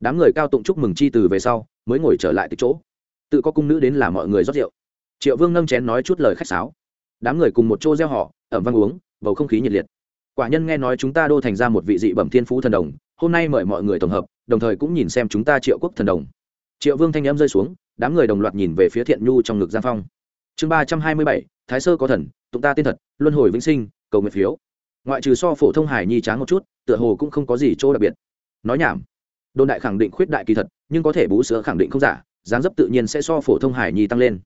đám người cao tụng chúc mừng chi từ về sau, mới ngồi trở lại từ chỗ. Tự có cung nữ đến làm mọi người rót rượu. Triệu vương nâng chén nói chút lời khách sáo. Đám người cùng một chỗ gieo họ ẩm văn uống, bầu không khí nhiệt liệt. Quả nhân nghe nói chúng ta đô thành ra một vị dị bẩm thiên phú thần đồng, hôm nay mời mọi người tổng hợp, đồng thời cũng nhìn xem chúng ta triệu quốc thần đồng. Triệu vương thanh em rơi xuống, đám người đồng loạt nhìn về phía thiện nhu trong ngực giang phong. Chương ba trăm hai mươi bảy, thái sơ có thần, tụng ta tên thật, luân hồi vĩnh sinh, cầu nguyện phiếu. Ngoại trừ so phổ thông hải nhi tráng một chút, tựa hồ cũng không có gì chỗ đặc biệt. Nói nhảm đồn đại khẳng định khuyết đại kỳ thật, nhưng có thể bú sữa khẳng định không giả, dáng dấp tự nhiên sẽ so phổ thông hải nhi tăng lên.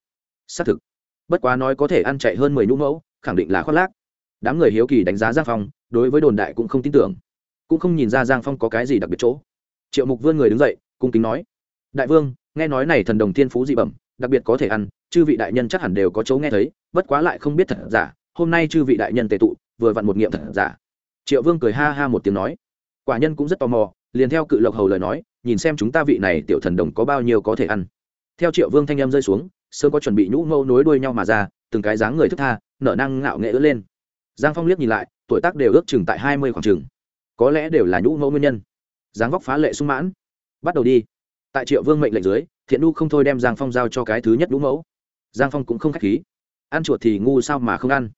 Xác thực. Bất quá nói có thể ăn chạy hơn mười nhũ mẫu, khẳng định là khoác lác. Đám người hiếu kỳ đánh giá giang phong, đối với đồn đại cũng không tin tưởng. Cũng không nhìn ra giang phong có cái gì đặc biệt chỗ. Triệu mục vươn người đứng dậy, cung kính nói, đại vương, nghe nói này thần đồng thiên phú dị bẩm, đặc biệt có thể ăn, chư vị đại nhân chắc hẳn đều có chỗ nghe thấy, bất quá lại không biết thật giả, hôm nay chư vị đại nhân tề tụ, vừa vặn một nghiệm thật giả. Triệu vương cười ha ha một tiếng nói. Quả nhân cũng rất tò mò liền theo cự lộc hầu lời nói, nhìn xem chúng ta vị này tiểu thần đồng có bao nhiêu có thể ăn. Theo triệu vương thanh em rơi xuống, sớm có chuẩn bị nhũ mâu nối đuôi nhau mà ra, từng cái dáng người thức tha, nở năng ngạo nghệ ướt lên. Giang phong liếc nhìn lại, tuổi tác đều ước chừng tại hai mươi khoảng chừng. Có lẽ đều là nhũ mẫu nguyên nhân. Dáng vóc phá lệ sung mãn. Bắt đầu đi. Tại triệu vương mệnh lệnh dưới, thiện đu không thôi đem giang phong giao cho cái thứ nhất nhũ mẫu. Giang phong cũng không k h á c h khí. Ăn chuột thì ngu sao mà không ăn?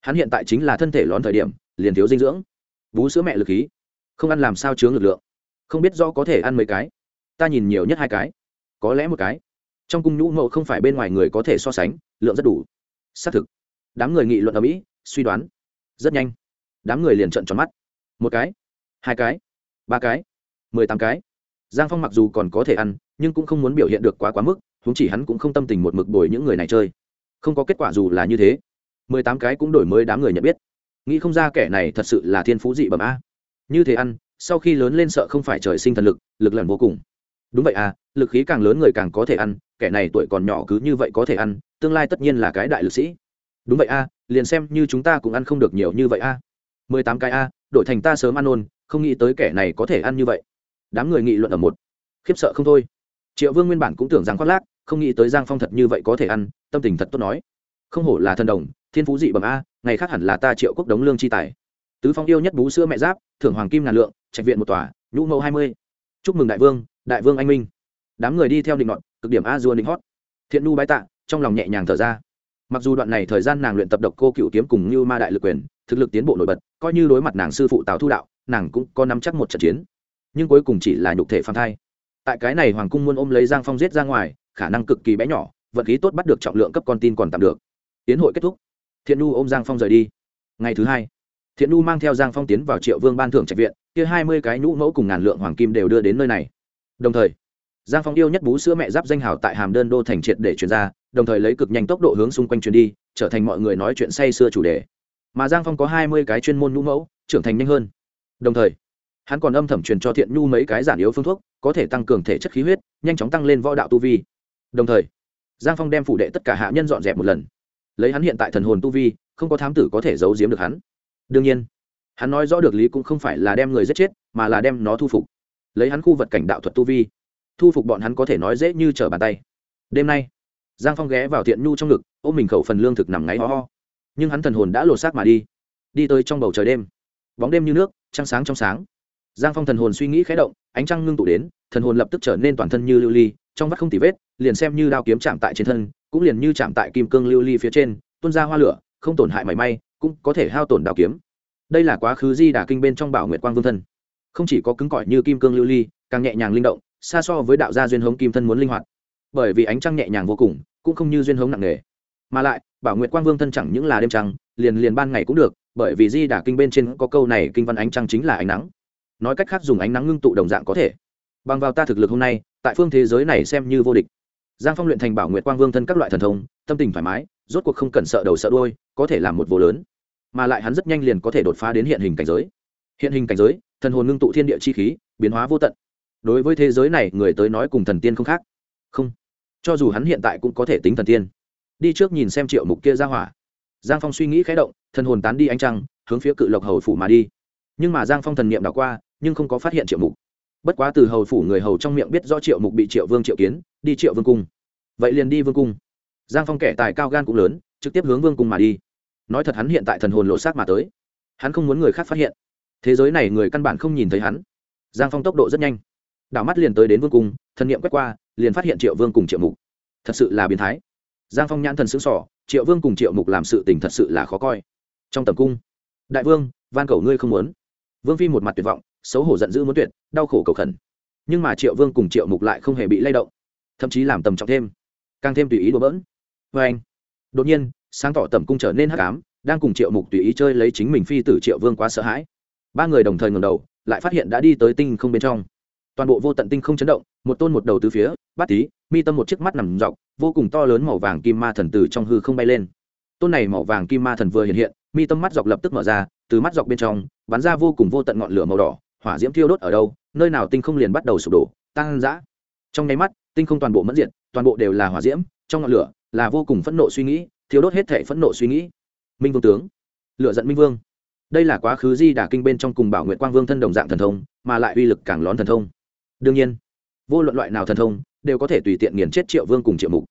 Hắn hiện tại chính là thân thể lón thời điểm, liền thiếu dinh dưỡng. Bú sữa mẹ lực khí. Không ăn làm sao chướng lực lượng không biết do có thể ăn mấy cái. Ta nhìn nhiều nhất hai cái. Có lẽ một cái. Trong cung nhũ mẫu không phải bên ngoài người có thể so sánh, lượng rất đủ. Xác thực. Đám người nghị luận ở mỹ, suy đoán. Rất nhanh. Đám người liền trận tròn mắt. Một cái. Hai cái. Ba cái. Mười tám cái. Giang phong mặc dù còn có thể ăn, nhưng cũng không muốn biểu hiện được quá quá mức húng chỉ hắn cũng không tâm tình một mực bồi những người này chơi. Không có kết quả dù là như thế. Mười tám cái cũng đổi mới đám người nhận biết. Nghĩ không ra kẻ này thật sự là thiên phú dị bẩm a. Như thế ăn sau khi lớn lên sợ không phải trời sinh thần lực lực lần vô cùng. Đúng vậy à lực khí càng lớn người càng có thể ăn, kẻ này tuổi còn nhỏ cứ như vậy có thể ăn, tương lai tất nhiên là cái đại lực sĩ. Đúng vậy a liền xem như chúng ta cũng ăn không được nhiều như vậy a mười tám cái a, đổi thành ta sớm ăn ôn, không nghĩ tới kẻ này có thể ăn như vậy. Đám người nghị luận ở một. Khiếp sợ không thôi. Triệu vương nguyên bản cũng tưởng rằng khoác lác, không nghĩ tới giang phong thật như vậy có thể ăn, tâm tình thật tốt nói. Không hổ là thần đồng, thiên phú dị bẩm a, ngày khác hẳn là ta triệu quốc đống lương chi tài. Tứ phong yêu nhất bú sữa mẹ giáp, thưởng hoàng kim ngàn lượng trạch viện một tòa, nhũ mẫu hai mươi. Chúc mừng đại vương đại vương anh minh. Đám người đi theo định ngọn cực điểm a dua định hót. Thiện nu bái tạ, trong lòng nhẹ nhàng thở ra. Mặc dù đoạn này thời gian nàng luyện tập độc cô cựu kiếm cùng như ma đại lực quyền, thực lực tiến bộ nổi bật, coi như đối mặt nàng sư phụ tào thu đạo, nàng cũng có nắm chắc một trận chiến. Nhưng cuối cùng chỉ là nhục thể phản thai. Tại cái này hoàng cung muốn ôm lấy giang phong giết ra ngoài, khả năng cực kỳ bé nhỏ vật khí tốt bắt được trọng lượng cấp con tin còn tạm được. Tiến hội kết thúc. Thiện nu ôm giang phong rời đi. Ngày thứ hai thiện nu mang theo giang phong tiến vào triệu vương ban thưởng trạch viện, kia hai mươi cái nhũ mẫu cùng ngàn lượng hoàng kim đều đưa đến nơi này. Đồng thời, giang phong yêu nhất bú sữa mẹ giáp danh hào tại hàm đơn đô thành triệt để chuyển ra, đồng thời lấy cực nhanh tốc độ hướng xung quanh chuyển đi, trở thành mọi người nói chuyện say sưa chủ đề. Mà giang phong có hai mươi cái chuyên môn nhũ mẫu, trưởng thành nhanh hơn. Đồng thời, hắn còn âm thầm truyền cho thiện nhu mấy cái giản yếu phương thuốc, có thể tăng cường thể chất khí huyết, nhanh chóng tăng lên võ đạo tu vi. Đồng thời, giang phong đem phủ đệ tất cả hạ nhân dọn dẹp một lần. Lấy hắn hiện tại thần hồn tu vi, không có thám tử có thể giấu giếm được hắn đương nhiên, hắn nói rõ được lý cũng không phải là đem người giết chết, mà là đem nó thu phục. Lấy hắn khu vật cảnh đạo thuật tu vi, thu phục bọn hắn có thể nói dễ như trở bàn tay. Đêm nay, giang phong ghé vào thiện nhu trong ngực, ôm mình khẩu phần lương thực nằm ngáy ho ho. Nhưng hắn thần hồn đã lột xác mà đi. Đi tới trong bầu trời đêm. Bóng đêm như nước, trăng sáng trong sáng. Giang phong thần hồn suy nghĩ khé động, ánh trăng ngưng tụ đến, thần hồn lập tức trở nên toàn thân như lưu ly, trong vắt không tì vết, liền xem như đao kiếm chạm tại trên thân, cũng liền như chạm tại kim cương lưu ly phía trên, tuôn ra hoa lửa không tổn hại mảy may, cũng có thể hao tổn đào kiếm. Đây là quá khứ di đà kinh bên trong bảo nguyệt quang vương thân. Không chỉ có cứng cỏi như kim cương lưu ly, càng nhẹ nhàng linh động, xa so với đạo gia duyên hống kim thân muốn linh hoạt. Bởi vì ánh trăng nhẹ nhàng vô cùng, cũng không như duyên hống nặng nề. Mà lại, bảo nguyệt quang vương thân chẳng những là đêm trăng, liền liền ban ngày cũng được, bởi vì di đà kinh bên trên có câu này, kinh văn ánh trăng chính là ánh nắng. Nói cách khác dùng ánh nắng ngưng tụ đồng dạng có thể. Bằng vào ta thực lực hôm nay, tại phương thế giới này xem như vô địch. Giang phong luyện thành bảo nguyệt quang vương thân các loại thần thông, tâm tình thoải mái rốt cuộc không cần sợ đầu sợ đuôi, có thể làm một vô lớn. Mà lại hắn rất nhanh liền có thể đột phá đến hiện hình cảnh giới. Hiện hình cảnh giới thần hồn ngưng tụ thiên địa chi khí biến hóa vô tận. Đối với thế giới này người tới nói cùng thần tiên không khác. Không. Cho dù hắn hiện tại cũng có thể tính thần tiên. Đi trước nhìn xem triệu mục kia ra hỏa. Giang phong suy nghĩ khẽ động thần hồn tán đi ánh trăng hướng phía cự lộc hầu phủ mà đi. Nhưng mà giang phong thần niệm đảo qua nhưng không có phát hiện triệu mục. Bất quá từ hầu phủ người hầu trong miệng biết rõ triệu mục bị triệu vương triệu kiến đi triệu vương cung. Vậy liền đi vương cung giang phong kẻ tài cao gan cũng lớn, trực tiếp hướng vương cung mà đi. Nói thật hắn hiện tại thần hồn lộ sát mà tới. Hắn không muốn người khác phát hiện. Thế giới này người căn bản không nhìn thấy hắn. Giang phong tốc độ rất nhanh. Đảo mắt liền tới đến vương cung thân nghiệm quét qua, liền phát hiện triệu vương cùng triệu mục. Thật sự là biến thái. Giang phong nhãn thần xứng sỏ triệu vương cùng triệu mục làm sự tình thật sự là khó coi. Trong tầm cung, đại vương, van cầu ngươi không muốn. Vương phi một mặt tuyệt vọng, xấu hổ giận dữ muốn tuyệt, đau khổ cầu khẩn. Nhưng mà triệu vương cùng triệu mục lại không hề bị lay động, thậm chí làm tầm trọng thêm, càng thêm tùy ý đùa bỡn vê anh. Đột nhiên, sáng tỏ tầm cung trở nên hắc ám, đang cùng triệu mục tùy ý chơi lấy chính mình phi tử triệu vương quá sợ hãi. Ba người đồng thời ngầm đầu, lại phát hiện đã đi tới tinh không bên trong. Toàn bộ vô tận tinh không chấn động, một tôn một đầu từ phía, bát tí mi tâm một chiếc mắt nằm dọc, vô cùng to lớn màu vàng kim ma thần từ trong hư không bay lên. Tôn này màu vàng kim ma thần vừa hiện hiện, mi tâm mắt dọc lập tức mở ra, từ mắt dọc bên trong, bắn ra vô cùng vô tận ngọn lửa màu đỏ, hỏa diễm thiêu đốt ở đâu, nơi nào tinh không liền bắt đầu sụp đổ tăng dã trong nháy mắt, tinh không toàn bộ mẫn diện toàn bộ đều là hỏa diễm, trong ngọn lửa là vô cùng phẫn nộ suy nghĩ thiếu đốt hết thể phẫn nộ suy nghĩ. Minh vương tướng lựa giận minh vương. Đây là quá khứ di đà kinh bên trong cùng bảo nguyện quang vương thân đồng dạng thần thông, mà lại uy lực càng lón thần thông. Đương nhiên, vô luận loại nào thần thông, đều có thể tùy tiện nghiền chết triệu vương cùng triệu mục.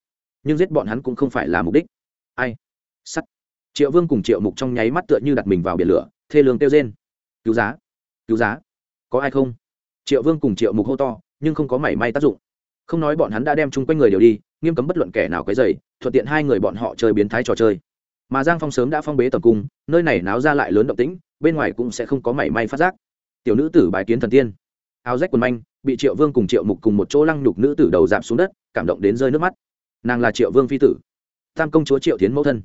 Nhưng giết bọn hắn cũng không phải là mục đích. Ai? Sắt. Triệu vương cùng triệu mục trong nháy mắt tựa như đặt mình vào biển lửa, thê lương kêu trên cứu giá. Cứu giá. Có ai không? Triệu vương cùng triệu mục hô to, nhưng không có mảy may tác dụng không nói bọn hắn đã đem chung quanh người đều đi, nghiêm cấm bất luận kẻ nào cái dày thuận tiện hai người bọn họ chơi biến thái trò chơi. Mà giang phong sớm đã phong bế tầm cung, nơi này náo ra lại lớn động tĩnh, bên ngoài cũng sẽ không có mảy may phát giác. Tiểu nữ tử bài kiến thần tiên. Áo rách quần manh, bị triệu vương cùng triệu mục cùng một chỗ lăng nhục nữ tử đầu giảm xuống đất, cảm động đến rơi nước mắt. Nàng là triệu vương phi tử, tam công chúa triệu tiến mẫu thân.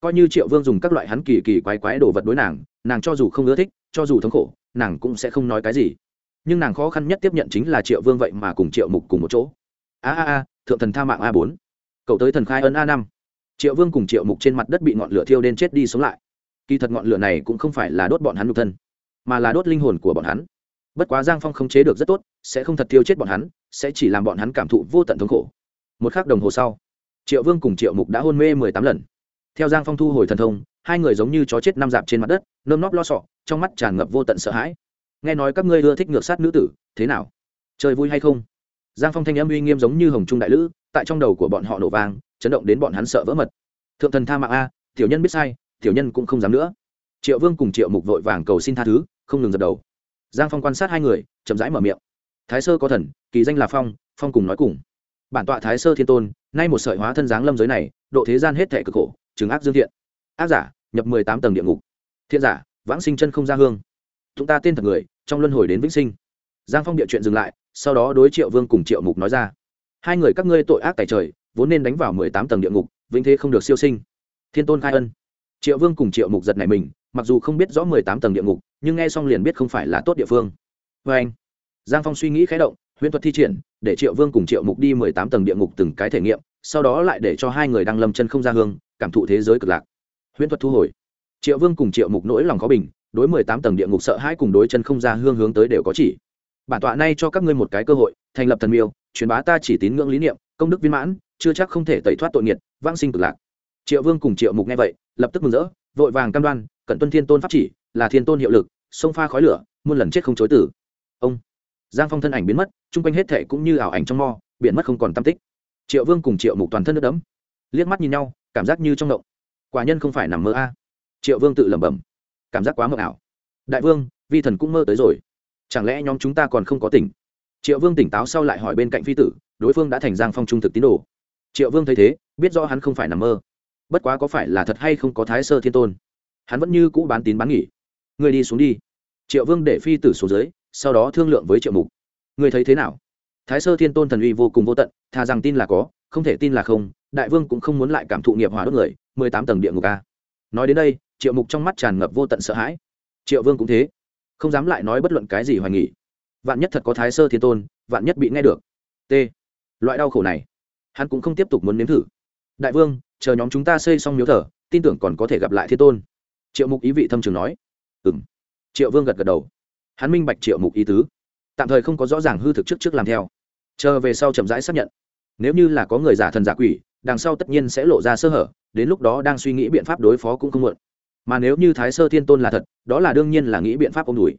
Coi như triệu vương dùng các loại hắn kỳ kỳ quái quái đồ vật đối nàng nàng cho dù không ưa thích, cho dù thống khổ, nàng cũng sẽ không nói cái gì. Nhưng nàng khó khăn nhất tiếp nhận chính là triệu vương vậy mà cùng triệu mục cùng một chỗ a a a, thượng thần tha mạng a bốn. Cậu tới thần khai ân a năm. Triệu vương cùng triệu mục trên mặt đất bị ngọn lửa thiêu đến chết đi sống lại. Kỳ thật ngọn lửa này cũng không phải là đốt bọn hắn nhục thân, mà là đốt linh hồn của bọn hắn. Bất quá giang phong không chế được rất tốt, sẽ không thật thiêu chết bọn hắn, sẽ chỉ làm bọn hắn cảm thụ vô tận thống khổ. Một k h ắ c đồng hồ sau, triệu vương cùng triệu mục đã hôn mê mười tám lần. Theo giang phong thu hồi thần thông, hai người giống như chó chết năm dạp trên mặt đất, nơm nóp lo sọ trong mắt tràn ngập vô tận sợ hãi. Nghe nói các ngươi ưa thích ngược sát nữ tử, thế nào? Chơi vui hay không? Giang phong thanh âm uy nghiêm giống như hồng trung đại lữ, tại trong đầu của bọn họ nổ vang, chấn động đến bọn hắn sợ vỡ mật. Thượng thần tha mạng a, tiểu nhân biết sai, tiểu nhân cũng không dám nữa. Triệu vương cùng triệu mục vội vàng cầu xin tha thứ, không ngừng dập đầu. Giang phong quan sát hai người, chậm rãi mở miệng. Thái sơ có thần, kỳ danh là phong phong cùng nói cùng. Bản tọa thái sơ thiên tôn, nay một sợi hóa thân dáng lâm giới này, độ thế gian hết thệ cực khổ, chứng ác dương thiện. Ác giả, nhập mười tám tầng địa ngục. Thiện giả, vãng sinh chân không ra hương. Chúng ta tên thật người, trong luân hồi đến vĩnh sinh giang phong địa chuyện dừng lại, sau đó đối triệu vương cùng triệu mục nói ra. Hai người các ngươi tội ác tại trời, vốn nên đánh vào mười tám tầng địa ngục, vĩnh thế không được siêu sinh. Thiên tôn khai ân. Triệu vương cùng triệu mục giật này mình, mặc dù không biết rõ mười tám tầng địa ngục, nhưng nghe xong liền biết không phải là tốt địa phương. Vê anh, giang phong suy nghĩ khé động, huyễn thuật thi triển, để triệu vương cùng triệu mục đi mười tám tầng địa ngục từng cái thể nghiệm, sau đó lại để cho hai người đang lâm chân không ra hương, cảm thụ thế giới cực lạc. Huyễn thuật thu hồi. Triệu vương cùng triệu mục nỗi lòng khó bình, đối mười tám tầng địa ngục sợ hãi cùng đối chân không ra hương hướng tới đều có chỉ bản tọa nay cho các ngươi một cái cơ hội, thành lập thần miêu, truyền bá ta chỉ tín ngưỡng lý niệm, công đức viên mãn, chưa chắc không thể tẩy thoát tội nghiệt, vãng sinh cực lạc. Triệu vương cùng triệu mục nghe vậy, lập tức mừng rỡ, vội vàng cam đoan, cận tuân thiên tôn pháp chỉ, là thiên tôn hiệu lực, sông pha khói lửa, muôn lần chết không chối tử ông, giang phong thân ảnh biến mất, chung quanh hết thệ cũng như ảo ảnh trong mò biển mất không còn tam tích. Triệu vương cùng triệu mục toàn thân nước đấm liếc mắt nhìn nhau, cảm giác như trong động. Quả nhân không phải nằm mơ a. Triệu vương tự lẩm bẩm, cảm giác quá mơ ảo. Đại vương, vi thần cũng mơ tới rồi chẳng lẽ nhóm chúng ta còn không có tỉnh? Triệu vương tỉnh táo sau lại hỏi bên cạnh phi tử, đối phương đã thành giang phong trung thực tín đồ. Triệu vương thấy thế, biết rõ hắn không phải nằm mơ. Bất quá có phải là thật hay không có thái sơ thiên tôn? Hắn vẫn như cũ bán tín bán nghỉ. Người đi xuống đi. Triệu vương để phi tử xuống dưới, sau đó thương lượng với triệu mục. Người thấy thế nào? Thái sơ thiên tôn thần uy vô cùng vô tận thà rằng tin là có, không thể tin là không, đại vương cũng không muốn lại cảm thụ nghiệp hòa đốt người, mười tám tầng địa ngục a. Nói đến đây, triệu mục trong mắt tràn ngập vô tận sợ hãi. Triệu vương cũng thế không dám lại nói bất luận cái gì hoài nghỉ vạn nhất thật có thái sơ thiên tôn, vạn nhất bị nghe được. T. Loại đau khổ này, hắn cũng không tiếp tục muốn nếm thử. Đại vương, chờ nhóm chúng ta xây xong miếu thờ, tin tưởng còn có thể gặp lại thiên tôn. Triệu mục ý vị thâm trường nói. Ừ m triệu vương gật gật đầu. Hắn minh bạch triệu mục ý tứ. Tạm thời không có rõ ràng hư thực trước trước làm theo. Chờ về sau chậm rãi xác nhận. Nếu như là có người giả thần giả quỷ, đằng sau tất nhiên sẽ lộ ra sơ hở, đến lúc đó đang suy nghĩ biện pháp đối phó cũng không muộn mà nếu như thái sơ thiên tôn là thật, đó là đương nhiên là nghĩ biện pháp ông đùi.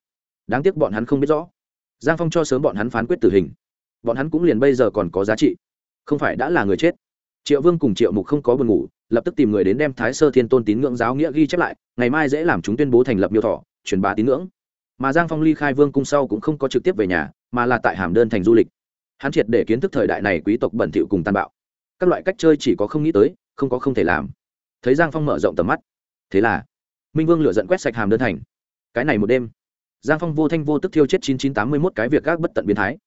Đáng tiếc bọn hắn không biết rõ. Giang phong cho sớm bọn hắn phán quyết tử hình. Bọn hắn cũng liền bây giờ còn có giá trị. Không phải đã là người chết? Triệu vương cùng triệu mục không có buồn ngủ, lập tức tìm người đến đem thái sơ thiên tôn tín ngưỡng giáo nghĩa ghi chép lại, ngày mai dễ làm chúng tuyên bố thành lập miêu thọ, truyền bá tín ngưỡng. Mà giang phong ly khai vương cung sau cũng không có trực tiếp về nhà, mà là tại hàm đơn thành du lịch. Hắn triệt để kiến thức thời đại này quý tộc bẩn thỉu cùng tàn bạo. Các loại cách chơi chỉ có không nghĩ tới, không có không thể làm. Thấy giang phong mở rộng tầm mắt. Thế là minh vương lựa dẫn quét sạch hàm đơn thành cái này một đêm giang phong vô thanh vô tức thiêu chết chín chín tám mươi mốt cái việc gác bất tận biến thái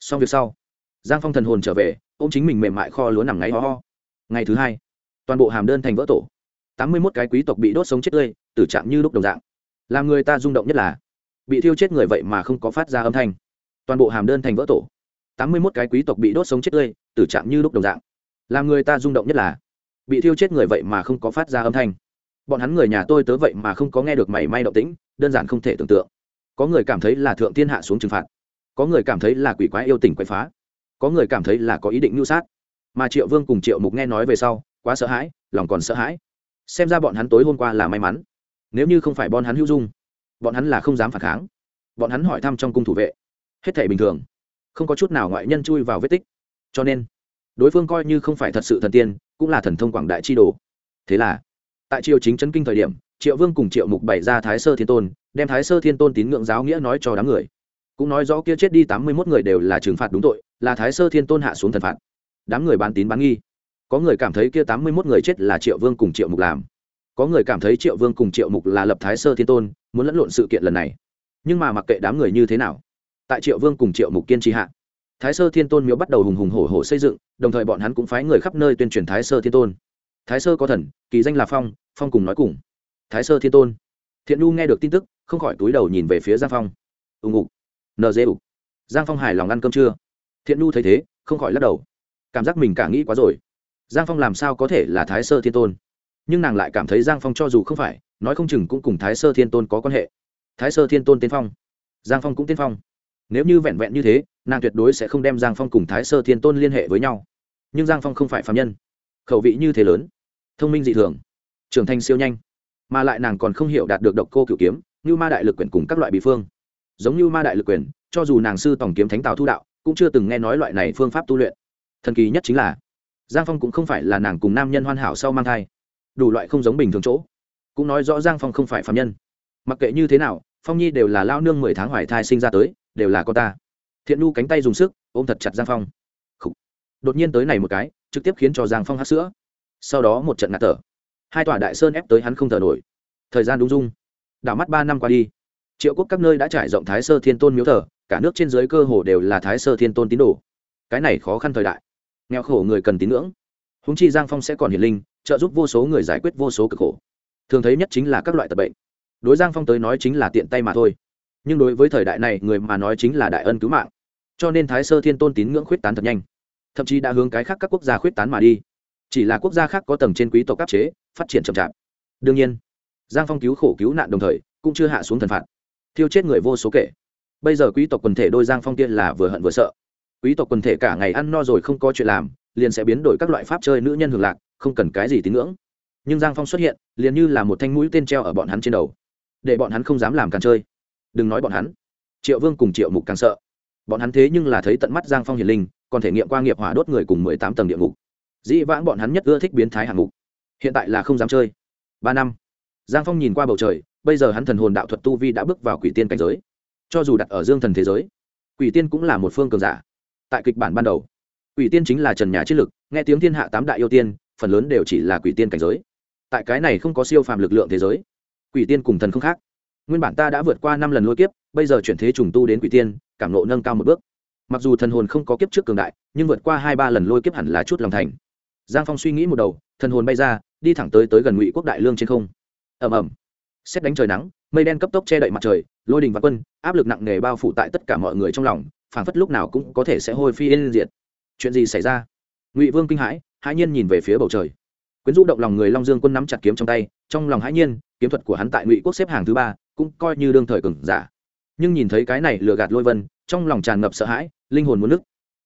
xong việc sau giang phong thần hồn trở về ô m chính mình mềm mại kho lúa nằm ngáy ho ho ngày thứ hai toàn bộ hàm đơn thành vỡ tổ tám mươi mốt cái quý tộc bị đốt sống chết tươi tử trạng như lúc đồng dạng làm người ta rung động nhất là bị thiêu chết người vậy mà không có phát ra âm thanh toàn bộ hàm đơn thành vỡ tổ tám mươi mốt cái quý tộc bị đốt sống chết tươi tử trạng như lúc đồng dạng làm người ta rung động nhất là bị thiêu chết người vậy mà không có phát ra âm thanh bọn hắn người nhà tôi tớ vậy mà không có nghe được mảy may động tĩnh, đơn giản không thể tưởng tượng. Có người cảm thấy là thượng thiên hạ xuống trừng phạt. Có người cảm thấy là quỷ quái yêu tình quậy phá. Có người cảm thấy là có ý định mưu sát. Mà triệu vương cùng triệu mục nghe nói về sau, quá sợ hãi, lòng còn sợ hãi. Xem ra bọn hắn tối hôm qua là may mắn. Nếu như không phải bọn hắn hữu dung, bọn hắn là không dám phản kháng. Bọn hắn hỏi thăm trong cung thủ vệ. Hết thể bình thường. Không có chút nào ngoại nhân chui vào vết tích. Cho nên, đối phương coi như không phải thật sự thần tiên, cũng là thần thông quảng đại chi đồ. Thế là tại triều chính chân kinh thời điểm, triệu vương cùng triệu mục bày ra thái sơ thiên tôn, đem thái sơ thiên tôn tín ngưỡng giáo nghĩa nói cho đám người. Cũng nói rõ kia chết đi tám mươi mốt người đều là trừng phạt đúng tội, là thái sơ thiên tôn hạ xuống thần phạt. Đám người bán tín bán nghi. Có người cảm thấy kia tám mươi mốt người chết là triệu vương cùng triệu mục làm. Có người cảm thấy triệu vương cùng triệu mục là lập thái sơ thiên tôn, muốn lẫn lộn sự kiện lần này. Nhưng mà mặc kệ đám người như thế nào, tại triệu vương cùng triệu mục kiên trì hạ, thái sơ thiên tôn miếu bắt đầu hùng hùng hổ hổ xây dựng, đồng thời bọn hắn cũng phái người khắp nơi tuyên truyền thái sơ thiên tôn thái sơ có thần, kỳ danh là phong phong cùng nói cùng. Thái sơ thiên tôn. Thiện nu nghe được tin tức, không khỏi túi đầu nhìn về phía giang phong. Ùng ục. Nd ục. Giang phong hài lòng ăn cơm trưa. Thiện nu thấy thế, không khỏi lắc đầu. Cảm giác mình cả nghĩ quá rồi. Giang phong làm sao có thể là thái sơ thiên tôn? Nhưng nàng lại cảm thấy giang phong cho dù không phải, nói không chừng cũng cùng thái sơ thiên tôn có quan hệ. Thái sơ thiên tôn tiên phong. Giang phong cũng tiên phong. Nếu như vẹn vẹn như thế, nàng tuyệt đối sẽ không đem giang phong cùng thái sơ thiên tôn liên hệ với nhau. Nhưng giang phong không phải phạm nhân. Khẩu vị như thế lớn thông minh dị thường, trưởng thành siêu nhanh, mà lại nàng còn không hiểu đạt được độc cô cựu kiếm, như ma đại lực quyền cùng các loại bị phương. Giống như ma đại lực quyền, cho dù nàng sư tổng kiếm thánh tào thu đạo, cũng chưa từng nghe nói loại này phương pháp tu luyện. Thần kỳ nhất chính là, giang phong cũng không phải là nàng cùng nam nhân hoàn hảo sau mang thai. Đủ loại không giống bình thường chỗ, cũng nói rõ giang phong không phải phạm nhân. Mặc kệ như thế nào, phong nhi đều là lao nương mười tháng hoài thai sinh ra tới, đều là con ta. Thiện nu cánh tay dùng sức, ôm thật chặt giang phong. Đột nhiên tới này một cái, trực tiếp khiến cho giang phong hát sữa sau đó một trận ngạt thở. Hai tòa đại sơn ép tới hắn không thở nổi. Thời gian đúng dung. Đảo mắt ba năm qua đi, triệu quốc các nơi đã trải rộng thái sơ thiên tôn miếu thờ, cả nước trên dưới cơ hồ đều là thái sơ thiên tôn tín đồ. Cái này khó khăn thời đại. Nghèo khổ người cần tín ngưỡng. Húng chi giang phong sẽ còn hiển linh, trợ giúp vô số người giải quyết vô số cực khổ. Thường thấy nhất chính là các loại tập bệnh. Đối giang phong tới nói chính là tiện tay mà thôi. Nhưng đối với thời đại này, người mà nói chính là đại ân cứu mạng. Cho nên thái sơ thiên tôn tín ngưỡng khuyết tán thật nhanh. Thậm chí đã hướng cái khác các quốc gia khuyết tán mà đi chỉ là quốc gia khác có tầng trên quý tộc áp chế, phát triển chậm chạp. Đương nhiên, giang phong cứu khổ cứu nạn đồng thời, cũng chưa hạ xuống thần phạt. Thiêu chết người vô số kể. Bây giờ quý tộc quần thể đôi giang phong tiên là vừa hận vừa sợ. Quý tộc quần thể cả ngày ăn no rồi không có chuyện làm, liền sẽ biến đổi các loại pháp chơi nữ nhân hưởng lạc, không cần cái gì tín ngưỡng. Nhưng giang phong xuất hiện, liền như là một thanh mũi tên treo ở bọn hắn trên đầu. Để bọn hắn không dám làm càng chơi. Đừng nói bọn hắn. Triệu vương cùng triệu mục càng sợ. Bọn hắn thế nhưng là thấy tận mắt giang phong hiền linh, còn thể nghiệm qua nghiệp hỏa đốt người cùng mười tám tầng địa ngục dĩ vãng bọn hắn nhất ưa thích biến thái hạng mục. Hiện tại là không dám chơi. Ba năm. Giang phong nhìn qua bầu trời, bây giờ hắn thần hồn đạo thuật tu vi đã bước vào quỷ tiên cảnh giới. Cho dù đặt ở dương thần thế giới, quỷ tiên cũng là một phương cường giả. Tại kịch bản ban đầu, quỷ tiên chính là trần nhà chiến lực, nghe tiếng thiên hạ tám đại yêu tiên, phần lớn đều chỉ là quỷ tiên cảnh giới. Tại cái này không có siêu phàm lực lượng thế giới, quỷ tiên cùng thần không khác. Nguyên bản ta đã vượt qua năm lần lôi kiếp, bây giờ chuyển thế trùng tu đến quỷ tiên, cảm nộ nâng cao một bước. Mặc dù thần hồn không có kiếp trước cường đại, nhưng vượt qua hai ba lần lôi kiếp hẳn là chút lòng thành giang phong suy nghĩ một đầu, thần hồn bay ra, đi thẳng tới tới gần ngụy quốc đại lương trên không. Ẩm ẩm xét đánh trời nắng, mây đen cấp tốc che đậy mặt trời, lôi đình và quân, áp lực nặng nề bao phủ tại tất cả mọi người trong lòng, phảng phất lúc nào cũng có thể sẽ hôi phi yên diệt. Chuyện gì xảy ra? Ngụy vương kinh hãi hãi nhiên nhìn về phía bầu trời. Quyến rũ động lòng người long dương quân nắm chặt kiếm trong tay, trong lòng hãi nhiên, kiếm thuật của hắn tại ngụy quốc xếp hàng thứ ba, cũng coi như đương thời cường giả. Nhưng nhìn thấy cái này lừa gạt lôi vân, trong lòng tràn ngập sợ hãi, linh hồn muốn nức.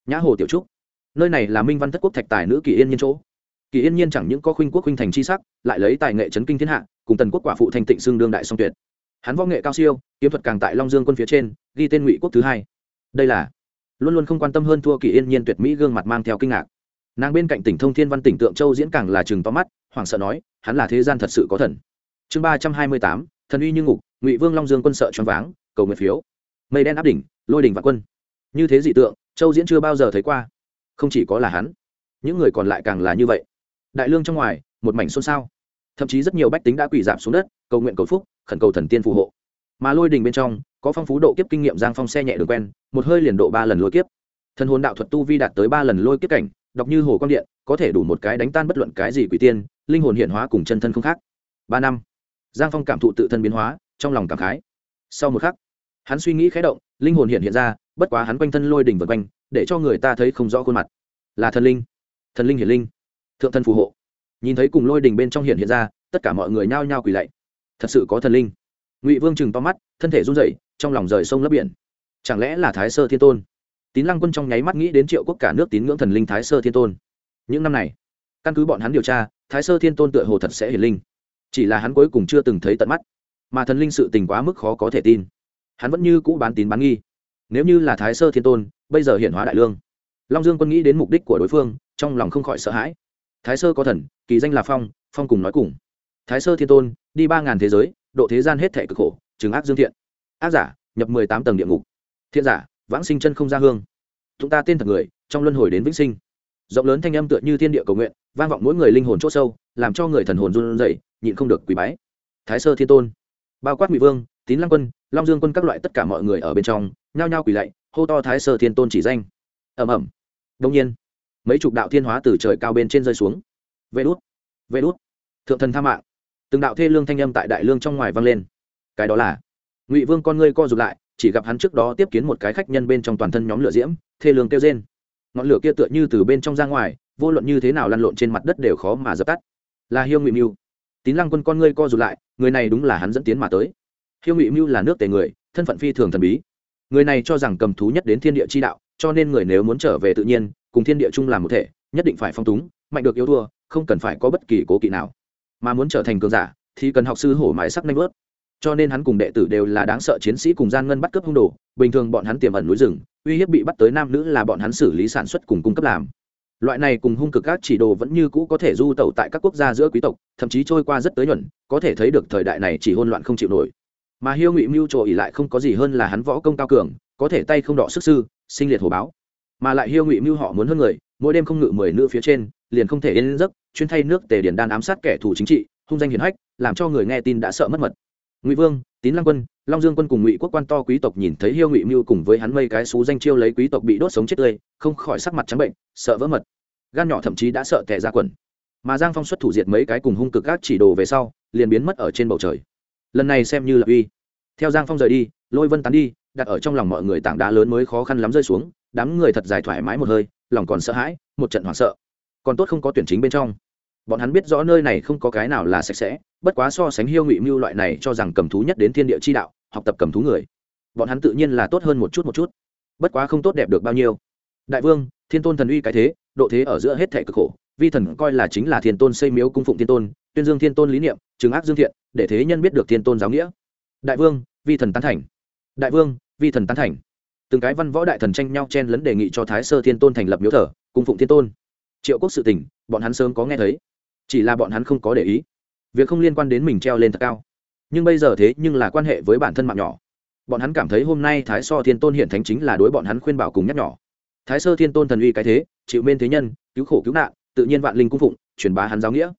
Nhã hồ tiểu trúc nơi này là minh văn thất quốc thạch tài nữ kỳ yên nhiên chỗ. Kỳ yên nhiên chẳng những có khuynh quốc khuynh thành c h i sắc, lại lấy tài nghệ chấn kinh thiên hạ, cùng tần quốc quả phụ thanh tịnh xương đương đại song tuyệt. Hắn võ nghệ cao siêu, kiếm thuật càng tại long dương quân phía trên, ghi tên ngụy quốc thứ hai. Đây là, luôn luôn không quan tâm hơn thua kỳ yên nhiên tuyệt mỹ gương mặt mang theo kinh ngạc. Nàng bên cạnh tỉnh thông thiên văn tỉnh tượng châu diễn càng là chừng to mắt, hoảng sợ nói, hắn là thế gian thật sự có thần. Chương ba trăm hai mươi tám, thần uy như ngục, ngụy vương long dương quân sợ choáng váng, cầu nguyện phiếu. Mây đen áp đỉnh, lôi đỉnh và quân. Như thế dị tượng, châu diễn chưa bao giờ thấy qua không chỉ có là hắn, những người còn lại càng là như vậy. Đại lương trong ngoài, một mảnh xôn xao. Thậm chí rất nhiều bách tính đã quỳ giảm xuống đất, cầu nguyện cầu phúc, khẩn cầu thần tiên phù hộ. Mà lôi đình bên trong, có phong phú độ kiếp kinh nghiệm giang phong xe nhẹ đường quen, một hơi liền độ ba lần lôi kiếp. Thần hồn đạo thuật tu vi đạt tới ba lần lôi kiếp cảnh, đọc như hồ quang điện, có thể đủ một cái đánh tan bất luận cái gì quỷ tiên, linh hồn hiện hóa cùng chân thân không khác. Ba năm, giang phong cảm thụ tự thân biến hóa, trong lòng cảm khái. Sau một khắc, hắn suy nghĩ khé động, linh hồn hiện hiện ra bất quá hắn quanh thân lôi đỉnh vượt quanh, để cho người ta thấy không rõ khuôn mặt. Là thần linh. Thần linh hiển linh. Thượng thân phù hộ. Nhìn thấy cùng lôi đỉnh bên trong hiện hiện ra, tất cả mọi người nhao nhao quỳ lạy. Thật sự có thần linh. Ngụy vương chừng to mắt, thân thể run rẩy, trong lòng rời sông lấp biển. Chẳng lẽ là thái sơ thiên tôn? Tín lăng quân trong nháy mắt nghĩ đến triệu quốc cả nước tín ngưỡng thần linh thái sơ thiên tôn. Những năm này, căn cứ bọn hắn điều tra, thái sơ thiên tôn tựa hồ thật sẽ hiển linh. Chỉ là hắn cuối cùng chưa từng thấy tận mắt. Mà thần linh sự tình quá mức khó có thể tin. Hắn vẫn như cũ bán tín bán nghi nếu như là thái sơ thiên tôn, bây giờ hiện hóa đại lương. Long dương quân nghĩ đến mục đích của đối phương, trong lòng không khỏi sợ hãi. Thái sơ có thần, kỳ danh là phong phong cùng nói cùng. Thái sơ thiên tôn, đi ba ngàn thế giới, độ thế gian hết thẻ cực khổ, chứng ác dương thiện. Ác giả, nhập mười tám tầng địa ngục. Thiện giả, vãng sinh chân không ra hương. Chúng ta tên thật người, trong luân hồi đến vĩnh sinh. Rộng lớn thanh âm tựa như thiên địa cầu nguyện, vang vọng mỗi người linh hồn c h ỗ sâu, làm cho người thần hồn run rẩy, nhịn không được quỳ bái. Thái sơ thiên tôn. Bao quát ngụy vương, tín lăng quân long dương quân các loại tất cả mọi người ở bên trong, nhao nhao quỳ lạy, hô to thái sơ thiên tôn chỉ danh. Ẩm ẩm đông nhiên, mấy chục đạo thiên hóa từ trời cao bên trên rơi xuống. Vê đốt vê đốt thượng thần tha mạng. Từng đạo thê lương thanh âm tại đại lương trong ngoài vang lên. Cái đó là ngụy vương con ngươi co rụt lại, chỉ gặp hắn trước đó tiếp kiến một cái khách nhân bên trong toàn thân nhóm lửa diễm, thê lương kêu rên. Ngọn lửa kia tựa như từ bên trong ra ngoài, vô luận như thế nào lăn lộn trên mặt đất đều khó mà dập tắt. Là hiêu ngụy mưu tín lăng quân con ngươi co rụt lại, người này đúng là hắn dẫn tiến mà tới hiêu ngụy mưu là nước tề người, thân phận phi thường thần bí. Người này cho rằng cầm thú nhất đến thiên địa chi đạo, cho nên người nếu muốn trở về tự nhiên, cùng thiên địa chung làm một thể, nhất định phải phong túng, mạnh được yếu thua, không cần phải có bất kỳ cố kỵ nào. Mà muốn trở thành cường giả, thì cần học sư hổ mái sắc nanh vớt. Cho nên hắn cùng đệ tử đều là đáng sợ chiến sĩ cùng gian ngân bắt cướp hung đồ, bình thường bọn hắn tiềm ẩn núi rừng, uy hiếp bị bắt tới nam nữ là bọn hắn xử lý sản xuất cùng cung cấp làm. Loại này cùng hung cực các chỉ đồ vẫn như cũ có thể du tẩu tại các quốc gia giữa quý tộc, thậm chí trôi qua rất tới nhuận, có thể thấy được thời đại này chỉ hôn loạn không chịu nổi mà hiêu ngụy mưu trộ ỉ lại không có gì hơn là hắn võ công cao cường, có thể tay không đọ sức sư, sinh liệt hồ báo. Mà lại hiêu ngụy mưu họ muốn hơn người, mỗi đêm không ngự mười nữ phía trên, liền không thể yên giấc, chuyên thay nước tề điển đan ám sát kẻ thù chính trị, hung danh hiển hách, làm cho người nghe tin đã sợ mất mật. Ngụy vương, tín lăng quân, long dương quân cùng ngụy quốc quan to quý tộc nhìn thấy hiêu ngụy mưu cùng với hắn mây cái xú danh chiêu lấy quý tộc bị đốt sống chết tươi, không khỏi sắc mặt trắng bệnh, sợ vỡ mật. Gan nhỏ thậm chí đã sợ tẻ ra quần. Mà giang phong xuất thủ diệt mấy cái cùng hung cực gác chỉ đồ về sau, liền biến mất ở trên bầu trời lần này xem như là uy. Theo giang phong rời đi, lôi vân tán đi, đặt ở trong lòng mọi người tảng đá lớn mới khó khăn lắm rơi xuống, đám người thật dài thoải mái một hơi, lòng còn sợ hãi, một trận hoảng sợ. Còn tốt không có tuyển chính bên trong. Bọn hắn biết rõ nơi này không có cái nào là sạch sẽ, bất quá so sánh hiêu ngụy mưu loại này cho rằng cầm thú nhất đến thiên địa chi đạo, học tập cầm thú người. Bọn hắn tự nhiên là tốt hơn một chút một chút. Bất quá không tốt đẹp được bao nhiêu. Đại vương, thiên tôn thần uy cái thế, độ thế ở giữa hết thẻ cực khổ, vi thần coi là chính là thiên tôn xây miếu cung phụng thiên tôn tuyên dương thiên tôn lý niệm, chứng ác dương thiện, để thế nhân biết được thiên tôn giáo nghĩa. Đại vương, vi thần tán thành. Đại vương, vi thần tán thành. Từng cái văn võ đại thần tranh nhau chen lấn đề nghị cho thái sơ thiên tôn thành lập miếu thờ, cung phụng thiên tôn. Triệu quốc sự tỉnh bọn hắn sớm có nghe thấy. Chỉ là bọn hắn không có để ý. Việc không liên quan đến mình treo lên thật cao. Nhưng bây giờ thế nhưng là quan hệ với bản thân mạng nhỏ. Bọn hắn cảm thấy hôm nay thái so thiên tôn hiện thánh chính là đối bọn hắn khuyên bảo cùng nhắc nhỏ. Thái sơ thiên tôn thần uy cái thế, chịu bên thế nhân, cứu khổ cứu nạn, tự nhiên vạn linh cung phụng, truyền bá hắn giáo nghĩa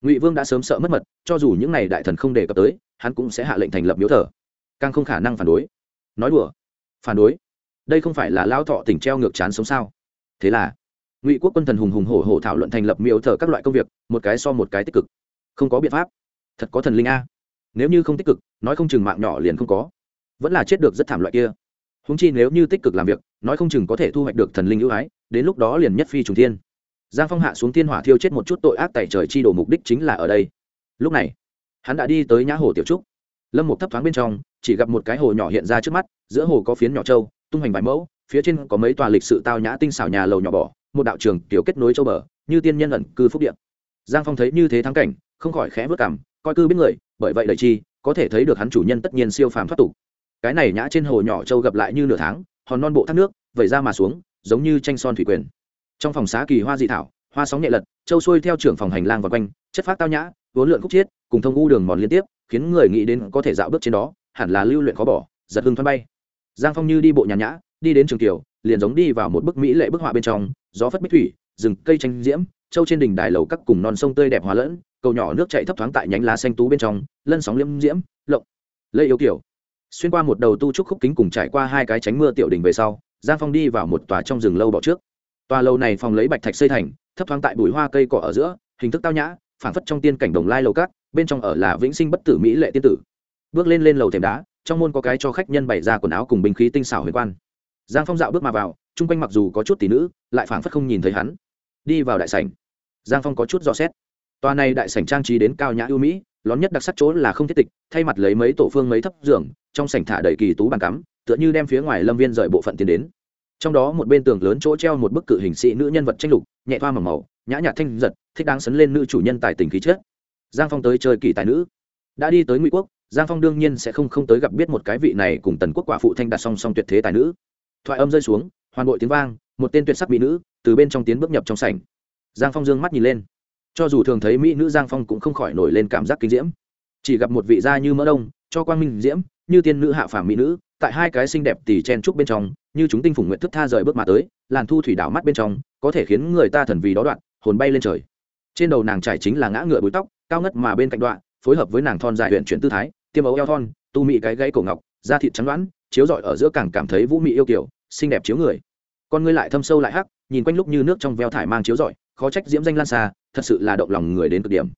ngụy vương đã sớm sợ mất mật cho dù những n à y đại thần không đề cập tới hắn cũng sẽ hạ lệnh thành lập miếu thờ càng không khả năng phản đối nói đùa phản đối đây không phải là lao thọ tỉnh treo ngược chán sống sao thế là ngụy quốc quân thần hùng hùng hổ hổ thảo luận thành lập miếu thờ các loại công việc một cái so một cái tích cực không có biện pháp thật có thần linh a nếu như không tích cực nói không chừng mạng nhỏ liền không có vẫn là chết được rất thảm loại kia húng chi nếu như tích cực làm việc nói không chừng có thể thu hoạch được thần linh ưu ái đến lúc đó liền nhất phi trùng thiên giang phong hạ xuống thiên hỏa thiêu chết một chút tội ác tại trời chi đổ mục đích chính là ở đây. Lúc này, hắn đã đi tới nhã hồ tiểu trúc. Lâm một thấp thoáng bên trong, chỉ gặp một cái hồ nhỏ hiện ra trước mắt, giữa hồ có phiến nhỏ trâu, tung hoành vài mẫu, phía trên có mấy tòa lịch sự tao nhã tinh xảo nhà lầu nhỏ bỏ, một đạo trường tiểu kết nối châu bờ, như tiên nhân ẩn cư phúc điện giang phong thấy như thế thắng cảnh, không khỏi khẽ vớt cảm, coi cư biết người, bởi vậy đầy chi, có thể thấy được hắn chủ nhân tất nhiên siêu phàm thoát tục. Cái này nhã trên hồ nhỏ châu gặp lại như nửa tháng, hòn non bộ thác nước, vẩy ra mà xuống, giống như tranh son thủy quyền trong phòng xá kỳ hoa dị thảo, hoa sóng nhẹ lật, châu xuôi theo trưởng phòng hành lang và quanh, chất phát tao nhã vốn lượn khúc chiết, cùng thông u đường mòn liên tiếp, khiến người nghĩ đến có thể dạo bước trên đó, hẳn là lưu luyện khó bỏ, giật hưng thoăn bay. Giang phong như đi bộ nhàn nhã, đi đến trường kiều liền giống đi vào một bức mỹ lệ bức họa bên trong, gió phất bích thủy, rừng, cây tranh diễm, châu trên đỉnh đài lầu các cùng non sông tươi đẹp hòa lẫn, cầu nhỏ nước chạy thấp thoáng tại nhánh lá xanh tú bên trong, lân sóng liêm diễm, lộng, lây yêu kiểu. Xuyên qua một đầu tu trúc khúc kính cùng trải qua hai cái tránh mưa tiểu đỉnh về sau, giang phong đi vào một tòa trong rừng lâu bỏ trước tòa lâu này phòng lấy bạch thạch xây thành, thấp thoáng tại bụi hoa cây cỏ ở giữa, hình thức tao nhã, phảng phất trong tiên cảnh đồng lai lầu cát bên trong ở là vĩnh sinh bất tử mỹ lệ tiên tử. Bước lên lên lầu thềm đá, trong môn có cái cho khách nhân bày ra quần áo cùng binh khí tinh xảo huyền quan. Giang phong dạo bước mà vào, chung quanh mặc dù có chút tỷ nữ, lại phảng phất không nhìn thấy hắn. Đi vào đại sảnh. Giang phong có chút dò xét. Tòa này đại sảnh trang trí đến cao nhã ưu mỹ, lón nhất đặc sắc chỗ là không thiết tịch, thay mặt lấy mấy tổ phương mấy thấp giường, trong sảnh thả đầy kỳ tú bàn cắm, tựa như đem phía ngoài lâm viên rời bộ phận tiến đến trong đó một bên tường lớn chỗ treo một bức cự hình sĩ nữ nhân vật tranh lục, nhẹ thoa màu màu, nhã nhạt thanh giật, thích đáng sấn lên nữ chủ nhân tài tình khí chết giang phong tới chơi kỳ tài nữ. Đã đi tới ngụy quốc, giang phong đương nhiên sẽ không không tới gặp biết một cái vị này cùng tần quốc quả phụ thanh đạt song song tuyệt thế tài nữ. Thoại âm rơi xuống, hoàn bội tiếng vang, một tên tuyệt sắc mỹ nữ từ bên trong tiến bước nhập trong sảnh. Giang phong dương mắt nhìn lên. Cho dù thường thấy mỹ nữ giang phong cũng không khỏi nổi lên cảm giác kinh diễm. Chỉ gặp một vị gia như mỡ đông, cho quang minh diễm, như tiên nữ hạ phàm mỹ nữ, tại hai cái xinh đẹp tỷ chen trúc bên trong như chúng tinh phủng nguyện thức tha rời bước mà tới, làn thu thủy đảo mắt bên trong, có thể khiến người ta thần vì đó đoạn, hồn bay lên trời. Trên đầu nàng trải chính là ngã ngựa búi tóc, cao ngất mà bên cạnh đoạn, phối hợp với nàng thon dài huyện chuyển tư thái, tiêm ấu eo thon, tu mị cái gãy cổ ngọc, da thịt trắng đoán, chiếu rọi ở giữa càng cảm thấy vũ mị yêu kiểu xinh đẹp chiếu người. Con ngươi lại thâm sâu lại hắc, nhìn quanh lúc như nước trong veo thải mang chiếu rọi, khó trách diễm danh lan xa, thật sự là động lòng người đến cực điểm.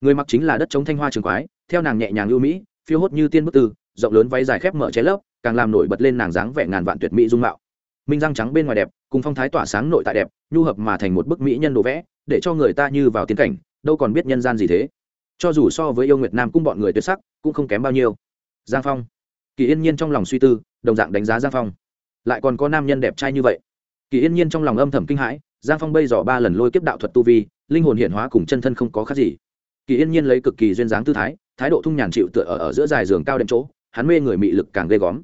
Người mặc chính là đất chống thanh hoa trường quái, theo nàng nhẹ nhàng ưu mỹ, phiêu hốt như tiên bức tư, rộng lớn váy dài khép mở cháy lớp càng làm nổi bật lên nàng dáng vẻ ngàn vạn tuyệt mỹ dung mạo. Minh răng trắng bên ngoài đẹp cùng phong thái tỏa sáng nội tại đẹp nhu hợp mà thành một bức mỹ nhân đồ vẽ để cho người ta như vào tiến cảnh đâu còn biết nhân gian gì thế. Cho dù so với yêu nguyệt nam cung bọn người tuyệt sắc cũng không kém bao nhiêu. Giang phong. Kỳ yên nhiên trong lòng suy tư đồng dạng đánh giá giang phong. Lại còn có nam nhân đẹp trai như vậy. Kỳ yên nhiên trong lòng âm thầm kinh hãi giang phong bây dò ba lần lôi kiếp đạo thuật tu vi linh hồn hiện hóa cùng chân thân không có khác gì. Kỳ yên nhiên lấy cực kỳ duyên dáng tư thái thái độ thung nhàn chịu tựa ở, ở giữa dài giường cao đệm chỗ hắn mê người mị lực càng ghê góm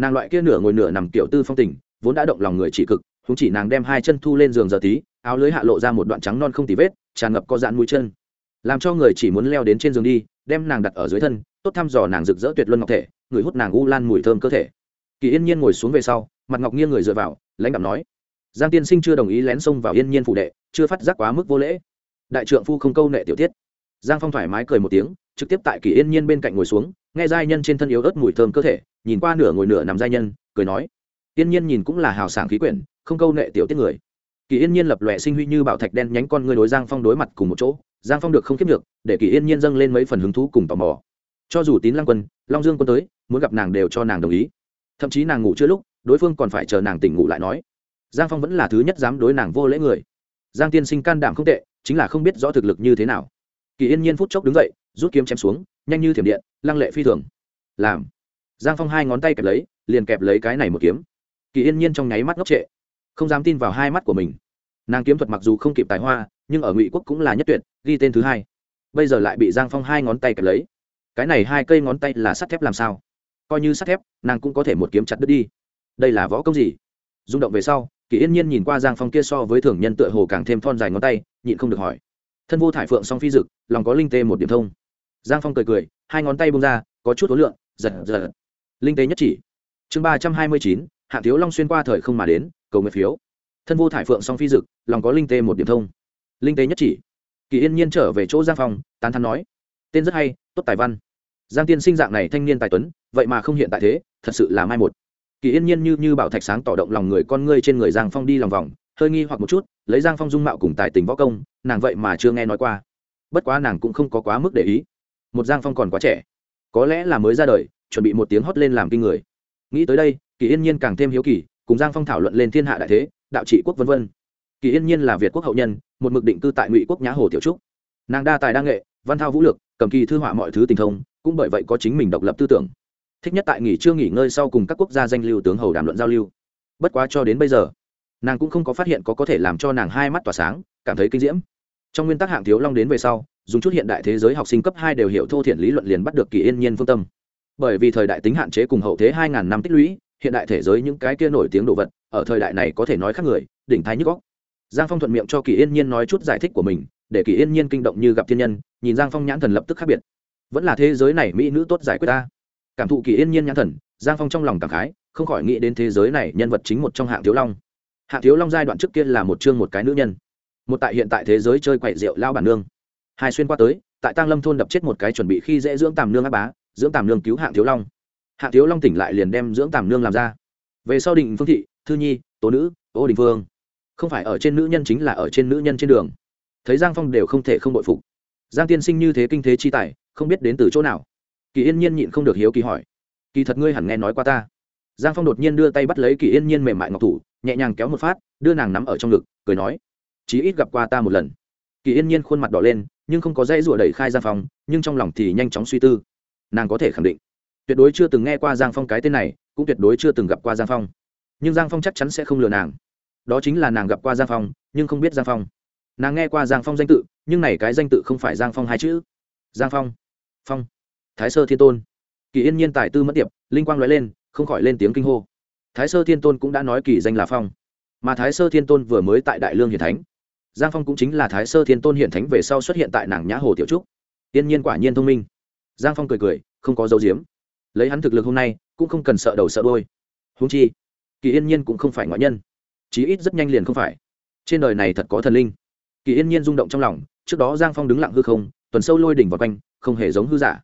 nàng loại kia nửa ngồi nửa nằm tiểu tư phong tình, vốn đã động lòng người chỉ cực chúng chỉ nàng đem hai chân thu lên giường giờ tí, áo lưới hạ lộ ra một đoạn trắng non không tì vết, tràn ngập có dạn mũi chân. Làm cho người chỉ muốn leo đến trên giường đi, đem nàng đặt ở dưới thân, tốt thăm dò nàng rực rỡ tuyệt luân ngọc thể, người hút nàng u lan mùi thơm cơ thể. Kỳ yên nhiên ngồi xuống về sau, mặt ngọc nghiêng người dựa vào, lãnh đạo nói, giang tiên sinh chưa đồng ý lén xông vào yên nhiên phụ đệ, chưa phát giác quá mức vô lễ. Đại trượng phu không câu nệ tiểu tiết. Giang phong thoải mái cười một tiếng, trực tiếp tại kỳ yên nhiên bên cạnh ngồi xuống nghe giai nhân trên thân yếu ớt mùi thơm cơ thể, nhìn qua nửa ngồi nửa nằm giai nhân, cười nói, yên nhiên nhìn cũng là hào sảng khí quyển, không câu nệ tiểu tiết người. Kỳ yên nhiên lập lòe sinh huy như bảo thạch đen nhánh con người đối giang phong đối mặt cùng một chỗ, giang phong được không kiếp được, để kỳ yên nhiên dâng lên mấy phần hứng thú cùng tò mò. Cho dù tín lăng quân, long dương quân tới, muốn gặp nàng đều cho nàng đồng ý. Thậm chí nàng ngủ chưa lúc, đối phương còn phải chờ nàng tỉnh ngủ lại nói. Giang phong vẫn là thứ nhất dám đối nàng vô lễ người. Giang tiên sinh can đảm không tệ, chính là không biết rõ thực lực như thế nào. Kỳ yên nhiên phút chốc đứng dậy, rút kiếm chém xuống nhanh như thiểm điện, lăng lệ phi thường. Làm. Giang phong hai ngón tay kẹp lấy, liền kẹp lấy cái này một kiếm. Kỳ yên nhiên trong nháy mắt ngốc trệ. Không dám tin vào hai mắt của mình. Nàng kiếm thuật mặc dù không kịp tài hoa, nhưng ở ngụy quốc cũng là nhất tuyệt, ghi tên thứ hai. Bây giờ lại bị giang phong hai ngón tay kẹp lấy. Cái này hai cây ngón tay là sắt thép làm sao? Coi như sắt thép, nàng cũng có thể một kiếm chặt đứt đi. Đây là võ công gì? Rung động về sau, kỳ yên nhiên nhìn qua giang phong kia so với thường nhân tựa hồ càng thêm thon dài ngón tay, nhịn không được hỏi. Thân vô thải phượng song phi dực, lòng có linh tê một điểm thông giang phong cười cười, hai ngón tay bông ra, có chút ối lượng giật giật. Linh tê nhất chỉ. Chương ba trăm hai mươi chín, hạ thiếu long xuyên qua thời không mà đến, cầu nguyện phiếu. Thân vô thải phượng song phi dực, lòng có linh tê một điểm thông. Linh tê nhất chỉ. Kỳ yên nhiên trở về chỗ giang phong, tán thắn nói, tên rất hay, tốt tài văn. Giang tiên sinh dạng này thanh niên tài tuấn, vậy mà không hiện tại thế, thật sự là mai một. Kỳ yên nhiên như như bảo thạch sáng tỏ động lòng người con ngươi trên người giang phong đi lòng vòng, hơi nghi hoặc một chút, lấy giang phong dung mạo cùng tài tình võ công, nàng vậy mà chưa nghe nói qua. Bất quá nàng cũng không có quá mức để ý một giang phong còn quá trẻ, có lẽ là mới ra đời, chuẩn bị một tiếng hót lên làm kinh người. Nghĩ tới đây, kỳ yên nhiên càng thêm hiếu kỳ, cùng giang phong thảo luận lên thiên hạ đại thế, đạo trị quốc v v kỳ yên nhiên là việt quốc hậu nhân, một mực định cư tại ngụy quốc nhã hồ tiểu trúc. Nàng đa tài đa nghệ, văn thao vũ lực, cầm kỳ thư họa mọi thứ tình thông, cũng bởi vậy có chính mình độc lập tư tưởng. Thích nhất tại nghỉ trưa nghỉ ngơi sau cùng các quốc gia danh lưu tướng hầu đàm luận giao lưu. Bất quá cho đến bây giờ, nàng cũng không có phát hiện có có thể làm cho nàng hai mắt tỏa sáng, cảm thấy kinh diễm. Trong nguyên tắc hạng thiếu long đến về sau dùng chút hiện đại thế giới học sinh cấp hai đều hiểu thô thiện lý luận liền bắt được kỳ yên nhiên phương tâm. Bởi vì thời đại tính hạn chế cùng hậu thế hai ngàn năm tích lũy, hiện đại thế giới những cái kia nổi tiếng đồ vật, ở thời đại này có thể nói khác người, đỉnh thái nhức góc giang phong thuận miệng cho kỳ yên nhiên nói chút giải thích của mình, để kỳ yên nhiên kinh động như gặp thiên nhân, nhìn giang phong nhãn thần lập tức khác biệt. Vẫn là thế giới này mỹ nữ tốt giải quyết ta. Cảm thụ kỳ yên nhiên nhãn thần, giang phong trong lòng cảm khái, không khỏi nghĩ đến thế giới này nhân vật chính một trong hạng thiếu long. Hạng thiếu long giai đoạn trước kia là một chương một cái nữ nhân. Một tại hiện tại thế giới chơi quậy rượu lao bản nương hai xuyên qua tới, tại tăng lâm thôn đập chết một cái chuẩn bị khi dễ dưỡng tàm nương áp bá, dưỡng tàm nương cứu hạng thiếu long. Hạng thiếu long tỉnh lại liền đem dưỡng tàm nương làm ra. Về sau định phương thị, thư nhi, tố nữ, ô đình phương, không phải ở trên nữ nhân chính là ở trên nữ nhân trên đường. Thấy giang phong đều không thể không bội phục. Giang tiên sinh như thế kinh thế chi tài, không biết đến từ chỗ nào. Kỳ yên nhiên nhịn không được hiếu kỳ hỏi. Kỳ thật ngươi hẳn nghe nói qua ta. Giang phong đột nhiên đưa tay bắt lấy kỳ yên nhiên mềm mại ngọc thủ, nhẹ nhàng kéo một phát, đưa nàng nắm ở trong ngực, cười nói, chí ít gặp qua ta một lần. Kỳ yên nhiên khuôn mặt đỏ lên nhưng không có dây rủa đẩy khai giang phong, nhưng trong lòng thì nhanh chóng suy tư. Nàng có thể khẳng định, tuyệt đối chưa từng nghe qua giang phong cái tên này, cũng tuyệt đối chưa từng gặp qua giang phong. Nhưng giang phong chắc chắn sẽ không lừa nàng. Đó chính là nàng gặp qua giang phong, nhưng không biết giang phong. Nàng nghe qua giang phong danh tự, nhưng này cái danh tự không phải giang phong hai chữ. Giang phong. Phong. Thái sơ thiên tôn. Kỳ yên nhiên tài tư mất tiệp, linh quang nói lên, không khỏi lên tiếng kinh hô. Thái sơ thiên tôn cũng đã nói kỳ danh là phong. Mà thái sơ thiên tôn vừa mới tại đại lương hiển thánh giang phong cũng chính là thái sơ thiên tôn Hiện thánh về sau xuất hiện tại nàng nhã hồ tiểu trúc. Tiên nhiên quả nhiên thông minh. Giang phong cười cười, không có dấu diếm lấy hắn thực lực hôm nay, cũng không cần sợ đầu sợ đôi húng chi, kỳ yên nhiên cũng không phải ngoại nhân. Chí ít rất nhanh liền không phải. Trên đời này thật có thần linh. Kỳ yên nhiên rung động trong lòng, trước đó giang phong đứng lặng hư không, tuần sâu lôi đỉnh vào quanh, không hề giống hư giả.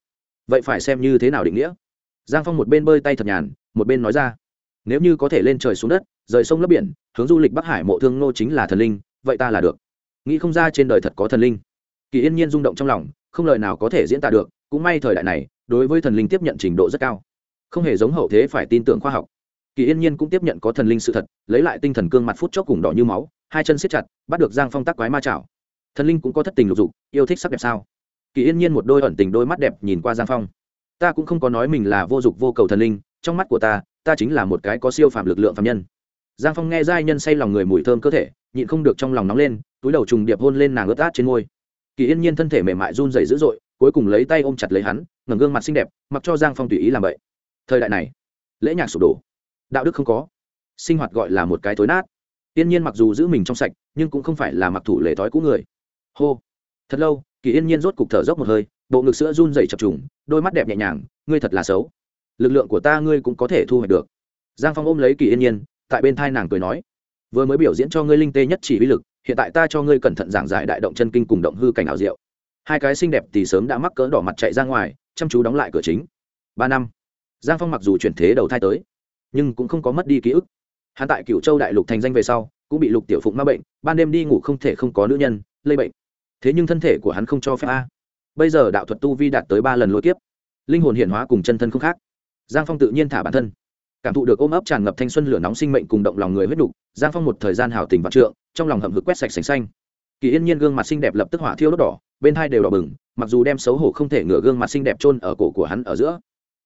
Vậy phải xem như thế nào định nghĩa? Giang phong một bên bơi tay thật nhàn, một bên nói ra, nếu như có thể lên trời xuống đất, rời sông lấp biển, hướng du lịch bắc hải mộ thương nô chính là thần linh vậy ta là được. Nghĩ không ra trên đời thật có thần linh. Kỳ yên nhiên rung động trong lòng, không lời nào có thể diễn tả được, cũng may thời đại này, đối với thần linh tiếp nhận trình độ rất cao. Không hề giống hậu thế phải tin tưởng khoa học. Kỳ yên nhiên cũng tiếp nhận có thần linh sự thật, lấy lại tinh thần cương mặt phút chốc cùng đỏ như máu, hai chân siết chặt, bắt được giang phong tắc quái ma chảo. Thần linh cũng có thất tình lục dục, yêu thích sắc đẹp sao? Kỳ yên nhiên một đôi ẩn tình đôi mắt đẹp nhìn qua giang phong. Ta cũng không có nói mình là vô dục vô cầu thần linh, trong mắt của ta ta chính là một cái có siêu phạm lực lượng phạm nhân giang phong nghe giai nhân say lòng người mùi thơm cơ thể, nhịn không được trong lòng nóng lên, túi đầu trùng điệp hôn lên nàng ướt át trên môi. Kỳ yên nhiên thân thể mềm mại run dày dữ dội, cuối cùng lấy tay ôm chặt lấy hắn, ngẩng gương mặt xinh đẹp, mặc cho giang phong tùy ý làm vậy. Thời đại này, lễ nhạc sụp đổ. Đạo đức không có. Sinh hoạt gọi là một cái tối nát. Yên nhiên mặc dù giữ mình trong sạch, nhưng cũng không phải là mặc thủ lễ thói cũ người. Hô. Thật lâu, kỳ yên nhiên rốt cục thở dốc một hơi, bộ ngực sữa run dày chập trùng, đôi mắt đẹp nhẹ nhàng, ngươi thật là xấu. Lực lượng của ta ngươi cũng có thể thu hoạch được. Giang phong ôm lấy kỳ yên nhiên tại bên thai nàng cười nói, vừa mới biểu diễn cho ngươi linh tê nhất chỉ uy lực, hiện tại ta cho ngươi cẩn thận giảng giải đại động chân kinh cùng động hư cảnh ảo diệu. Hai cái xinh đẹp thì sớm đã mắc cỡ đỏ mặt chạy ra ngoài, chăm chú đóng lại cửa chính. Ba năm, giang phong mặc dù chuyển thế đầu thai tới, nhưng cũng không có mất đi ký ức. Hắn tại cựu châu đại lục thành danh về sau, cũng bị lục tiểu phụng ma bệnh, ban đêm đi ngủ không thể không có nữ nhân, lây bệnh. Thế nhưng thân thể của hắn không cho phép a. Bây giờ đạo thuật tu vi đạt tới ba lần lôi kiếp, linh hồn hiển hóa cùng chân thân không khác. Giang phong tự nhiên thả bản thân cảm thụ được ôm ấp tràn ngập thanh xuân lửa nóng sinh mệnh cùng động lòng người huyết đục, giang phong một thời gian hào tình vạn trượng, trong lòng hầm hực quét sạch sành xanh. Kỳ yên nhiên gương mặt xinh đẹp lập tức hỏa thiêu đốt đỏ, bên hai đều đỏ bừng, mặc dù đem xấu hổ không thể ngửa gương mặt xinh đẹp chôn ở cổ của hắn ở giữa.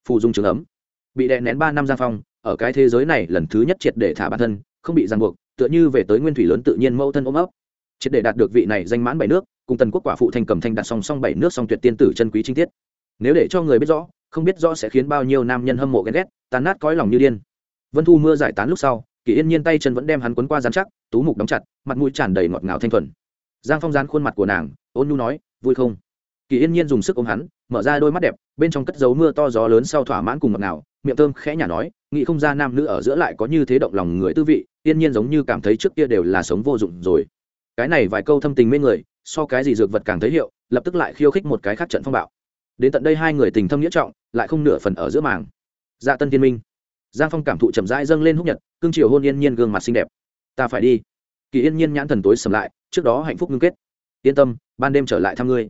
Phù dung trường ấm. Bị đè nén ba năm giang phong, ở cái thế giới này lần thứ nhất triệt để thả bản thân, không bị ràng buộc, tựa như về tới nguyên thủy lớn tự nhiên mẫu thân ôm ấp. Triệt để đạt được vị này danh mãn bảy nước, cùng tần quốc quả phụ thành cầm thanh đặt song song bảy nước song tuyệt tiên tử chân quý trinh tiết. Nếu để cho người biết rõ không biết rõ sẽ khiến bao nhiêu nam nhân hâm mộ ghen ghét, tàn nát cõi lòng như điên. Vân thu mưa giải tán lúc sau, kỳ yên nhiên tay chân vẫn đem hắn quấn qua dán chắc, tú mục đóng chặt, mặt mũi tràn đầy ngọt ngào thanh thuần. Giang phong dán khuôn mặt của nàng, ôn nhu nói, vui không? Kỳ yên nhiên dùng sức ôm hắn, mở ra đôi mắt đẹp, bên trong cất dấu mưa to gió lớn sau thỏa mãn cùng ngọt ngào, miệng thơm khẽ nhả nói, nghĩ không ra nam nữ ở giữa lại có như thế động lòng người tư vị, yên nhiên giống như cảm thấy trước kia đều là sống vô dụng rồi. Cái này vài câu thâm tình mê người, so cái gì dược vật càng thấy hiệu, lập tức lại khiêu khích một cái khác trận phong bạo đến tận đây hai người tình thâm nghĩa trọng, lại không nửa phần ở giữa màng. Dạ tân thiên minh. Giang phong cảm thụ chậm rãi dâng lên húc nhật, cương triều hôn yên nhiên gương mặt xinh đẹp. Ta phải đi. Kỳ yên nhiên nhãn thần tối sầm lại, trước đó hạnh phúc ngưng kết. Yên tâm, ban đêm trở lại thăm ngươi.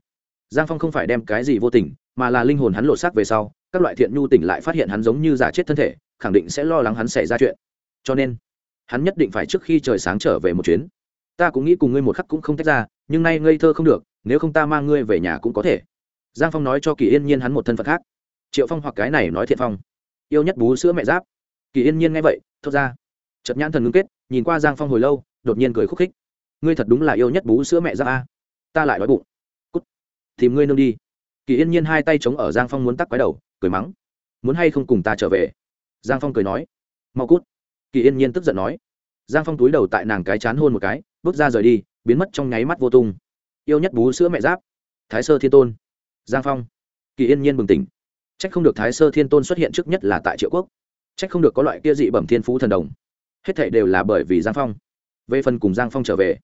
Giang phong không phải đem cái gì vô tình, mà là linh hồn hắn lộ xác về sau, các loại thiện nhu tỉnh lại phát hiện hắn giống như giả chết thân thể, khẳng định sẽ lo lắng hắn xảy ra chuyện. Cho nên, hắn nhất định phải trước khi trời sáng trở về một chuyến. Ta cũng nghĩ cùng ngươi một khắc cũng không tách ra, nhưng nay ngây thơ không được, nếu không ta mang ngươi về nhà cũng có thể giang phong nói cho kỳ yên nhiên hắn một thân phận khác. Triệu phong hoặc cái này nói thiện phong. Yêu nhất bú sữa mẹ giáp. Kỳ yên nhiên nghe vậy, thốt ra. Chật nhãn thần ngưng kết, nhìn qua giang phong hồi lâu, đột nhiên cười khúc khích. Ngươi thật đúng là yêu nhất bú sữa mẹ giáp a. Ta lại đói bụng. Cút. Tìm ngươi nương đi. Kỳ yên nhiên hai tay chống ở giang phong muốn tắc quái đầu, cười mắng. Muốn hay không cùng ta trở về? Giang phong cười nói. Mau cút. Kỳ yên nhiên tức giận nói. Giang phong túi đầu tại nàng cái chán hôn một cái, bước ra rời đi, biến mất trong nháy mắt vô tung. Yêu nhất bú sữa mẹ giáp. Thái sơ thiên tôn giang phong. Kỳ yên nhiên bừng tỉnh. C h ắ c không được thái sơ thiên tôn xuất hiện trước nhất là tại triệu quốc. Trách không được có loại kia dị bẩm thiên phú thần đồng. Hết thảy đều là bởi vì giang phong. Về phần cùng giang phong trở về,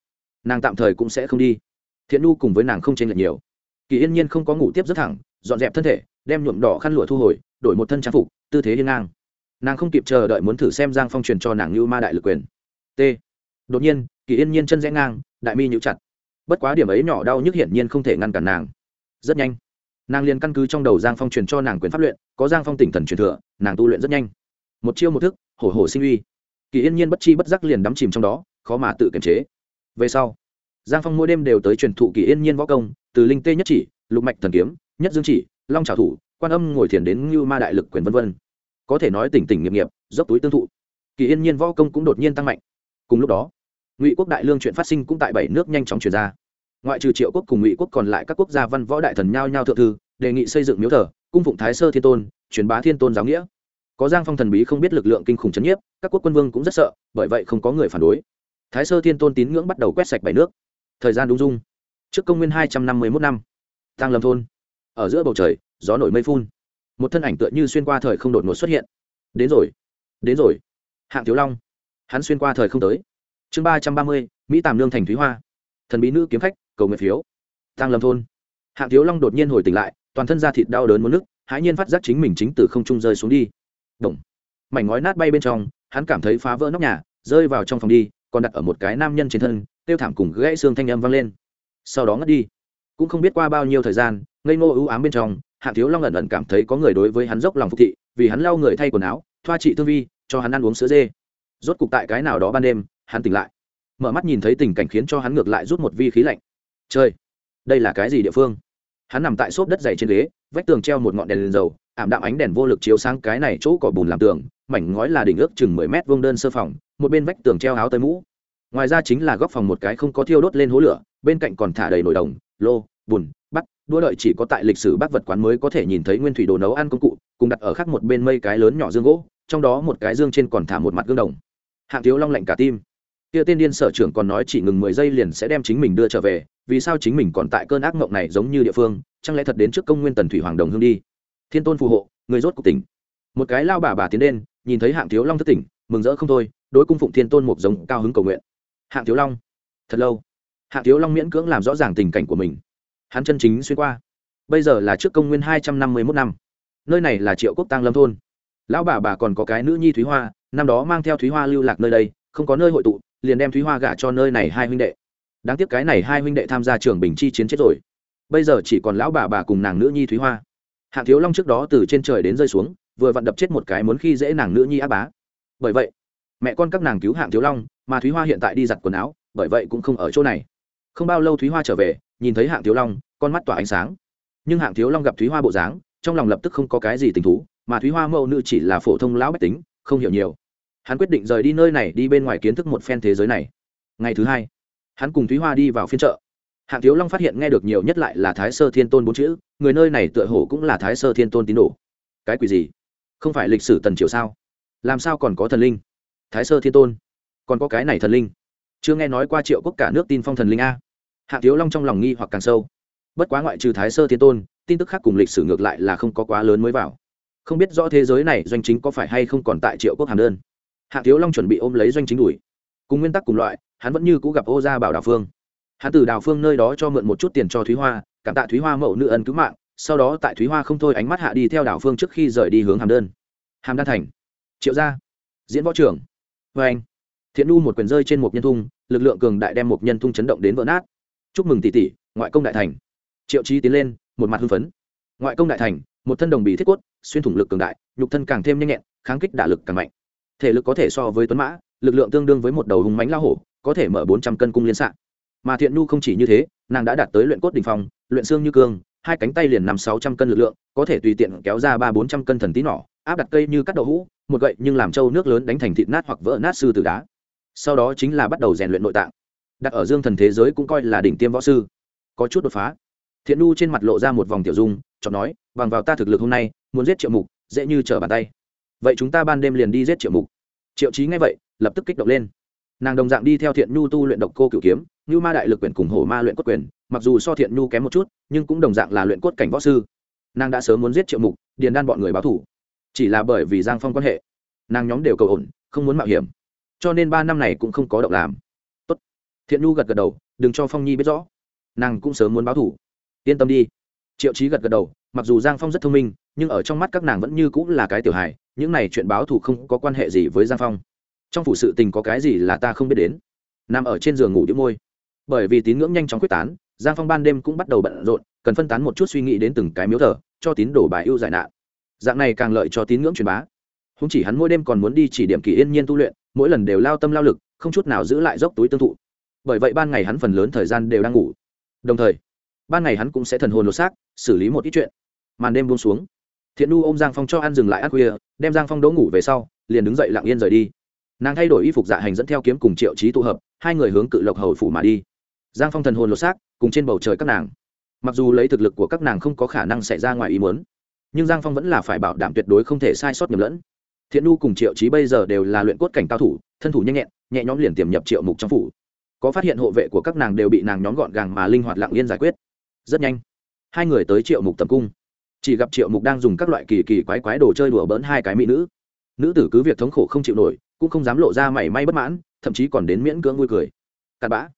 nàng tạm thời cũng sẽ không đi. Thiện nu cùng với nàng không tranh lệch nhiều. Kỳ yên nhiên không có ngủ tiếp rất thẳng, dọn dẹp thân thể, đem nhuộm đỏ khăn lụa thu hồi, đổi một thân trang phục, tư thế hiên ngang. Nàng không kịp chờ đợi muốn thử xem giang phong truyền cho nàng như ma đại lực quyền. T. Đột nhiên, kỳ yên nhiên chân rẽ ngang, đại mi nhũ chặt. Bất quá điểm ấy nhỏ đau nhức hiển nhiên không thể ngăn cản nàng. Rất nhanh nàng liền căn cứ trong đầu giang phong truyền cho nàng quyền pháp luyện, có giang phong tỉnh thần truyền thừa, nàng tu luyện rất nhanh. Một chiêu một thức, hổ hổ sinh uy. Kỳ yên nhiên bất chi bất giác liền đắm chìm trong đó, khó mà tự kiềm chế. Về sau, giang phong mỗi đêm đều tới truyền thụ kỳ yên nhiên võ công, từ linh tê nhất chỉ, lục mạch thần kiếm, nhất dương chỉ, long trào thủ, quan âm ngồi thiền đến như ma đại lực quyền vân vân. Có thể nói tỉnh tỉnh nghiệp nghiệp, dốc túi tương thụ. Kỳ yên nhiên võ công cũng đột nhiên tăng mạnh. Cùng lúc đó, ngụy quốc đại lương chuyện phát sinh cũng tại bảy nước nhanh chóng chuyển ra ngoại trừ triệu quốc cùng ngụy quốc còn lại các quốc gia văn võ đại thần nhao nhao thượng thư, đề nghị xây dựng miếu thờ, cung phụng thái sơ thiên tôn, truyền bá thiên tôn giáo nghĩa. Có giang phong thần bí không biết lực lượng kinh khủng c h ấ n nhiếp, các quốc quân vương cũng rất sợ, bởi vậy không có người phản đối. Thái sơ thiên tôn tín ngưỡng bắt đầu quét sạch bảy nước. Thời gian đúng dung. Trước công nguyên hai trăm năm mươi mốt năm. Tăng lâm thôn. Ở giữa bầu trời, gió nổi mây phun. Một thân ảnh tựa như xuyên qua thời không đột ngột xuất hiện. Đến rồi đến rồi. Hạng thiếu long. Hắn xuyên qua thời không tới. Chương ba trăm ba mươi, mỹ tàm lương thành thúy hoa. Thần bí nữ kiếm khách cầu nguyện phiếu. Tăng lâm thôn. Hạng thiếu long đột nhiên hồi tỉnh lại toàn thân da thịt đau đớn muốn nức, hãi nhiên phát giác chính mình chính từ không trung rơi xuống đi. Động. mảnh ngói nát bay bên trong hắn cảm thấy phá vỡ nóc nhà rơi vào trong phòng đi còn đặt ở một cái nam nhân trên thân tiêu thảm cùng gãy xương thanh âm vang lên. Sau đó ngất đi. Cũng không biết qua bao nhiêu thời gian ngây ngô ưu ám bên trong hạng thiếu long ẩn ẩn cảm thấy có người đối với hắn dốc lòng phục thị vì hắn lau người thay quần áo thoa trị thương vi cho hắn ăn uống sữa dê. Rốt cục tại cái nào đó ban đêm hắn tỉnh lại. Mở mắt nhìn thấy tình cảnh khiến cho hắn ngược lại rút một vi khí lạnh chơi. Đây là cái gì địa phương? Hắn nằm tại xốp đất dày trên ghế vách tường treo một ngọn đèn, đèn dầu ảm đạm ánh đèn vô lực chiếu sáng cái này chỗ cỏ bùn làm tường mảnh ngói là đỉnh ước chừng mười mét vuông đơn sơ phòng một bên vách tường treo áo tới mũ. Ngoài ra chính là góc phòng một cái không có thiêu đốt lên hố lửa bên cạnh còn thả đầy nồi đồng lô bùn bắt đua đợi chỉ có tại lịch sử bác vật quán mới có thể nhìn thấy nguyên thủy đồ nấu ăn công cụ cùng đặt ở khác một bên mây cái lớn nhỏ dương gỗ trong đó một cái dương trên còn thả một mặt gương đồng. Hạng thiếu long lạnh cả tim kia tên điên sở trưởng còn nói chỉ ngừng mười giây liền sẽ đem chính mình đưa trở về, vì sao chính mình còn tại cơn ác mộng này giống như địa phương, chẳng lẽ thật đến trước công nguyên tần thủy hoàng đồng hương đi? Thiên tôn phù hộ, người rốt cuộc tỉnh. Một cái lao bà bà tiến lên, nhìn thấy hạng thiếu long thất tỉnh, mừng rỡ không thôi, đối cung phụng thiên tôn một giống cao hứng cầu nguyện. Hạng thiếu long, thật lâu. Hạng thiếu long miễn cưỡng làm rõ ràng tình cảnh của mình. Hắn chân chính xuyên qua. Bây giờ là trước công nguyên hai trăm năm mươi mốt năm. Nơi này là triệu quốc tăng lâm thôn. Lão bà bà còn có cái nữ nhi thúy hoa, năm đó mang theo thúy hoa lưu lạc nơi đây, không có nơi hội tụ liền đem thúy hoa gả cho nơi này hai huynh đệ. Đáng tiếc cái này hai huynh đệ tham gia trường bình chi chiến chết rồi. Bây giờ chỉ còn lão bà bà cùng nàng nữ nhi thúy hoa. Hạng thiếu long trước đó từ trên trời đến rơi xuống, vừa vặn đập chết một cái muốn khi dễ nàng nữ nhi á bá. Bởi vậy, mẹ con các nàng cứu hạng thiếu long, mà thúy hoa hiện tại đi giặt quần áo, bởi vậy cũng không ở chỗ này. Không bao lâu thúy hoa trở về, nhìn thấy hạng thiếu long, con mắt tỏa ánh sáng. Nhưng hạng thiếu long gặp thúy hoa bộ dáng, trong lòng lập tức không có cái gì tình thú, mà thúy hoa mẫu nữ chỉ là phổ thông lão bách tính, không hiểu nhiều hắn quyết định rời đi nơi này đi bên ngoài kiến thức một phen thế giới này. Ngày thứ hai, hắn cùng thúy hoa đi vào phiên chợ. Hạng thiếu long phát hiện nghe được nhiều nhất lại là thái sơ thiên tôn bốn chữ, người nơi này tựa hồ cũng là thái sơ thiên tôn tín đồ. Cái quỷ gì? Không phải lịch sử tần triều sao? Làm sao còn có thần linh? Thái sơ thiên tôn, còn có cái này thần linh? Chưa nghe nói qua triệu quốc cả nước tin phong thần linh a. Hạng thiếu long trong lòng nghi hoặc càng sâu. Bất quá ngoại trừ thái sơ thiên tôn, tin tức khác cùng lịch sử ngược lại là không có quá lớn mới vào. Không biết rõ thế giới này doanh chính có phải hay không còn tại triệu quốc hàm đơn. Hạ thiếu long chuẩn bị ôm lấy doanh chính đuổi. Cùng nguyên tắc cùng loại, hắn vẫn như cũ gặp ô gia bảo đào phương. Hắn từ đào phương nơi đó cho mượn một chút tiền cho thúy hoa, cảm tạ thúy hoa mẫu nữ ân cứu mạng, sau đó tại thúy hoa không thôi ánh mắt hạ đi theo đào phương trước khi rời đi hướng hàm đơn. Hàm đan thành. Triệu gia. Diễn võ trưởng. Vê anh. Thiện nu một quyền rơi trên một nhân thung, lực lượng cường đại đem một nhân thung chấn động đến vỡ nát. Chúc mừng tỷ tỷ, ngoại công đại thành. Triệu trí tiến lên, một mặt hưng phấn. Ngoại công đại thành, một thân đồng bị thiết quất xuyên thủng lực cường đại, nhục thân càng thêm nhanh nhẹn, kháng kích đả lực càng mạnh thể lực có thể so với tuấn mã, lực lượng tương đương với một đầu hùng mánh lao hổ, có thể mở bốn trăm cân cung liên s mà thiện nhu không chỉ như thế, nàng đã đạt tới luyện cốt đ ỉ n h phong, luyện xương như cương, hai cánh tay liền nằm sáu trăm cân lực lượng, có thể tùy tiện kéo ra ba bốn trăm cân thần tí nỏ, áp đặt cây như cắt đậu hũ, một gậy nhưng làm trâu nước lớn đánh thành thịt nát hoặc vỡ nát sư từ đá. Sau đó chính là bắt đầu rèn luyện nội tạng. Đặt ở dương thần thế giới cũng coi là đỉnh tiêm võ sư. Có chút đột phá. Thiện nu trên mặt lộ ra một vòng tiểu dung chọn nói, bằng vào ta thực lực hôm nay, muốn giết triệu mục, dễ như trở bàn tay vậy chúng ta ban đêm liền đi giết triệu mục. Triệu trí nghe vậy, lập tức kích động lên. Nàng đồng dạng đi theo thiện nhu tu luyện độc cô cửu kiếm như ma đại lực quyền cùng hổ ma luyện cốt quyền, mặc dù so thiện nhu kém một chút, nhưng cũng đồng dạng là luyện cốt cảnh võ sư. Nàng đã sớm muốn giết triệu mục, điền đan bọn người báo thủ. Chỉ là bởi vì giang phong quan hệ, nàng nhóm đều cầu ổn, không muốn mạo hiểm. Cho nên ba năm này cũng không có động làm. Tốt. thiện nhu gật gật đầu, đừng cho phong nhi biết rõ. Nàng cũng sớm muốn báo thủ. Yên tâm đi. Triệu trí gật gật đầu, mặc dù giang phong rất thông minh, nhưng ở trong mắt các nàng vẫn như cũng là cái tiểu hài những này chuyện báo thù không có quan hệ gì với giang phong. Trong phủ sự tình có cái gì là ta không biết đến. Nằm ở trên giường ngủ đĩu môi. Bởi vì tín ngưỡng nhanh chóng quyết tán, giang phong ban đêm cũng bắt đầu bận rộn, cần phân tán một chút suy nghĩ đến từng cái miếu thờ, cho tín đồ bài ưu giải nạn. Dạng này càng lợi cho tín ngưỡng truyền bá. Không chỉ hắn mỗi đêm còn muốn đi chỉ điểm kỳ yên nhiên tu luyện, mỗi lần đều lao tâm lao lực, không chút nào giữ lại dốc túi tương thụ. Bởi vậy ban ngày hắn phần lớn thời gian đều đang ngủ. Đồng thời, ban ngày hắn cũng sẽ thần hồn lột xác, xử lý một ít chuyện. Màn đêm buông xuống thiện nu ôm giang phong cho ăn dừng lại ăn khuya, đem giang phong đỗ ngủ về sau, liền đứng dậy lặng yên rời đi. Nàng thay đổi y phục dạ hành dẫn theo kiếm cùng triệu trí tụ hợp, hai người hướng cự lộc hầu phủ mà đi. Giang phong thần hồn lột xác, cùng trên bầu trời các nàng. Mặc dù lấy thực lực của các nàng không có khả năng xảy ra ngoài ý muốn, nhưng giang phong vẫn là phải bảo đảm tuyệt đối không thể sai sót nhầm lẫn. Thiện nu cùng triệu trí bây giờ đều là luyện cốt cảnh cao thủ, thân thủ nhanh nhẹn, nhẹ nhõm liền tiềm nhập triệu mục trong phủ. Có phát hiện hộ vệ của các nàng đều bị nàng nhóm gọn gàng mà linh hoạt lặng yên giải quyết. Rất nhanh, hai người tới triệu mục tầm cung chỉ gặp triệu mục đang dùng các loại kỳ kỳ quái quái đồ chơi đùa bỡn hai cái mỹ nữ. Nữ tử cứ việc thống khổ không chịu nổi, cũng không dám lộ ra mảy may bất mãn, thậm chí còn đến miễn cưỡng vui cười. Cặn bã.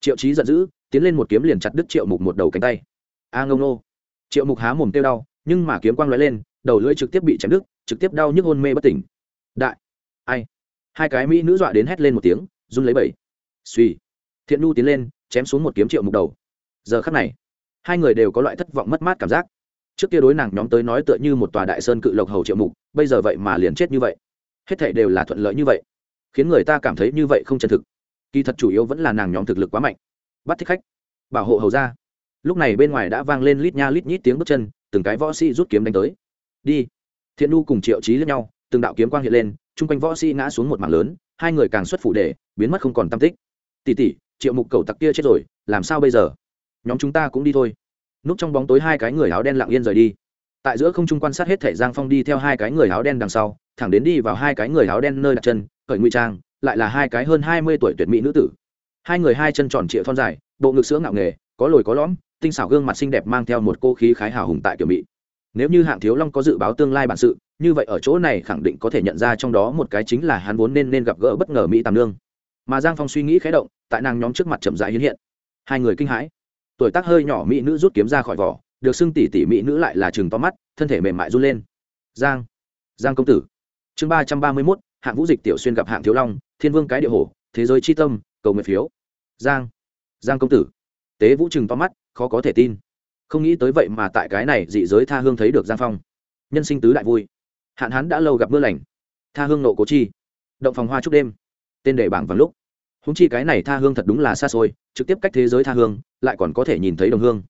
Triệu trí giận dữ, tiến lên một kiếm liền chặt đứt triệu mục một đầu cánh tay. A ngông nô. Triệu mục há mồm tiêu đau, nhưng mà kiếm quang lóe lên, đầu lưỡi trực tiếp bị chém đứt, trực tiếp đau nhức hôn mê bất tỉnh. Đại. Ai? Hai cái mỹ nữ dọa đến hét lên một tiếng, run lấy bẩy. Suy thiện nu tiến lên, chém xuống một kiếm triệu mục đầu. Giờ khắc này, hai người đều có loại thất vọng mất mát cảm giác trước kia đối nàng nhóm tới nói tựa như một tòa đại sơn cự lộc hầu triệu mục, bây giờ vậy mà liền chết như vậy. Hết thảy đều là thuận lợi như vậy. Khiến người ta cảm thấy như vậy không chân thực. Kỳ thật chủ yếu vẫn là nàng nhóm thực lực quá mạnh. Bắt thích khách. Bảo hộ hầu ra lúc này bên ngoài đã vang lên lít nha lít nhít tiếng bước chân, từng cái võ sĩ rút kiếm đánh tới. Đi. Thiện nu cùng triệu trí lẫn nhau, từng đạo kiếm quang hiện lên, chung quanh võ sĩ ngã xuống một mảng lớn, hai người càng xuất phủ để, biến mất không còn tam tích. Tỷ tỷ, triệu mục cầu tặc kia chết rồi, làm sao bây giờ? Nhóm chúng ta cũng đi thôi núp trong bóng tối hai cái người áo đen lặng yên rời đi. Tại giữa không trung quan sát hết thể giang phong đi theo hai cái người áo đen đằng sau, thẳng đến đi vào hai cái người áo đen nơi đặt chân, khởi nguy trang, lại là hai cái hơn hai mươi tuổi tuyệt mỹ nữ tử. Hai người hai chân tròn trịa thon dài, bộ ngực sữa ngạo nghề, có lồi có lõm, tinh xảo gương mặt xinh đẹp mang theo một cô khí khái hào hùng tại kiểu mỹ nếu như hạng thiếu long có dự báo tương lai bản sự, như vậy ở chỗ này khẳng định có thể nhận ra trong đó một cái chính là hắn vốn nên nên gặp gỡ bất ngờ mỹ tam nương. Mà giang phong suy nghĩ khé động, tại nàng nhóm trước mặt chậm rãi hiến hiện. Hai người kinh hãi tuổi tác hơi nhỏ mỹ nữ rút kiếm ra khỏi vỏ được xưng tỷ tỷ mỹ nữ lại là chừng to mắt thân thể mềm mại run lên. Giang giang công tử. Chương ba trăm ba mươi mốt hạng vũ dịch tiểu xuyên gặp hạng thiếu long thiên vương cái địa hồ, thế giới c h i tâm cầu nguyện phiếu. Giang giang công tử. Tế vũ chừng to mắt khó có thể tin. Không nghĩ tới vậy mà tại cái này dị giới tha hương thấy được giang phong. Nhân sinh tứ đại vui. Hạn hán đã lâu gặp mưa lành. Tha hương nộ cố chi. Động phòng hoa chúc đêm. Tên đề bảng vào lúc húng chi cái này tha hương thật đúng là xa xôi, trực tiếp cách thế giới tha hương, lại còn có thể nhìn thấy đồng hương.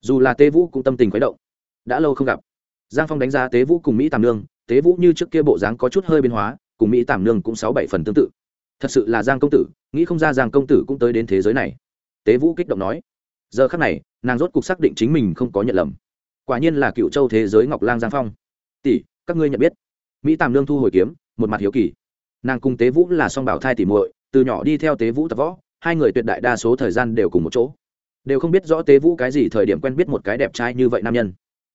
Dù là tế vũ cũng tâm tình khuấy động. Đã lâu không gặp. Giang phong đánh giá tế vũ cùng mỹ tàm nương, tế vũ như trước kia bộ dáng có chút hơi biến hóa, cùng mỹ tàm nương cũng sáu bảy phần tương tự. Thật sự là giang công tử, nghĩ không ra giang công tử cũng tới đến thế giới này. Tế vũ kích động nói. Giờ khắc này, nàng rốt cuộc xác định chính mình không có nhận lầm. Quả nhiên là cựu châu thế giới ngọc lang giang phong. Tỷ, các ngươi nhận biết. Mỹ tàm nương thu hồi kiếm, một mặt hiếu kỳ. Nàng cùng tế vũ là song bảo thai tỉ muội từ nhỏ đi theo tế vũ tập võ, hai người tuyệt đại đa số thời gian đều cùng một chỗ. Đều không biết rõ tế vũ cái gì thời điểm quen biết một cái đẹp trai như vậy nam nhân.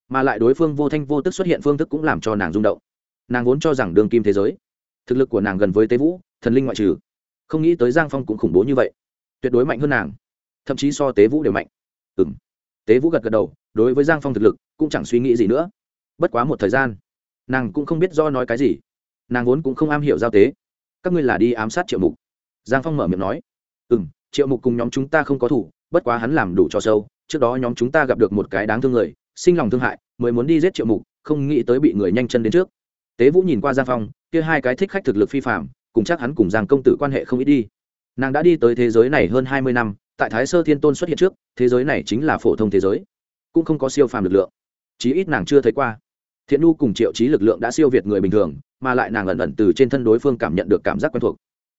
Mà lại đối phương vô thanh vô tức xuất hiện phương thức cũng làm cho nàng rung động. Nàng vốn cho rằng đường kim thế giới, thực lực của nàng gần với tế vũ, thần linh ngoại trừ. Không nghĩ tới giang phong cũng khủng bố như vậy. Tuyệt đối mạnh hơn nàng. Thậm chí so tế vũ đều mạnh. Ừ m tế vũ gật gật đầu, đối với giang phong thực lực, cũng chẳng suy nghĩ gì nữa. Bất quá một thời gian, nàng cũng không biết do nói cái gì. Nàng vốn cũng không am hiểu giao tế. Các ngươi là đi ám sát triệu mục giang phong mở miệng nói ừ m triệu mục cùng nhóm chúng ta không có thủ, bất quá hắn làm đủ cho sâu trước đó nhóm chúng ta gặp được một cái đáng thương người, sinh lòng thương hại, mới muốn đi giết triệu mục, không nghĩ tới bị người nhanh chân đến trước. Tế vũ nhìn qua giang phong, kia hai cái thích khách thực lực phi phạm cùng chắc hắn cùng giang công tử quan hệ không ít đi. Nàng đã đi tới thế giới này hơn hai mươi năm, tại thái sơ thiên tôn xuất hiện trước, thế giới này chính là phổ thông thế giới, cũng không có siêu phàm lực lượng. Chí ít nàng chưa thấy qua. Thiện nu cùng triệu trí lực lượng đã siêu việt người bình thường, mà lại nàng ẩn ẩn từ trên thân đối phương cảm nhận được cảm giác quen thuộc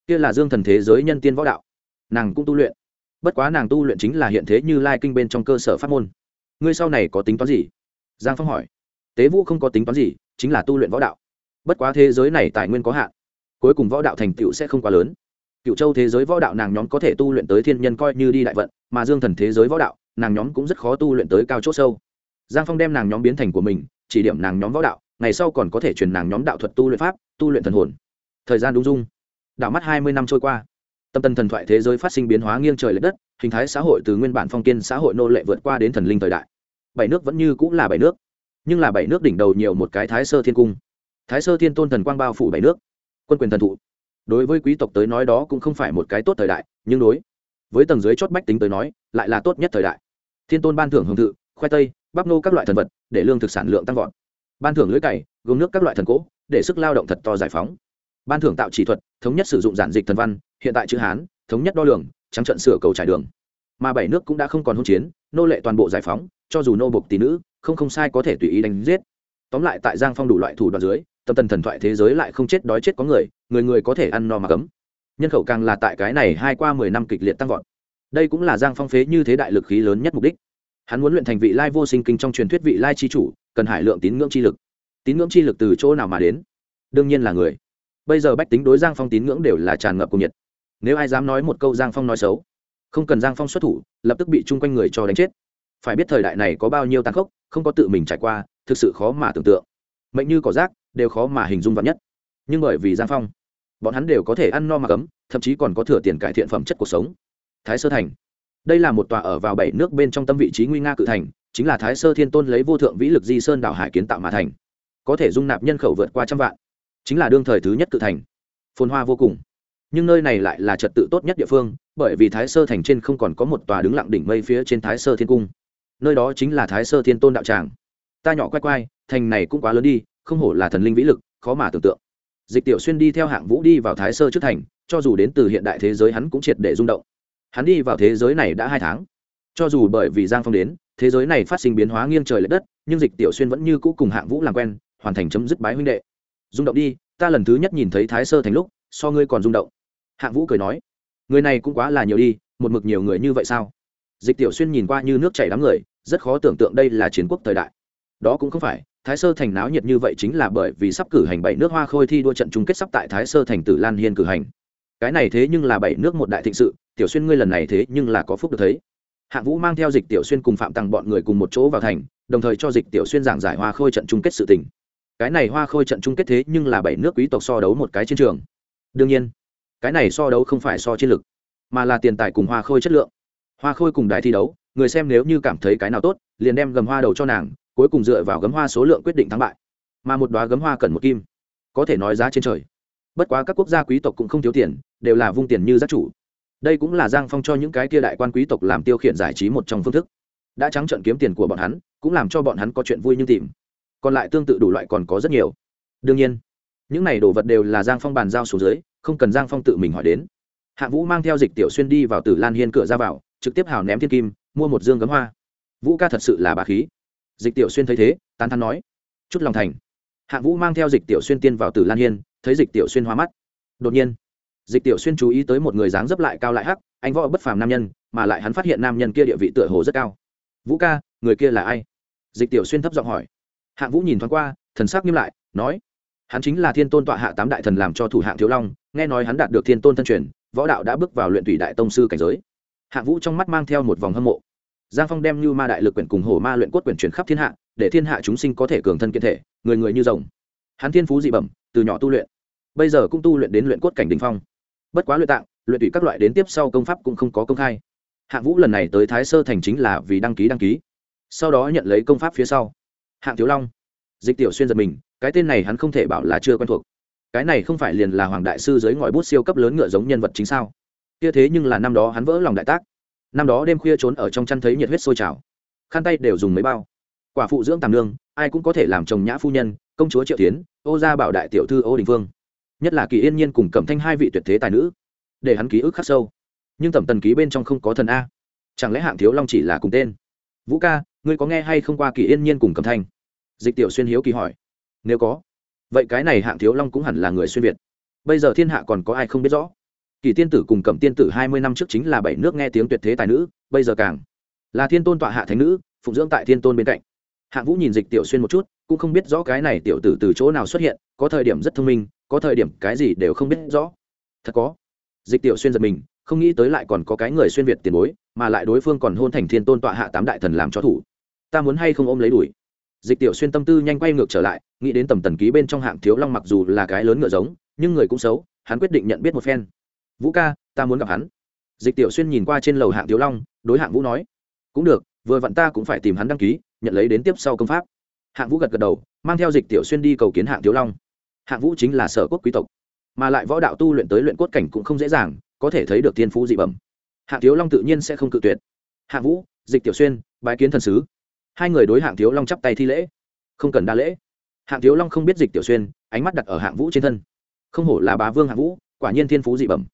kia là dương thần thế giới nhân tiên võ đạo. Nàng cũng tu luyện. Bất quá nàng tu luyện chính là hiện thế như lai kinh bên trong cơ sở pháp môn. Ngươi sau này có tính toán gì? Giang phong hỏi. Tế vũ không có tính toán gì, chính là tu luyện võ đạo. Bất quá thế giới này tài nguyên có hạn, cuối cùng võ đạo thành tựu sẽ không quá lớn. Cựu châu thế giới võ đạo nàng nhóm có thể tu luyện tới thiên nhân coi như đi đại vận, mà dương thần thế giới võ đạo, nàng nhóm cũng rất khó tu luyện tới cao c h ỗ sâu. Giang phong đem nàng nhóm biến thành của mình, chỉ điểm nàng nhóm võ đạo, ngày sau còn có thể truyền nàng nhóm đạo thuật tu luyện pháp, tu luyện thần hồn. Thời gian đúng dung đảo mắt hai mươi năm trôi qua. Tâm tần thần thoại thế giới phát sinh biến hóa nghiêng trời l ệ đất hình thái xã hội từ nguyên bản phong kiên xã hội nô lệ vượt qua đến thần linh thời đại. Bảy nước vẫn như cũng là bảy nước nhưng là bảy nước đỉnh đầu nhiều một cái thái sơ thiên cung. Thái sơ thiên tôn thần quang bao phủ bảy nước quân quyền thần thụ. Đối với quý tộc tới nói đó cũng không phải một cái tốt thời đại nhưng đối với tầng dưới chót bách tính tới nói lại là tốt nhất thời đại. Thiên tôn ban thưởng hưởng tự, khoai tây bắp nô các loại thần vật để lương thực sản lượng tăng vọt. Ban thưởng lưới cày gồm nước các loại thần cỗ để sức lao động thật to giải phóng ban thưởng tạo chỉ thuật, thống nhất sử dụng giản dịch thần văn, hiện tại chữ hán, thống nhất đo lường, trắng trận sửa cầu trải đường. Mà bảy nước cũng đã không còn hôn chiến, nô lệ toàn bộ giải phóng, cho dù nô bộc tỷ nữ, không không sai có thể tùy ý đánh giết. Tóm lại tại giang phong đủ loại thủ đoạn dưới, tâm tần thần thoại thế giới lại không chết đói chết có người người người có thể ăn no mà cấm. Nhân khẩu càng là tại cái này hai qua mười năm kịch liệt tăng vọt. Đây cũng là giang phong phế như thế đại lực khí lớn nhất mục đích. Hắn muốn luyện thành vị lai vô sinh kinh trong truyền thuyết vị lai chi chủ, cần hải lượng tín ngưỡng chi lực. Tín ngưỡng chi lực từ chỗ nào mà đến? Đương nhiên là người bây giờ bách tính đối giang phong tín ngưỡng đều là tràn ngập cùng nhiệt. Nếu ai dám nói một câu giang phong nói xấu, không cần giang phong xuất thủ, lập tức bị chung quanh người cho đánh chết. Phải biết thời đại này có bao nhiêu tàn khốc, không có tự mình trải qua, thực sự khó mà tưởng tượng. Mệnh như cỏ rác, đều khó mà hình dung vắn nhất. Nhưng bởi vì giang phong, bọn hắn đều có thể ăn no mà cấm, thậm chí còn có thừa tiền cải thiện phẩm chất cuộc sống. Thái sơ thành. Đây là một tòa ở vào bảy nước bên trong tâm vị trí nguy nga cự thành, chính là thái sơ thiên tôn lấy vô thượng vĩ lực di sơn đảo hải kiến tạo mà thành. Có thể dung nạp nhân khẩu vượt qua trăm vạn chính là đương thời thứ nhất cự thành. Phồn hoa vô cùng. Nhưng nơi này lại là trật tự tốt nhất địa phương, bởi vì thái sơ thành trên không còn có một tòa đứng lặng đỉnh mây phía trên thái sơ thiên cung. Nơi đó chính là thái sơ thiên tôn đạo tràng. Ta nhỏ quay quay, thành này cũng quá lớn đi, không hổ là thần linh vĩ lực, khó mà tưởng tượng. Dịch tiểu xuyên đi theo hạng vũ đi vào thái sơ trước thành, cho dù đến từ hiện đại thế giới hắn cũng triệt để rung động. Hắn đi vào thế giới này đã hai tháng. Cho dù bởi vì giang phong đến, thế giới này phát sinh biến hóa nghiêng trời l ệ đất, nhưng dịch tiểu xuyên vẫn như cũ cùng hạng vũ làm quen, hoàn thành chấm dứt bái huynh đệ rung động đi, ta lần thứ nhất nhìn thấy thái sơ thành lúc, so ngươi còn rung động. Hạng vũ cười nói, người này cũng quá là nhiều đi, một mực nhiều người như vậy sao? Dịch tiểu xuyên nhìn qua như nước chảy đám người, rất khó tưởng tượng đây là chiến quốc thời đại. Đó cũng không phải, thái sơ thành náo nhiệt như vậy chính là bởi vì sắp cử hành bảy nước hoa khôi thi đua trận chung kết sắp tại thái sơ thành tử lan hiên cử hành. Cái này thế nhưng là bảy nước một đại thịnh sự, tiểu xuyên ngươi lần này thế nhưng là có phúc được thấy. Hạng vũ mang theo dịch tiểu xuyên cùng phạm tăng bọn người cùng một chỗ vào thành, đồng thời cho dịch tiểu xuyên giảng giải hoa khôi trận chung kết sự tình cái này hoa khôi trận chung kết thế nhưng là bảy nước quý tộc so đấu một cái chiến trường. Đương nhiên, cái này so đấu không phải so chiến lực mà là tiền tài cùng hoa khôi chất lượng. Hoa khôi cùng đài thi đấu, người xem nếu như cảm thấy cái nào tốt, liền đem gầm hoa đầu cho nàng, cuối cùng dựa vào gấm hoa số lượng quyết định thắng bại. Mà một đoá gấm hoa cần một kim, có thể nói giá trên trời. Bất quá các quốc gia quý tộc cũng không thiếu tiền, đều là vung tiền như giác chủ. Đây cũng là giang phong cho những cái kia đại quan quý tộc làm tiêu khiển giải trí một trong phương thức. Đã trắng trận kiếm tiền của bọn hắn, cũng làm cho bọn hắn có chuyện vui như tìm còn lại tương tự đủ loại còn có rất nhiều. Đương nhiên, những này đồ vật đều là giang phong bàn giao xuống dưới, không cần giang phong tự mình hỏi đến. Hạ vũ mang theo dịch tiểu xuyên đi vào tử lan hiên cửa ra vào, trực tiếp hào ném thiên kim, mua một dương gấm hoa. Vũ ca thật sự là bà khí. Dịch tiểu xuyên thấy thế, tán thắn nói, chút lòng thành. Hạ vũ mang theo dịch tiểu xuyên tiên vào tử lan hiên, thấy dịch tiểu xuyên hoa mắt. Đột nhiên, dịch tiểu xuyên chú ý tới một người dáng dấp lại cao lại hắc, anh võ bất phàm nam nhân, mà lại hắn phát hiện nam nhân kia địa vị tựa hồ rất cao. Vũ ca, người kia là ai? Dịch tiểu xuyên thấp giọng hỏi. Hạng vũ nhìn thoáng qua, thần sắc nghiêm lại, nói, hắn chính là thiên tôn tọa hạ tám đại thần làm cho thủ hạng thiếu long, nghe nói hắn đạt được thiên tôn thân truyền, võ đạo đã bước vào luyện thủy đại tông sư cảnh giới. Hạng vũ trong mắt mang theo một vòng hâm mộ. Giang phong đem như ma đại lực quyển cùng hổ ma luyện cốt quyển truyền khắp thiên hạ, để thiên hạ chúng sinh có thể cường thân kiên thể, người người như rồng. Hắn thiên phú dị bẩm, từ nhỏ tu luyện, bây giờ cũng tu luyện đến luyện cốt cảnh đình phong. Bất quá luyện tạng, luyện thủy các loại đến tiếp sau công pháp cũng không có công khai. Hạng vũ lần này tới thái sơ thành chính là vì đăng ký đăng ký, sau đó nhận lấy công pháp phía sau hạng thiếu long. Dịch tiểu xuyên giật mình cái tên này hắn không thể bảo là chưa quen thuộc. Cái này không phải liền là hoàng đại sư dưới ngòi bút siêu cấp lớn ngựa giống nhân vật chính sao? Kia thế nhưng là năm đó hắn vỡ lòng đại tác. Năm đó đêm khuya trốn ở trong chăn thấy nhiệt huyết sôi trào. Khăn tay đều dùng mấy bao. Quả phụ dưỡng tàm nương ai cũng có thể làm chồng nhã phu nhân công chúa triệu tiến ô gia bảo đại tiểu thư ô đình vương, nhất là kỳ yên nhiên cùng cẩm thanh hai vị tuyệt thế tài nữ. Để hắn ký ức khắc sâu. Nhưng tẩm tần ký bên trong không có thần a. Chẳng lẽ hạng thiếu long chỉ là cùng tên? Vũ ca, ngươi có nghe hay không qua kỳ yên nhiên cùng cẩm thanh? Dịch tiểu xuyên hiếu kỳ hỏi. Nếu có, vậy cái này hạng thiếu long cũng hẳn là người xuyên việt. Bây giờ thiên hạ còn có ai không biết rõ? Kỳ tiên tử cùng cẩm tiên tử hai mươi năm trước chính là bảy nước nghe tiếng tuyệt thế tài nữ, bây giờ càng là thiên tôn tọa hạ thánh nữ, phụng dưỡng tại thiên tôn bên cạnh. Hạng vũ nhìn dịch tiểu xuyên một chút, cũng không biết rõ cái này tiểu tử từ chỗ nào xuất hiện, có thời điểm rất thông minh, có thời điểm cái gì đều không biết rõ. Thật có. Dịch tiểu xuyên giật mình không nghĩ tới lại còn có cái người xuyên việt tiền bối, mà lại đối phương còn hôn thành thiên tôn tọa hạ tám đại thần làm cho thủ. Ta muốn hay không ôm lấy đuổi? Dịch tiểu xuyên tâm tư nhanh quay ngược trở lại, nghĩ đến tầm tần ký bên trong hạng thiếu long mặc dù là cái lớn ngựa giống, nhưng người cũng xấu, hắn quyết định nhận biết một phen. Vũ ca, ta muốn gặp hắn. Dịch tiểu xuyên nhìn qua trên lầu hạng thiếu long, đối hạng vũ nói. Cũng được, vừa vặn ta cũng phải tìm hắn đăng ký, nhận lấy đến tiếp sau công pháp. Hạng vũ gật gật đầu, mang theo dịch tiểu xuyên đi cầu kiến hạng thiếu long. Hạng vũ chính là sở quốc quý tộc mà lại võ đạo tu luyện tới luyện cốt cảnh cũng không dễ dàng, có thể thấy được thiên phú dị bẩm. Hạng thiếu long tự nhiên sẽ không cự tuyệt. Hạng vũ, dịch tiểu xuyên, bái kiến thần sứ. Hai người đối hạng thiếu long chắp tay thi lễ. Không cần đa lễ. Hạng thiếu long không biết dịch tiểu xuyên, ánh mắt đặt ở hạng vũ trên thân. Không hổ là bá vương hạng vũ, quả nhiên thiên phú dị bẩm.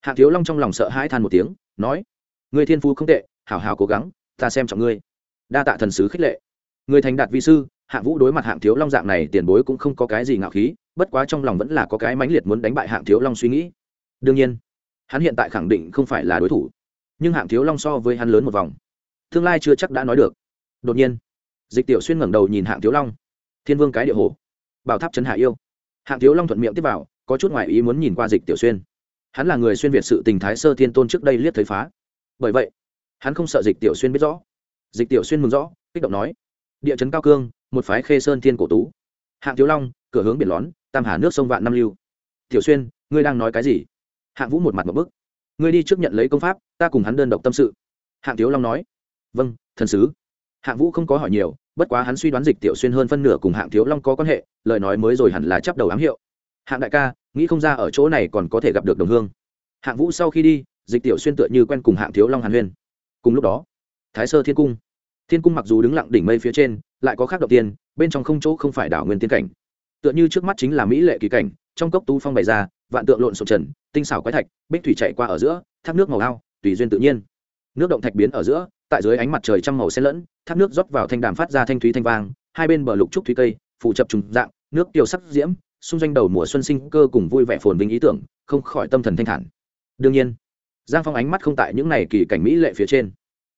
Hạng thiếu long trong lòng sợ hãi than một tiếng, nói người thiên phú không tệ, hảo hảo cố gắng, ta xem trọng ngươi. Đa tạ thần sứ khích lệ. Người thành đạt vi sư hạng vũ đối mặt hạng thiếu long dạng này, tiền bối cũng không có cái gì ngạo khí bất quá trong lòng vẫn là có cái mãnh liệt muốn đánh bại hạng thiếu long suy nghĩ. Đương nhiên, hắn hiện tại khẳng định không phải là đối thủ, nhưng hạng thiếu long so với hắn lớn một vòng. Tương lai chưa chắc đã nói được. Đột nhiên, dịch tiểu xuyên ngẩng đầu nhìn hạng thiếu long. Thiên vương cái địa hồ. Bảo tháp trấn hạ yêu. Hạng thiếu long thuận miệng tiếp vào, có chút ngoại ý muốn nhìn qua dịch tiểu xuyên. Hắn là người xuyên việt sự tình thái sơ thiên tôn trước đây liếc thấy phá. Bởi vậy, hắn không sợ dịch tiểu xuyên biết rõ. Dịch tiểu xuyên mừng rõ, kích động nói, địa chấn cao cương, một phái khê sơn thiên cổ tú hạng thiếu long, cửa hướng biển lón, tam hà nước sông vạn năm lưu. Tiểu xuyên, ngươi đang nói cái gì? Hạng vũ một mặt một bức. Ngươi đi trước nhận lấy công pháp, ta cùng hắn đơn độc tâm sự. Hạng thiếu long nói. Vâng thần sứ. Hạng vũ không có hỏi nhiều, bất quá hắn suy đoán dịch tiểu xuyên hơn phân nửa cùng hạng thiếu long có quan hệ, lời nói mới rồi hẳn là chấp đầu ám hiệu. Hạng đại ca, nghĩ không ra ở chỗ này còn có thể gặp được đồng hương. Hạng vũ sau khi đi, dịch tiểu xuyên tựa như quen cùng hạng thiếu long hàn huyên. Cùng lúc đó, thái sơ thiên cung thiên cung mặc dù đứng lặng đỉnh mây phía trên, lại có khác đầu tiên, bên trong không chỗ không phải đảo nguyên tiên cảnh. Tựa như trước mắt chính là mỹ lệ kỳ cảnh, trong cốc tú phong bày ra, vạn tượng lộn sộp trần, tinh xảo quái thạch, bích thủy chạy qua ở giữa, thác nước màu ao, tùy duyên tự nhiên. Nước động thạch biến ở giữa, tại dưới ánh mặt trời trăm màu xen lẫn, thác nước rót vào thanh đàm phát ra thanh thúy thanh vang, hai bên bờ lục trúc thúy cây, phủ chập trùng dạng, nước tiêu sắc diễm, xung doanh đầu mùa xuân sinh cơ cùng vui vẻ phồn vinh ý tưởng, không khỏi tâm thần thanh thản. Đương nhiên, giang phong ánh mắt không tại những này kỳ cảnh mỹ lệ phía trên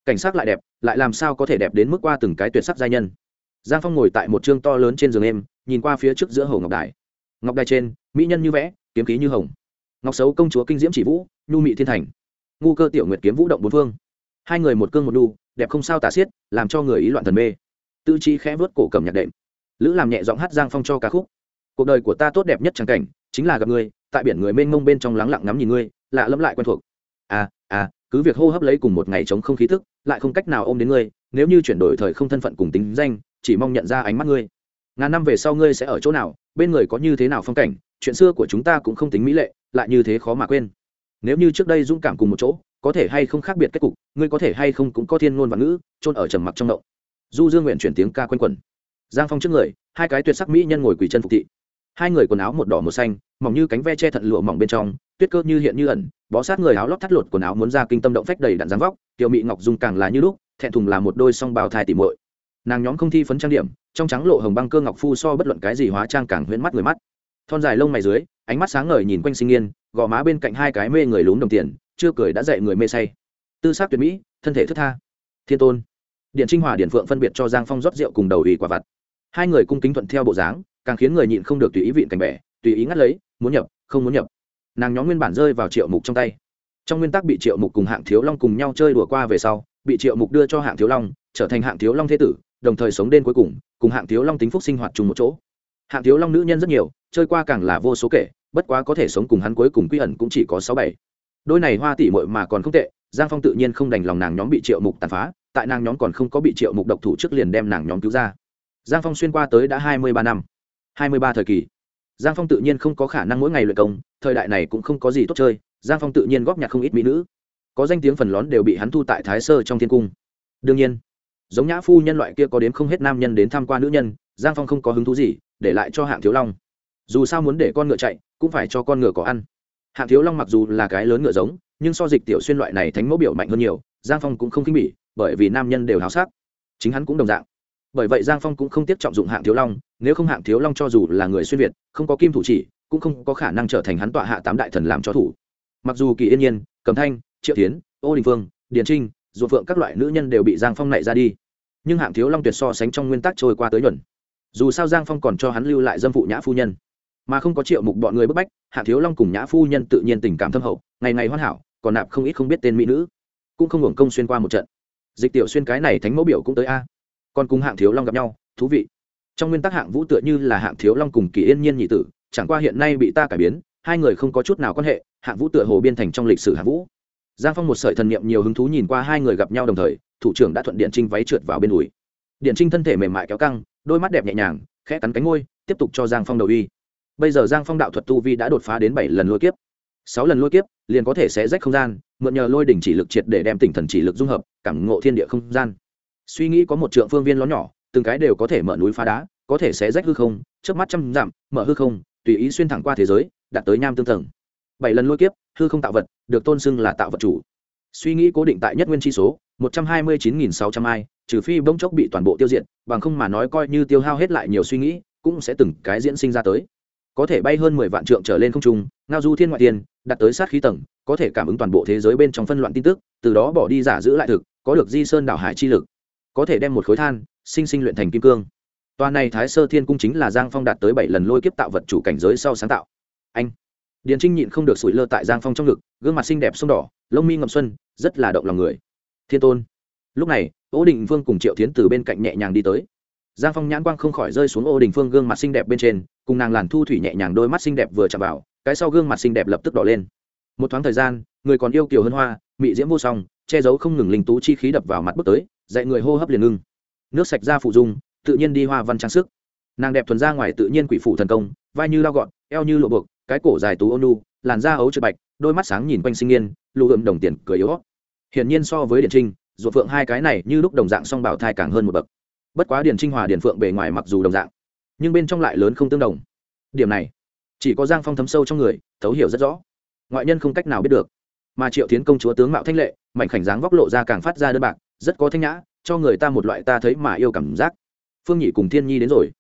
cảnh sắc lại đẹp, lại làm sao có thể đẹp đến mức qua từng cái tuyệt sắc giai nhân. Giang phong ngồi tại một chương to lớn trên giường em nhìn qua phía trước giữa hồ ngọc đài. Ngọc đài trên, mỹ nhân như vẽ, kiếm khí như hồng. Ngọc xấu công chúa kinh diễm chỉ vũ, nhu mị thiên thành. Ngu cơ tiểu nguyệt kiếm vũ động bốn phương. Hai người một cương một đu đẹp không sao tả xiết, làm cho người ý loạn thần mê. Tư chi khẽ vớt cổ cầm nhạc đệm. Lữ làm nhẹ giọng hát giang phong cho ca khúc. Cuộc đời của ta tốt đẹp nhất chẳng cảnh, chính là gặp ngươi, tại biển người mênh mông bên trong lắng lặng ngắm nhìn ngươi, lạ lẫm lại quen thuộc. À à cứ việc hô hấp lấy cùng một ngày chống không khí thức lại không cách nào ôm đến ngươi, nếu như chuyển đổi thời không thân phận cùng tính danh, chỉ mong nhận ra ánh mắt ngươi. Ngàn năm về sau ngươi sẽ ở chỗ nào, bên người có như thế nào phong cảnh, chuyện xưa của chúng ta cũng không tính mỹ lệ, lại như thế khó mà quên. Nếu như trước đây dũng cảm cùng một chỗ, có thể hay không khác biệt kết cục, ngươi có thể hay không cũng có thiên ngôn và ngữ trôn ở trầm mặc trong động. Du dương nguyện chuyển tiếng ca q u a n quẩn. Giang phong trước người, hai cái tuyệt sắc mỹ nhân ngồi quỳ chân phục thị hai người quần áo một đỏ một xanh, mỏng như cánh ve che thận lụa mỏng bên trong, tuyết cơ như hiện như ẩn, bó sát người áo lót thắt lột quần áo muốn ra kinh tâm động phách đầy đạn dáng vóc, tiểu mị ngọc dung càng là như lúc, thẹn thùng là một đôi song bào thai tỉ muội. Nàng nhóm không thi phấn trang điểm, trong trắng lộ hồng băng cơ ngọc phu so bất luận cái gì hóa trang càng huyễn mắt người mắt. Thon dài lông mày dưới, ánh mắt sáng ngời nhìn quanh sinh yên, gò má bên cạnh hai cái mê người lún đồng tiền, chưa cười đã dạy người mê say. Tư sắc tuyệt mỹ, thân thể thức tha. Thiên tôn. Điện trinh hòa điện phượng phân biệt cho giang phong rót rượu cùng đầu ủy quả vặt hai người cung kính thuận theo bộ dáng, càng khiến người nhịn không được tùy ý vịn cảnh bẻ, tùy ý ngắt lấy, muốn nhập, không muốn nhập. Nàng nhóm nguyên bản rơi vào triệu mục trong tay. Trong nguyên tắc bị triệu mục cùng hạng thiếu long cùng nhau chơi đùa qua về sau, bị triệu mục đưa cho hạng thiếu long, trở thành hạng thiếu long thế tử, đồng thời sống đến cuối cùng cùng hạng thiếu long tính phúc sinh hoạt chung một chỗ. Hạng thiếu long nữ nhân rất nhiều, chơi qua càng là vô số kể, bất quá có thể sống cùng hắn cuối cùng quy ẩn cũng chỉ có sáu bảy. Đôi này hoa tỷ mội mà còn không tệ, giang phong tự nhiên không đành lòng nàng nhóm bị triệu mục tàn phá, tại nàng nhóm còn không có bị triệu mục độc thủ trước liền đem nàng nhóm cứu ra giang phong xuyên qua tới đã hai mươi ba năm, hai mươi ba thời kỳ. Giang phong tự nhiên không có khả năng mỗi ngày luyện công, thời đại này cũng không có gì tốt chơi, giang phong tự nhiên góp nhặt không ít mỹ nữ. Có danh tiếng phần lón đều bị hắn thu tại thái sơ trong thiên cung. Đương nhiên, giống nhã phu nhân loại kia có đến không hết nam nhân đến tham quan nữ nhân, giang phong không có hứng thú gì, để lại cho hạng thiếu long. Dù sao muốn để con ngựa chạy, cũng phải cho con ngựa có ăn. Hạng thiếu long mặc dù là cái lớn ngựa giống, nhưng so dịch tiểu xuyên loại này thánh mẫu biểu mạnh hơn nhiều, giang phong cũng không khinh bỉ, bởi vì nam nhân đều háo sắc. Chính hắn cũng đồng dạng bởi vậy giang phong cũng không tiếc trọng dụng hạng thiếu long, nếu không hạng thiếu long cho dù là người xuyên việt, không có kim thủ chỉ, cũng không có khả năng trở thành hắn tọa hạ tám đại thần làm cho thủ. Mặc dù kỳ yên nhiên, cầm thanh, triệu tiến ô đình phương điền trinh dù phượng các loại nữ nhân đều bị giang phong nảy ra đi. Nhưng hạng thiếu long tuyệt so sánh trong nguyên tắc trôi qua tới nhuần dù sao giang phong còn cho hắn lưu lại dâm phụ nhã phu nhân. Mà không có triệu mục bọn người bức bách, hạng thiếu long cùng nhã phu nhân tự nhiên tình cảm thâm hậu, ngày ngày hoàn hảo, còn nạp không ít không biết tên mỹ nữ. Cũng không hưởng công xuyên qua một trận. Dịch tiểu xuyên cái này thánh mẫu biểu cũng tới a còn cùng hạng thiếu long gặp nhau, thú vị. Trong nguyên tắc hạng vũ tựa như là hạng thiếu long cùng kỳ yên nhiên nhị tử, chẳng qua hiện nay bị ta cải biến, hai người không có chút nào quan hệ, hạng vũ tựa hồ biên thành trong lịch sử hạng vũ. Giang phong một sợi thần niệm nhiều hứng thú nhìn qua hai người gặp nhau đồng thời, thủ trưởng đã thuận điện trinh váy trượt vào bên đùi. Điện trinh thân thể mềm mại kéo căng, đôi mắt đẹp nhẹ nhàng, khẽ cắn cánh ngôi tiếp tục cho giang phong đầu uy. Bây giờ giang phong đạo thuật tu vi đã đột phá đến bảy lần lôi kiếp. Sáu lần lôi kiếp, liền có thể sẽ rách không gian, mượn nhờ lôi đỉnh chỉ lực triệt để đem tỉnh thần chỉ lực dung hợp, cảm ngộ thiên địa không gian suy nghĩ có một trượng phương viên ló nhỏ từng cái đều có thể mở núi phá đá có thể xé rách hư không trước mắt trăm dặm mở hư không tùy ý xuyên thẳng qua thế giới đạt tới nham tương tầng. Bảy lần lôi kiếp hư không tạo vật được tôn xưng là tạo vật chủ. Suy nghĩ cố định tại nhất nguyên chi số một trăm hai mươi chín nghìn sáu trăm hai, trừ phi bỗng chốc bị toàn bộ tiêu diệt bằng không mà nói coi như tiêu hao hết lại nhiều suy nghĩ cũng sẽ từng cái diễn sinh ra tới. Có thể bay hơn mười vạn trượng trở lên không trung ngao du thiên ngoại tiên đạt tới sát khí tầng có thể cảm ứng toàn bộ thế giới bên trong phân loạn tin tức từ đó bỏ đi giả giữ lại thực có được di sơn đảo hải chi lực có thể đem một khối than sinh sinh luyện thành kim cương Toàn này Thái Sơ Thiên cung chính là Giang Phong đạt tới bảy lần lôi kiếp tạo vật chủ cảnh giới sau sáng tạo. Anh. Điền Trinh nhịn không được sủi lơ tại Giang Phong trong ngực, gương mặt xinh đẹp sông đỏ, lông mi ngậm xuân, rất là động lòng người. Thiên Tôn. Lúc này, Ô Đình Vương cùng Triệu Thiến từ bên cạnh nhẹ nhàng đi tới. Giang Phong nhãn quang không khỏi rơi xuống Ô Đình Phương gương mặt xinh đẹp bên trên, cùng nàng làn thu thủy nhẹ nhàng đôi mắt xinh đẹp vừa chạm vào, cái sau gương mặt xinh đẹp lập tức đỏ lên. Một thoáng thời gian, người còn yêu kiều hơn hoa, mị diễm vô song, che giấu không ngừng linh tú chi khí đập vào mặt bước tới, dạy người hô hấp liền ngưng. Nước sạch ra phụ dung, tự nhiên đi hoa văn trang sức. Nàng đẹp thuần ra ngoài tự nhiên quỷ phủ thần công vai như lao gọn eo như lộ buộc cái cổ dài tú ônu làn da ấu trượt bạch đôi mắt sáng nhìn quanh sinh niên lụ ượm đồng tiền cười yếu hiển nhiên so với điện trinh ruột phượng hai cái này như lúc đồng dạng song bảo thai càng hơn một bậc. Bất quá điền trinh hòa điền phượng bề ngoài mặc dù đồng dạng nhưng bên trong lại lớn không tương đồng. Điểm này chỉ có giang phong thấm sâu trong người thấu hiểu rất rõ. Ngoại nhân không cách nào biết được mà triệu tiến công chúa tướng mạo thanh lệ mạnh khảnh dáng vóc lộ ra càng phát ra đơn bạc, rất có thanh nhã, cho người ta một loại ta thấy mà yêu cảm giác. Phương nhị cùng thiên nhi đến rồi.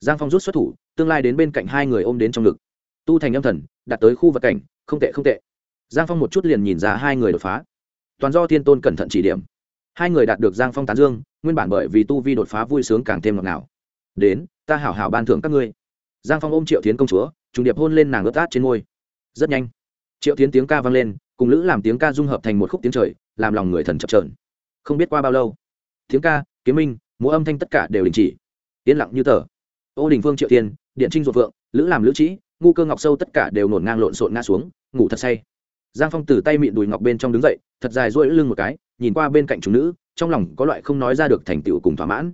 Giang phong rút xuất thủ, tương lai đến bên cạnh hai người ôm đến trong ngực. Tu thành âm thần, đạt tới khu vật cảnh, không tệ không tệ. Giang phong một chút liền nhìn ra hai người đột phá. Toàn do thiên tôn cẩn thận chỉ điểm. Hai người đạt được giang phong tán dương, nguyên bản bởi vì tu vi đột phá vui sướng càng thêm ngọt ngào. Đến, ta hảo hảo ban thưởng các ngươi. Giang phong ôm triệu tiến công chúa, trùng điệp hôn lên nàng ướt át trên ngôi rất nhanh. Triệu tiến tiếng ca vang lên cùng lữ làm tiếng ca dung hợp thành một khúc tiếng trời, làm lòng người thần chập trờn không biết qua bao lâu, tiếng ca, kiếm minh, múa âm thanh tất cả đều đình chỉ. Yên lặng như tờ. Ô đình phương, triệu tiên điện trinh ruột vượng, lữ làm lữ trĩ, ngu cơ ngọc sâu tất cả đều nổn ngang lộn xộn ngã xuống, ngủ thật say. Giang phong từ tay mịn đùi ngọc bên trong đứng dậy, thật dài rỗi lưng một cái, nhìn qua bên cạnh chúng nữ, trong lòng có loại không nói ra được thành tựu cùng thỏa mãn.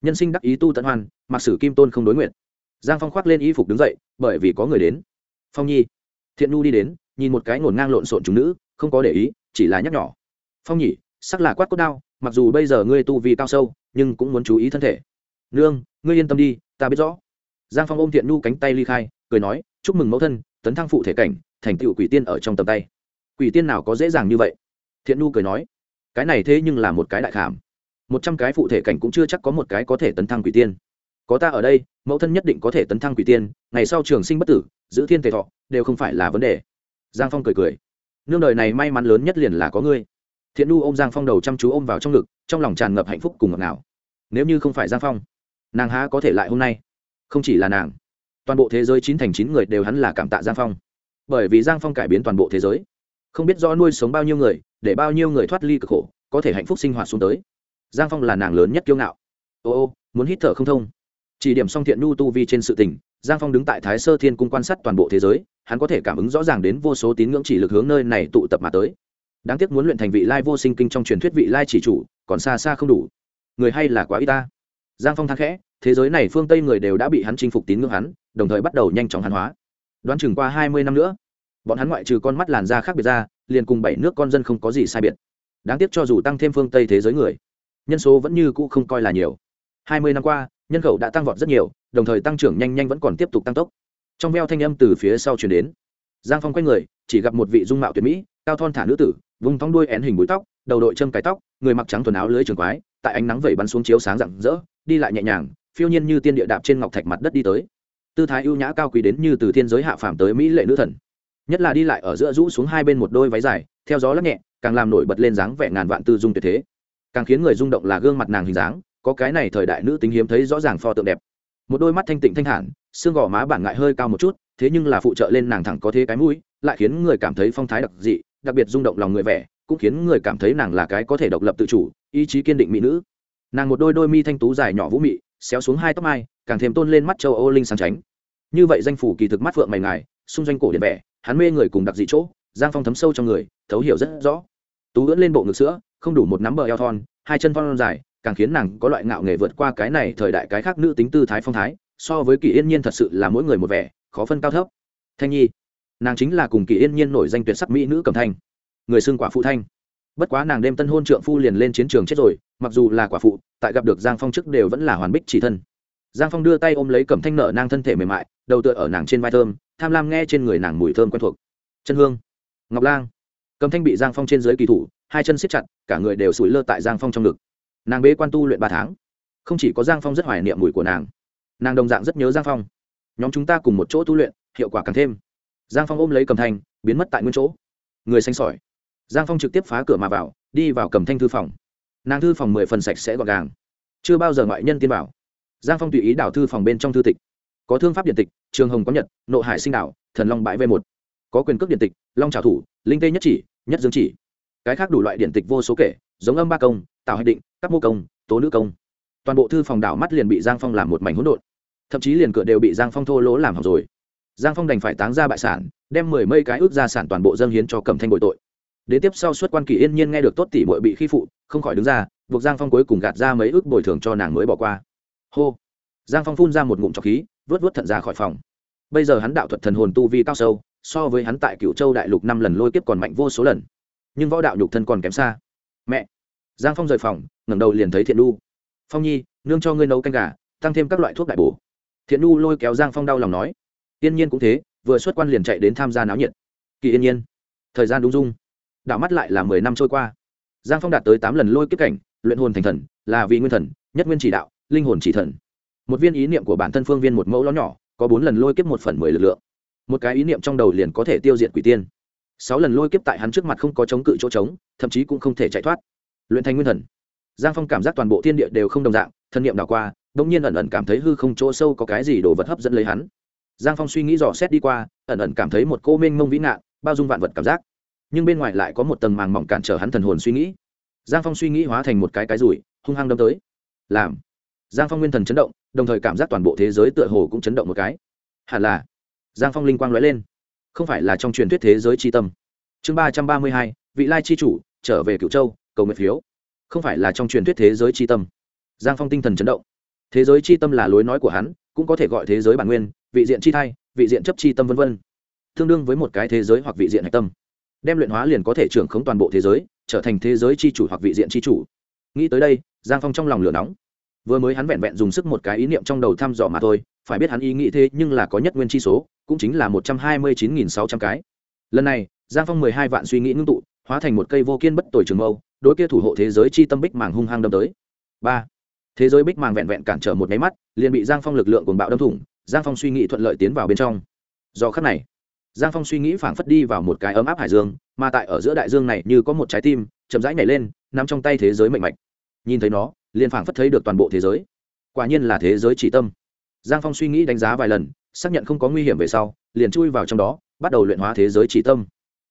Nhân sinh đắc ý tu tận hoan, mặc sử kim tôn không đối nguyện. Giang phong khoác lên y phục đứng dậy, bởi vì có người đến. Phong nhi, thiện nhu đi đến nhìn một cái ngổn ngang lộn xộn chúng nữ, không có để ý, chỉ là nhắc nhỏ. Phong nhỉ, sắc là quát cốt đao, mặc dù bây giờ ngươi tu vi cao sâu, nhưng cũng muốn chú ý thân thể. Nương, ngươi yên tâm đi, ta biết rõ. Giang phong ôm thiện nhu cánh tay ly khai, cười nói, chúc mừng mẫu thân, tấn thăng phụ thể cảnh, thành tựu quỷ tiên ở trong tầm tay. Quỷ tiên nào có dễ dàng như vậy? Thiện nhu cười nói, cái này thế nhưng là một cái đại khảm. Một trăm cái phụ thể cảnh cũng chưa chắc có một cái có thể tấn thăng quỷ tiên. Có ta ở đây, mẫu thân nhất định có thể tấn thăng quỷ tiên, ngày sau trường sinh bất tử, giữ thiên tề thọ, đều không phải là vấn đề giang phong cười cười. Nương đời này may mắn lớn nhất liền là có ngươi. Thiện nu ôm giang phong đầu chăm chú ôm vào trong ngực, trong lòng tràn ngập hạnh phúc cùng ngọt ngào. Nếu như không phải giang phong, nàng há có thể lại hôm nay? Không chỉ là nàng, toàn bộ thế giới chín thành chín người đều hắn là cảm tạ giang phong. Bởi vì giang phong cải biến toàn bộ thế giới. Không biết do nuôi sống bao nhiêu người, để bao nhiêu người thoát ly cực khổ, có thể hạnh phúc sinh hoạt xuống tới. Giang phong là nàng lớn nhất kiêu ngạo. Ô ô, muốn hít thở không thông. Chỉ điểm song thiện nhu tu vi trên sự tình giang phong đứng tại thái sơ thiên cung quan sát toàn bộ thế giới, hắn có thể cảm ứng rõ ràng đến vô số tín ngưỡng chỉ lực hướng nơi này tụ tập mà tới. Đáng tiếc muốn luyện thành vị lai vô sinh kinh trong truyền thuyết vị lai chỉ chủ, còn xa xa không đủ. Người hay là quá y ta. Giang phong thang khẽ, thế giới này phương tây người đều đã bị hắn chinh phục tín ngưỡng hắn, đồng thời bắt đầu nhanh chóng hắn hóa. Đoán chừng qua hai mươi năm nữa, bọn hắn ngoại trừ con mắt làn da khác biệt ra, liền cùng bảy nước con dân không có gì sai biệt. Đáng tiếc cho dù tăng thêm phương tây thế giới người, nhân số vẫn như cũ không coi là nhiều. Hai mươi năm qua nhân khẩu đã tăng vọt rất nhiều, đồng thời tăng trưởng nhanh nhanh vẫn còn tiếp tục tăng tốc. Trong veo thanh âm từ phía sau chuyển đến. Giang phong quay người, chỉ gặp một vị dung mạo tuyệt mỹ, cao thon thả nữ tử vùng thong đuôi én hình búi tóc, đầu đội châm cái tóc, người mặc trắng thuần áo lưới trường quái, tại ánh nắng vẩy bắn xuống chiếu sáng rạng rỡ, đi lại nhẹ nhàng, phiêu nhiên như tiên địa đạp trên ngọc thạch mặt đất đi tới. Tư thái ưu nhã cao quý đến như từ thiên giới hạ phàm tới mỹ lệ nữ thần. Nhất là đi lại ở giữa rũ xuống hai bên một đôi váy dài, theo gió lắc nhẹ, càng làm nổi bật lên dáng vẻ ngàn vạn tư dung tuyệt thế. Càng khiến người rung động là gương mặt nàng hình dáng có cái này thời đại nữ tính hiếm thấy rõ ràng pho tượng đẹp. Một đôi mắt thanh tịnh thanh thản, xương gò má bản ngại hơi cao một chút, thế nhưng là phụ trợ lên nàng thẳng có thế cái mũi, lại khiến người cảm thấy phong thái đặc dị, đặc biệt rung động lòng người vẻ, cũng khiến người cảm thấy nàng là cái có thể độc lập tự chủ, ý chí kiên định mỹ nữ. Nàng một đôi đôi mi thanh tú dài nhỏ vũ mị, xéo xuống hai tóc mai, càng thêm tôn lên mắt châu âu linh sáng tránh như vậy danh phủ kỳ thực mắt phượng mày ngài, xung doanh cổ điện vẻ, hắn mê người cùng đặc dị chỗ, giang phong thấm sâu trong người, thấu hiểu rất rõ. Tú ưỡn lên bộ ngực sữa, không đủ một nắm bờ eo thon, hai chân thon dài càng khiến nàng có loại ngạo nghề vượt qua cái này thời đại cái khác nữ tính tư thái phong thái, so với kỳ yên nhiên thật sự là mỗi người một vẻ, khó phân cao thấp. Thanh nhi, nàng chính là cùng kỳ yên nhiên nổi danh tuyệt sắc mỹ nữ cầm thanh. Người xưng quả phụ thanh. Bất quá nàng đêm tân hôn trượng phu liền lên chiến trường chết rồi, mặc dù là quả phụ, tại gặp được giang phong trước đều vẫn là hoàn bích chỉ thân. Giang phong đưa tay ôm lấy cẩm thanh nợ nàng thân thể mềm mại, đầu tựa ở nàng trên vai thơm, tham lam nghe trên người nàng mùi thơm quen thuộc. Chân hương, ngọc lang. Cẩm thanh bị giang phong trên dưới kỳ thủ, hai chân siết chặt, cả người đều sủi lơ tại giang phong trong ngực nàng bế quan tu luyện ba tháng. Không chỉ có giang phong rất hoài niệm mùi của nàng nàng đồng dạng rất nhớ giang phong. Nhóm chúng ta cùng một chỗ tu luyện, hiệu quả càng thêm. Giang phong ôm lấy cầm thanh, biến mất tại nguyên chỗ. Người xanh sỏi. Giang phong trực tiếp phá cửa mà vào, đi vào cầm thanh thư phòng. Nàng thư phòng mười phần sạch sẽ gọn gàng. Chưa bao giờ ngoại nhân tiên bảo. Giang phong tùy ý đảo thư phòng bên trong thư tịch. Có thương pháp điện tịch, trường hồng có nhật, nộ hải sinh đảo, thần long bãi v một. Có quyền cước điện tịch, long trào thủ, linh tê nhất chỉ, nhất dương chỉ. Cái khác đủ loại điện tịch vô số kể, giống âm ba công, tạo hạch định các mô công, tố nữ công. Toàn bộ thư phòng đảo mắt liền bị giang phong làm một mảnh hỗn độn. Thậm chí liền cửa đều bị giang phong thô lỗ làm hỏng rồi. Giang phong đành phải táng ra bại sản, đem mười mây cái ước gia sản toàn bộ dâng hiến cho cầm thanh bội tội. Đến tiếp sau suất quan kỳ yên nhiên nghe được tốt tỷ bội bị khi phụ, không khỏi đứng ra, buộc giang phong cuối cùng gạt ra mấy ước bồi thường cho nàng mới bỏ qua. Hô! Giang phong phun ra một ngụm trọc khí, vớt vớt thận ra khỏi phòng. Bây giờ hắn đạo thuật thần hồn tu vi cao sâu, so với hắn tại cựu châu đại lục năm lần lôi kiếp còn mạnh vô số lần. Nhưng võ đạo nhục thân còn kém xa. Mẹ! Giang phong rời phòng ngẩng đầu liền thấy thiện nu. Phong nhi, nương cho ngươi nấu canh gà, tăng thêm các loại thuốc đại bổ. Thiện nu lôi kéo giang phong đau lòng nói. Yên nhiên cũng thế, vừa xuất quan liền chạy đến tham gia náo nhiệt. Kỳ yên nhiên. Thời gian đúng dung. Đảo mắt lại là mười năm trôi qua. Giang phong đạt tới tám lần lôi kiếp cảnh, luyện hồn thành thần, là vì nguyên thần, nhất nguyên chỉ đạo, linh hồn chỉ thần. Một viên ý niệm của bản thân phương viên một mẫu ló nhỏ, có bốn lần lôi kiếp một phần mười lực lượng. Một cái ý niệm trong đầu liền có thể tiêu diệt quỷ tiên. Sáu lần lôi kiếp tại hắn trước mặt không có chống cự chỗ trống, thậm chí cũng không thể chạy thoát. Luyện thành nguyên thần giang phong cảm giác toàn bộ thiên địa đều không đồng dạng, thân nhiệm đảo qua đ ỗ n g nhiên ẩn ẩn cảm thấy hư không chỗ sâu có cái gì đồ vật hấp dẫn lấy hắn. Giang phong suy nghĩ dò xét đi qua, ẩn ẩn cảm thấy một cô mênh mông vĩ nạn bao dung vạn vật cảm giác. Nhưng bên ngoài lại có một tầng màng mỏng cản trở hắn thần hồn suy nghĩ. Giang phong suy nghĩ hóa thành một cái cái rủi, hung hăng đâm tới. Làm. Giang phong nguyên thần chấn động, đồng thời cảm giác toàn bộ thế giới tựa hồ cũng chấn động một cái. Hẳn là. Giang phong linh quang nói lên. Không phải là trong truyền thuyết thế giới tri tâm. Chương ba trăm ba mươi hai, vị lai tri chủ, trở về cựu châu, cầu nguyện phiếu không phải là trong truyền thuyết thế giới chi tâm. Giang phong tinh thần chấn động. Thế giới chi tâm là lối nói của hắn, cũng có thể gọi thế giới bản nguyên, vị diện chi thai, vị diện chấp chi tâm v v tương đương với một cái thế giới hoặc vị diện hạch tâm. Đem luyện hóa liền có thể trưởng khống toàn bộ thế giới, trở thành thế giới chi chủ hoặc vị diện chi chủ. Nghĩ tới đây, giang phong trong lòng lửa nóng. Vừa mới hắn vẹn vẹn dùng sức một cái ý niệm trong đầu thăm dò mà thôi, phải biết hắn ý nghĩ thế nhưng là có nhất nguyên chi số, cũng chính là một trăm hai mươi chín nghìn sáu trăm cái. Lần này, giang phong mười hai vạn suy nghĩ ngưng tụ, hóa thành một cây vô kiên bất tồi trường mâu đối kia thủ hộ thế giới chi tâm bích màng hung hăng đâm tới. Ba. Thế giới bích màng vẹn vẹn cản trở một máy mắt, liền bị giang phong lực lượng cuồng bạo đâm thủng, giang phong suy nghĩ thuận lợi tiến vào bên trong. Do khắc này, giang phong suy nghĩ phảng phất đi vào một cái ấm áp hải dương, mà tại ở giữa đại dương này như có một trái tim, chậm rãi nhảy lên nằm trong tay thế giới mạnh mạch. Nhìn thấy nó, liền phảng phất thấy được toàn bộ thế giới. Quả nhiên là thế giới chỉ tâm. Giang phong suy nghĩ đánh giá vài lần, xác nhận không có nguy hiểm về sau, liền chui vào trong đó, bắt đầu luyện hóa thế giới chỉ tâm.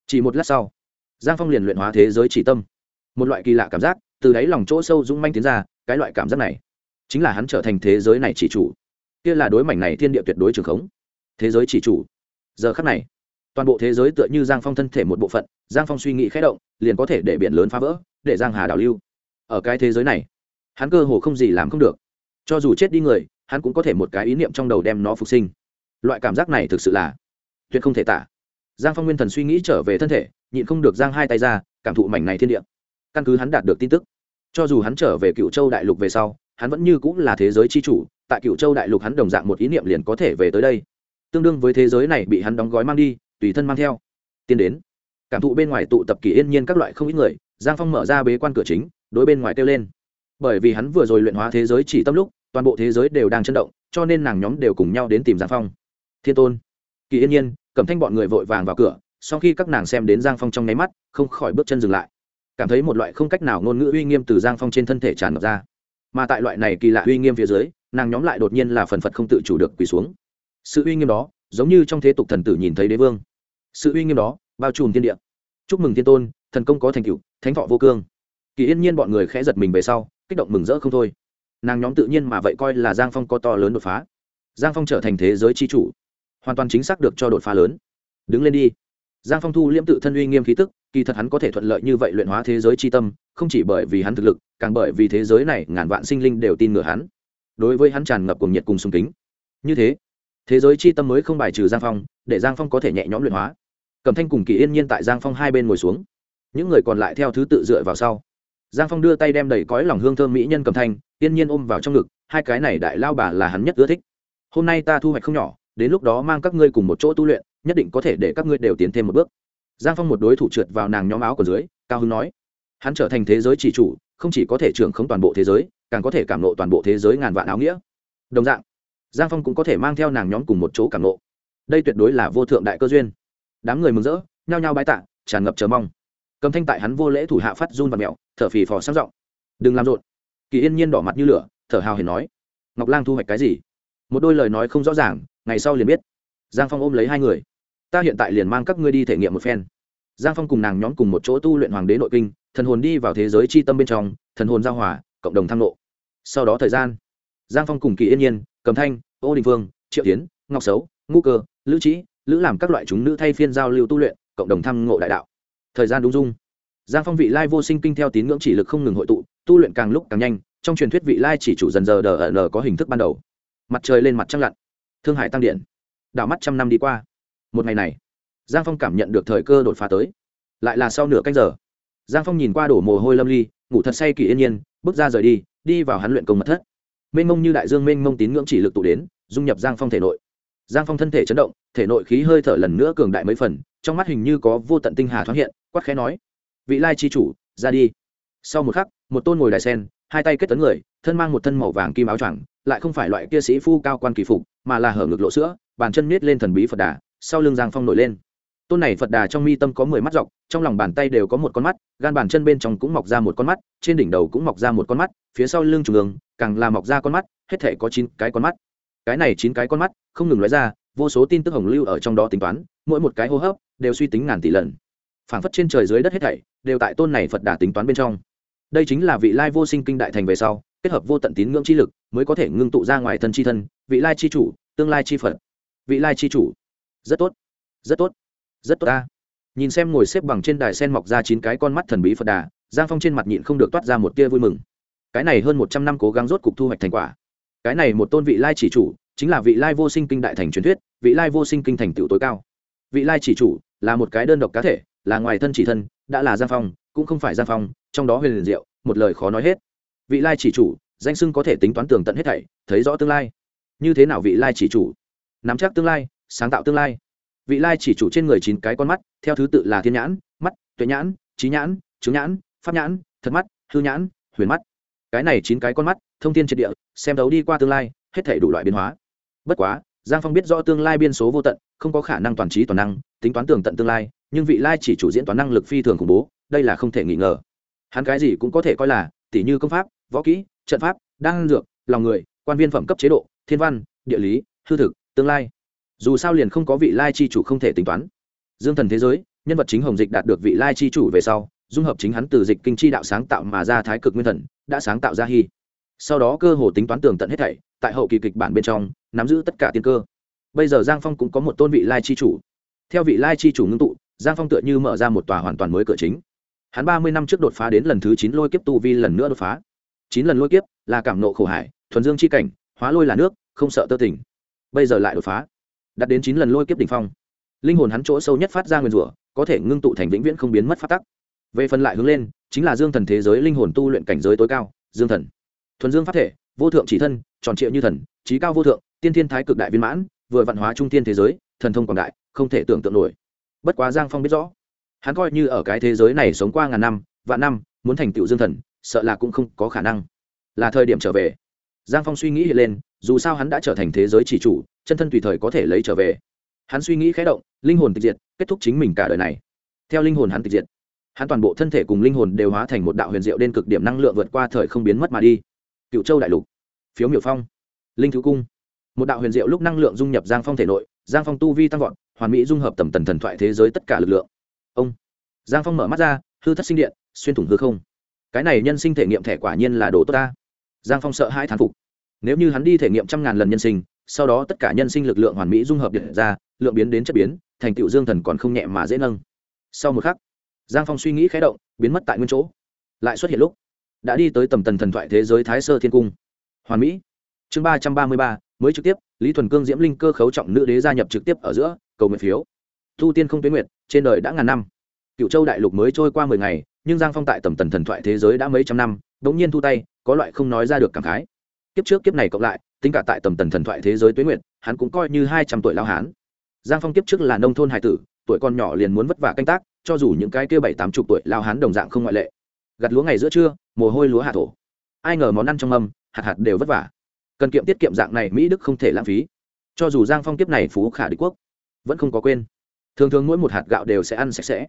Chỉ một lát sau, giang phong liền luyện hóa thế giới chỉ tâm một loại kỳ lạ cảm giác, từ đáy lòng chỗ sâu rung manh tiến ra, cái loại cảm giác này chính là hắn trở thành thế giới này chỉ chủ. Kia là đối mảnh này thiên địa tuyệt đối trường khống. Thế giới chỉ chủ. Giờ khắc này, toàn bộ thế giới tựa như giang phong thân thể một bộ phận, giang phong suy nghĩ khẽ động, liền có thể để biển lớn phá vỡ, để giang hà đảo lưu. Ở cái thế giới này, hắn cơ hồ không gì làm không được. Cho dù chết đi người, hắn cũng có thể một cái ý niệm trong đầu đem nó phục sinh. Loại cảm giác này thực sự là tuyệt không thể tả. Giang phong nguyên thần suy nghĩ trở về thân thể, nhịn không được giang hai tay ra, cảm thụ mảnh này thiên địa căn cứ hắn đạt được tin tức. Cho dù hắn trở về cựu châu đại lục về sau, hắn vẫn như cũng là thế giới c h i chủ, tại cựu châu đại lục hắn đồng dạng một ý niệm liền có thể về tới đây. Tương đương với thế giới này bị hắn đóng gói mang đi, tùy thân mang theo. Tiến đến. Cảm thụ bên ngoài tụ tập kỳ yên nhiên các loại không ít người, giang phong mở ra bế quan cửa chính, đối bên ngoài kêu lên. Bởi vì hắn vừa rồi luyện hóa thế giới chỉ tâm lúc, toàn bộ thế giới đều đang chấn động, cho nên nàng nhóm đều cùng nhau đến tìm giang phong. Thiên tôn. Kỳ yên nhiên cầm thanh bọn người vội vàng vào cửa, sau khi các nàng xem đến giang phong trong nháy mắt, không khỏi bước chân dừng lại cảm thấy một loại không cách nào ngôn ngữ uy nghiêm từ giang phong trên thân thể tràn ngập ra. Mà tại loại này kỳ lạ uy nghiêm phía dưới, nàng nhóm lại đột nhiên là phần phật không tự chủ được quỳ xuống. Sự uy nghiêm đó, giống như trong thế tục thần tử nhìn thấy đế vương. Sự uy nghiêm đó, bao trùm thiên địa. Chúc mừng thiên tôn, thần công có thành tựu, thánh thọ vô cương. Kỳ yên nhiên bọn người khẽ giật mình về sau, kích động mừng rỡ không thôi. Nàng nhóm tự nhiên mà vậy coi là giang phong có to lớn đột phá. Giang phong trở thành thế giới c h i chủ, hoàn toàn chính xác được cho đột phá lớn. Đứng lên đi. Giang phong thu liễm tự thân uy nghiêm khí tức kỳ thật hắn có thể thuận lợi như vậy luyện hóa thế giới c h i tâm, không chỉ bởi vì hắn thực lực, càng bởi vì thế giới này ngàn vạn sinh linh đều tin ngửa hắn. Đối với hắn tràn ngập cùng nhiệt cùng sùng kính. Như thế thế giới c h i tâm mới không bài trừ giang phong, để giang phong có thể nhẹ nhõm luyện hóa. Cầm thanh cùng kỳ yên nhiên tại giang phong hai bên ngồi xuống. Những người còn lại theo thứ tự dựa vào sau. Giang phong đưa tay đem đầy cõi lòng hương thơm mỹ nhân cầm thanh, yên nhiên ôm vào trong ngực, hai cái này đại lao bà là hắn nhất ưa thích. Hôm nay ta thu hoạch không nhỏ, đến lúc đó mang các ngươi cùng một chỗ tu luyện, nhất định có thể để các ngươi đều tiến thêm một bước giang phong một đối thủ trượt vào nàng nhóm áo của dưới, cao hưng nói, hắn trở thành thế giới chỉ chủ, không chỉ có thể trưởng không toàn bộ thế giới, càng có thể cảm nộ toàn bộ thế giới ngàn vạn áo nghĩa. Đồng dạng, giang phong cũng có thể mang theo nàng nhóm cùng một chỗ cảm nộ đây tuyệt đối là vô thượng đại cơ duyên. Đám người mừng rỡ, nhao nhao bái tạ, tràn ngập chờ mong. Cầm thanh tại hắn vô lễ thủ hạ phát run và mẹo, thở phì phò sang giọng, đừng làm rộn. Kỳ yên nhiên đỏ mặt như lửa, thở hào hiền nói, ngọc lang thu hoạch cái gì? Một đôi lời nói không rõ ràng, ngày sau liền biết. Giang phong ôm lấy hai người ta hiện tại liền mang các ngươi đi thể nghiệm một phen. Giang phong cùng nàng nhóm cùng một chỗ tu luyện hoàng đế nội kinh, thần hồn đi vào thế giới c h i tâm bên trong, thần hồn giao hòa, cộng đồng thăng lộ. Sau đó thời gian, giang phong cùng kỳ yên nhiên, cầm thanh, ô đình phương triệu tiến, ngọc xấu ngũ cơ, lữ trí lữ làm các loại chúng nữ thay phiên giao lưu tu luyện, cộng đồng thăng ngộ đại đạo. Thời gian đúng dung. Giang phong vị lai vô sinh kinh theo tín ngưỡng chỉ lực không ngừng hội tụ, tu luyện càng lúc càng nhanh, trong truyền thuyết vị lai chỉ chủ dần giờ đờ ở n có hình thức ban đầu. Mặt trời lên mặt trăng lặn, thương hải tăng điện. Đảo mắt trăm năm đi qua một ngày này, giang phong cảm nhận được thời cơ đột phá tới. Lại là sau nửa canh giờ, giang phong nhìn qua đổ mồ hôi lâm ly, ngủ thật say kỳ yên nhiên, bước ra rời đi đi vào hắn luyện công mật thất. Mênh mông như đại dương mênh mông tín ngưỡng chỉ lực tụ đến, dung nhập giang phong thể nội. Giang phong thân thể chấn động, thể nội khí hơi thở lần nữa cường đại mấy phần, trong mắt hình như có vô tận tinh hà thoáng hiện, quát khẽ nói, vị lai chi chủ, ra đi. Sau một khắc, một tôn ngồi đại sen, hai tay kết tấn người, thân mang một thân màu vàng kim áo choàng, lại không phải loại kia sĩ phu cao quan kỳ phục, mà là hở ngực lộ sữa, bàn chân miết lên thần bí phật đà sau lưng giang phong nổi lên. Tôn này phật đà trong mi tâm có mười mắt dọc, trong lòng bàn tay đều có một con mắt, gan bàn chân bên trong cũng mọc ra một con mắt, trên đỉnh đầu cũng mọc ra một con mắt, phía sau lưng trung ương, càng là mọc ra con mắt, hết thể có chín cái con mắt. Cái này chín cái con mắt, không ngừng nói ra, vô số tin tức hồng lưu ở trong đó tính toán, mỗi một cái hô hấp đều suy tính ngàn tỷ lần. Phảng phất trên trời dưới đất hết thảy đều tại tôn này phật đà tính toán bên trong. Đây chính là vị lai vô sinh kinh đại thành về sau, kết hợp vô tận tín ngưỡng chi lực mới có thể ngưng tụ ra ngoài thân chi thân, vị lai chi chủ, tương lai chi phật. Vị lai chi chủ rất tốt rất tốt rất tốt ta. Nhìn xem ngồi xếp bằng trên đài sen mọc ra chín cái con mắt thần bí phật đà, giang phong trên mặt nhịn không được toát ra một tia vui mừng. Cái này hơn một trăm năm cố gắng rốt cục thu hoạch thành quả. Cái này một tôn vị lai chỉ chủ, chính là vị lai vô sinh kinh đại thành truyền thuyết, vị lai vô sinh kinh thành tựu tối cao. Vị lai chỉ chủ là một cái đơn độc cá thể, là ngoài thân chỉ thân, đã là giang phong, cũng không phải giang phong, trong đó huyền liền diệu, một lời khó nói hết. Vị lai chỉ chủ, danh sưng có thể tính toán tường tận hết thảy, thấy rõ tương lai. Như thế nào vị lai chỉ chủ? Nắm chắc tương lai sáng tạo tương lai. Vị lai chỉ chủ trên người chín cái con mắt, theo thứ tự là thiên nhãn, mắt, tuệ nhãn, trí nhãn, chứng nhãn, pháp nhãn, thật mắt, hư nhãn, huyền mắt. Cái này chín cái con mắt, thông tin triệt địa, xem đấu đi qua tương lai, hết thể đủ loại biến hóa. Bất quá, giang phong biết rõ tương lai biên số vô tận, không có khả năng toàn trí toàn năng, tính toán tường tận tương lai, nhưng vị lai chỉ chủ diễn toán năng lực phi thường khủng bố, đây là không thể nghi ngờ. Hắn cái gì cũng có thể coi là tỷ như công pháp, võ kỹ, trận pháp, đan dược, lòng người, quan viên phẩm cấp chế độ, thiên văn, địa lý, hư thực, tương lai dù sao liền không có vị lai chi chủ không thể tính toán. Dương thần thế giới, nhân vật chính hồng dịch đạt được vị lai chi chủ về sau, dung hợp chính hắn từ dịch kinh chi đạo sáng tạo mà ra thái cực nguyên thần, đã sáng tạo ra hy. Sau đó cơ hồ tính toán tường tận hết thảy, tại hậu kỳ kịch bản bên trong, nắm giữ tất cả tiên cơ. Bây giờ giang phong cũng có một tôn vị lai chi chủ. Theo vị lai chi chủ ngưng tụ, giang phong tựa như mở ra một tòa hoàn toàn mới cửa chính. Hắn ba mươi năm trước đột phá đến lần thứ chín lôi kiếp tu vi lần nữa đột phá. Chín lần lôi kiếp là cảm nộ khổ hải, thuần dương chi cảnh, hóa lôi là nước, không sợ tơ tỉnh bây giờ lại đột phá đạt đến chín lần lôi kiếp đỉnh phong. Linh hồn hắn chỗ sâu nhất phát ra nguyên rủa, có thể ngưng tụ thành vĩnh viễn không biến mất phát tắc. Về phần lại hướng lên, chính là dương thần thế giới linh hồn tu luyện cảnh giới tối cao, dương thần. Thuần dương pháp thể, vô thượng chỉ thân, tròn triệu như thần, trí cao vô thượng, tiên thiên thái cực đại viên mãn, vừa văn hóa trung tiên thế giới, thần thông quảng đại, không thể tưởng tượng nổi. Bất quá giang phong biết rõ, hắn coi như ở cái thế giới này sống qua ngàn năm, vạn năm, muốn thành tựu dương thần, sợ là cũng không có khả năng. Là thời điểm trở về. Giang phong suy nghĩ hiện lên, dù sao hắn đã trở thành thế giới chỉ chủ chân thân tùy thời có thể lấy trở về. Hắn suy nghĩ khé động, linh hồn tịch diệt, kết thúc chính mình cả đời này. Theo linh hồn hắn tịch diệt, hắn toàn bộ thân thể cùng linh hồn đều hóa thành một đạo huyền diệu đến cực điểm năng lượng vượt qua thời không biến mất mà đi. Cựu châu đại lục, phiếu miểu phong, linh thứ cung. Một đạo huyền diệu lúc năng lượng dung nhập giang phong thể nội, giang phong tu vi tăng vọt, hoàn mỹ dung hợp tầm tần thần thoại thế giới tất cả lực lượng. Ông, giang phong mở mắt ra, hư thất sinh điện, xuyên thủng hư không. Cái này nhân sinh thể nghiệm thẻ quả nhiên là đồ tốt ta. Giang phong sợ hai thán phục. Nếu như hắn đi thể nghiệm trăm ngàn lần nhân sinh sau đó tất cả nhân sinh lực lượng hoàn mỹ dung hợp điện ra, lượng biến đến chất biến, thành tựu dương thần còn không nhẹ mà dễ nâng. Sau một khắc, giang phong suy nghĩ khé động, biến mất tại nguyên chỗ. Lại xuất hiện lúc, đã đi tới tầm tần thần thoại thế giới thái sơ thiên cung. Hoàn mỹ. Chương ba trăm ba mươi ba, mới trực tiếp, lý thuần cương, diễm linh cơ khấu trọng nữ đế gia nhập trực tiếp ở giữa, cầu nguyện phiếu. Thu tiên không tuyến nguyệt trên đời đã ngàn năm. Cựu châu đại lục mới trôi qua mười ngày, nhưng giang phong tại tầm tần thần thoại thế giới đã mấy trăm năm đ ỗ n g nhiên thu tay, có loại không nói ra được cảm khái. Kiếp trước kiếp này cộng lại tính cả tại tầm tần thần thoại thế giới tuế nguyệt, hắn cũng coi như hai trăm tuổi lao hán. Giang phong kiếp trước là nông thôn hải tử, tuổi con nhỏ liền muốn vất vả canh tác, cho dù những cái kia bảy tám chục tuổi lao hán đồng dạng không ngoại lệ. Gặt lúa ngày giữa trưa, mồ hôi lúa hạ thổ. Ai ngờ món ăn trong mâm, hạt hạt đều vất vả. Cần kiệm tiết kiệm dạng này, mỹ đức không thể lãng phí. Cho dù giang phong kiếp này phú khả địch quốc, vẫn không có quên. Thường thường mỗi một hạt gạo đều sẽ ăn sạch sẽ.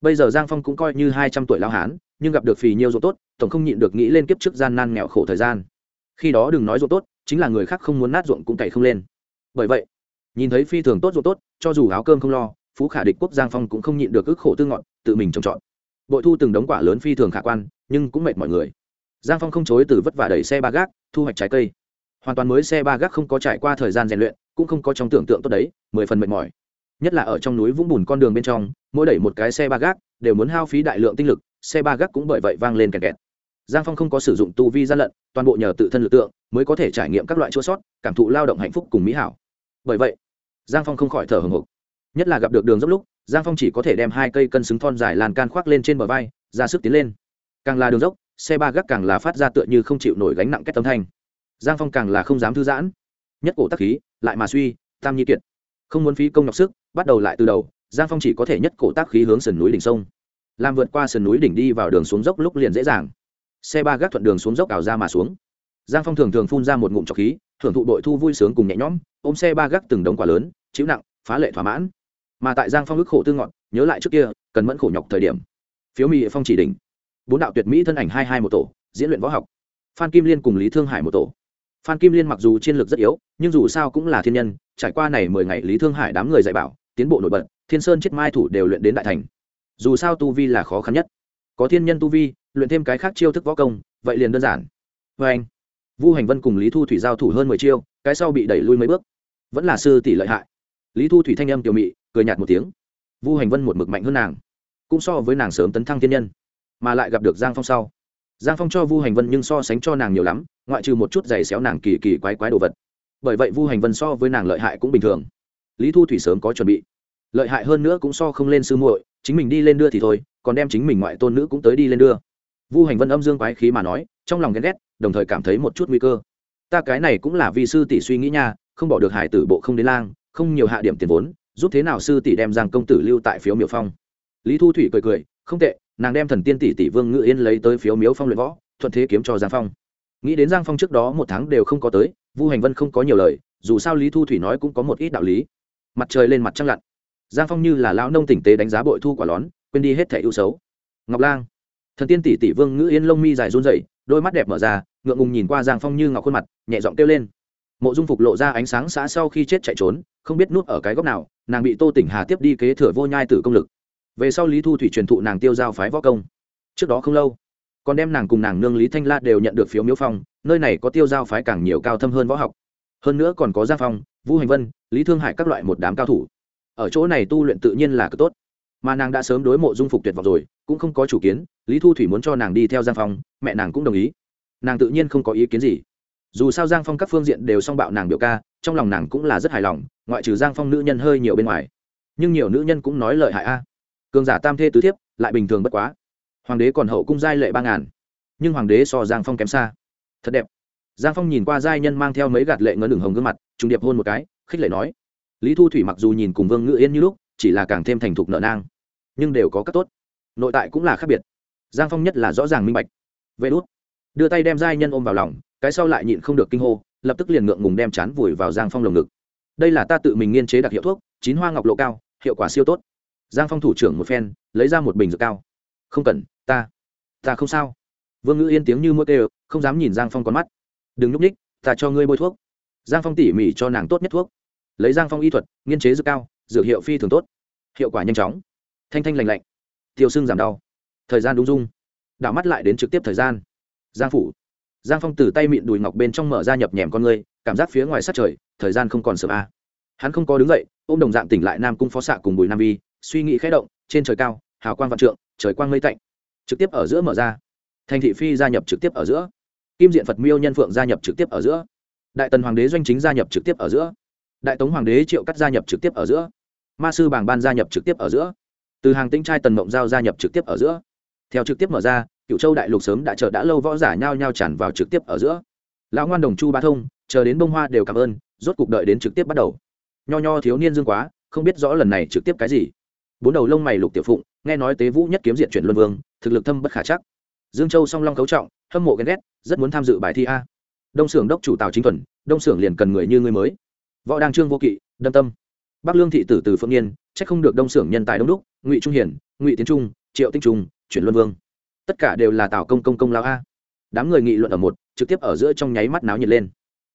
Bây giờ giang phong cũng coi như hai trăm tuổi lao hán, nhưng gặp được phì nhiêu ruộng tốt, tổng không nhịn được nghĩ lên kiếp trước gian nan nghèo khổ thời gian khi đó đừng nói ruộng tốt, chính là người khác không muốn nát ruộng cũng cày không lên. Bởi vậy, nhìn thấy phi thường tốt ruộng tốt, cho dù áo cơm không lo, phú khả địch quốc giang phong cũng không nhịn được ức khổ tư ngọn, tự mình trồng trọt. Bội thu từng đống quả lớn phi thường khả quan, nhưng cũng mệt mọi người. Giang phong không chối từ vất vả đẩy xe ba gác, thu hoạch trái cây. Hoàn toàn mới xe ba gác không có trải qua thời gian rèn luyện, cũng không có trong tưởng tượng tốt đấy, mười phần mệt mỏi. Nhất là ở trong núi vũng bùn con đường bên trong, mỗi đẩy một cái xe ba gác, đều muốn hao phí đại lượng tinh lực, xe ba gác cũng bởi vậy vang lên kẹt kẹt giang phong không có sử dụng tu vi gian lận, toàn bộ nhờ tự thân lực tượng mới có thể trải nghiệm các loại chua sót, cảm thụ lao động hạnh phúc cùng mỹ hảo. Bởi vậy, giang phong không khỏi thở hồng hộc. Nhất là gặp được đường dốc lúc, giang phong chỉ có thể đem hai cây cân xứng thon dài làn can khoác lên trên bờ vai, ra sức tiến lên. Càng là đường dốc, xe ba gác càng là phát ra tựa như không chịu nổi gánh nặng kết tấm thanh. Giang phong càng là không dám thư giãn. Nhất cổ tắc khí, lại mà suy, tam nhi kiệt. Không muốn phí công nhọc sức, bắt đầu lại từ đầu, giang phong chỉ có thể nhất cổ tác khí hướng sườn núi đỉnh sông. Làm vượt qua sườn núi đỉnh đi vào đường xuống dốc lúc liền dễ dàng xe ba gác thuận đường xuống dốc ảo ra mà xuống. Giang phong thường thường phun ra một ngụm trọc khí, thưởng thụ đội thu vui sướng cùng nhẹ nhõm, ôm xe ba gác từng đống quả lớn, chịu nặng, phá lệ thỏa mãn. Mà tại giang phong ức khổ tư ngọn, nhớ lại trước kia, cần mẫn khổ nhọc thời điểm. Phiếu mỹ phong chỉ đỉnh. Bốn đạo tuyệt mỹ thân ảnh hai hai một tổ, diễn luyện võ học. Phan kim liên cùng lý thương hải một tổ. Phan kim liên mặc dù chiến lược rất yếu, nhưng dù sao cũng là thiên nhân, trải qua này mười ngày lý thương hải đám người dạy bảo, tiến bộ nổi bật, thiên sơn chết mai thủ đều luyện đến đại thành. Dù sao tu vi là khó khăn nhất có thiên nhân tu vi, luyện thêm cái khác chiêu thức võ công, vậy liền đơn giản. Vê anh, vu hành vân cùng lý thu thủy giao thủ hơn mười chiêu, cái sau bị đẩy lui mấy bước. Vẫn là sư tỷ lợi hại. Lý thu thủy thanh âm tiểu mị, cười nhạt một tiếng. Vu hành vân một mực mạnh hơn nàng, cũng so với nàng sớm tấn thăng thiên nhân, mà lại gặp được giang phong sau. Giang phong cho vu hành vân nhưng so sánh cho nàng nhiều lắm, ngoại trừ một chút giày xéo nàng kỳ kỳ quái quái đồ vật. Bởi vậy vu hành vân so với nàng lợi hại cũng bình thường. Lý thu thủy sớm có chuẩn bị lợi hại hơn nữa cũng so không lên sư muội, chính mình đi lên đưa thì thôi, còn đem chính mình ngoại tôn nữ cũng tới đi lên đưa. Vu hành vân âm dương quái khí mà nói, trong lòng ghen ghét, đồng thời cảm thấy một chút nguy cơ. Ta cái này cũng là vì sư tỷ suy nghĩ nha, không bỏ được hải tử bộ không đến lang, không nhiều hạ điểm tiền vốn, giúp thế nào sư tỷ đem giang công tử lưu tại phiếu miểu phong? Lý thu thủy cười cười, không tệ, nàng đem thần tiên tỷ tỷ vương ngự yên lấy tới phiếu miếu phong luyện võ, thuận thế kiếm cho giang phong. Nghĩ đến giang phong trước đó một tháng đều không có tới, vu hành vân không có nhiều lời, dù sao lý thu thủy nói cũng có một ít đạo lý. Mặt trời lên mặt trăng lặn giang phong như là lão nông tỉnh tế đánh giá bội thu quả lón, quên đi hết thẻ ưu xấu. Ngọc lang, thần tiên tỷ tỷ vương ngữ yên lông mi dài run rẩy, đôi mắt đẹp mở ra, ngượng ngùng nhìn qua giang phong như ngọc khuôn mặt, nhẹ giọng kêu lên. Mộ dung phục lộ ra ánh sáng xã sau khi chết chạy trốn, không biết nuốt ở cái góc nào, nàng bị tô tỉnh hà tiếp đi kế thừa vô nhai tử công lực. Về sau lý thu thủy truyền thụ nàng tiêu giao phái võ công. Trước đó không lâu, còn đem nàng cùng nàng nương lý thanh la đều nhận được phiếu miếu phong, nơi này có tiêu giao phái càng nhiều cao thâm hơn võ học. Hơn nữa còn có giang phong, vũ hành vân, lý thương hải các loại một đám cao thủ ở chỗ này tu luyện tự nhiên là cực tốt. Mà nàng đã sớm đối mộ dung phục tuyệt vọng rồi, cũng không có chủ kiến, lý thu thủy muốn cho nàng đi theo giang phong, mẹ nàng cũng đồng ý. Nàng tự nhiên không có ý kiến gì. Dù sao giang phong các phương diện đều song bạo nàng biểu ca, trong lòng nàng cũng là rất hài lòng, ngoại trừ giang phong nữ nhân hơi nhiều bên ngoài. Nhưng nhiều nữ nhân cũng nói lợi hại a. Cường giả tam thê tứ thiếp, lại bình thường bất quá. Hoàng đế còn hậu cung giai lệ ba ngàn. Nhưng hoàng đế so giang phong kém xa. Thật đẹp. Giang phong nhìn qua giai nhân mang theo mấy gạt lệ ngấn đường hồng gương mặt, trùng điệp hôn một cái, khích lệ nói lý thu thủy mặc dù nhìn cùng vương ngự yên như lúc, chỉ là càng thêm thành thục nợ nang, nhưng đều có các tốt. Nội tại cũng là khác biệt. Giang phong nhất là rõ ràng minh bạch. Vê đốt đưa tay đem giai nhân ôm vào lòng, cái sau lại nhịn không được kinh hô, lập tức liền ngượng ngùng đem chán vùi vào giang phong lồng ngực. Đây là ta tự mình nghiên chế đặc hiệu thuốc, chín hoa ngọc lộ cao, hiệu quả siêu tốt. Giang phong thủ trưởng một phen, lấy ra một bình dược cao. Không cần, ta ta không sao. Vương ngữ yên tiếng như mưa kêu, không dám nhìn giang phong con mắt. Đừng nhúc ních ta cho ngươi bôi thuốc. Giang phong tỉ mỉ cho nàng tốt nhất thuốc lấy giang phong y thuật, nghiên chế dược cao, dược hiệu phi thường tốt. Hiệu quả nhanh chóng. Thanh thanh lành lạnh. Tiêu xương giảm đau. Thời gian đúng dung. Đảo mắt lại đến trực tiếp thời gian. Giang phủ. Giang phong từ tay mịn đùi ngọc bên trong mở ra nhập nhèm con người cảm giác phía ngoài sát trời, thời gian không còn sớm a. Hắn không có đứng dậy, ôm đồng dạng tỉnh lại nam cung phó xạ cùng bùi nam vi, suy nghĩ khẽ động, trên trời cao, hào quang vạn trượng, trời quang mây tạnh. Trực tiếp ở giữa mở ra. Thành thị phi gia nhập trực tiếp ở giữa. Kim diện phật miêu nhân phượng gia nhập trực tiếp ở giữa. Đại tần hoàng đế doanh chính gia nhập trực tiếp ở giữa đại tống hoàng đế triệu cắt gia nhập trực tiếp ở giữa ma sư bảng ban gia nhập trực tiếp ở giữa từ hàng tinh trai tần mộng giao gia nhập trực tiếp ở giữa theo trực tiếp mở ra cựu châu đại lục sớm đã chờ đã lâu võ giả nhao nhao tràn vào trực tiếp ở giữa lão ngoan đồng chu ba thông chờ đến bông hoa đều cảm ơn rốt cuộc đợi đến trực tiếp bắt đầu nho nho thiếu niên dương quá không biết rõ lần này trực tiếp cái gì bốn đầu lông mày lục tiểu phụng nghe nói tế vũ nhất kiếm diện chuyển luân vương thực lực thâm bất khả chắc dương châu song long cấu trọng hâm mộ ghen ghét rất muốn tham dự bài thi a đông xưởng đốc chủ tào chính thuần đông xưởng liền cần người như ngươi mới võ đăng trương vô kỵ, đâm tâm. Bắc lương thị tử từ phượng niên trách không được đông xưởng nhân tài đông đúc, ngụy trung hiển, ngụy tiến trung, triệu tinh trung, chuyển luân vương. Tất cả đều là tào công công công lao a. Đám người nghị luận ở một, trực tiếp ở giữa trong nháy mắt náo nhiệt lên.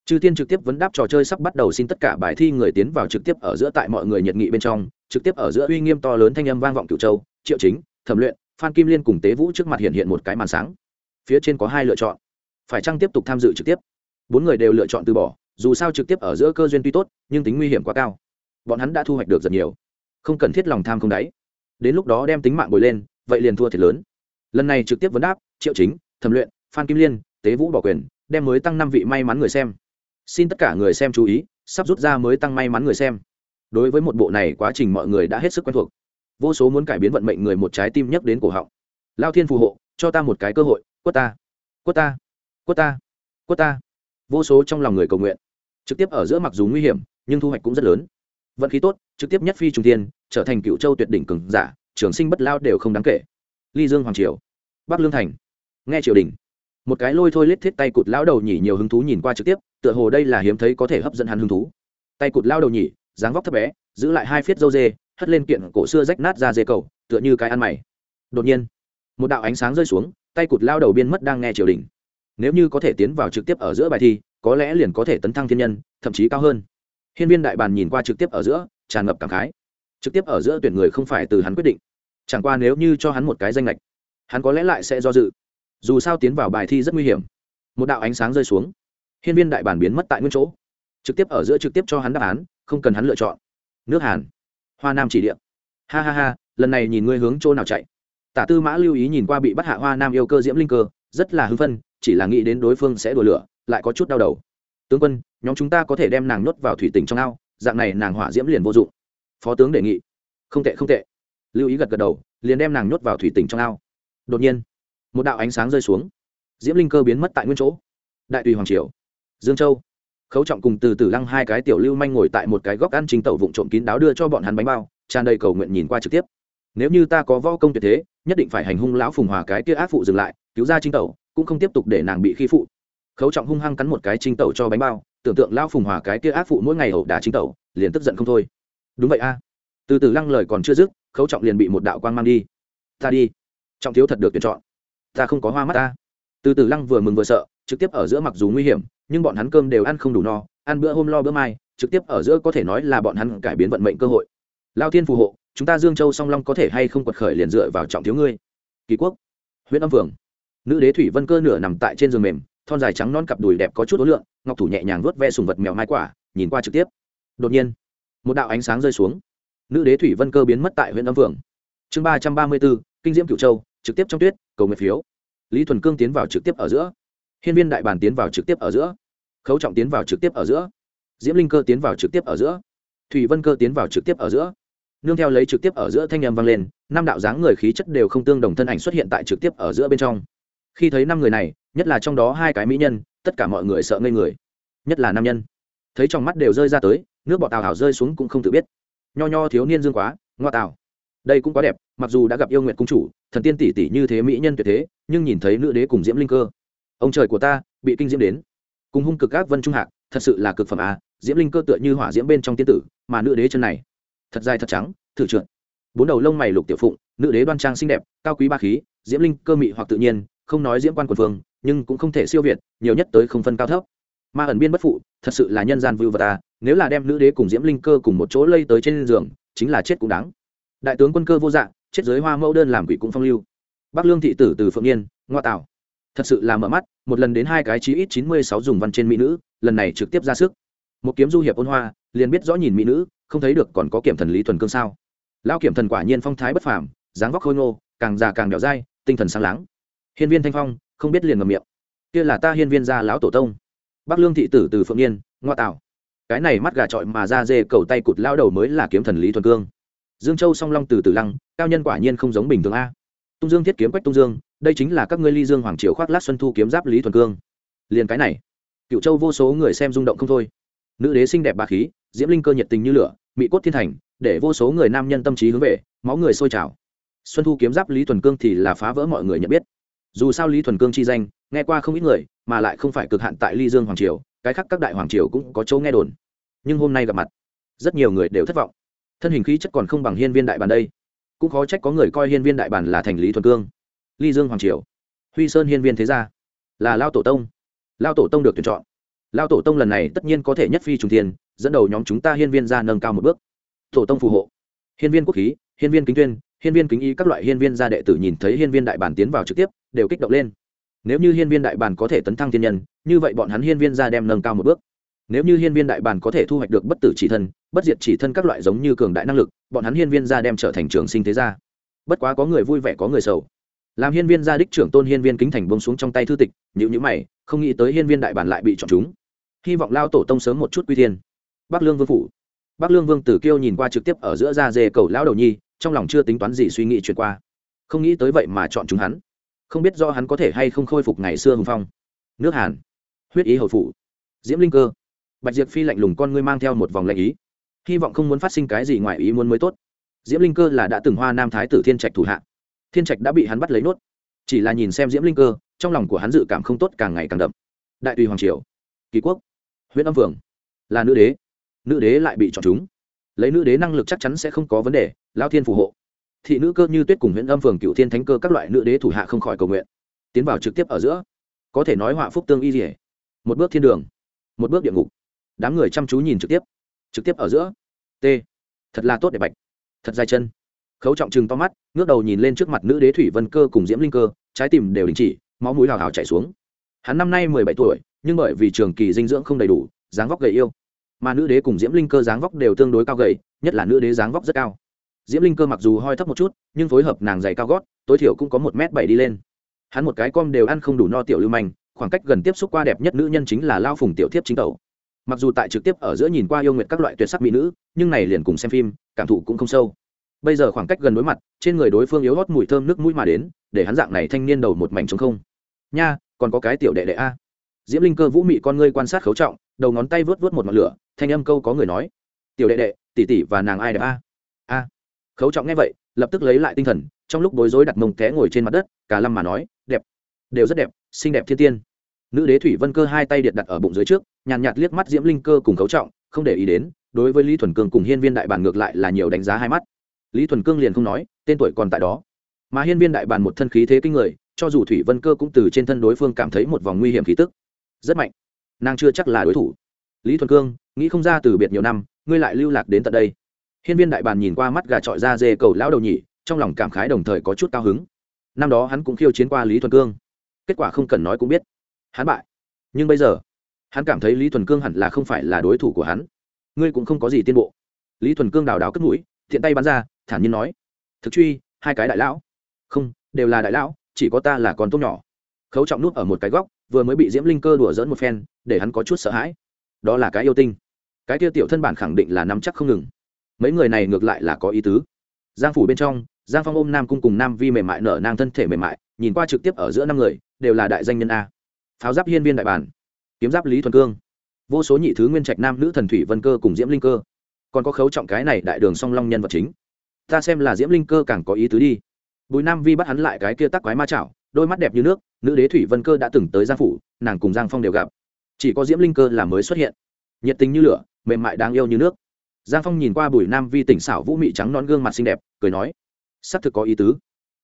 Chư tiên trực tiếp vấn đáp trò chơi sắp bắt đầu xin tất cả bài thi người tiến vào trực tiếp ở giữa tại mọi người nhiệt nghị bên trong, trực tiếp ở giữa uy nghiêm to lớn thanh âm vang vọng cửu châu, triệu chính, thẩm luyện, phan kim liên cùng tế vũ trước mặt hiện hiện một cái màn sáng. Phía trên có hai lựa chọn. Phải chăng tiếp tục tham dự trực tiếp? Bốn người đều lựa chọn từ bỏ dù sao trực tiếp ở giữa cơ duyên tuy tốt, nhưng tính nguy hiểm quá cao. Bọn hắn đã thu hoạch được rất nhiều. Không cần thiết lòng tham không đáy. Đến lúc đó đem tính mạng bồi lên, vậy liền thua thiệt lớn. Lần này trực tiếp vấn đáp, triệu chính, thẩm luyện, phan kim liên, tế vũ bỏ quyền, đem mới tăng năm vị may mắn người xem. Xin tất cả người xem chú ý, sắp rút ra mới tăng may mắn người xem. Đối với một bộ này quá trình mọi người đã hết sức quen thuộc. Vô số muốn cải biến vận mệnh người một trái tim nhắc đến cổ họng. Lao thiên phù hộ, cho ta một cái cơ hội, quất ta. Quất ta. Quất ta. Quất ta. Vô số trong lòng người cầu nguyện trực tiếp ở giữa mặc dù nguy hiểm, nhưng thu hoạch cũng rất lớn. Vận khí tốt, trực tiếp nhất phi trung tiên, trở thành cựu châu tuyệt đỉnh cường giả, trường sinh bất lao đều không đáng kể. Ly dương hoàng triều, bắc lương thành, nghe triều đình. Một cái lôi thôi lết thiết tay cụt lão đầu nhỉ nhiều hứng thú nhìn qua trực tiếp, tựa hồ đây là hiếm thấy có thể hấp dẫn hắn hứng thú. Tay cụt lao đầu nhỉ, dáng vóc thấp bé, giữ lại hai phiết dâu dê, hất lên kiện cổ xưa rách nát ra dê cầu, tựa như cái ăn mày. Đột nhiên, một đạo ánh sáng rơi xuống, tay cụt lao đầu biên mất đang nghe triều đình. Nếu như có thể tiến vào trực tiếp ở giữa bài thi có lẽ liền có thể tấn thăng thiên nhân, thậm chí cao hơn. Hiên viên đại bàn nhìn qua trực tiếp ở giữa, tràn ngập cảm khái. Trực tiếp ở giữa tuyển người không phải từ hắn quyết định. Chẳng qua nếu như cho hắn một cái danh lệch hắn có lẽ lại sẽ do dự. Dù sao tiến vào bài thi rất nguy hiểm. Một đạo ánh sáng rơi xuống. Hiên viên đại bản biến mất tại nguyên chỗ. Trực tiếp ở giữa trực tiếp cho hắn đáp án, không cần hắn lựa chọn. Nước hàn. Hoa nam chỉ địa ha ha ha, lần này nhìn ngươi hướng chỗ nào chạy. Tả tư mã lưu ý nhìn qua bị bắt hạ hoa nam yêu cơ diễm linh cơ, rất là hưng phân chỉ là nghĩ đến đối phương sẽ đùa lửa lại có chút đau đầu. Tướng quân, nhóm chúng ta có thể đem nàng nhốt vào thủy tỉnh trong ao, dạng này nàng hỏa diễm liền vô dụng. Phó tướng đề nghị. Không tệ không tệ. Lưu ý gật gật đầu, liền đem nàng nhốt vào thủy tỉnh trong ao. Đột nhiên, một đạo ánh sáng rơi xuống. Diễm linh cơ biến mất tại nguyên chỗ. Đại tùy hoàng triều, dương châu. Khấu trọng cùng từ từ lăng hai cái tiểu lưu manh ngồi tại một cái góc ăn trình tẩu vụn trộm kín đáo đưa cho bọn hắn bánh bao, tràn đầy cầu nguyện nhìn qua trực tiếp. Nếu như ta có võ công tuyệt thế, nhất định phải hành hung lão phùng hòa cái kia ác phụ dừng lại, cứu ra trinh tẩu, cũng không tiếp tục để nàng bị khi phụ khấu trọng hung hăng cắn một cái trinh tẩu cho bánh bao, tưởng tượng lão phùng hòa cái kia ác phụ mỗi ngày ẩu đả trinh tẩu, liền tức giận không thôi. Đúng vậy a. Từ từ lăng lời còn chưa dứt, khấu trọng liền bị một đạo quang mang đi. Ta đi. Trọng thiếu thật được tuyển chọn. Ta không có hoa mắt ta. Từ từ lăng vừa mừng vừa sợ, trực tiếp ở giữa mặc dù nguy hiểm, nhưng bọn hắn cơm đều ăn không đủ no, ăn bữa hôm lo bữa mai, trực tiếp ở giữa có thể nói là bọn hắn cải biến vận mệnh cơ hội. Lao thiên phù hộ, chúng ta dương châu song long có thể hay không quật khởi liền dựa vào trọng thiếu ngươi? Kỳ quốc, huyện âm phường. Nữ đế thủy vân cơ nửa nằm tại trên giường mềm thon dài trắng non cặp đùi đẹp có chút ối lượng, ngọc thủ nhẹ nhàng vuốt ve sùng vật mèo mai quả, nhìn qua trực tiếp. Đột nhiên, một đạo ánh sáng rơi xuống. Nữ đế thủy vân cơ biến mất tại huyện âm phường chương ba trăm ba mươi bốn, kinh diễm cựu châu, trực tiếp trong tuyết, cầu nguyện phiếu. Lý thuần cương tiến vào trực tiếp ở giữa. Hiên viên đại bàn tiến vào trực tiếp ở giữa. Khấu trọng tiến vào trực tiếp ở giữa. Diễm linh cơ tiến vào trực tiếp ở giữa. Thủy vân cơ tiến vào trực tiếp ở giữa. Nương theo lấy trực tiếp ở giữa thanh â m vang lên, năm đạo dáng người khí chất đều không tương đồng thân ảnh xuất hiện tại trực tiếp ở giữa bên trong khi thấy năm người này, nhất là trong đó hai cái mỹ nhân, tất cả mọi người sợ ngây người. Nhất là nam nhân. Thấy trong mắt đều rơi ra tới, nước bọt tào hảo rơi xuống cũng không tự biết. Nho nho thiếu niên dương quá, ngoa tào. Đây cũng quá đẹp, mặc dù đã gặp yêu nguyện cung chủ, thần tiên tỷ tỷ như thế mỹ nhân tuyệt thế, nhưng nhìn thấy nữ đế cùng diễm linh cơ. Ông trời của ta, bị kinh diễm đến. Cùng hung cực các vân trung hạc, thật sự là cực phẩm à diễm linh cơ tựa như hỏa diễm bên trong tiên tử, mà nữ đế chân này. Thật dài thật trắng, thử trượt. Bốn đầu lông mày lục tiểu phụng, nữ đế đoan trang xinh đẹp, cao quý ba khí, diễm linh cơ mị hoặc tự nhiên không nói diễm quan quần phương nhưng cũng không thể siêu việt nhiều nhất tới không phân cao thấp. Ma ẩn biên bất phụ thật sự là nhân gian vưu vật ta. nếu là đem nữ đế cùng diễm linh cơ cùng một chỗ lây tới trên giường chính là chết cũng đáng. Đại tướng quân cơ vô dạng chết giới hoa mẫu đơn làm quỷ cũng phong lưu. Bắc lương thị tử từ phượng yên, ngoa tạo. Thật sự là mở mắt một lần đến hai cái chí ít chín mươi sáu dùng văn trên mỹ nữ lần này trực tiếp ra sức. Một kiếm du hiệp ôn hoa liền biết rõ nhìn mỹ nữ không thấy được còn có kiểm thần lý thuần cương sao. Lão kiểm thần quả nhiên phong thái bất phàm dáng vóc khôi ngô càng già càng đẻo dai tinh thần sáng láng hiên viên thanh phong, không biết liền ngầm miệng. Kia là ta hiên viên gia lão tổ tông. Bắc lương thị tử từ phượng yên ngoa tạo. Cái này mắt gà trọi mà ra dê cầu tay cụt lao đầu mới là kiếm thần lý thuần cương. Dương châu song long từ từ lăng, cao nhân quả nhiên không giống bình thường a. Tung dương thiết kiếm quách tung dương, đây chính là các ngươi ly dương hoàng triều khoác lát xuân thu kiếm giáp lý thuần cương. Liền cái này cựu châu vô số người xem rung động không thôi. Nữ đế xinh đẹp bà khí, diễm linh cơ nhiệt tình như lửa mỹ cốt thiên thành, để vô số người nam nhân tâm trí hướng về, máu người sôi trào. Xuân thu kiếm giáp lý thuần cương thì là phá vỡ mọi người nhận biết dù sao lý thuần cương chi danh, nghe qua không ít người, mà lại không phải cực hạn tại ly dương hoàng triều, cái khác các đại hoàng triều cũng có chỗ nghe đồn. Nhưng hôm nay gặp mặt, rất nhiều người đều thất vọng. Thân hình khí chất còn không bằng hiên viên đại bàn đây. Cũng khó trách có người coi hiên viên đại bàn là thành lý thuần cương. Ly dương hoàng triều, huy sơn hiên viên thế gia, là lao tổ tông. Lao tổ tông được tuyển chọn. Lao tổ tông lần này tất nhiên có thể nhất phi trùng tiền dẫn đầu nhóm chúng ta hiên viên ra nâng cao một bước. Tổ tông phù hộ. Hiên viên quốc khí, hiên viên kính tuyên, hiên viên kính y các loại hiên viên gia đệ tử nhìn thấy hiên viên đại bản tiến vào trực tiếp đều kích động lên. Nếu như hiên viên đại bản có thể tấn thăng thiên nhân, như vậy bọn hắn hiên viên gia đem nâng cao một bước. Nếu như hiên viên đại bản có thể thu hoạch được bất tử chỉ thân, bất diệt chỉ thân các loại giống như cường đại năng lực, bọn hắn hiên viên gia đem trở thành trường sinh thế gia. Bất quá có người vui vẻ, có người sầu. Làm hiên viên gia đích trưởng tôn hiên viên kính thành bông xuống trong tay thư tịch nhữ nhữ mày, không nghĩ tới hiên viên đại bản lại bị chọn chúng. Hy vọng lao tổ tông sớm một chút quy thiên. Bắc lương vương phủ. Bắc lương vương tử kiêu nhìn qua trực tiếp ở giữa da dê cầu lão đầu nhi, trong lòng chưa tính toán gì suy nghĩ chuyển qua. Không nghĩ tới vậy mà chọn chúng hắn không biết do hắn có thể hay không khôi phục ngày xưa hùng phong. Nước hàn. Huyết ý hậu phụ diễm linh cơ. Bạch diệp phi lạnh lùng con ngươi mang theo một vòng lạnh ý. Hy vọng không muốn phát sinh cái gì ngoài ý muốn mới tốt. Diễm linh cơ là đã từng hoa nam thái tử thiên trạch thủ hạ. Thiên trạch đã bị hắn bắt lấy nốt. Chỉ là nhìn xem diễm linh cơ, trong lòng của hắn dự cảm không tốt càng ngày càng đậm. Đại tùy hoàng triều. Kỳ quốc. Huyện âm phường là nữ đế. Nữ đế lại bị chọn chúng. Lấy nữ đế năng lực chắc chắn sẽ không có vấn đề, lao thiên phù hộ thị nữ cơ như tuyết cùng huyện âm phường cựu thiên thánh cơ các loại nữ đế thủ hạ không khỏi cầu nguyện. Tiến vào trực tiếp ở giữa. Có thể nói họa phúc tương y dỉa một bước thiên đường, một bước địa ngục. Đám người chăm chú nhìn trực tiếp. Trực tiếp ở giữa. T. Thật là tốt để bạch. Thật dài chân. Khấu trọng chừng to mắt, ngước đầu nhìn lên trước mặt nữ đế thủy vân cơ cùng diễm linh cơ, trái tim đều đình chỉ, máu mũi hào hào chảy xuống. Hắn năm nay mười bảy tuổi, nhưng bởi vì trường kỳ dinh dưỡng không đầy đủ, dáng vóc gầy yêu. Mà nữ đế cùng diễm linh cơ dáng vóc đều tương đối cao gầy, nhất là nữ đế dáng vóc rất cao diễm linh cơ mặc dù hoi thấp một chút, nhưng phối hợp nàng dày cao gót, tối thiểu cũng có một m bảy đi lên. Hắn một cái com đều ăn không đủ no tiểu lưu manh, khoảng cách gần tiếp xúc qua đẹp nhất nữ nhân chính là lao phùng tiểu thiếp chính tẩu. Mặc dù tại trực tiếp ở giữa nhìn qua yêu nguyện các loại tuyệt sắc mỹ nữ, nhưng này liền cùng xem phim, cảm thụ cũng không sâu. Bây giờ khoảng cách gần đối mặt, trên người đối phương yếu hót mùi thơm nước mũi mà đến, để hắn dạng này thanh niên đầu một mảnh trống không. Nha, còn có cái tiểu đệ đệ a. Diễm linh cơ vũ mị con ngươi quan sát khấu trọng, đầu ngón tay vớt vớt một ngọn lửa, thanh âm câu có người nói. Tiểu đệ đệ, tỷ tỷ và nàng ai đẹp a? A khấu trọng nghe vậy, lập tức lấy lại tinh thần, trong lúc bối rối đặt mông té ngồi trên mặt đất, cả lâm mà nói, đẹp, đều rất đẹp, xinh đẹp thiên tiên. Nữ đế thủy vân cơ hai tay điện đặt ở bụng dưới trước, nhàn nhạt liếc mắt diễm linh cơ cùng khấu trọng, không để ý đến, đối với lý thuần cương cùng hiên viên đại bản ngược lại là nhiều đánh giá hai mắt. Lý thuần cương liền không nói, tên tuổi còn tại đó. Mà hiên viên đại bản một thân khí thế kinh người, cho dù thủy vân cơ cũng từ trên thân đối phương cảm thấy một vòng nguy hiểm khí tức. Rất mạnh. Nàng chưa chắc là đối thủ. Lý thuần cương, nghĩ không ra từ biệt nhiều năm, ngươi lại lưu lạc đến tận đây hiên viên đại bàn nhìn qua mắt gà trọi ra dê cầu lão đầu nhỉ, trong lòng cảm khái đồng thời có chút cao hứng. Năm đó hắn cũng khiêu chiến qua lý thuần cương. Kết quả không cần nói cũng biết, hắn bại. Nhưng bây giờ, hắn cảm thấy lý thuần cương hẳn là không phải là đối thủ của hắn. Ngươi cũng không có gì tiến bộ. Lý thuần cương đào đào cất mũi thiện tay bắn ra, thản nhiên nói, thực truy, hai cái đại lão. Không, đều là đại lão, chỉ có ta là con tốt nhỏ. Khấu trọng nút ở một cái góc, vừa mới bị diễm linh cơ đùa dỡn một phen, để hắn có chút sợ hãi. Đó là cái yêu tinh. Cái kia tiểu thân bản khẳng định là nắm chắc không ngừng mấy người này ngược lại là có ý tứ. Giang phủ bên trong, giang phong ôm nam cung cùng nam vi mềm mại nở nang thân thể mềm mại, nhìn qua trực tiếp ở giữa năm người, đều là đại danh nhân a. Pháo giáp hiên viên đại bản, kiếm giáp lý thuần cương. Vô số nhị thứ nguyên trạch nam nữ thần thủy vân cơ cùng diễm linh cơ. Còn có khấu trọng cái này đại đường song long nhân vật chính. Ta xem là diễm linh cơ càng có ý tứ đi. Bùi nam vi bắt hắn lại cái kia tắc quái ma chảo, đôi mắt đẹp như nước, nữ đế thủy vân cơ đã từng tới giang phủ, nàng cùng giang phong đều gặp. Chỉ có diễm linh cơ là mới xuất hiện. Nhiệt tình như lửa, mềm mại đáng yêu như nước giang phong nhìn qua bùi nam vi tỉnh xảo vũ mị trắng non gương mặt xinh đẹp, cười nói xác thực có ý tứ.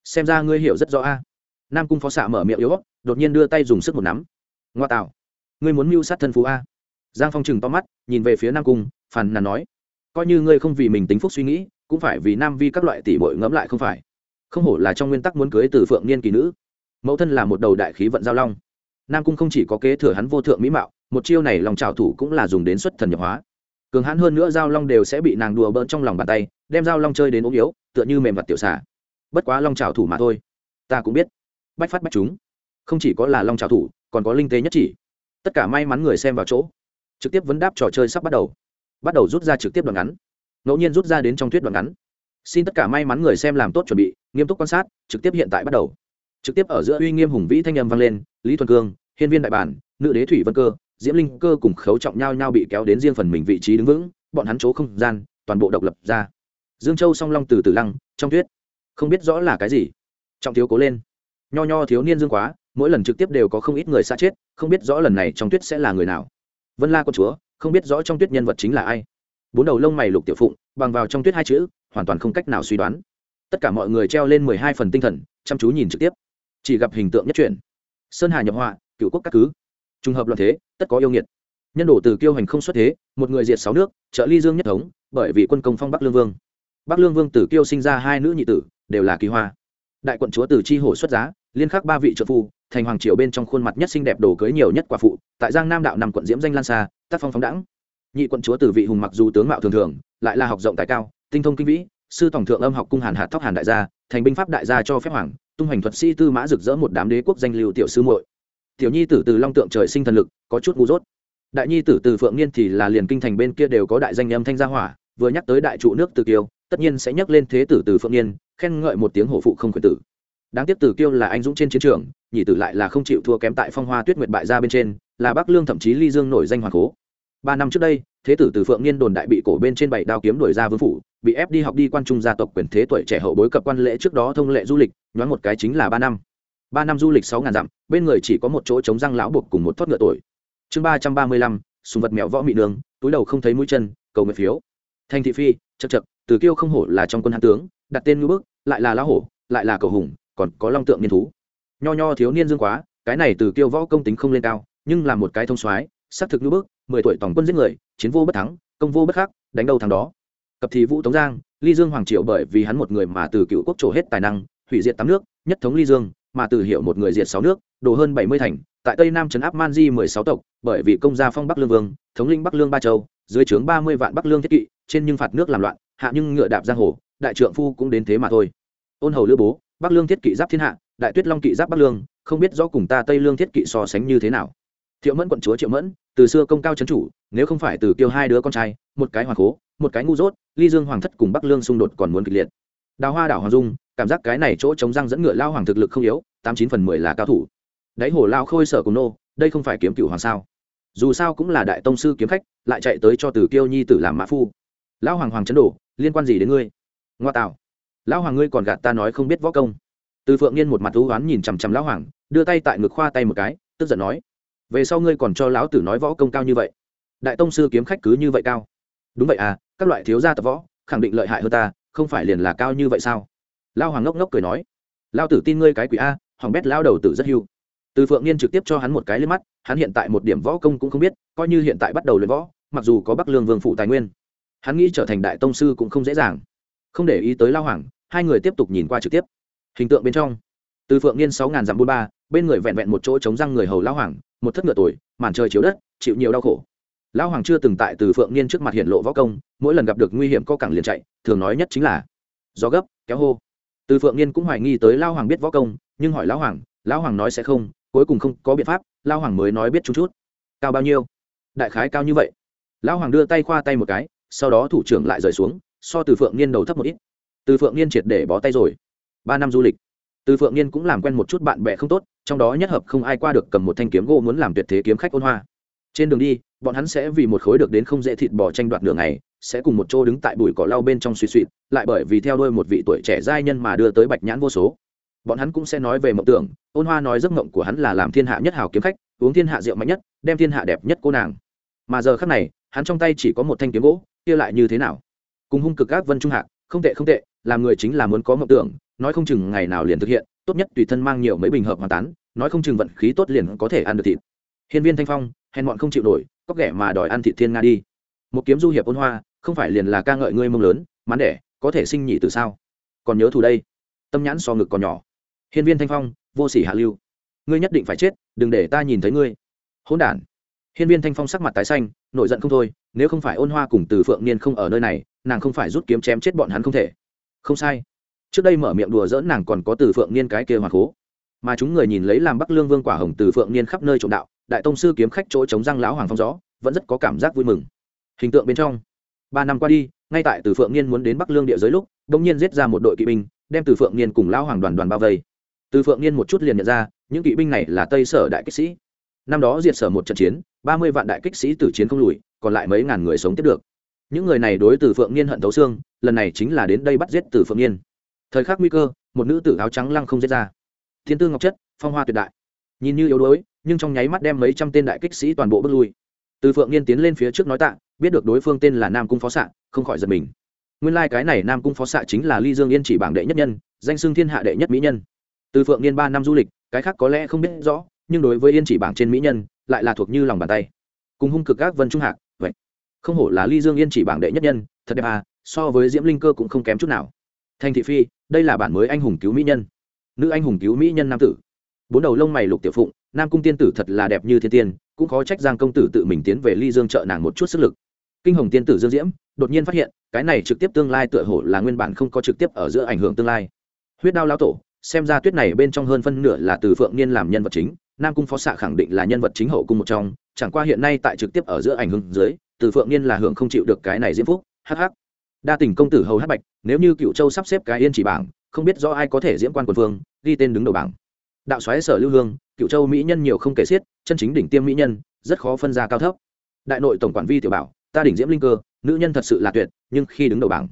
Xem ra ngươi hiểu rất rõ a. Nam cung phó xạ mở miệng yếu đột nhiên đưa tay dùng sức một nắm. Ngoa tạo, ngươi muốn mưu sát thân phú a? Giang phong chừng to mắt, nhìn về phía nam cung, phàn nàn nói, coi như ngươi không vì mình tính phúc suy nghĩ, cũng phải vì nam vi các loại tỷ bội ngẫm lại không phải. Không hổ là trong nguyên tắc muốn cưới từ phượng niên kỳ nữ. Mẫu thân là một đầu đại khí vận giao long. Nam cung không chỉ có kế thừa hắn vô thượng mỹ mạo, một chiêu này lòng trào thủ cũng là dùng đến xuất thần nhập hóa cường hãn hơn nữa giao long đều sẽ bị nàng đùa bỡn trong lòng bàn tay, đem giao long chơi đến ốm yếu, tựa như mềm vật tiểu xả bất quá long trào thủ mà thôi. Ta cũng biết. Bách phát bách chúng. Không chỉ có là long trào thủ, còn có linh tế nhất chỉ. Tất cả may mắn người xem vào chỗ. Trực tiếp vấn đáp trò chơi sắp bắt đầu. Bắt đầu rút ra trực tiếp đoạn ngắn. Ngẫu nhiên rút ra đến trong thuyết đoạn ngắn. Xin tất cả may mắn người xem làm tốt chuẩn bị, nghiêm túc quan sát, trực tiếp hiện tại bắt đầu. Trực tiếp ở giữa uy nghiêm hùng vĩ thanh âm vang lên, lý thuần cương, hiên viên đại bản, nữ đế thủy vân cơ diễm linh cơ cùng khấu trọng nhau nhau bị kéo đến riêng phần mình vị trí đứng vững bọn hắn chỗ không gian toàn bộ độc lập ra. Dương châu song long từ từ lăng trong tuyết. Không biết rõ là cái gì. Trọng thiếu cố lên. Nho nho thiếu niên dương quá mỗi lần trực tiếp đều có không ít người xa chết không biết rõ lần này trong tuyết sẽ là người nào. Vân la con chúa không biết rõ trong tuyết nhân vật chính là ai. Bốn đầu lông mày lục tiểu phụng bằng vào trong tuyết hai chữ hoàn toàn không cách nào suy đoán. Tất cả mọi người treo lên mười hai phần tinh thần chăm chú nhìn trực tiếp. Chỉ gặp hình tượng nhất truyền, sơn hà nhập họa cựu quốc các cứ trùng hợp luận thế, tất có yêu nghiệt. Nhân đổ từ kiêu hành không xuất thế, một người diệt sáu nước, trợ ly dương nhất thống, bởi vì quân công phong bắc lương vương. Bắc lương vương tử kiêu sinh ra hai nữ nhị tử, đều là kỳ hoa. Đại quận chúa từ chi hổ xuất giá, liên khắc ba vị trợ phu, thành hoàng triều bên trong khuôn mặt nhất xinh đẹp đồ cưới nhiều nhất quả phụ, tại giang nam đạo nằm quận diễm danh lan xa tác phong phóng đẳng nhị quận chúa từ vị hùng mặc dù tướng mạo thường thường, lại là học rộng tài cao, tinh thông kinh vĩ, sư tổng thượng âm học cung hàn hạt thóc hàn đại gia, thành binh pháp đại gia cho phép hoàng, tung hành thuật sĩ tư mã rực rỡ một đám đế quốc danh lưu tiểu sư muội tiểu nhi tử từ long tượng trời sinh thần lực, có chút ngu dốt. Đại nhi tử từ phượng niên thì là liền kinh thành bên kia đều có đại danh âm thanh gia hỏa, vừa nhắc tới đại trụ nước từ kiêu, tất nhiên sẽ nhắc lên thế tử từ phượng niên, khen ngợi một tiếng hổ phụ không khuyển tử. Đáng tiếc từ kiêu là anh dũng trên chiến trường, nhị tử lại là không chịu thua kém tại phong hoa tuyết nguyệt bại ra bên trên, là bắc lương thậm chí ly dương nổi danh hoàng cố. Ba năm trước đây, thế tử từ phượng niên đồn đại bị cổ bên trên bảy đao kiếm đuổi ra vương phủ, bị ép đi học đi quan trung gia tộc quyền thế tuổi trẻ hậu bối cập quan lễ trước đó thông lệ du lịch, nhoáng một cái chính là ba năm ba năm du lịch sáu ngàn dặm, bên người chỉ có một chỗ chống răng lão buộc cùng một thoát ngựa tuổi. Chương ba trăm ba mươi lăm, sùng vật mèo võ mị đường, túi đầu không thấy mũi chân, cầu nguyện phiếu. Thanh thị phi chật chật từ kiêu không hổ là trong quân hán tướng, đặt tên ngữ bức, lại là lão hổ, lại là cầu hùng, còn có long tượng niên thú. Nho nho thiếu niên dương quá, cái này từ kiêu võ công tính không lên cao, nhưng là một cái thông soái, xác thực ngữ bức, mười tuổi tổng quân giết người, chiến vô bất thắng, công vô bất khắc, đánh đâu thắng đó. Cập thì vũ tống giang, ly dương hoàng triệu bởi vì hắn một người mà từ cựu quốc trổ hết tài năng, hủy diệt tám nước, nhất thống ly dương mà từ hiệu một người diệt sáu nước, đồ hơn bảy mươi thành, tại tây nam trấn áp man di mười sáu tộc, bởi vì công gia phong bắc lương vương, thống linh bắc lương ba châu, dưới trướng ba mươi vạn bắc lương thiết kỵ, trên nhưng phạt nước làm loạn, hạ nhưng ngựa đạp giang hồ, đại trượng phu cũng đến thế mà thôi. Ôn hầu lữ bố, bắc lương thiết kỵ giáp thiên hạ, đại tuyết long kỵ giáp bắc lương, không biết rõ cùng ta tây lương thiết kỵ so sánh như thế nào. Thiệu mẫn quận chúa triệu mẫn, từ xưa công cao c chủ, nếu không phải từ kiêu hai đứa con trai, một cái hoàng cố một cái ngu dốt, ly dương hoàng thất cùng bắc lương xung đột còn muốn kịch liệt đào hoa đảo hoàng dung, cảm giác cái này chỗ chống răng dẫn ngựa lao hoàng thực lực không yếu, tám chín phần mười là cao thủ. Đáy hồ lao khôi sở cùng nô, đây không phải kiếm cựu hoàng sao? Dù sao cũng là đại tông sư kiếm khách, lại chạy tới cho từ kiêu nhi tử làm mã phu. Lao hoàng hoàng chấn đổ, liên quan gì đến ngươi? Ngoa tạo. Lão hoàng ngươi còn gạt ta nói không biết võ công. Từ phượng niên một mặt thú oán nhìn chằm chằm lão hoàng, đưa tay tại ngực khoa tay một cái, tức giận nói, về sau ngươi còn cho lão tử nói võ công cao như vậy? Đại tông sư kiếm khách cứ như vậy cao? Đúng vậy à các loại thiếu gia tập võ, khẳng định lợi hại hơn ta không phải liền là cao như vậy sao? Lao hoàng ngốc ngốc cười nói. Lao tử tin ngươi cái quỷ a hoàng bét lao đầu tử rất hưu. Từ phượng niên trực tiếp cho hắn một cái lên mắt, hắn hiện tại một điểm võ công cũng không biết, coi như hiện tại bắt đầu luyện võ, mặc dù có bắc lương vương phụ tài nguyên, hắn nghĩ trở thành đại tông sư cũng không dễ dàng. Không để ý tới lao hoàng, hai người tiếp tục nhìn qua trực tiếp. Hình tượng bên trong, từ phượng niên sáu ngàn dặm bôn ba, bên người vẹn vẹn một chỗ chống răng người hầu lao hoàng, một thất ngựa tuổi, màn trời chiếu đất, chịu nhiều đau khổ lão hoàng chưa từng tại từ phượng niên trước mặt hiện lộ võ công, mỗi lần gặp được nguy hiểm co cẳng liền chạy, thường nói nhất chính là do gấp, kéo hô. Từ phượng niên cũng hoài nghi tới Lão hoàng biết võ công, nhưng hỏi lão hoàng lão hoàng nói sẽ không, cuối cùng không có biện pháp, Lão hoàng mới nói biết chút chút. Cao bao nhiêu? Đại khái cao như vậy. Lão hoàng đưa tay khoa tay một cái, sau đó thủ trưởng lại rời xuống, so từ phượng niên đầu thấp một ít. Từ phượng niên triệt để bó tay rồi. Ba năm du lịch, từ phượng niên cũng làm quen một chút bạn bè không tốt, trong đó nhất hợp không ai qua được cầm một thanh kiếm gỗ muốn làm tuyệt thế kiếm khách ôn hoa. Trên đường đi bọn hắn sẽ vì một khối được đến không dễ thịt bò tranh đoạt đường này sẽ cùng một chỗ đứng tại bụi cỏ lau bên trong suy suy, lại bởi vì theo đuôi một vị tuổi trẻ giai nhân mà đưa tới bạch nhãn vô số. Bọn hắn cũng sẽ nói về mộng tưởng, ôn hoa nói giấc mộng của hắn là làm thiên hạ nhất hào kiếm khách, uống thiên hạ rượu mạnh nhất, đem thiên hạ đẹp nhất cô nàng. Mà giờ khắc này, hắn trong tay chỉ có một thanh kiếm gỗ, kia lại như thế nào? Cùng hung cực các vân trung hạ không tệ không tệ, làm người chính là muốn có mộng tưởng, nói không chừng ngày nào liền thực hiện, tốt nhất tùy thân mang nhiều mấy bình hợp hoàn tán, nói không chừng vận khí tốt liền có thể ăn được thịt. Hiên viên thanh phong hèn bọn không chịu nổi, cóc ghẻ mà đòi ăn thị thiên nga đi. Một kiếm du hiệp ôn hoa, không phải liền là ca ngợi ngươi mông lớn, mán đẻ, có thể sinh nhị từ sao? Còn nhớ thù đây. Tâm nhãn so ngực còn nhỏ. Hiên viên thanh phong, vô sỉ hạ lưu. Ngươi nhất định phải chết, đừng để ta nhìn thấy ngươi. Hỗn đản. Hiên viên thanh phong sắc mặt tái xanh, nổi giận không thôi, nếu không phải ôn hoa cùng từ phượng niên không ở nơi này, nàng không phải rút kiếm chém chết bọn hắn không thể. Không sai. Trước đây mở miệng đùa dỡn nàng còn có từ phượng niên cái kia hoặc cố mà chúng người nhìn lấy làm bắc lương vương quả hồng từ phượng niên khắp nơi trộm đạo đại tông sư kiếm khách chỗ chống răng lão hoàng phong gió, vẫn rất có cảm giác vui mừng. Hình tượng bên trong, ba năm qua đi, ngay tại từ phượng niên muốn đến bắc lương địa giới lúc đ ỗ n g nhiên giết ra một đội kỵ binh, đem từ phượng niên cùng lão hoàng đoàn đoàn bao vây. Từ phượng niên một chút liền nhận ra, những kỵ binh này là tây sở đại kích sĩ. Năm đó diệt sở một trận chiến, ba mươi vạn đại kích sĩ từ chiến không lùi, còn lại mấy ngàn người sống tiếp được. Những người này đối từ phượng niên hận thấu xương, lần này chính là đến đây bắt giết từ phượng niên. Thời khắc nguy cơ, một nữ tử áo trắng lăng không giết ra. Thiên tư ngọc chất, phong hoa tuyệt đại. Nhìn như yếu đuối nhưng trong nháy mắt đem mấy trăm tên đại kích sĩ toàn bộ bước lui. Từ phượng niên tiến lên phía trước nói tạ, biết được đối phương tên là nam cung phó xạ, không khỏi giật mình. Nguyên lai、like、cái này nam cung phó xạ chính là ly dương yên chỉ bảng đệ nhất nhân, danh xưng thiên hạ đệ nhất mỹ nhân. Từ phượng niên ba năm du lịch, cái khác có lẽ không biết rõ, nhưng đối với yên chỉ bảng trên mỹ nhân, lại là thuộc như lòng bàn tay. Cùng hung cực các vân trung hạc, vậy. Không hổ là ly dương yên chỉ bảng đệ nhất nhân, thật đẹp à so với diễm linh cơ cũng không kém chút nào. Thành thị phi, đây là bản mới anh hùng cứu mỹ nhân. Nữ anh hùng cứu mỹ nhân nam tử. Bốn đầu lông mày lục tiểu phụng nam cung tiên tử thật là đẹp như thiên tiên, cũng khó trách giang công tử tự mình tiến về ly dương trợ nàng một chút sức lực. Kinh hồng tiên tử dương diễm, đột nhiên phát hiện, cái này trực tiếp tương lai tựa hồ là nguyên bản không có trực tiếp ở giữa ảnh hưởng tương lai. Huyết đao lao tổ, xem ra tuyết này bên trong hơn phân nửa là từ phượng niên làm nhân vật chính, nam cung phó xạ khẳng định là nhân vật chính hậu cung một trong, chẳng qua hiện nay tại trực tiếp ở giữa ảnh hưởng dưới, từ phượng niên là hưởng không chịu được cái này diễm phúc hh đa tình công tử hầu hát bạch, nếu như cựu châu sắp xếp cái yên chỉ bảng, không biết do ai có thể diễm quan quân phương ghi tên đứng đầu bảng đạo xoáy sở lưu hương, cựu châu mỹ nhân nhiều không kể xiết, chân chính đỉnh tiêm mỹ nhân, rất khó phân ra cao thấp. Đại nội tổng quản vi tiểu bảo, ta đỉnh diễm linh cơ, nữ nhân thật sự là tuyệt, nhưng khi đứng đầu bảng,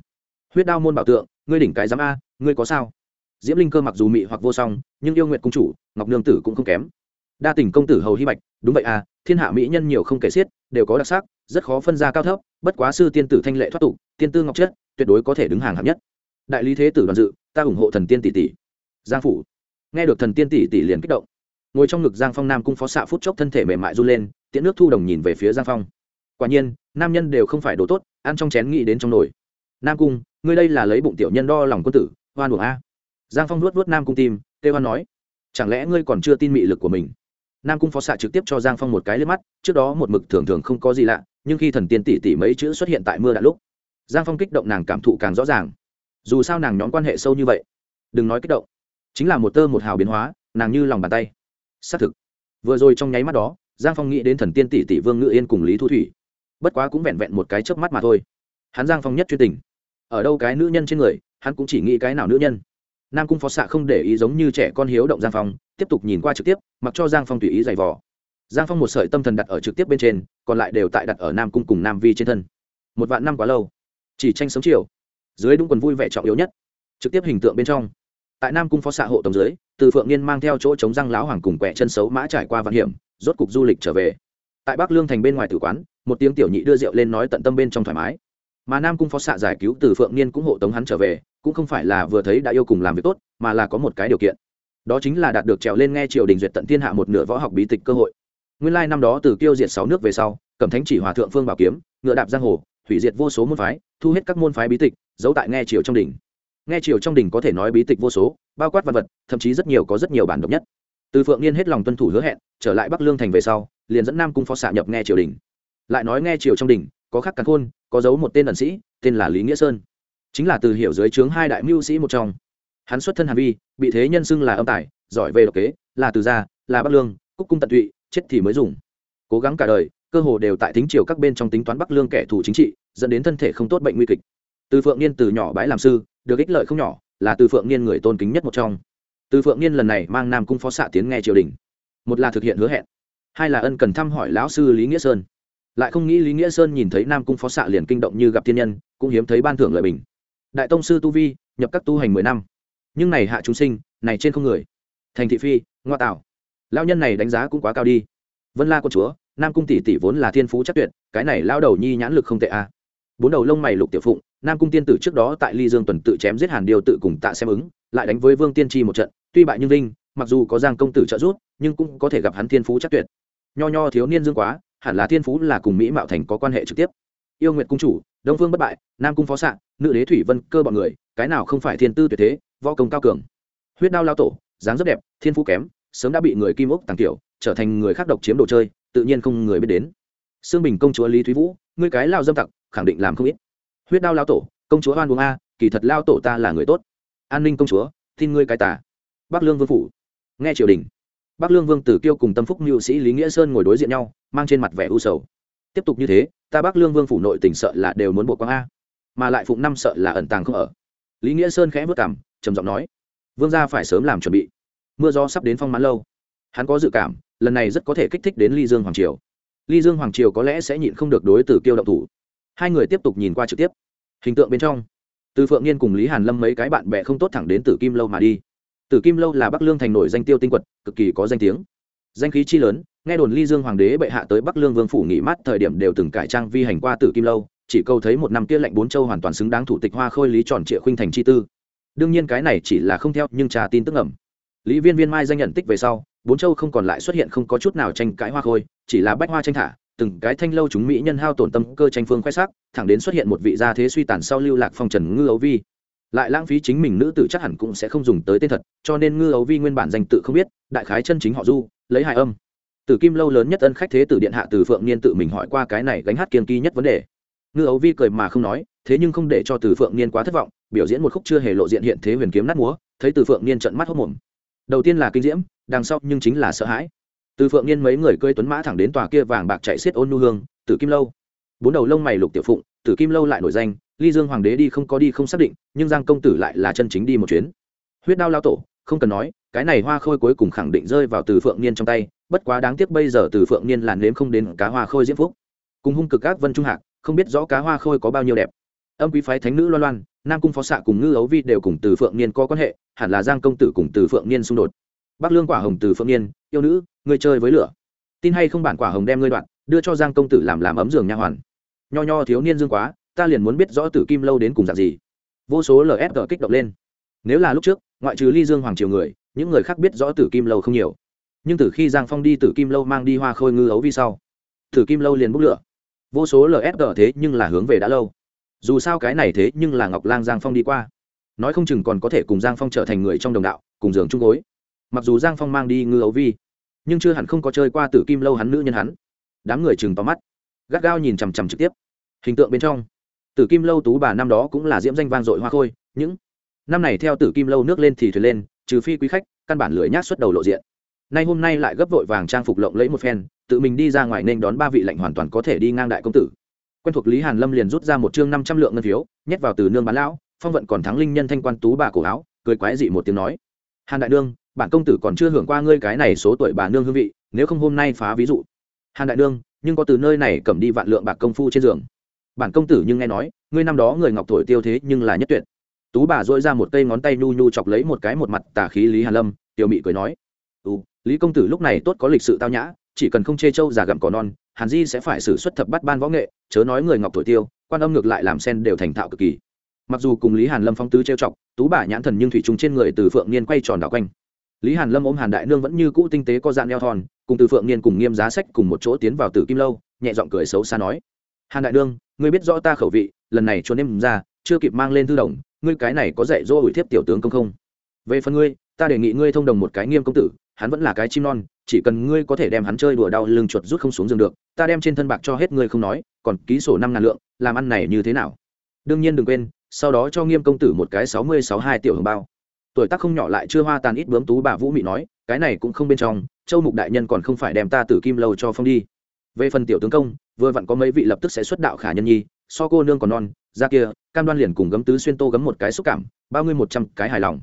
huyết đao môn bảo tượng, ngươi đỉnh cái giám a, ngươi có sao? Diễm linh cơ mặc dù mị hoặc vô song, nhưng yêu nguyện cung chủ, ngọc nương tử cũng không kém. Đa tình công tử hầu hy bạch, đúng vậy à thiên hạ mỹ nhân nhiều không kể xiết, đều có đặc sắc, rất khó phân ra cao thấp, bất quá sư tiên tử thanh lệ thoát tục, tiên tư ngọc chất, tuyệt đối có thể đứng hàng hạng nhất. Đại lý thế tử đoàn dự, ta ủng hộ thần tiên tỷ tỷ. Giang phủ nghe được thần tiên tỷ tỷ liền kích động. Ngồi trong ngực giang phong nam cung phó xạ phút chốc thân thể mềm mại run lên, tiễn nước thu đồng nhìn về phía giang phong. Quả nhiên, nam nhân đều không phải đồ tốt, ăn trong chén nghĩ đến trong nồi. Nam cung, ngươi đây là lấy bụng tiểu nhân đo lòng quân tử, hoan buồng a. Giang phong nuốt nuốt nam cung tim tê hoan nói, chẳng lẽ ngươi còn chưa tin mị lực của mình? Nam cung phó xạ trực tiếp cho giang phong một cái lên mắt, trước đó một mực thường thường không có gì lạ, nhưng khi thần tiên tỷ tỷ mấy chữ xuất hiện tại mưa đã lúc, giang phong kích động nàng cảm thụ càng rõ ràng. Dù sao nàng nhóm quan hệ sâu như vậy, đừng nói kích động chính là một tơ một hào biến hóa, nàng như lòng bàn tay. Xác thực. Vừa rồi trong nháy mắt đó, giang phong nghĩ đến thần tiên tỷ tỷ vương ngự yên cùng lý thu thủy. Bất quá cũng vẹn vẹn một cái chớp mắt mà thôi. Hắn giang phong nhất chuyên tình. Ở đâu cái nữ nhân trên người, hắn cũng chỉ nghĩ cái nào nữ nhân. Nam cung phó xạ không để ý giống như trẻ con hiếu động giang phong, tiếp tục nhìn qua trực tiếp, mặc cho giang phong tùy ý giày vò. Giang phong một sợi tâm thần đặt ở trực tiếp bên trên, còn lại đều tại đặt ở nam cung cùng nam vi trên thân. Một vạn năm quá lâu. Chỉ tranh sống chiều. Dưới đúng quần vui vẻ trọng yếu nhất. Trực tiếp hình tượng bên trong tại nam cung phó xạ hộ tổng dưới, từ phượng niên mang theo chỗ chống răng lão hoàng cùng quẹ chân xấu mã trải qua vạn hiểm, rốt cục du lịch trở về. Tại bắc lương thành bên ngoài tử quán, một tiếng tiểu nhị đưa rượu lên nói tận tâm bên trong thoải mái. Mà nam cung phó xạ giải cứu từ phượng niên cũng hộ tống hắn trở về, cũng không phải là vừa thấy đã yêu cùng làm việc tốt, mà là có một cái điều kiện. Đó chính là đạt được trèo lên nghe triều đình duyệt tận thiên hạ một nửa võ học bí tịch cơ hội. Nguyên lai năm đó từ tiêu diệt sáu nước về sau, cẩm thánh chỉ hòa thượng phương bảo kiếm, ngựa đạp giang hồ, hủy diệt vô số môn phái, thu hết các môn phái bí tịch, giấu tại nghe triều trong đỉnh nghe triều trong đình có thể nói bí tịch vô số, bao quát văn vật, thậm chí rất nhiều có rất nhiều bản độc nhất. Từ phượng niên hết lòng tuân thủ hứa hẹn, trở lại bắc lương thành về sau, liền dẫn nam cung phó xạ nhập nghe triều đình. Lại nói nghe triều trong đình, có khắc cắn khôn, có giấu một tên ẩn sĩ, tên là lý nghĩa sơn. Chính là từ hiểu dưới trướng hai đại mưu sĩ một trong. Hắn xuất thân hàn vi, bị thế nhân xưng là âm tài giỏi về độc kế, là từ gia, là bắc lương, cúc cung tận tụy, chết thì mới dùng. Cố gắng cả đời, cơ hồ đều tại tính triều các bên trong tính toán bắc lương kẻ thù chính trị, dẫn đến thân thể không tốt bệnh nguy kịch. Từ phượng niên từ nhỏ bãi làm sư được ích lợi không nhỏ, là từ phượng niên người tôn kính nhất một trong. Từ phượng niên lần này mang nam cung phó xạ tiến nghe triều đình. Một là thực hiện hứa hẹn, hai là ân cần thăm hỏi lão sư lý nghĩa sơn. Lại không nghĩ lý nghĩa sơn nhìn thấy nam cung phó xạ liền kinh động như gặp thiên nhân, cũng hiếm thấy ban thưởng lợi bình. Đại tông sư tu vi, nhập các tu hành mười năm. Nhưng này hạ chúng sinh, này trên không người. Thành thị phi, ngoa tạo. Lao nhân này đánh giá cũng quá cao đi. Vân la con chúa, nam cung tỷ tỷ vốn là thiên phú chắc tuyệt, cái này lao đầu nhi nhãn lực không tệ a à. bốn đầu lông mày lục tiểu phụng nam cung tiên tử trước đó tại ly dương tuần tự chém giết hàn điều tự cùng tạ xem ứng, lại đánh với vương tiên tri một trận, tuy bại nhưng linh mặc dù có giang công tử trợ giúp, nhưng cũng có thể gặp hắn thiên phú chắc tuyệt. Nho nho thiếu niên dương quá, hẳn là thiên phú là cùng mỹ mạo thành có quan hệ trực tiếp. Yêu nguyệt cung chủ, đông phương bất bại, nam cung phó s nữ đế thủy vân, cơ bọn người, cái nào không phải thiên tư tuyệt thế, võ công cao cường. Huyết đao lao tổ, dáng rất đẹp, thiên phú kém, sớm đã bị người kim ốc tàng tiểu, trở thành người khác độc chiếm đồ chơi, tự nhiên không người biết đến. Xương bình công chúa lý thúy vũ, ngươi cái lao dâm tặc, khẳng định làm không ít huyết đao lao tổ, công chúa hoan uống a, kỳ thật lao tổ ta là người tốt. An ninh công chúa, tin ngươi cái tà. Bắc lương vương phủ. Nghe triều đình. Bắc lương vương tử kiêu cùng tâm phúc mưu sĩ lý nghĩa sơn ngồi đối diện nhau, mang trên mặt vẻ u sầu. Tiếp tục như thế, ta bắc lương vương phủ nội tình sợ là đều muốn bộ quang a, mà lại phụng năm sợ là ẩn tàng không ở. Lý nghĩa sơn khẽ vất cảm trầm giọng nói, vương gia phải sớm làm chuẩn bị. Mưa gió sắp đến phong mãn lâu. Hắn có dự cảm, lần này rất có thể kích thích đến ly dương hoàng triều. Ly dương hoàng triều có lẽ sẽ nhịn không được đối tử kiêu động thủ hai người tiếp tục nhìn qua trực tiếp. Hình tượng bên trong, từ phượng niên cùng lý hàn lâm mấy cái bạn bè không tốt thẳng đến tử kim lâu mà đi. Tử kim lâu là bắc lương thành nổi danh tiêu tinh quật, cực kỳ có danh tiếng. Danh khí chi lớn, nghe đồn ly dương hoàng đế bệ hạ tới bắc lương vương phủ nghỉ mát thời điểm đều từng cải trang vi hành qua tử kim lâu, chỉ câu thấy một năm kia lệnh bốn châu hoàn toàn xứng đáng thủ tịch hoa khôi lý tròn trịa khuynh thành chi tư. Đương nhiên cái này chỉ là không theo, nhưng trà tin tức ẩm lý viên viên mai danh nhận tích về sau, bốn châu không còn lại xuất hiện không có chút nào tranh cãi hoa khôi, chỉ là bách hoa tranh thả từng cái thanh lâu chúng mỹ nhân hao tổn tâm cơ tranh phương khoe sắc, thẳng đến xuất hiện một vị gia thế suy tàn sau lưu lạc phong trần ngư ấu vi. Lại lãng phí chính mình nữ tử chắc hẳn cũng sẽ không dùng tới tên thật, cho nên ngư ấu vi nguyên bản danh tự không biết, đại khái chân chính họ du, lấy hài âm. Tử kim lâu lớn nhất ân khách thế tử điện hạ từ phượng niên tự mình hỏi qua cái này gánh hát kiên kỳ nhất vấn đề. Ngư ấu vi cười mà không nói, thế nhưng không để cho từ phượng niên quá thất vọng, biểu diễn một khúc chưa hề lộ diện hiện thế huyền kiếm nát múa, thấy từ phượng niên trận mắt hốc mồm. Đầu tiên là kinh diễm, đằng sau nhưng chính là sợ hãi từ phượng niên mấy người cơi tuấn mã thẳng đến tòa kia vàng bạc chạy xiết ôn nu hương, tử kim lâu. Bốn đầu lông mày lục tiểu phụng, tử kim lâu lại nổi danh, ly dương hoàng đế đi không có đi không xác định, nhưng giang công tử lại là chân chính đi một chuyến. Huyết đao lao tổ, không cần nói, cái này hoa khôi cuối cùng khẳng định rơi vào từ phượng niên trong tay, bất quá đáng tiếc bây giờ từ phượng niên làn nếm không đến cá hoa khôi diễm phúc. Cùng hung cực các vân trung hạc, không biết rõ cá hoa khôi có bao nhiêu đẹp. Âm quý phái thánh nữ loan loan, nam cung phó xạ cùng ngư ấu vi đều cùng từ phượng niên có quan hệ, hẳn là giang công tử cùng từ phượng niên xung đột bắc lương quả hồng từ phượng niên, yêu nữ người chơi với lửa. Tin hay không bản quả hồng đem ngươi đoạn, đưa cho giang công tử làm làm ấm giường nha hoàn. Nho nho thiếu niên dương quá, ta liền muốn biết rõ tử kim lâu đến cùng dạng gì. Vô số lf kích động lên. Nếu là lúc trước, ngoại trừ ly dương hoàng triều người, những người khác biết rõ tử kim lâu không nhiều. Nhưng từ khi giang phong đi tử kim lâu mang đi hoa khôi ngư ấu vi sau, tử kim lâu liền bốc lửa. Vô số lf thế nhưng là hướng về đã lâu. Dù sao cái này thế nhưng là ngọc lang giang phong đi qua. Nói không chừng còn có thể cùng giang phong trở thành người trong đồng đạo, cùng giường chung gối mặc dù giang phong mang đi ngư ấu vi, nhưng chưa hẳn không có chơi qua tử kim lâu hắn nữ nhân hắn. Đám người chừng tóm mắt, gắt gao nhìn chằm chằm trực tiếp. Hình tượng bên trong, tử kim lâu tú bà năm đó cũng là diễm danh vang dội hoa khôi, những năm này theo tử kim lâu nước lên thì thuyền lên, trừ phi quý khách, căn bản lưỡi nhát xuất đầu lộ diện. Nay hôm nay lại gấp vội vàng trang phục lộng lẫy một phen, tự mình đi ra ngoài nên đón ba vị lạnh hoàn toàn có thể đi ngang đại công tử. Quen thuộc lý hàn lâm liền rút ra một chương năm trăm lượng ngân phiếu, nhét vào từ nương bán lão, phong vận còn thắng linh nhân thanh quan tú bà cổ áo, cười quái dị một tiếng nói, hàn đại nương bản công tử còn chưa hưởng qua ngươi cái này số tuổi bà nương hương vị, nếu không hôm nay phá ví dụ. Hàn đại nương, nhưng có từ nơi này cầm đi vạn lượng bạc công phu trên giường. Bản công tử nhưng nghe nói, ngươi năm đó người ngọc thổi tiêu thế nhưng là nhất tuyệt. Tú bà dội ra một cây ngón tay nhu nhu chọc lấy một cái một mặt tà khí lý hàn lâm, tiểu mị cười nói ừ lý công tử lúc này tốt có lịch sự tao nhã, chỉ cần không chê trâu già gặm cỏ non, hàn di sẽ phải xử xuất thập bắt ban võ nghệ, chớ nói người ngọc thổi tiêu, quan âm ngược lại làm sen đều thành thạo cực kỳ. Mặc dù cùng lý hàn lâm phong tứ trêu chọc, tú bà nhãn thần nhưng thủy trùng trên người từ phượng niên quay tròn đảo quanh lý hàn lâm ôm hàn đại nương vẫn như cũ tinh tế có dạng eo thon, cùng từ phượng niên cùng nghiêm giá sách cùng một chỗ tiến vào tử kim lâu, nhẹ giọng cười xấu xa nói. Hàn đại nương, ngươi biết rõ ta khẩu vị, lần này trốn em ra, chưa kịp mang lên thư đồng, ngươi cái này có dạy dỗ ủi thiếp tiểu tướng công không? Về phần ngươi, ta đề nghị ngươi thông đồng một cái nghiêm công tử, hắn vẫn là cái chim non, chỉ cần ngươi có thể đem hắn chơi đùa đau lưng chuột rút không xuống giường được, ta đem trên thân bạc cho hết ngươi không nói, còn ký sổ năm ngàn lượng, làm ăn này như thế nào? Đương nhiên đừng quên, sau đó cho nghiêm công tử một cái sáu mươi sáu hai tiểu hồng bao tuổi tác không nhỏ lại chưa hoa tàn ít bướm tú bà vũ mị nói, cái này cũng không bên trong, châu mục đại nhân còn không phải đem ta từ kim lâu cho phong đi. Về phần tiểu tướng công, vừa vặn có mấy vị lập tức sẽ xuất đạo khả nhân nhi, so cô nương còn non ra kia, cam đoan liền cùng gấm tứ xuyên tô gấm một cái xúc cảm, bao ngươi một trăm cái hài lòng.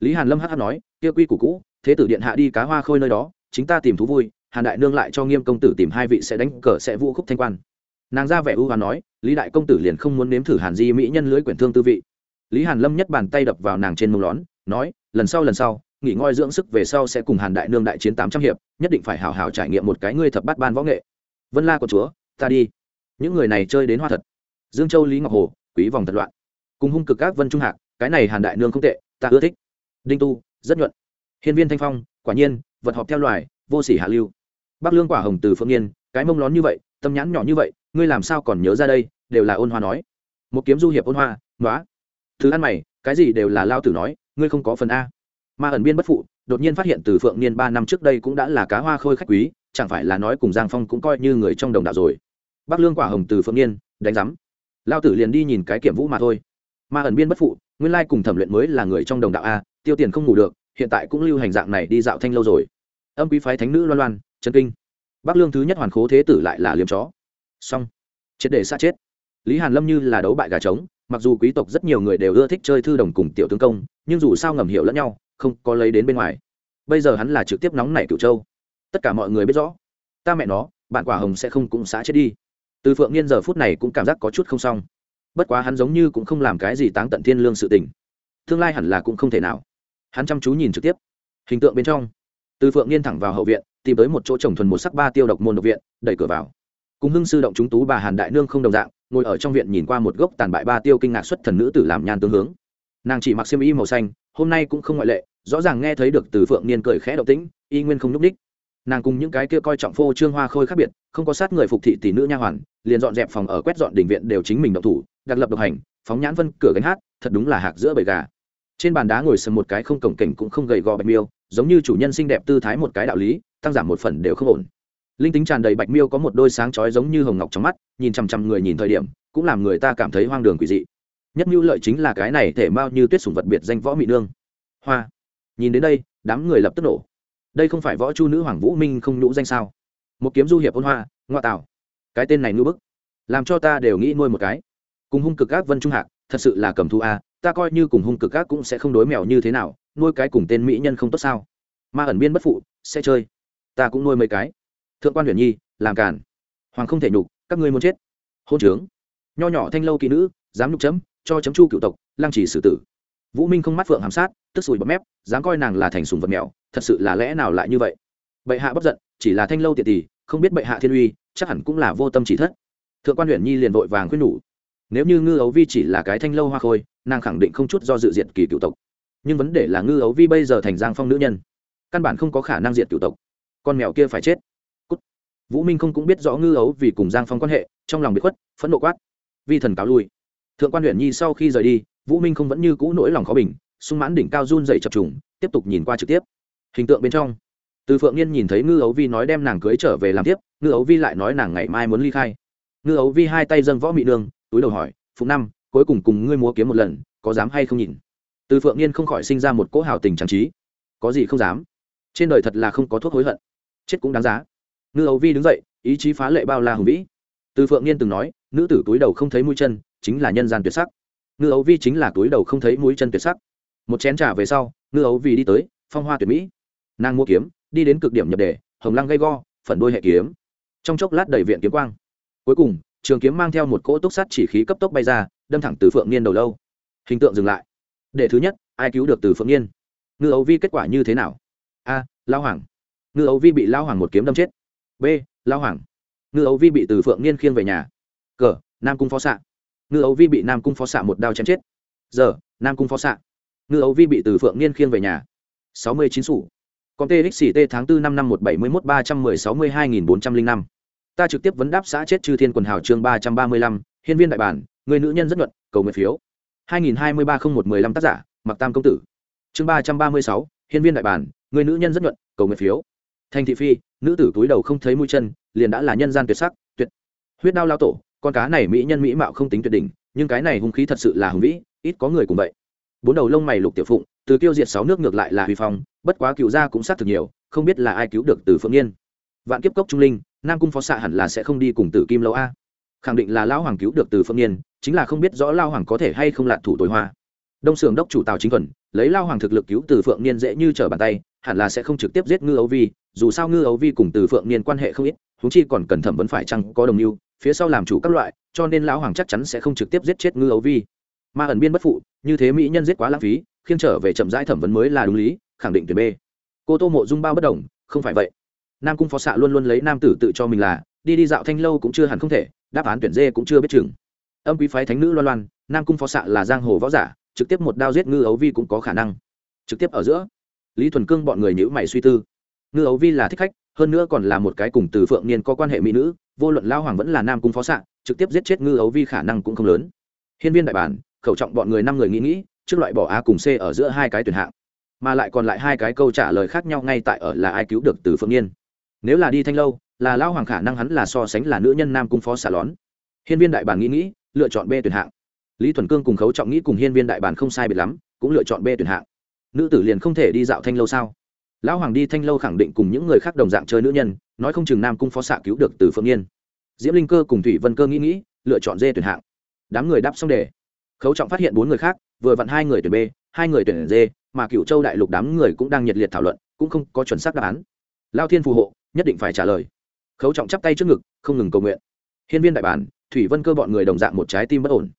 Lý hàn lâm hh nói, kia quy củ cũ, thế tử điện hạ đi cá hoa khôi nơi đó, chính ta tìm thú vui, hàn đại nương lại cho nghiêm công tử tìm hai vị sẽ đánh cờ sẽ vũ khúc thanh quan. Nàng ra vẻ ưu hoàn nói, lý đại công tử liền không muốn nếm thử hàn di mỹ nhân lưới quyển thương tư vị. Lý hàn lâm nhất bàn tay đập vào nàng trên mông lón nói, lần sau lần sau, nghỉ ngơi dưỡng sức về sau sẽ cùng hàn đại nương đại chiến tám trăm hiệp, nhất định phải hào hào trải nghiệm một cái ngươi thập bát ban võ nghệ. Vân la của chúa, ta đi. Những người này chơi đến hoa thật. Dương châu, lý ngọc hồ, quý vòng thật loạn. Cùng hung cực các vân trung hạc, cái này hàn đại nương không tệ, ta ưa thích. Đinh tu, rất nhuận. Hiên viên thanh phong, quả nhiên, vật họp theo loài, vô sỉ hạ lưu. Bắc lương quả hồng từ phương yên cái mông lón như vậy, tâm nhãn nhỏ như vậy, ngươi làm sao còn nhớ ra đây, đều là ôn hoa nói. Một kiếm du hiệp ôn hoa nói thứ ăn mày, cái gì đều là lao tử nói ngươi không có phần a. Ma ẩn biên bất phụ, đột nhiên phát hiện từ phượng niên ba năm trước đây cũng đã là cá hoa khôi khách quý, chẳng phải là nói cùng giang phong cũng coi như người trong đồng đạo rồi. Bắc lương quả hồng từ phượng niên, đánh giám. Lao tử liền đi nhìn cái kiểm vũ mà thôi. Ma ẩn biên bất phụ, nguyên lai cùng thẩm luyện mới là người trong đồng đạo a, tiêu tiền không ngủ được, hiện tại cũng lưu hành dạng này đi dạo thanh lâu rồi. Âm quý phái thánh nữ loan loan trần kinh. Bắc lương thứ nhất hoàn khố thế tử lại là liếm chó. Xong. Chết để xa chết. Lý hàn lâm như là đấu bại gà trống, mặc dù quý tộc rất nhiều người đều ưa thích chơi thư đồng cùng tiểu tướng công nhưng dù sao ngầm hiểu lẫn nhau, không có lấy đến bên ngoài. Bây giờ hắn là trực tiếp nóng nảy cửu châu. Tất cả mọi người biết rõ, ta mẹ nó, bạn quả hồng sẽ không cũng xã chết đi. Từ phượng niên giờ phút này cũng cảm giác có chút không xong. Bất quá hắn giống như cũng không làm cái gì táng tận thiên lương sự tình. Tương lai hẳn là cũng không thể nào. Hắn chăm chú nhìn trực tiếp. Hình tượng bên trong, từ phượng niên thẳng vào hậu viện, tìm tới một chỗ trồng thuần một sắc ba tiêu độc môn độc viện, đẩy cửa vào. Cùng hưng sư động chúng tú bà hàn đại nương không đồng dạng, ngồi ở trong viện nhìn qua một gốc tàn bại ba tiêu kinh ngạc xuất thần nữ tử làm nhan tương hướng nàng chỉ mặc xiêm y màu xanh, hôm nay cũng không ngoại lệ, rõ ràng nghe thấy được từ phượng niên cười khẽ động tĩnh, y nguyên không nhúc ních nàng cùng những cái kia coi trọng phô trương hoa khôi khác biệt, không có sát người phục thị tỷ nữ nha hoàn, liền dọn dẹp phòng ở quét dọn đình viện đều chính mình độc thủ, đặc lập độc hành, phóng nhãn vân, cửa gánh hát, thật đúng là hạc giữa bầy gà. Trên bàn đá ngồi sầm một cái không cổng cảnh cũng không gầy gò bạch miêu, giống như chủ nhân xinh đẹp tư thái một cái đạo lý, tăng giảm một phần đều không ổn. Linh tính tràn đầy bạch miêu có một đôi sáng chói giống như hồng ngọc trong mắt, nhìn chằm chằm người nhìn thời điểm, cũng làm người ta cảm thấy hoang đường quỷ dị nhất mưu lợi chính là cái này thể mao như tuyết sủng vật biệt danh võ mỹ nương. Hoa. Nhìn đến đây, đám người lập tức nổ. Đây không phải võ chu nữ hoàng vũ minh không nhũ danh sao? Một kiếm du hiệp ôn hoa ngoại tạo cái tên này ngư bức. Làm cho ta đều nghĩ nuôi một cái. Cùng hung cực các vân trung hạc, thật sự là cầm thu a, ta coi như cùng hung cực các cũng sẽ không đối mèo như thế nào, nuôi cái cùng tên mỹ nhân không tốt sao? Ma ẩn biên bất phụ, sẽ chơi. Ta cũng nuôi mấy cái. Thượng quan huyền nhi, làm càn. Hoàng không thể nhục, các ngươi muốn chết. Hôn trướng. Nho nhỏ thanh lâu kỹ nữ, dám nhục chấm cho chấm chu cựu tộc, lăng trì xử tử. Vũ minh không mắt phượng hàm sát, tức sùi bấm mép, dám coi nàng là thành sùng vật mèo, thật sự là lẽ nào lại như vậy? Bệ hạ bất giận, chỉ là thanh lâu tiện tỷ không biết bệ hạ thiên uy, chắc hẳn cũng là vô tâm chỉ thất. Thượng quan huyện nhi liền vội vàng khuyên nhủ, nếu như ngư ấu vi chỉ là cái thanh lâu hoa khôi, nàng khẳng định không chút do dự diện kỳ cựu tộc. Nhưng vấn đề là ngư ấu vi bây giờ thành giang phong nữ nhân, căn bản không có khả năng diệt cựu tộc. Con mèo kia phải chết. Cút. vũ minh không cũng biết rõ ngư ấu vì cùng giang phong quan hệ, trong lòng bị khuất, phẫn nộ quát. Vi thần cáo lui thượng quan huyện nhi sau khi rời đi, vũ minh không vẫn như cũ nỗi lòng khó bình, sung mãn đỉnh cao run dày chập trùng, tiếp tục nhìn qua trực tiếp. Hình tượng bên trong, từ phượng niên nhìn thấy ngư ấu vi nói đem nàng cưới trở về làm tiếp, ngư ấu vi lại nói nàng ngày mai muốn ly khai. Ngư ấu vi hai tay dâng võ mị nương túi đầu hỏi phụ năm cuối cùng cùng ngươi múa kiếm một lần, có dám hay không nhìn? Từ phượng niên không khỏi sinh ra một cỗ hào tình trang trí. Có gì không dám? Trên đời thật là không có thuốc hối hận. Chết cũng đáng giá. Ngư ấu vi đứng dậy, ý chí phá lệ bao la hùng vĩ. Từ phượng niên từng nói, nữ tử túi đầu không thấy mũi chân chính là nhân gian tuyệt sắc. Ngư ấu vi chính là túi đầu không thấy mũi chân tuyệt sắc. Một chén trà về sau, ngư ấu vi đi tới, phong hoa tuyệt mỹ. Nàng mua kiếm, đi đến cực điểm nhập đề, hồng lăng gây go, phần đôi hệ kiếm. Trong chốc lát đầy viện kiếm quang. Cuối cùng, trường kiếm mang theo một cỗ túc sắt chỉ khí cấp tốc bay ra, đâm thẳng từ phượng niên đầu lâu. Hình tượng dừng lại. Để thứ nhất, ai cứu được từ phượng niên? Ngư ấu vi kết quả như thế nào? A lao hoàng. Ngư ấu vi bị lao hoàng một kiếm đâm chết. B lao hoàng. Ngư ấu vi bị từ phượng niên khiêng về nhà. Cờ nam cung phó xạ ngư ấu vi bị nam cung phó xạ một đao chém chết. Giờ, nam cung phó xạ. Ngư ấu vi bị từ phượng niên khiêng về nhà. Sáu mươi chín sủ. Còn txt tháng bốn năm năm một bảy mươi một ba trăm mười sáu mươi hai nghìn bốn trăm linh năm. Ta trực tiếp vấn đáp xã chết chư thiên quần hào chương ba trăm ba mươi lăm, hiên viên đại bản, người nữ nhân rất nhuận, cầu nguyện phiếu. Hai nghìn hai mươi ba không một mười lăm tác giả mặc tam công tử. Chương ba trăm ba mươi sáu, hiên viên đại bản, người nữ nhân rất nhuận, cầu nguyện phiếu. Thành thị phi, nữ tử túi đầu không thấy mũi chân, liền đã là nhân gian tuyệt sắc, tuyệt. Huyết đao lao tổ con cá này mỹ nhân mỹ mạo không tính tuyệt đỉnh, nhưng cái này hung khí thật sự là hùng vĩ, ít có người cùng vậy. Bốn đầu lông mày lục tiểu phụng, từ tiêu diệt sáu nước ngược lại là huy phong, bất quá cựu gia cũng sát thực nhiều, không biết là ai cứu được từ phượng niên vạn kiếp cốc trung linh, nam cung phó xạ hẳn là sẽ không đi cùng tử kim lâu a. Khẳng định là lão hoàng cứu được từ phượng niên chính là không biết rõ lao hoàng có thể hay không lạt thủ tối hoa. Đông sưởng đốc chủ tào chính thuần, lấy lao hoàng thực lực cứu từ phượng niên dễ như trở bàn tay, hẳn là sẽ không trực tiếp giết ngư ấu vi, dù sao ngư ấu vi cùng từ phượng niên quan hệ không ít húng chi còn cần thẩm vấn phải chăng có đồng mưu phía sau làm chủ các loại, cho nên lão hoàng chắc chắn sẽ không trực tiếp giết chết ngư ấu vi. Ma ẩn biên bất phụ, như thế mỹ nhân giết quá lãng phí khiên trở về chậm rãi thẩm vấn mới là đúng lý, khẳng định tuyệt b cô tô mộ dung bao bất đồng, không phải vậy. Nam cung phó xạ luôn luôn lấy nam tử tự cho mình là, đi đi dạo thanh lâu cũng chưa hẳn không thể, đáp án tuyển dê cũng chưa biết chừng. Âm quý phái thánh nữ loan loan, nam cung phó xạ là giang hồ võ giả, trực tiếp một đao giết ngư ấu vi cũng có khả năng. Trực tiếp ở giữa, lý thuần cương bọn người nhữ mày suy tư. Ngư ấu vi là thích khách, hơn nữa còn là một cái cùng từ phượng niên có quan hệ mỹ nữ vô luận lao hoàng vẫn là nam cung phó xạ, trực tiếp giết chết ngư ấu vi khả năng cũng không lớn. Hiên viên đại bản, khẩu trọng bọn người năm người nghĩ nghĩ, trước loại bỏ a cùng c ở giữa hai cái tuyển hạng, mà lại còn lại hai cái câu trả lời khác nhau ngay tại ở là ai cứu được từ phượng niên nếu là đi thanh lâu, là lao hoàng khả năng hắn là so sánh là nữ nhân nam cung phó xạ lón. Hiên viên đại bản nghĩ nghĩ, lựa chọn b tuyển hạng. Lý thuần cương cùng khấu trọng nghĩ cùng hiên viên đại bản không sai biệt lắm, cũng lựa chọn b tuyển hạng. Nữ tử liền không thể đi dạo thanh lâu sao? Lão hoàng đi thanh lâu khẳng định cùng những người khác đồng dạng chơi nữ nhân, nói không chừng nam cung phó xạ cứu được từ phượng yên diễm linh cơ cùng thủy vân cơ nghĩ nghĩ, lựa chọn dê tuyển hạng. Đám người đáp xong đề. Khấu trọng phát hiện bốn người khác, vừa vặn hai người tuyển b, hai người tuyển d, mà cựu châu đại lục đám người cũng đang nhiệt liệt thảo luận, cũng không có chuẩn xác đáp án. Lao thiên phù hộ, nhất định phải trả lời. Khấu trọng chắp tay trước ngực, không ngừng cầu nguyện. Hiên viên đại bản, thủy vân cơ bọn người đồng dạng một trái tim bất ổn.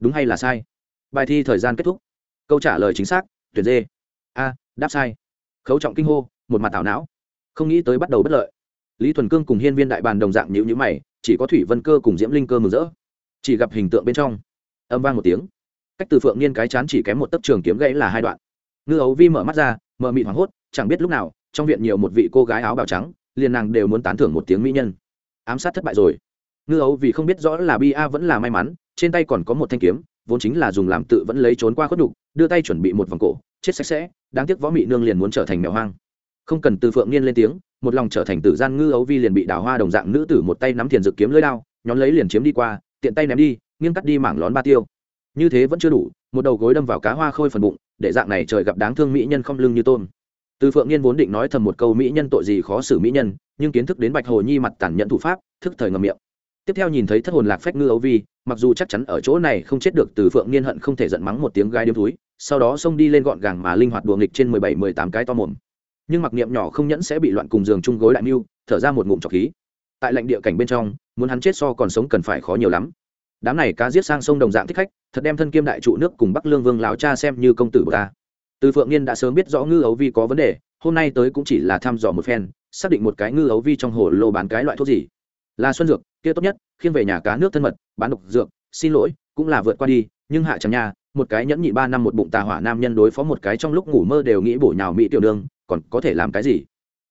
Đúng hay là sai? Bài thi thời gian kết thúc. Câu trả lời chính xác, tuyển d. A, đáp sai khấu trọng kinh hô, một mặt tảo não. Không nghĩ tới bắt đầu bất lợi. Lý thuần cương cùng hiên viên đại bàn đồng dạng nhữ nhữ mày, chỉ có thủy vân cơ cùng diễm linh cơ mừng rỡ. Chỉ gặp hình tượng bên trong, âm vang một tiếng. Cách từ phượng niên cái chán chỉ kém một tấc trường kiếm gãy là hai đoạn. Ngư ấu vi mở mắt ra, mở mịt hoảng hốt, chẳng biết lúc nào, trong viện nhiều một vị cô gái áo bào trắng, liền nàng đều muốn tán thưởng một tiếng mỹ nhân. Ám sát thất bại rồi. Ngư ấu vì không biết rõ là bi a vẫn là may mắn, trên tay còn có một thanh kiếm vốn chính là dùng làm tự vẫn lấy trốn qua khuất đục đưa tay chuẩn bị một vòng cổ, chết sạch sẽ, đáng tiếc võ mị nương liền muốn trở thành mèo hoang. Không cần từ phượng niên lên tiếng, một lòng trở thành tử gian ngư ấu vi liền bị đào hoa đồng dạng nữ tử một tay nắm thiền dực kiếm lưỡi đao, nhón lấy liền chiếm đi qua, tiện tay ném đi, nghiêng cắt đi mảng lón ba tiêu. Như thế vẫn chưa đủ, một đầu gối đâm vào cá hoa khôi phần bụng, để dạng này trời gặp đáng thương mỹ nhân không lưng như tôm. Từ phượng niên vốn định nói thầm một câu mỹ nhân tội gì khó xử mỹ nhân, nhưng kiến thức đến bạch hồ nhi mặt tản nhận thủ pháp, thức thời ngầm miệng tiếp theo nhìn thấy thất hồn lạc phách ngư ấu vi, mặc dù chắc chắn ở chỗ này không chết được từ phượng niên hận không thể giận mắng một tiếng gai điếm túi sau đó xông đi lên gọn gàng mà linh hoạt đùa nghịch trên mười bảy mười tám cái to mồm. Nhưng mặc niệm nhỏ không nhẫn sẽ bị loạn cùng giường chung gối đại mưu, thở ra một ngụm trọc khí. Tại lạnh địa cảnh bên trong, muốn hắn chết so còn sống cần phải khó nhiều lắm. Đám này cá giết sang sông đồng dạng thích khách, thật đem thân kiêm đại trụ nước cùng bắc lương vương láo cha xem như công tử bờ ta. Từ phượng niên đã sớm biết rõ ngư ấu vi có vấn đề, hôm nay tới cũng chỉ là thăm dò một phen, xác định một cái ngư ấu vi trong hồ lô bán cái loại thuốc gì là xuân dược, kia tốt nhất, khiêng về nhà cá nước thân mật, bán độc dược, xin lỗi, cũng là vượt qua đi, nhưng hạ chẳng nhà một cái nhẫn nhị ba năm một bụng tà hỏa nam nhân đối phó một cái trong lúc ngủ mơ đều nghĩ bổ nhào mỹ tiểu đường, còn có thể làm cái gì?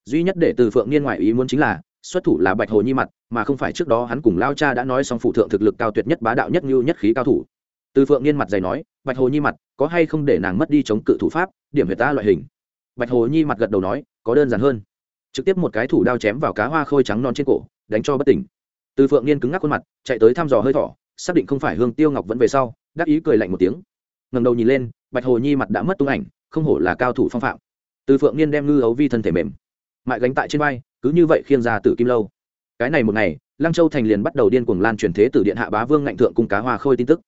Duy nhất để từ phượng niên ngoại ý muốn chính là, xuất thủ là bạch hồ nhi mặt, mà không phải trước đó hắn cùng lao cha đã nói xong phụ thượng thực lực cao tuyệt nhất bá đạo nhất như nhất khí cao thủ. Từ phượng niên mặt dày nói, bạch hồ nhi mặt, có hay không để nàng mất đi chống cự thủ pháp, điểm huyệt ta loại hình? Bạch hồ nhi mặt gật đầu nói, có đơn giản hơn. Trực tiếp một cái thủ đao chém vào cá hoa khôi trắng non trên cổ đánh cho bất tỉnh. Từ phượng niên cứng ngắc khuôn mặt, chạy tới thăm dò hơi thỏ xác định không phải hương tiêu ngọc vẫn về sau, đắc ý cười lạnh một tiếng. Ngầm đầu nhìn lên, bạch hồ nhi mặt đã mất tung ảnh, không hổ là cao thủ phong phạm. Từ phượng niên đem ngư ấu vi thân thể mềm, mại gánh tại trên vai, cứ như vậy khiêng ra từ kim lâu. Cái này một ngày, lăng châu thành liền bắt đầu điên cuồng lan truyền thế tử điện hạ bá vương ngạnh thượng cung cá hoa khôi tin tức.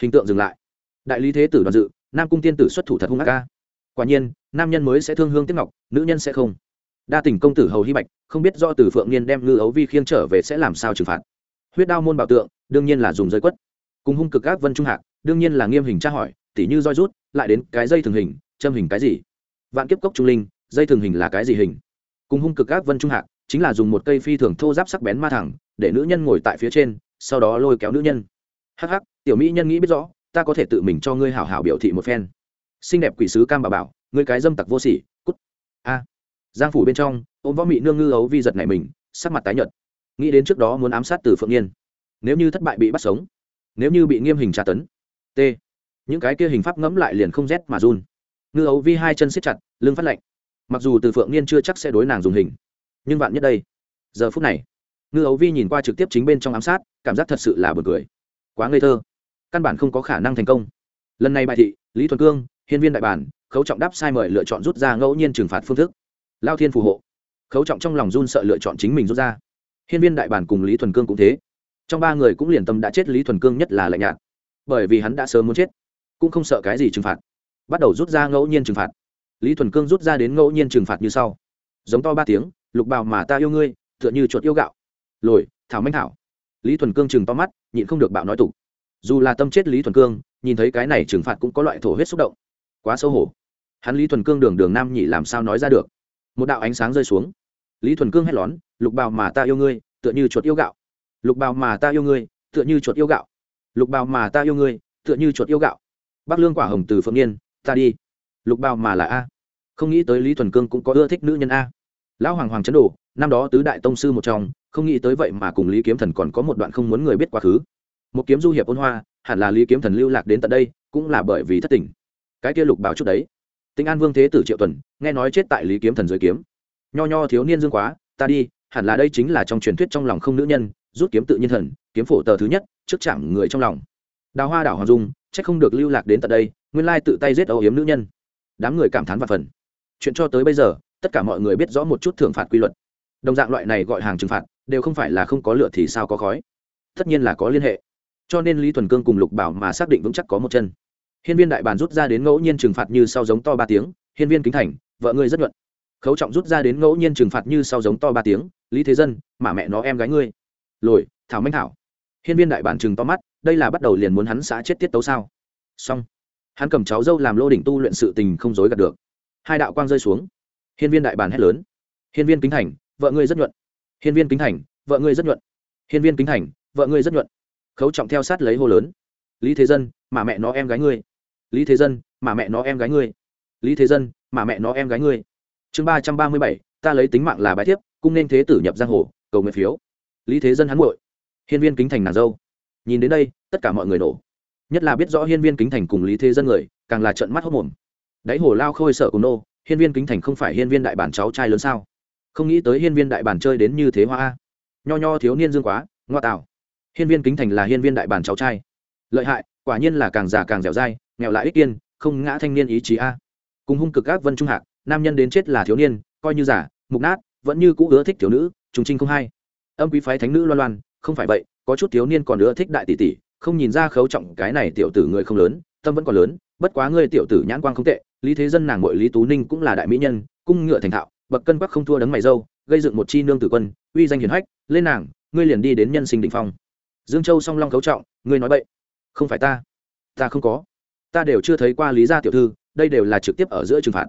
Hình tượng dừng lại. Đại lý thế tử đoàn dự, nam cung tiên tử xuất thủ thật hung ác ca. Quả nhiên, nam nhân mới sẽ thương hương tiếc ngọc, nữ nhân sẽ không đa tình công tử hầu hy bạch, không biết do từ phượng niên đem ngư ấu vi khiêng trở về sẽ làm sao trừng phạt. Huyết đao môn bảo tượng, đương nhiên là dùng dây quất. Cùng hung cực các vân trung hạc, đương nhiên là nghiêm hình tra hỏi, tỉ như roi rút, lại đến cái dây thường hình, châm hình cái gì? Vạn kiếp cốc trung linh, dây thường hình là cái gì hình? Cùng hung cực các vân trung hạc, chính là dùng một cây phi thường thô giáp sắc bén ma thẳng, để nữ nhân ngồi tại phía trên, sau đó lôi kéo nữ nhân. Hắc hắc, tiểu mỹ nhân nghĩ biết rõ, ta có thể tự mình cho ngươi hảo hảo biểu thị một phen. Xinh đẹp quỷ sứ cam bà bảo, ngươi cái dâm tặc vô sỉ, cút. A giang phủ bên trong, ôm võ mị nương ngư ấu vi giật này mình, sắc mặt tái nhợt. Nghĩ đến trước đó muốn ám sát từ phượng niên nếu như thất bại bị bắt sống, nếu như bị nghiêm hình tra tấn, t, những cái kia hình pháp ngẫm lại liền không rét mà run. Ngư ấu vi hai chân siết chặt, lưng phát lạnh. Mặc dù từ phượng niên chưa chắc sẽ đối nàng dùng hình, nhưng vạn nhất đây, giờ phút này, ngư ấu vi nhìn qua trực tiếp chính bên trong ám sát, cảm giác thật sự là bật cười. Quá ngây thơ. Căn bản không có khả năng thành công. Lần này bài thị, lý thuần cương, hiên viên đại bản, khấu trọng đáp sai mời lựa chọn rút ra ngẫu nhiên trừng phạt phương thức lao thiên phù hộ. Khấu trọng trong lòng run sợ lựa chọn chính mình rút ra. Hiên viên đại bản cùng lý thuần cương cũng thế. Trong ba người cũng liền tâm đã chết, lý thuần cương nhất là lạnh nhạt. Bởi vì hắn đã sớm muốn chết, cũng không sợ cái gì trừng phạt. Bắt đầu rút ra ngẫu nhiên trừng phạt. Lý thuần cương rút ra đến ngẫu nhiên trừng phạt như sau. Giống to ba tiếng, lục bào mà ta yêu ngươi, tựa như chuột yêu gạo. Lồi, thảo manh thảo. Lý thuần cương chừng to mắt, nhịn không được bạo nói tục. Dù là tâm chết lý thuần cương, nhìn thấy cái này trừng phạt cũng có loại thổ huyết xúc động. Quá xấu hổ. Hắn lý thuần cương đường đường nam nhị làm sao nói ra được? Một đạo ánh sáng rơi xuống. Lý thuần cương hét lón, lục bào mà ta yêu ngươi, tựa như chuột yêu gạo. Lục bào mà ta yêu ngươi, tựa như chuột yêu gạo. Lục bào mà ta yêu ngươi, tựa như chuột yêu gạo. Bắc lương quả hồng từ phượng niên ta đi. Lục bào mà là a. Không nghĩ tới lý thuần cương cũng có ưa thích nữ nhân a. Lão hoàng hoàng chấn đồ năm đó tứ đại tông sư một trong, không nghĩ tới vậy mà cùng lý kiếm thần còn có một đoạn không muốn người biết quá khứ. Một kiếm du hiệp ôn hoa, hẳn là lý kiếm thần lưu lạc đến tận đây, cũng là bởi vì thất tình. Cái kia lục bảo chút đấy Tinh an vương thế tử triệu tuần, nghe nói chết tại lý kiếm thần dưới kiếm. Nho nho thiếu niên dương quá, ta đi, hẳn là đây chính là trong truyền thuyết trong lòng không nữ nhân, rút kiếm tự nhiên thần, kiếm phổ tờ thứ nhất, trước chạm người trong lòng. Đào hoa đảo hoàng dung trách không được lưu lạc đến tận đây, nguyên lai tự tay giết âu hiếm nữ nhân. Đám người cảm thán và phần. Chuyện cho tới bây giờ, tất cả mọi người biết rõ một chút thưởng phạt quy luật. Đồng dạng loại này gọi hàng trừng phạt, đều không phải là không có lửa thì sao có khói. Tất nhiên là có liên hệ. Cho nên lý thuần cương cùng lục bảo mà xác định vững chắc có một chân hiên viên đại bàn rút ra đến ngẫu nhiên trừng phạt như sau giống to ba tiếng, hiên viên kính thành, vợ ngươi rất nhuận. Khấu trọng rút ra đến ngẫu nhiên trừng phạt như sau giống to ba tiếng, lý thế dân mà mẹ nó em gái ngươi. Lồi, thảo minh thảo. Hiên viên đại bản trừng to mắt, đây là bắt đầu liền muốn hắn xã chết tiết tấu sao? Xong. Hắn cầm cháu dâu làm lô đỉnh tu luyện sự tình không dối gạt được. Hai đạo quang rơi xuống. Hiên viên đại bản hét lớn, hiên viên kính thành, vợ ngươi rất nhuận. Hiên viên kính thành, vợ ngươi rất nhuận. Hiên viên kính thành, vợ ngươi rất nhuận. Khấu trọng theo sát lấy hô lớn, lý thế dân mà mẹ nó em gái ngươi lý thế dân, mà mẹ nó em gái ngươi. Lý thế dân, mà mẹ nó em gái ngươi. Chương ba trăm ba mươi bảy, ta lấy tính mạng là bài thiếp, cung nên thế tử nhập giang hồ, cầu nguyện phiếu. Lý thế dân hắn muội. Hiên viên kính thành nàng dâu. Nhìn đến đây, tất cả mọi người nổ. Nhất là biết rõ hiên viên kính thành cùng lý thế dân người, càng là trận mắt hốc mồm. Đáy hồ lao khôi sợ cùng nô, hiên viên kính thành không phải hiên viên đại bản cháu trai lớn sao? Không nghĩ tới hiên viên đại bản chơi đến như thế hoa nho nho thiếu niên dương quá, ngoa tạo. Hiên viên kính thành là hiên viên đại bản cháu trai. Lợi hại, quả nhiên là càng già càng dẻo dai nghèo lại ích kiên, không ngã thanh niên ý chí a. Cùng hung cực các vân trung hạc, nam nhân đến chết là thiếu niên, coi như giả, mục nát, vẫn như cũ ưa thích thiếu nữ, trùng trinh không hay. Âm quý phái thánh nữ loan loan, không phải vậy, có chút thiếu niên còn ưa thích đại tỷ tỷ, không nhìn ra khấu trọng cái này tiểu tử người không lớn, tâm vẫn còn lớn, bất quá ngươi tiểu tử nhãn quang không tệ, lý thế dân nàng mội lý tú ninh cũng là đại mỹ nhân, cung ngựa thành thạo, bậc cân quắc không thua đấng mày dâu, gây dựng một chi nương tử quân, uy danh hiển hách, lên nàng, ngươi liền đi đến nhân sinh đình phong. Dương châu song long khấu trọng, ngươi nói vậy không phải ta. Ta không có ta đều chưa thấy qua lý gia tiểu thư đây đều là trực tiếp ở giữa trừng phạt.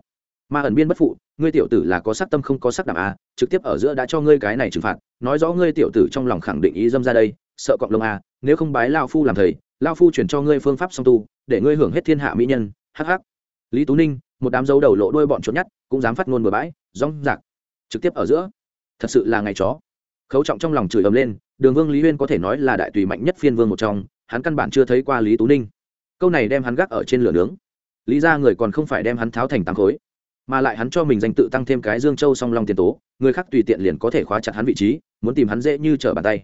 Mà ẩn biên bất phụ ngươi tiểu tử là có sắc tâm không có sắc đảm a trực tiếp ở giữa đã cho ngươi cái này trừng phạt nói rõ ngươi tiểu tử trong lòng khẳng định ý dâm ra đây sợ cọp lông a nếu không bái lao phu làm thầy lao phu chuyển cho ngươi phương pháp song tu để ngươi hưởng hết thiên hạ mỹ nhân Hắc hắc, lý tú ninh một đám dấu đầu lộ đuôi bọn trốn nhất cũng dám phát ngôn bừa bãi rong rạc trực tiếp ở giữa. Thật sự là ngày chó. Khấu trọng trong lòng chửi ầm lên đường vương lý huyên có thể nói là đại tùy mạnh nhất phiên vương một trong hắn căn bản chưa thấy qua lý tú ninh câu này đem hắn gác ở trên lửa nướng. Lý ra người còn không phải đem hắn tháo thành tám khối, mà lại hắn cho mình danh tự tăng thêm cái dương châu song long tiền tố, người khác tùy tiện liền có thể khóa chặt hắn vị trí, muốn tìm hắn dễ như trở bàn tay.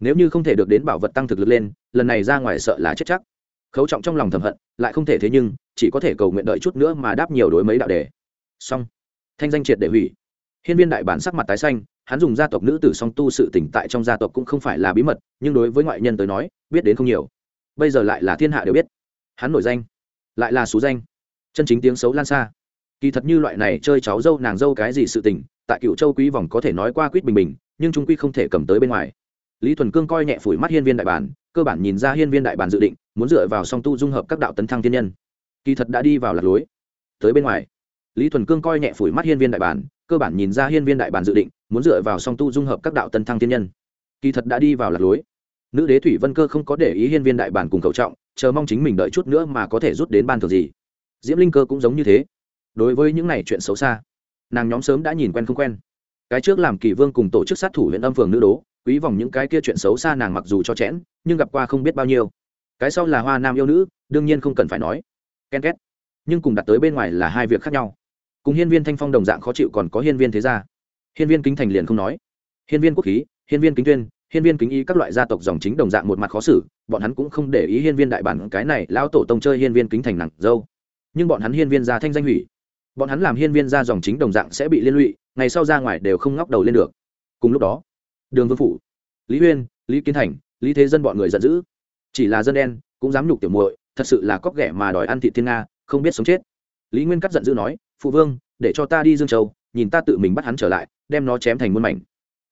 Nếu như không thể được đến bảo vật tăng thực lực lên, lần này ra ngoài sợ là chết chắc. Khấu trọng trong lòng thầm hận, lại không thể thế nhưng, chỉ có thể cầu nguyện đợi chút nữa mà đáp nhiều đối mấy đạo đề. Song thanh danh triệt để hủy. Hiên viên đại bản sắc mặt tái xanh, hắn dùng gia tộc nữ tử song tu sự tỉnh tại trong gia tộc cũng không phải là bí mật, nhưng đối với ngoại nhân tới nói, biết đến không nhiều. Bây giờ lại là thiên hạ đều biết hắn nổi danh, lại là xú danh, chân chính tiếng xấu lan xa. Kỳ thật như loại này chơi cháu dâu nàng dâu cái gì sự tình, tại cựu châu quý vòng có thể nói qua quýt bình bình, nhưng trung quy không thể cầm tới bên ngoài. Lý thuần cương coi nhẹ phủi mắt hiên viên đại bản, cơ bản nhìn ra hiên viên đại bản dự định, muốn dựa vào song tu dung hợp các đạo tấn thăng thiên nhân. Kỳ thật đã đi vào lạc lối. Tới bên ngoài, lý thuần cương coi nhẹ phủi mắt hiên viên đại bản, cơ bản nhìn ra hiên viên đại bản dự định, muốn dựa vào song tu dung hợp các đạo tấn thăng thiên nhân. Kỳ thật đã đi vào lạc lối. Nữ đế thủy vân cơ không có để ý hiên viên đại bản cùng cầu trọng chờ mong chính mình đợi chút nữa mà có thể rút đến ban thường gì. Diễm linh cơ cũng giống như thế. Đối với những này chuyện xấu xa, nàng nhóm sớm đã nhìn quen không quen. Cái trước làm kỳ vương cùng tổ chức sát thủ huyện âm phường nữ đố, quý vòng những cái kia chuyện xấu xa nàng mặc dù cho chẽn, nhưng gặp qua không biết bao nhiêu. Cái sau là hoa nam yêu nữ, đương nhiên không cần phải nói. Ken két. Nhưng cùng đặt tới bên ngoài là hai việc khác nhau. Cùng hiên viên thanh phong đồng dạng khó chịu còn có hiên viên thế gia. Hiên viên kính thành liền không nói. Hiên viên quốc khí, hiên viên kính tuyên hiên viên kính y các loại gia tộc dòng chính đồng dạng một mặt khó xử, bọn hắn cũng không để ý hiên viên đại bản, cái này lão tổ tông chơi hiên viên kính thành nặng dâu. Nhưng bọn hắn hiên viên gia thanh danh hủy. Bọn hắn làm hiên viên gia dòng chính đồng dạng sẽ bị liên lụy, ngày sau ra ngoài đều không ngóc đầu lên được. Cùng lúc đó, đường vương phủ, lý huyên, lý kiến thành, lý thế dân bọn người giận dữ. Chỉ là dân đen, cũng dám nhục tiểu muội, thật sự là cóc ghẻ mà đòi ăn thị thiên nga, không biết sống chết. Lý nguyên cắt giận dữ nói, phụ vương, để cho ta đi dương châu, nhìn ta tự mình bắt hắn trở lại, đem nó chém thành muôn mảnh.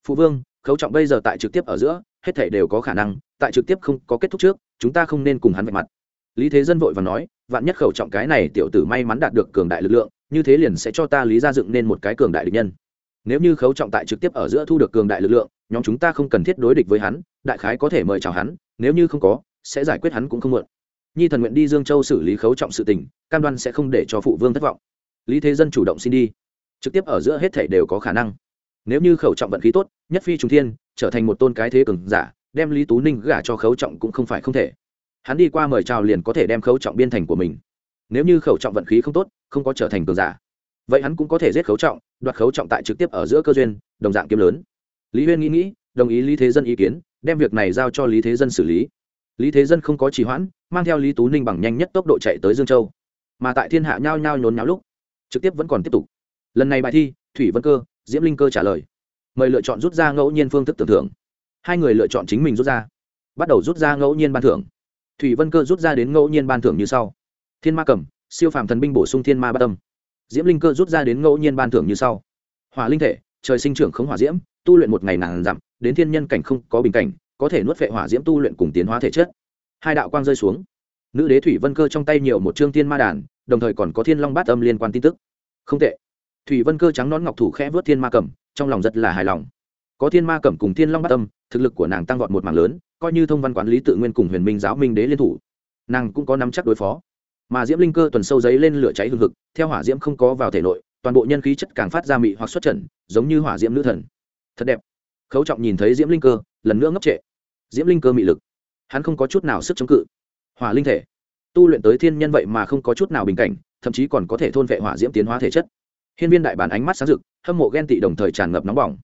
Phụ vương khấu trọng bây giờ tại trực tiếp ở giữa, hết thể đều có khả năng, tại trực tiếp không có kết thúc trước, chúng ta không nên cùng hắn vạch mặt. Lý thế dân vội và nói, vạn nhất khẩu trọng cái này tiểu tử may mắn đạt được cường đại lực lượng, như thế liền sẽ cho ta lý ra dựng nên một cái cường đại địch nhân. Nếu như khấu trọng tại trực tiếp ở giữa thu được cường đại lực lượng, nhóm chúng ta không cần thiết đối địch với hắn, đại khái có thể mời chào hắn, nếu như không có, sẽ giải quyết hắn cũng không muộn. Nhi thần nguyện đi dương châu xử lý khấu trọng sự tình, cam đoan sẽ không để cho phụ vương thất vọng. Lý thế dân chủ động xin đi. Trực tiếp ở giữa hết thể đều có khả năng nếu như khẩu trọng vận khí tốt, nhất phi trung thiên, trở thành một tôn cái thế cường giả, đem lý tú ninh gả cho khấu trọng cũng không phải không thể. Hắn đi qua mời chào liền có thể đem khấu trọng biên thành của mình. Nếu như khẩu trọng vận khí không tốt, không có trở thành cường giả, vậy hắn cũng có thể giết khấu trọng, đoạt khấu trọng tại trực tiếp ở giữa cơ duyên, đồng dạng kiếm lớn. Lý huyên nghĩ nghĩ, đồng ý lý thế dân ý kiến, đem việc này giao cho lý thế dân xử lý. Lý thế dân không có trì hoãn, mang theo lý tú ninh bằng nhanh nhất tốc độ chạy tới dương châu. Mà tại thiên hạ nhao nhao nhốn nháo lúc, trực tiếp vẫn còn tiếp tục. Lần này bài thi, thủy vân cơ diễm linh cơ trả lời. Mời lựa chọn rút ra ngẫu nhiên phương thức tưởng thưởng. Hai người lựa chọn chính mình rút ra. Bắt đầu rút ra ngẫu nhiên ban thưởng. Thủy vân cơ rút ra đến ngẫu nhiên ban thưởng như sau. Thiên ma cầm siêu phàm thần binh bổ sung thiên ma ba tâm. Diễm linh cơ rút ra đến ngẫu nhiên ban thưởng như sau. Hỏa linh thể, trời sinh trưởng không hỏa diễm, tu luyện một ngày nàng dặm, đến thiên nhân cảnh không có bình cảnh, có thể nuốt vệ hỏa diễm tu luyện cùng tiến hóa thể chất. Hai đạo quang rơi xuống. Nữ đế thủy vân cơ trong tay nhiều một chương thiên ma đàn, đồng thời còn có thiên long bát âm liên quan tin tức. Không tệ thủy vân cơ trắng nón ngọc thủ khẽ vớt thiên ma cẩm, trong lòng rất là hài lòng. Có thiên ma cẩm cùng thiên long bát tâm, thực lực của nàng tăng vọt một mảng lớn coi như thông văn quản lý tự nguyên cùng huyền minh giáo minh đế liên thủ nàng cũng có nắm chắc đối phó. Mà diễm linh cơ tuần sâu giấy lên lửa cháy hừng hực theo hỏa diễm không có vào thể nội toàn bộ nhân khí chất càng phát ra mị hoặc xuất trần giống như hỏa diễm nữ thần. Thật đẹp. Khấu trọng nhìn thấy diễm linh cơ lần nữa ngốc trệ. Diễm linh cơ mị lực. Hắn không có chút nào sức chống cự. Hỏa linh thể. Tu luyện tới thiên nhân vậy mà không có chút nào bình cảnh thậm chí còn có thể thôn vệ hỏa diễm tiến hóa thể chất hiên viên đại bản ánh mắt sáng rực, hâm mộ ghen tị đồng thời tràn ngập nóng bỏng.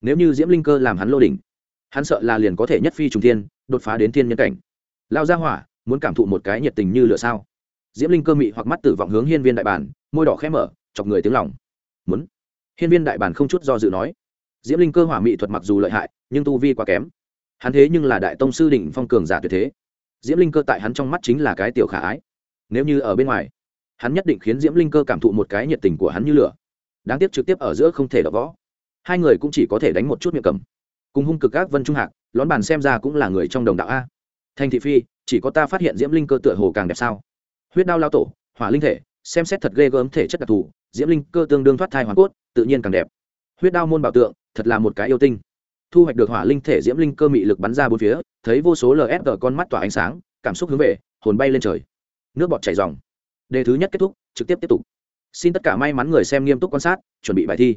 Nếu như diễm linh cơ làm hắn lô đỉnh, hắn sợ là liền có thể nhất phi trùng thiên, đột phá đến thiên nhân cảnh. Lao ra hỏa, muốn cảm thụ một cái nhiệt tình như lửa sao? Diễm linh cơ mị hoặc mắt tử vọng hướng hiên viên đại bản, môi đỏ khẽ mở, chọc người tiếng lòng. Muốn. Hiên viên đại bản không chút do dự nói. Diễm linh cơ hỏa mị thuật mặc dù lợi hại, nhưng tu vi quá kém. Hắn thế nhưng là đại tông sư đỉnh phong cường giả tuyệt thế. Diễm linh cơ tại hắn trong mắt chính là cái tiểu khả ái. Nếu như ở bên ngoài hắn nhất định khiến diễm linh cơ cảm thụ một cái nhiệt tình của hắn như lửa. Đáng tiếc trực tiếp ở giữa không thể đập võ hai người cũng chỉ có thể đánh một chút miệng cầm. Cùng hung cực các vân trung hạc, lón bàn xem ra cũng là người trong đồng đạo a. Thành thị phi, chỉ có ta phát hiện diễm linh cơ tựa hồ càng đẹp sao? Huyết đao lao tổ, hỏa linh thể, xem xét thật ghê gớm thể chất đặc thù, diễm linh cơ tương đương thoát thai hoàn cốt, tự nhiên càng đẹp. Huyết đao môn bảo tượng, thật là một cái yêu tinh. Thu hoạch được hỏa linh thể diễm linh cơ mị lực bắn ra bốn phía, thấy vô số lsg con mắt tỏa ánh sáng, cảm xúc hướng về, hồn bay lên trời. Nước bọt chảy dòng đề thứ nhất kết thúc, trực tiếp tiếp tục. Xin tất cả may mắn người xem nghiêm túc quan sát, chuẩn bị bài thi.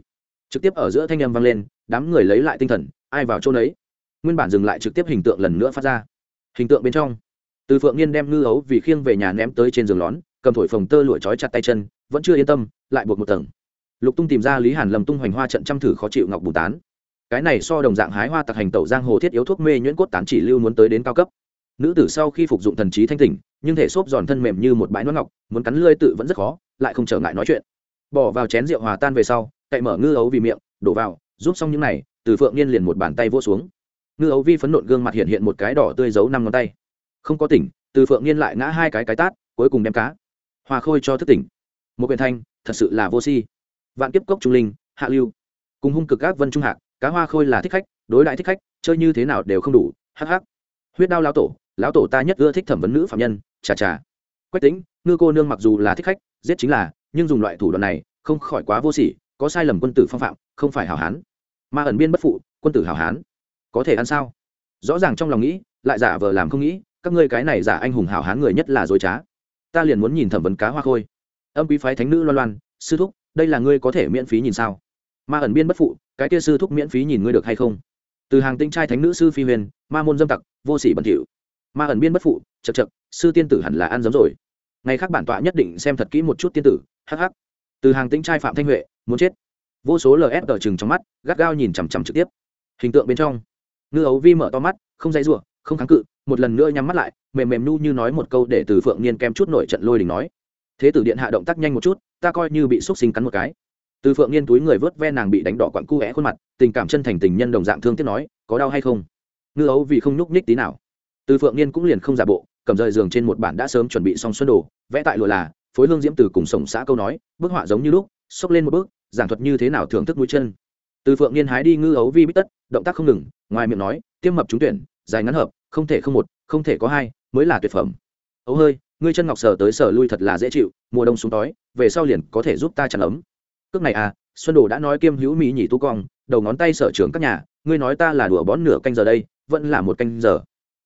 Trực tiếp ở giữa thanh âm vang lên, đám người lấy lại tinh thần, ai vào chỗ đấy nguyên bản dừng lại trực tiếp hình tượng lần nữa phát ra. Hình tượng bên trong. Từ phượng nhiên đem ngư ấu vì khiêng về nhà ném tới trên giường lón, cầm thổi phồng tơ lụa trói chặt tay chân, vẫn chưa yên tâm, lại buộc một tầng. Lục tung tìm ra lý hàn lầm tung hoành hoa trận trăm thử khó chịu ngọc bù tán. Cái này so đồng dạng hái hoa tặc hành tẩu giang hồ thiết yếu thuốc mê nhuyễn cốt tán chỉ lưu muốn tới đến cao cấp. Nữ tử sau khi phục dụng thần trí thanh tỉnh nhưng thể xốp giòn thân mềm như một bãi nón ngọc, muốn cắn lươi tự vẫn rất khó, lại không trở ngại nói chuyện. Bỏ vào chén rượu hòa tan về sau, cậy mở ngư ấu vì miệng, đổ vào, giúp xong những này, từ phượng niên liền một bàn tay vỗ xuống. Ngư ấu vi phấn nộn gương mặt hiện hiện một cái đỏ tươi giấu năm ngón tay. Không có tỉnh, từ phượng niên lại ngã hai cái cái tát, cuối cùng đem cá. Hòa khôi cho thức tỉnh. Một quyền thanh, thật sự là vô si. Vạn kiếp cốc trung linh, hạ lưu. Cùng hung cực các vân trung hạc, cá hoa khôi là thích khách, đối lại thích khách, chơi như thế nào đều không đủ, hắc hắc. Huyết đao lão tổ lão tổ ta nhất ưa thích thẩm vấn nữ phạm nhân, chà chà. Quách tính ngư cô nương mặc dù là thích khách, giết chính là, nhưng dùng loại thủ đoạn này, không khỏi quá vô sỉ, có sai lầm quân tử phong phạm, không phải hảo hán. Mà ẩn biên bất phụ, quân tử hảo hán. Có thể ăn sao? Rõ ràng trong lòng nghĩ, lại giả vờ làm không nghĩ, các ngươi cái này giả anh hùng hảo hán người nhất là dối trá. Ta liền muốn nhìn thẩm vấn cá hoa khôi. Âm quý phái thánh nữ loan loan, sư thúc, đây là ngươi có thể miễn phí nhìn sao? Ma ẩn biên bất phụ, cái kia sư thúc miễn phí nhìn ngươi được hay không? Từ hàng tinh trai thánh nữ sư phi huyền, ma môn dâm tặc, vô sỉ bẩn thỉu ma ẩn biên bất phụ, chật chật, sư tiên tử hẳn là ăn giấm rồi. Ngày khác bản tọa nhất định xem thật kỹ một chút tiên tử hh từ hàng tinh trai phạm thanh huệ, muốn chết. Vô số ls ở chừng trong mắt, gắt gao nhìn chằm chằm trực tiếp. Hình tượng bên trong, ngư ấu vi mở to mắt, không dãy rủa, không kháng cự, một lần nữa nhắm mắt lại, mềm mềm nu như nói một câu để từ phượng niên kem chút nổi trận lôi đình nói. Thế tử điện hạ động tác nhanh một chút, ta coi như bị xúc sinh cắn một cái. Từ phượng niên túi người vớt ve nàng bị đánh đỏ quặn cu é khuôn mặt, tình cảm chân thành tình nhân đồng dạng thương tiếc nói, có đau hay không? Ngư ấu vì không nhúc nhích tí nào từ phượng niên cũng liền không giả bộ, cầm rời giường trên một bản đã sớm chuẩn bị xong xuân đồ, vẽ tại lụa là, phối hương diễm từ cùng sổng xã câu nói, bức họa giống như lúc, xốc lên một bước, giảng thuật như thế nào thưởng thức mũi chân. Từ phượng niên hái đi ngư ấu vi bít tất, động tác không ngừng, ngoài miệng nói, tiêm mập trúng tuyển, dài ngắn hợp, không thể không một, không thể có hai, mới là tuyệt phẩm. Ấu hơi, ngươi chân ngọc sở tới sở lui thật là dễ chịu, mùa đông xuống đói về sau liền có thể giúp ta chặn ấm. Cước này à xuân đồ đã nói kiêm hữu mỹ nhỉ tu cong, đầu ngón tay sở trưởng các nhà, ngươi nói ta là đùa bón nửa canh giờ đây, vẫn là một canh giờ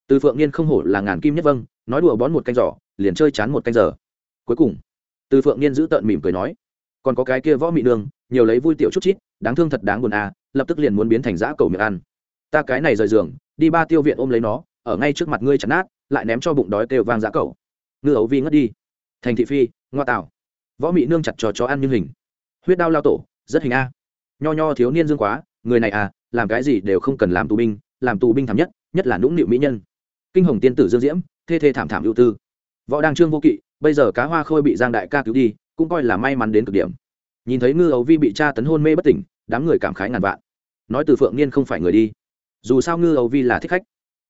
từ phượng niên không hổ là ngàn kim nhất vâng nói đùa bón một canh giỏ, liền chơi chán một canh giờ. Cuối cùng, từ phượng niên giữ tợn mỉm cười nói, còn có cái kia võ mị nương, nhiều lấy vui tiểu chút chít, đáng thương thật đáng buồn à lập tức liền muốn biến thành dã cầu miệng ăn. Ta cái này rời giường, đi ba tiêu viện ôm lấy nó, ở ngay trước mặt ngươi chặt nát, lại ném cho bụng đói kêu vang dã cầu. Ngư ấu vi ngất đi. Thành thị phi, ngoa tạo. Võ mị nương chặt cho chó ăn như hình. Huyết đao lao tổ, rất hình a. Nho nho thiếu niên dương quá, người này à làm cái gì đều không cần làm tù binh, làm tù binh thảm nhất nhất là nũng nịu mỹ nhân kinh hồng tiên tử dương diễm, thê thê thảm thảm ưu tư. Võ đăng trương vô kỵ, bây giờ cá hoa khôi bị giang đại ca cứu đi, cũng coi là may mắn đến cực điểm. Nhìn thấy ngư ấu vi bị cha tấn hôn mê bất tỉnh, đám người cảm khái ngàn vạn. Nói từ phượng niên không phải người đi. Dù sao ngư ấu vi là thích khách,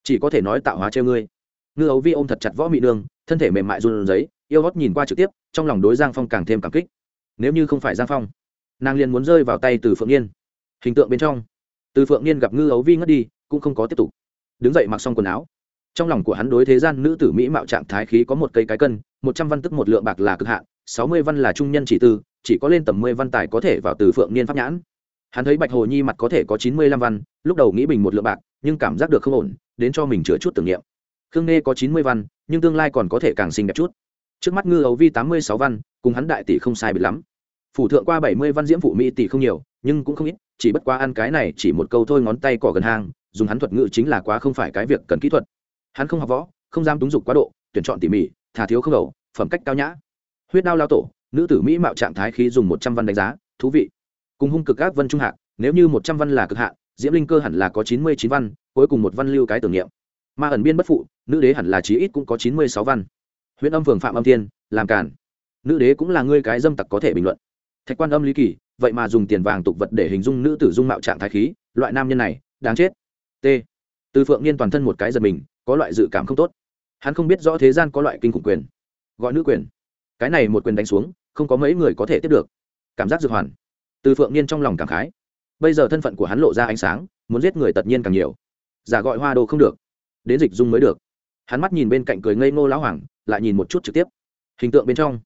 chỉ có thể nói tạo hóa treo ngươi. Ngư ấu vi ôm thật chặt võ mị nương, thân thể mềm mại run giấy yêu hót nhìn qua trực tiếp, trong lòng đối giang phong càng thêm cảm kích. Nếu như không phải giang phong, nàng liền muốn rơi vào tay từ phượng niên. Hình tượng bên trong, từ phượng niên gặp ngư ấu vi ngất đi, cũng không có tiếp tục. Đứng dậy mặc xong quần áo trong lòng của hắn đối thế gian nữ tử mỹ mạo trạng thái khí có một cây cái cân, một trăm văn tức một lượng bạc là cực hạn, sáu mươi văn là trung nhân chỉ tư, chỉ có lên tầm mười văn tài có thể vào từ phượng niên pháp nhãn. Hắn thấy bạch hồ nhi mặt có thể có chín mươi lăm văn, lúc đầu nghĩ bình một lượng bạc, nhưng cảm giác được không ổn, đến cho mình chữa chút tưởng niệm. Khương nê có chín mươi văn, nhưng tương lai còn có thể càng xinh đẹp chút. Trước mắt ngư ấu vi tám mươi sáu văn, cùng hắn đại tỷ không sai biệt lắm. Phủ thượng qua bảy mươi văn diễm phụ mỹ tỷ không nhiều, nhưng cũng không ít, chỉ bất quá ăn cái này chỉ một câu thôi ngón tay cỏ gần hang, dùng hắn thuật ngữ chính là quá không phải cái việc cần kỹ thuật hắn không học võ, không dám túng dục quá độ, tuyển chọn tỉ mỉ, thà thiếu không đầu, phẩm cách cao nhã. Huyết đao lao tổ, nữ tử mỹ mạo trạng thái khí dùng một trăm văn đánh giá, thú vị. Cùng hung cực các vân trung hạ nếu như một trăm văn là cực hạ diễm linh cơ hẳn là có chín mươi chín văn, cuối cùng một văn lưu cái tưởng niệm. Ma ẩn biên bất phụ, nữ đế hẳn là chí ít cũng có chín mươi sáu văn. Huyện âm phường phạm âm thiên, làm cản nữ đế cũng là ngươi cái dâm tặc có thể bình luận. Thạch quan âm lý kỳ, vậy mà dùng tiền vàng tục vật để hình dung nữ tử dung mạo trạng thái khí, loại nam nhân này, đáng chết. T. Từ phượng niên toàn thân một cái giật mình có loại dự cảm không tốt. Hắn không biết rõ thế gian có loại kinh khủng quyền, gọi nữ quyền. Cái này một quyền đánh xuống, không có mấy người có thể tiếp được. Cảm giác dược hoàn. Từ phượng niên trong lòng cảm khái. Bây giờ thân phận của hắn lộ ra ánh sáng, muốn giết người tất nhiên càng nhiều. Giả gọi hoa đồ không được. Đến dịch dung mới được. Hắn mắt nhìn bên cạnh cười ngây ngô lão hoàng, lại nhìn một chút trực tiếp. Hình tượng bên trong,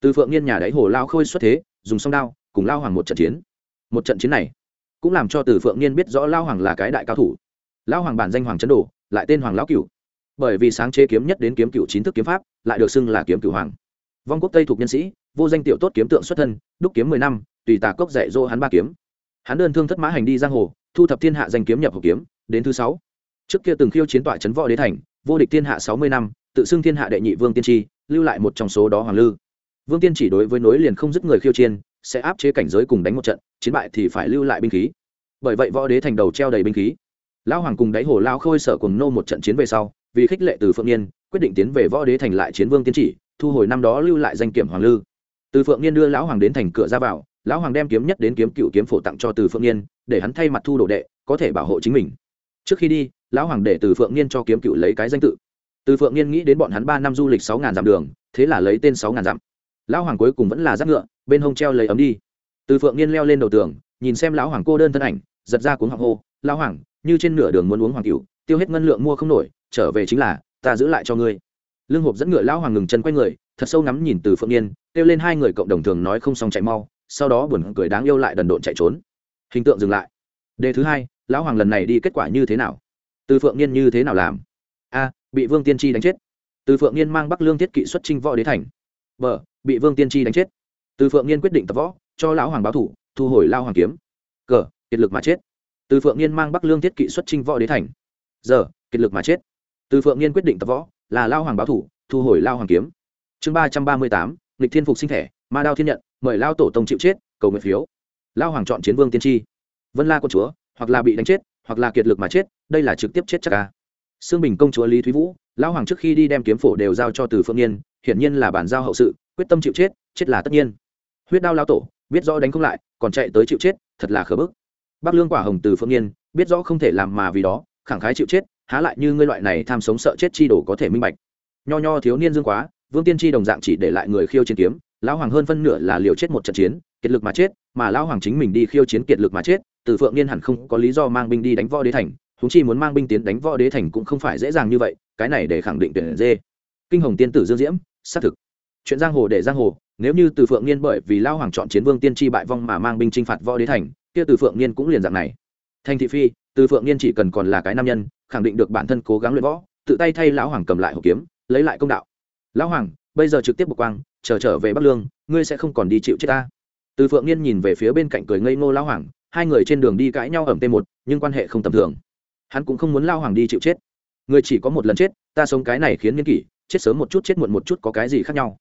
từ phượng niên nhà đáy hồ lao khôi xuất thế, dùng song đao, cùng lao hoàng một trận chiến. Một trận chiến này, cũng làm cho từ phượng niên biết rõ lao hoàng là cái đại cao thủ. Lao hoàng bản danh hoàng trấn đồ lại tên hoàng lão cửu. Bởi vì sáng chế kiếm nhất đến kiếm cựu chín thức kiếm pháp, lại được xưng là kiếm cửu hoàng. Vong quốc tây thuộc nhân sĩ, vô danh tiểu tốt kiếm tượng xuất thân, đúc kiếm mười năm, tùy tà cốc dạy dỗ hắn ba kiếm. Hắn đơn thương thất mã hành đi giang hồ, thu thập thiên hạ danh kiếm nhập hộp kiếm, đến thứ sáu. Trước kia từng khiêu chiến tọa trấn võ đế thành, vô địch thiên hạ sáu mươi năm, tự xưng thiên hạ đệ nhị vương tiên tri, lưu lại một trong số đó hoàng lư. Vương tiên chỉ đối với nối liền không dứt người khiêu chiến, sẽ áp chế cảnh giới cùng đánh một trận, chiến bại thì phải lưu lại binh khí. Bởi vậy võ đế thành đầu treo đầy binh khí lão hoàng cùng đáy hồ lao khôi sở cùng nô một trận chiến về sau, vì khích lệ từ phượng niên quyết định tiến về võ đế thành lại chiến vương tiến chỉ, thu hồi năm đó lưu lại danh kiểm hoàng lư. Từ phượng niên đưa lão hoàng đến thành cửa ra vào, lão hoàng đem kiếm nhất đến kiếm cựu kiếm phổ tặng cho từ phượng niên để hắn thay mặt thu đồ đệ, có thể bảo hộ chính mình. Trước khi đi, lão hoàng để từ phượng niên cho kiếm cựu lấy cái danh tự. Từ phượng niên nghĩ đến bọn hắn ba năm du lịch sáu ngàn dặm đường, thế là lấy tên sáu ngàn dặm. Lão hoàng cuối cùng vẫn là giác ngựa, bên hông treo lấy ấm đi. Từ phượng niên leo lên đầu tường, nhìn xem lão hoàng cô đơn thân ảnh, giật ra cuống họng hô, lão hoàng như trên nửa đường muốn uống hoàng cửu, tiêu hết ngân lượng mua không nổi, trở về chính là, ta giữ lại cho ngươi. Lương hộp dẫn ngựa lão hoàng ngừng chân quay người, thật sâu ngắm nhìn từ phượng niên, kêu lên hai người cộng đồng thường nói không xong chạy mau, sau đó buồn cười đáng yêu lại đần độn chạy trốn. Hình tượng dừng lại. Đề thứ hai, lão hoàng lần này đi kết quả như thế nào? Từ phượng niên như thế nào làm? A, bị vương tiên tri đánh chết. Từ phượng niên mang bắc lương thiết kỵ xuất trinh võ đế thành. B, bị vương tiên tri đánh chết. Từ phượng niên quyết định tập võ, cho lão hoàng báo thủ, thu hồi lao hoàng kiếm. Cờ kiệt lực mà chết từ phượng niên mang bắc lương thiết kỵ xuất trinh võ đế thành. Giờ, kiệt lực mà chết. Từ phượng niên quyết định tập võ, là lao hoàng báo thủ, thu hồi lao hoàng kiếm. Chương ba trăm ba mươi tám lịch thiên phục sinh thẻ, ma đao thiên nhận, mời lao tổ tông chịu chết, cầu nguyện phiếu. Lao hoàng chọn chiến vương tiên tri. Vân la con chúa, hoặc là bị đánh chết, hoặc là kiệt lực mà chết, đây là trực tiếp chết chắc ca sương bình công chúa lý thúy vũ, lao hoàng trước khi đi đem kiếm phổ đều giao cho từ phượng niên hiển nhiên là bản giao hậu sự, quyết tâm chịu chết chết là tất nhiên. Huyết đao lao tổ, biết rõ đánh không lại, còn chạy tới chịu chết, thật là khờ bức bác lương quả hồng từ phượng niên biết rõ không thể làm mà vì đó, khẳng khái chịu chết, há lại như ngươi loại này tham sống sợ chết chi đồ có thể minh bạch. Nho nho thiếu niên dương quá, vương tiên tri đồng dạng chỉ để lại người khiêu chiến kiếm, lão hoàng hơn phân nửa là liều chết một trận chiến, kiệt lực mà chết, mà lão hoàng chính mình đi khiêu chiến kiệt lực mà chết, từ phượng niên hẳn không có lý do mang binh đi đánh võ đế thành chúng chi muốn mang binh tiến đánh võ đế thành cũng không phải dễ dàng như vậy, cái này để khẳng định tuyển dê. Kinh hồng tiên tử dương diễm, xác thực. Chuyện giang hồ để giang hồ, nếu như từ phượng niên bởi vì lao hoàng chọn chiến vương tiên tri bại vong mà mang binh chinh phạt võ đế thành kia từ phượng niên cũng liền dạng này. Thành thị phi, từ phượng niên chỉ cần còn là cái nam nhân, khẳng định được bản thân cố gắng luyện võ, tự tay thay lão hoàng cầm lại hộp kiếm, lấy lại công đạo. Lão hoàng, bây giờ trực tiếp bộc quang, chờ trở về bắc lương, ngươi sẽ không còn đi chịu chết ta. Từ phượng niên nhìn về phía bên cạnh cười ngây ngô lão hoàng, hai người trên đường đi cãi nhau ẩm t một, nhưng quan hệ không tầm thường. Hắn cũng không muốn lao hoàng đi chịu chết. Người chỉ có một lần chết, ta sống cái này khiến nghiên kỷ, chết sớm một chút chết muộn một chút có cái gì khác nhau?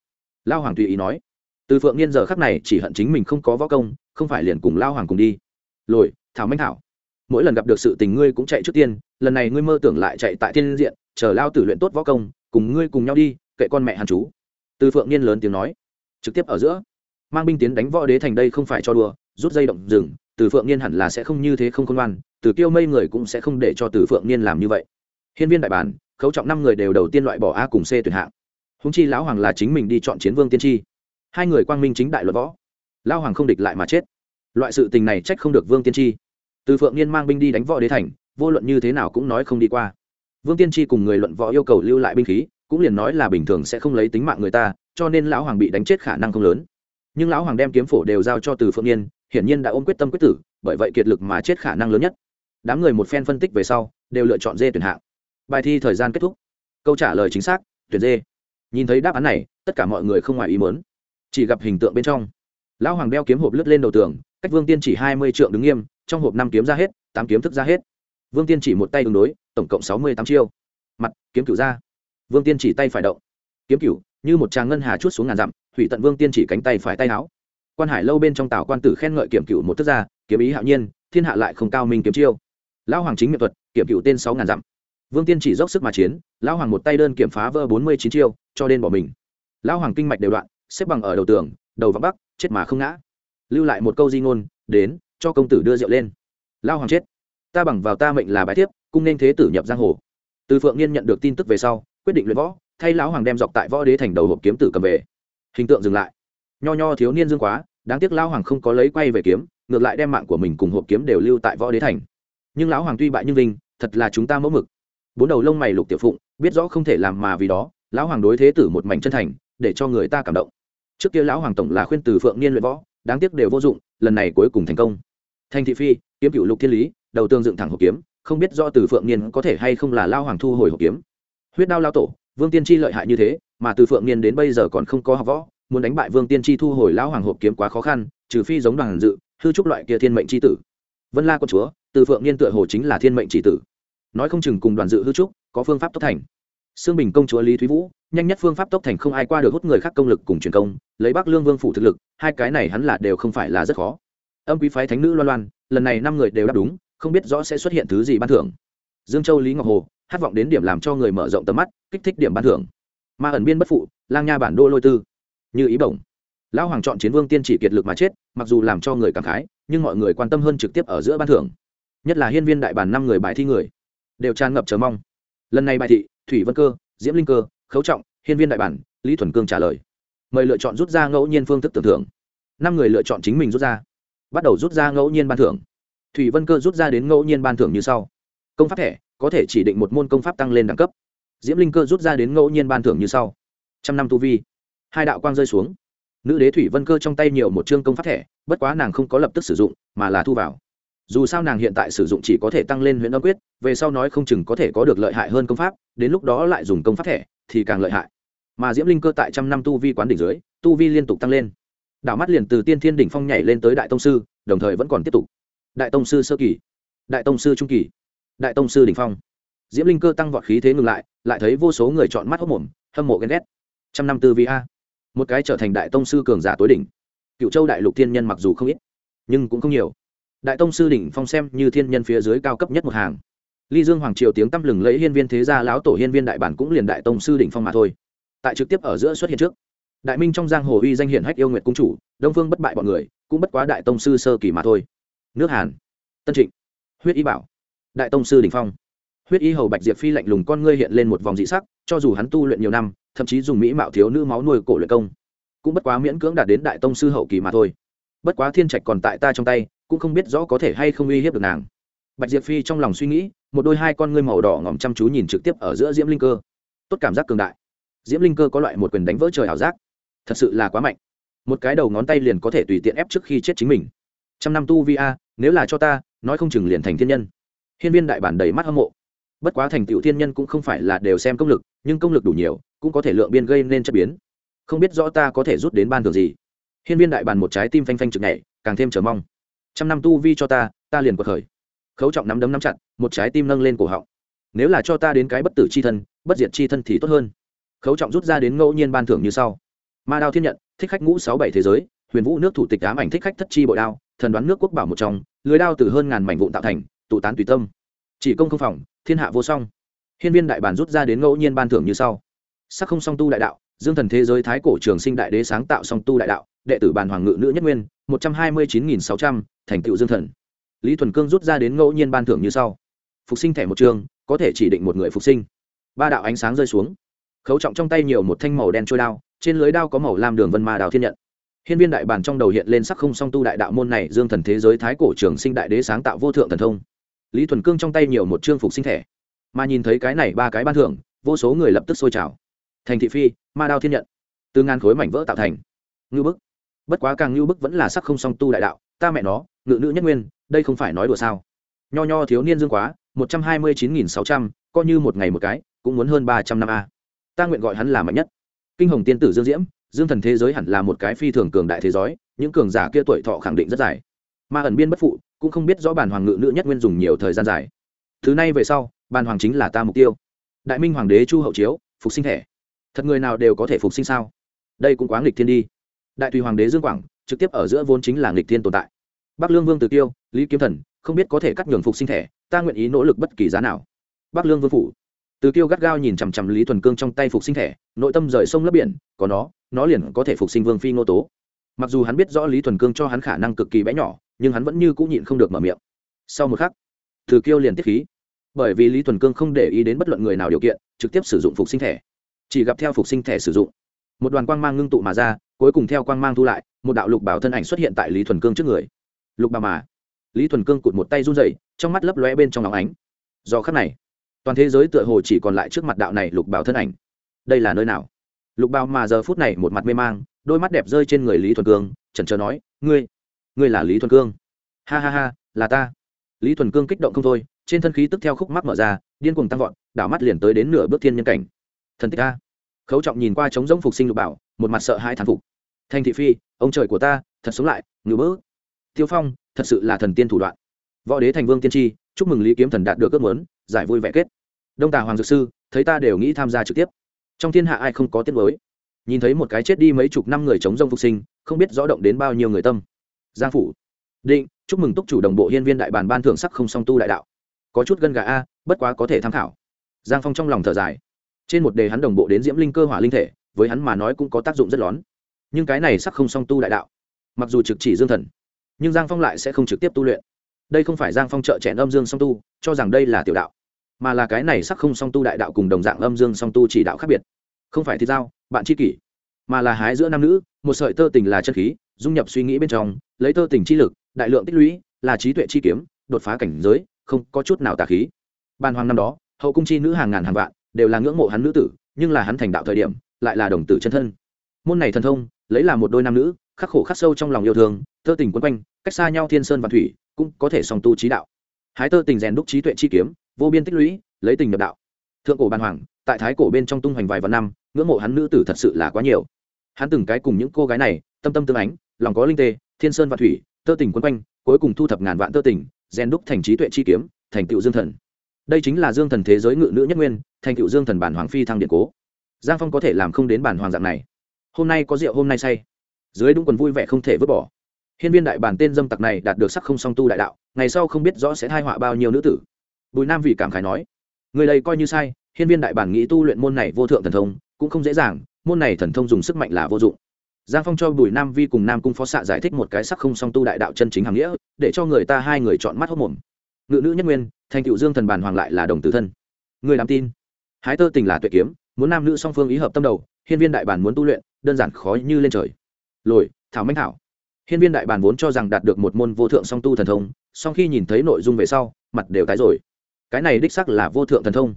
Lao hoàng tùy ý nói. Từ phượng niên giờ khắc này chỉ hận chính mình không có võ công, không phải liền cùng lao hoàng cùng đi lồi, thảo manh thảo. Mỗi lần gặp được sự tình ngươi cũng chạy trước tiên, lần này ngươi mơ tưởng lại chạy tại thiên diện, chờ lao tử luyện tốt võ công, cùng ngươi cùng nhau đi, kệ con mẹ hàn chú. Từ phượng niên lớn tiếng nói, trực tiếp ở giữa. Mang binh tiến đánh võ đế thành đây không phải cho đùa, rút dây động rừng, từ phượng niên hẳn là sẽ không như thế không khôn ngoan, từ kiêu mây người cũng sẽ không để cho từ phượng niên làm như vậy. Hiên viên đại bản, khấu trọng năm người đều đầu tiên loại bỏ a cùng c tuyển hạng. Húng chi lão hoàng là chính mình đi chọn chiến vương tiên tri. Hai người quang minh chính đại luật võ. Lão hoàng không địch lại mà chết loại sự tình này trách không được vương tiên tri. Từ phượng niên mang binh đi đánh võ đế thành, vô luận như thế nào cũng nói không đi qua. Vương tiên tri cùng người luận võ yêu cầu lưu lại binh khí, cũng liền nói là bình thường sẽ không lấy tính mạng người ta, cho nên lão hoàng bị đánh chết khả năng không lớn. Nhưng lão hoàng đem kiếm phổ đều giao cho từ phượng niên, hiển nhiên đã ôm quyết tâm quyết tử, bởi vậy kiệt lực mà chết khả năng lớn nhất. Đám người một phen phân tích về sau, đều lựa chọn dê tuyển hạng. Bài thi thời gian kết thúc. Câu trả lời chính xác, tuyển dê. Nhìn thấy đáp án này, tất cả mọi người không ngoài ý muốn. Chỉ gặp hình tượng bên trong. Lão hoàng đeo kiếm hộp lướt lên đầu tường cách vương tiên chỉ hai mươi trượng đứng nghiêm, trong hộp năm kiếm ra hết, tám kiếm thức ra hết. Vương tiên chỉ một tay ứng đối, tổng cộng sáu mươi tám chiêu. Mặt, kiếm cửu ra. Vương tiên chỉ tay phải động. Kiếm cửu, như một tràng ngân hà chút xuống ngàn dặm, thủy tận vương tiên chỉ cánh tay phải tay áo. Quan hải lâu bên trong tảo quan tử khen ngợi kiểm cửu một thức ra, kiếm ý hạo nhiên, thiên hạ lại không cao minh kiếm chiêu. Lão hoàng chính miệng thuật kiểm cửu tên sáu ngàn dặm. Vương tiên chỉ dốc sức mà chiến, lão hoàng một tay đơn kiểm phá vỡ bốn mươi chín chiêu, cho nên bỏ mình. Lão hoàng kinh mạch đều đoạn, xếp bằng ở đầu tường, đầu vắng bắc, chết mà không ngã lưu lại một câu di ngôn, đến, cho công tử đưa rượu lên. Lao hoàng chết. Ta bằng vào ta mệnh là bái thiếp, cung nên thế tử nhập giang hồ. Từ phượng niên nhận được tin tức về sau, quyết định luyện võ, thay lão hoàng đem dọc tại võ đế thành đầu hộp kiếm tử cầm về. Hình tượng dừng lại. Nho nho thiếu niên dương quá, đáng tiếc lão hoàng không có lấy quay về kiếm, ngược lại đem mạng của mình cùng hộp kiếm đều lưu tại võ đế thành. Nhưng lão hoàng tuy bại nhưng vinh, thật là chúng ta mẫu mực. Bốn đầu lông mày lục tiểu phụng, biết rõ không thể làm mà vì đó, lão hoàng đối thế tử một mảnh chân thành, để cho người ta cảm động. Trước kia lão hoàng tổng là khuyên từ phượng niên luyện võ đáng tiếc đều vô dụng, lần này cuối cùng thành công. Thanh thị phi, kiếm cựu lục thiên lý, đầu tương dựng thẳng hộp kiếm, không biết do từ phượng niên có thể hay không là lao hoàng thu hồi hộp kiếm. Huyết đao lao tổ, vương tiên tri lợi hại như thế, mà từ phượng niên đến bây giờ còn không có học võ, muốn đánh bại vương tiên tri thu hồi lao hoàng hộp kiếm quá khó khăn, trừ phi giống đoàn dự, hư trúc loại kia thiên mệnh tri tử. Vân la con chúa, từ phượng niên tựa hồ chính là thiên mệnh tri tử. Nói không chừng cùng đoàn dự hư trúc có phương pháp tốc thành xương bình công chúa lý thúy vũ, nhanh nhất phương pháp tốc thành không ai qua được hút người khác công lực cùng truyền công, lấy bắc lương vương phủ thực lực, hai cái này hắn là đều không phải là rất khó. Âm quý phái thánh nữ loan loan, lần này năm người đều đáp đúng, không biết rõ sẽ xuất hiện thứ gì ban thưởng. Dương châu lý ngọc hồ, hát vọng đến điểm làm cho người mở rộng tầm mắt, kích thích điểm ban thưởng. Ma ẩn biên bất phụ, lang nha bản đô lôi tư. Như ý bổng. Lão hoàng chọn chiến vương tiên chỉ kiệt lực mà chết, mặc dù làm cho người cảm khái, nhưng mọi người quan tâm hơn trực tiếp ở giữa ban thưởng. Nhất là hiên viên đại bản năm người bài thi người, đều tràn ngập chờ mong. Lần này bài thị thủy vân cơ, diễm linh cơ, khấu trọng, hiên viên đại bản, lý thuần cương trả lời. Mời lựa chọn rút ra ngẫu nhiên phương thức tưởng thưởng. Năm người lựa chọn chính mình rút ra. Bắt đầu rút ra ngẫu nhiên ban thưởng. Thủy vân cơ rút ra đến ngẫu nhiên ban thưởng như sau. Công pháp thẻ, có thể chỉ định một môn công pháp tăng lên đẳng cấp. Diễm linh cơ rút ra đến ngẫu nhiên ban thưởng như sau. Trăm năm tu vi. Hai đạo quang rơi xuống. Nữ đế thủy vân cơ trong tay nhiều một chương công pháp thẻ, bất quá nàng không có lập tức sử dụng, mà là thu vào dù sao nàng hiện tại sử dụng chỉ có thể tăng lên huyện âm quyết, về sau nói không chừng có thể có được lợi hại hơn công pháp, đến lúc đó lại dùng công pháp thẻ, thì càng lợi hại. Mà diễm linh cơ tại trăm năm tu vi quán đỉnh dưới, tu vi liên tục tăng lên. Đảo mắt liền từ tiên thiên đỉnh phong nhảy lên tới đại tông sư, đồng thời vẫn còn tiếp tục. Đại tông sư sơ kỳ, đại tông sư trung kỳ, đại tông sư đỉnh phong. Diễm linh cơ tăng vọt khí thế ngừng lại lại thấy vô số người chọn mắt hốc mồm, hâm mộ ghen ghét. Trăm năm tư vi a. Một cái trở thành đại tông sư cường giả tối đỉnh. Cựu châu đại lục thiên nhân mặc dù không ít, nhưng cũng không nhiều đại tông sư đỉnh phong xem như thiên nhân phía dưới cao cấp nhất một hàng. Ly dương hoàng triều tiếng tăm lừng lẫy hiên viên thế gia lão tổ hiên viên đại bản cũng liền đại tông sư đỉnh phong mà thôi. Tại trực tiếp ở giữa xuất hiện trước, đại minh trong giang hồ uy danh hiển hách yêu nguyệt cung chủ, đông phương bất bại bọn người, cũng bất quá đại tông sư sơ kỳ mà thôi. Nước hàn, tân trịnh, huyết y bảo, đại tông sư đỉnh phong. Huyết y hầu bạch diệp phi lạnh lùng con ngươi hiện lên một vòng dị sắc, cho dù hắn tu luyện nhiều năm, thậm chí dùng mỹ mạo thiếu nữ máu nuôi cổ luyện công, cũng bất quá miễn cưỡng đạt đến đại tông sư hậu kỳ mà thôi bất quá thiên trạch còn tại ta trong tay, cũng không biết rõ có thể hay không uy hiếp được nàng. Bạch diệp phi trong lòng suy nghĩ, một đôi hai con ngươi màu đỏ ngỏm chăm chú nhìn trực tiếp ở giữa diễm linh cơ. Tốt cảm giác cường đại. Diễm linh cơ có loại một quyền đánh vỡ trời ảo giác. Thật sự là quá mạnh. Một cái đầu ngón tay liền có thể tùy tiện ép trước khi chết chính mình. Trăm năm tu vi a, nếu là cho ta, nói không chừng liền thành thiên nhân. Hiên viên đại bản đầy mắt hâm mộ. Bất quá thành tựu thiên nhân cũng không phải là đều xem công lực, nhưng công lực đủ nhiều, cũng có thể lượng biên gây nên chất biến. Không biết rõ ta có thể rút đến ban thường gì hiên viên đại bàn một trái tim phanh phanh trực nhảy, càng thêm chờ mong. Trăm năm tu vi cho ta ta liền quật khởi. Khấu trọng nắm đấm nắm chặt, một trái tim nâng lên cổ họng. Nếu là cho ta đến cái bất tử c h i thân, bất diệt c h i thân thì tốt hơn. Khấu trọng rút ra đến ngẫu nhiên ban thưởng như sau. Ma đao thiên nhận, thích khách ngũ sáu bảy thế giới, huyền vũ nước thủ tịch ám ảnh thích khách thất chi bội đao, thần đoán nước quốc bảo một trong, lưới đao từ hơn ngàn mảnh vụn tạo thành, tụ tán tùy tâm. Chỉ công không phòng, thiên hạ vô song. Hiên viên đại bản rút ra đến ngẫu nhiên ban thưởng như sau. Sắc không song tu đại đạo, dương thần thế giới thái cổ trường sinh đại đế sáng tạo song tu đại đạo đệ tử bàn hoàng ngự nữ nhất nguyên, một trăm hai mươi chín nghìn sáu trăm, thành tựu dương thần. Lý thuần cương rút ra đến ngẫu nhiên ban thưởng như sau. Phục sinh thẻ một trường, có thể chỉ định một người phục sinh. Ba đạo ánh sáng rơi xuống. Khấu trọng trong tay nhiều một thanh màu đen trôi đao, trên lưới đao có màu lam đường vân ma đào thiên nhận. Hiên viên đại bản trong đầu hiện lên sắc không song tu đại đạo môn này, dương thần thế giới thái cổ trường sinh đại đế sáng tạo vô thượng thần thông. Lý thuần cương trong tay nhiều một chương phục sinh thẻ. Mà nhìn thấy cái này ba cái ban thưởng, vô số người lập tức sôi trào. Thành thị phi, ma đao thiên nhận. Từ ngàn khối mảnh vỡ tạo thành. Ngư bức bất quá càng như bức vẫn là sắc không song tu đại đạo, ta mẹ nó, ngự nữ nhất nguyên, đây không phải nói đùa sao? Nho nho thiếu niên dương quá, một trăm hai mươi chín nghìn sáu trăm, coi như một ngày một cái, cũng muốn hơn ba trăm năm a. Ta nguyện gọi hắn là mạnh nhất. Kinh hồng tiên tử dương diễm, dương thần thế giới hẳn là một cái phi thường cường đại thế giới, những cường giả kia tuổi thọ khẳng định rất dài. Mà ẩn biên bất phụ, cũng không biết rõ bản hoàng ngự nữ nhất nguyên dùng nhiều thời gian dài. Thứ này về sau, bàn hoàng chính là ta mục tiêu. Đại minh hoàng đế chu hậu chiếu, phục sinh thẻ. Thật người nào đều có thể phục sinh sao? Đây cũng quá nghịch thiên đi đại tùy hoàng đế dương quảng, trực tiếp ở giữa vốn chính là nghịch thiên tồn tại. Bắc lương vương Từ tiêu, lý kiếm thần, không biết có thể cắt nhường phục sinh thẻ, ta nguyện ý nỗ lực bất kỳ giá nào. Bắc lương vương phủ. Từ tiêu gắt gao nhìn chằm chằm lý thuần cương trong tay phục sinh thẻ, nội tâm rời sông lấp biển, có nó nó liền có thể phục sinh vương phi ngô tố. Mặc dù hắn biết rõ lý thuần cương cho hắn khả năng cực kỳ bé nhỏ, nhưng hắn vẫn như cũng nhịn không được mở miệng. Sau một khắc, từ kiêu liền tiết khí. Bởi vì lý thuần cương không để ý đến bất luận người nào điều kiện, trực tiếp sử dụng phục sinh thẻ. Chỉ gặp theo phục sinh thẻ sử dụng một đoàn quang mang ngưng tụ mà ra cuối cùng theo quang mang thu lại một đạo lục bảo thân ảnh xuất hiện tại lý thuần cương trước người. Lục bà mà. Lý thuần cương cụt một tay run rẩy, trong mắt lấp lóe bên trong nóng ánh. Do khắc này toàn thế giới tựa hồ chỉ còn lại trước mặt đạo này lục bảo thân ảnh. Đây là nơi nào? Lục bảo mà giờ phút này một mặt mê mang đôi mắt đẹp rơi trên người lý thuần cương chần chờ nói ngươi ngươi là lý thuần cương? Ha ha ha là ta. Lý thuần cương kích động không thôi trên thân khí tức theo khúc mắc mở ra điên cuồng tăng vọt đảo mắt liền tới đến nửa bước thiên nhân cảnh. Thần tích a khấu trọng nhìn qua trống rỗng phục sinh lục bảo, một mặt sợ hai thán phục. Thanh thị phi, ông trời của ta, thật sống lại ngữ bỡ tiêu phong, thật sự là thần tiên thủ đoạn. Võ đế thành vương tiên tri, chúc mừng lý kiếm thần đạt được ước muốn, giải vui vẻ kết. Đông tà hoàng dược sư, thấy ta đều nghĩ tham gia trực tiếp. Trong thiên hạ ai không có tiết mới? Nhìn thấy một cái chết đi mấy chục năm người chống rông phục sinh, không biết rõ động đến bao nhiêu người tâm. Giang phủ. Định, chúc mừng túc chủ đồng bộ hiên viên đại bàn ban thượng sắc không song tu đại đạo. Có chút gân gà a, bất quá có thể tham khảo. Giang phong trong lòng thở dài trên một đề hắn đồng bộ đến diễm linh cơ hỏa linh thể, với hắn mà nói cũng có tác dụng rất lớn. Nhưng cái này sắc không song tu đại đạo. Mặc dù trực chỉ dương thần, nhưng giang phong lại sẽ không trực tiếp tu luyện. Đây không phải giang phong trợ trẻ âm dương song tu, cho rằng đây là tiểu đạo, mà là cái này sắc không song tu đại đạo cùng đồng dạng âm dương song tu chỉ đạo khác biệt. Không phải thì giao bạn tri kỷ, mà là hái giữa nam nữ, một sợi tơ tình là chân khí, dung nhập suy nghĩ bên trong, lấy tơ tình chi lực, đại lượng tích lũy, là trí tuệ chi kiếm, đột phá cảnh giới, không có chút nào tà khí. Ban hoàng năm đó, hậu cung chi nữ hàng ngàn hàng vạn đều là ngưỡng mộ hắn nữ tử, nhưng là hắn thành đạo thời điểm, lại là đồng tử chân thân. Môn này thần thông, lấy là một đôi nam nữ, khắc khổ khắc sâu trong lòng yêu thương tơ tình quấn quanh, cách xa nhau thiên sơn và thủy, cũng có thể song tu trí đạo. Hái tơ tình rèn đúc trí tuệ chi kiếm, vô biên tích lũy, lấy tình nhập đạo. Thượng cổ ban hoàng, tại thái cổ bên trong tung hoành vài vạn năm, ngưỡng mộ hắn nữ tử thật sự là quá nhiều. Hắn từng cái cùng những cô gái này, tâm tâm tương ánh, lòng có linh tê, thiên sơn và thủy tơ tình quấn quanh, cuối cùng thu thập ngàn vạn tơ tình, rèn đúc thành trí tuệ chi kiếm, thành tựu dương thần. Đây chính là dương thần thế giới ngự nữ nhất nguyên thành tựu dương thần bản hoàng phi thăng điện cố. Giang phong có thể làm không đến bản hoàng dạng này. Hôm nay có rượu, hôm nay say. Dưới đúng quần vui vẻ không thể vứt bỏ. Hiên viên đại bản tên dâm tặc này đạt được sắc không song tu đại đạo, ngày sau không biết rõ sẽ thai họa bao nhiêu nữ tử. Bùi nam vì cảm khái nói, người đây coi như sai, hiên viên đại bản nghĩ tu luyện môn này vô thượng thần thông, cũng không dễ dàng, môn này thần thông dùng sức mạnh là vô dụng. Giang phong cho bùi nam vi cùng nam cung phó xạ giải thích một cái sắc không song tu đại đạo chân chính hàng nghĩa, để cho người ta hai người chọn mắt hốc mồm. Ngự nữ nhất nguyên, thành cựu dương thần bản hoàng lại là đồng tử thân. Người làm tin? Hái tơ tình là tuệ kiếm, muốn nam nữ song phương ý hợp tâm đầu, hiên viên đại bản muốn tu luyện, đơn giản khó như lên trời. Lồi, thảo minh thảo. Hiên viên đại bản vốn cho rằng đạt được một môn vô thượng song tu thần thông, song khi nhìn thấy nội dung về sau, mặt đều tái rồi. Cái này đích sắc là vô thượng thần thông.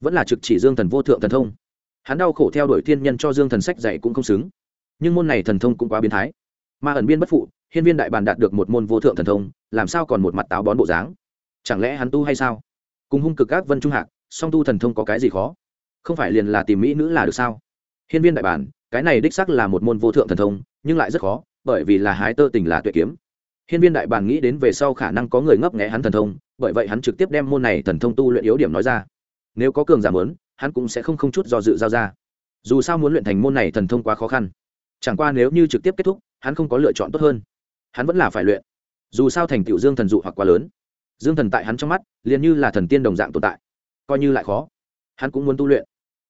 Vẫn là trực chỉ dương thần vô thượng thần thông. Hắn đau khổ theo đuổi thiên nhân cho dương thần sách dạy cũng không xứng. Nhưng môn này thần thông cũng quá biến thái. Mà ẩn biên bất phụ, hiên viên đại bàn đạt được một môn vô thượng thần thông, làm sao còn một mặt táo bón bộ dáng? Chẳng lẽ hắn tu hay sao? Cùng hung cực các vân trung hạc song tu thần thông có cái gì khó? Không phải liền là tìm mỹ nữ là được sao? Hiên viên đại bản, cái này đích sắc là một môn vô thượng thần thông, nhưng lại rất khó, bởi vì là hái tơ tình là tuệ kiếm. Hiên viên đại bản nghĩ đến về sau khả năng có người ngấp nghẽ hắn thần thông, bởi vậy hắn trực tiếp đem môn này thần thông tu luyện yếu điểm nói ra. Nếu có cường giảm lớn hắn cũng sẽ không không chút do dự giao ra. Dù sao muốn luyện thành môn này thần thông quá khó khăn. Chẳng qua nếu như trực tiếp kết thúc, hắn không có lựa chọn tốt hơn. Hắn vẫn là phải luyện. Dù sao thành tựu dương thần dụ hoặc quá lớn. Dương thần tại hắn trong mắt, liền như là thần tiên đồng dạng tồn tại coi như lại khó. Hắn cũng muốn tu luyện.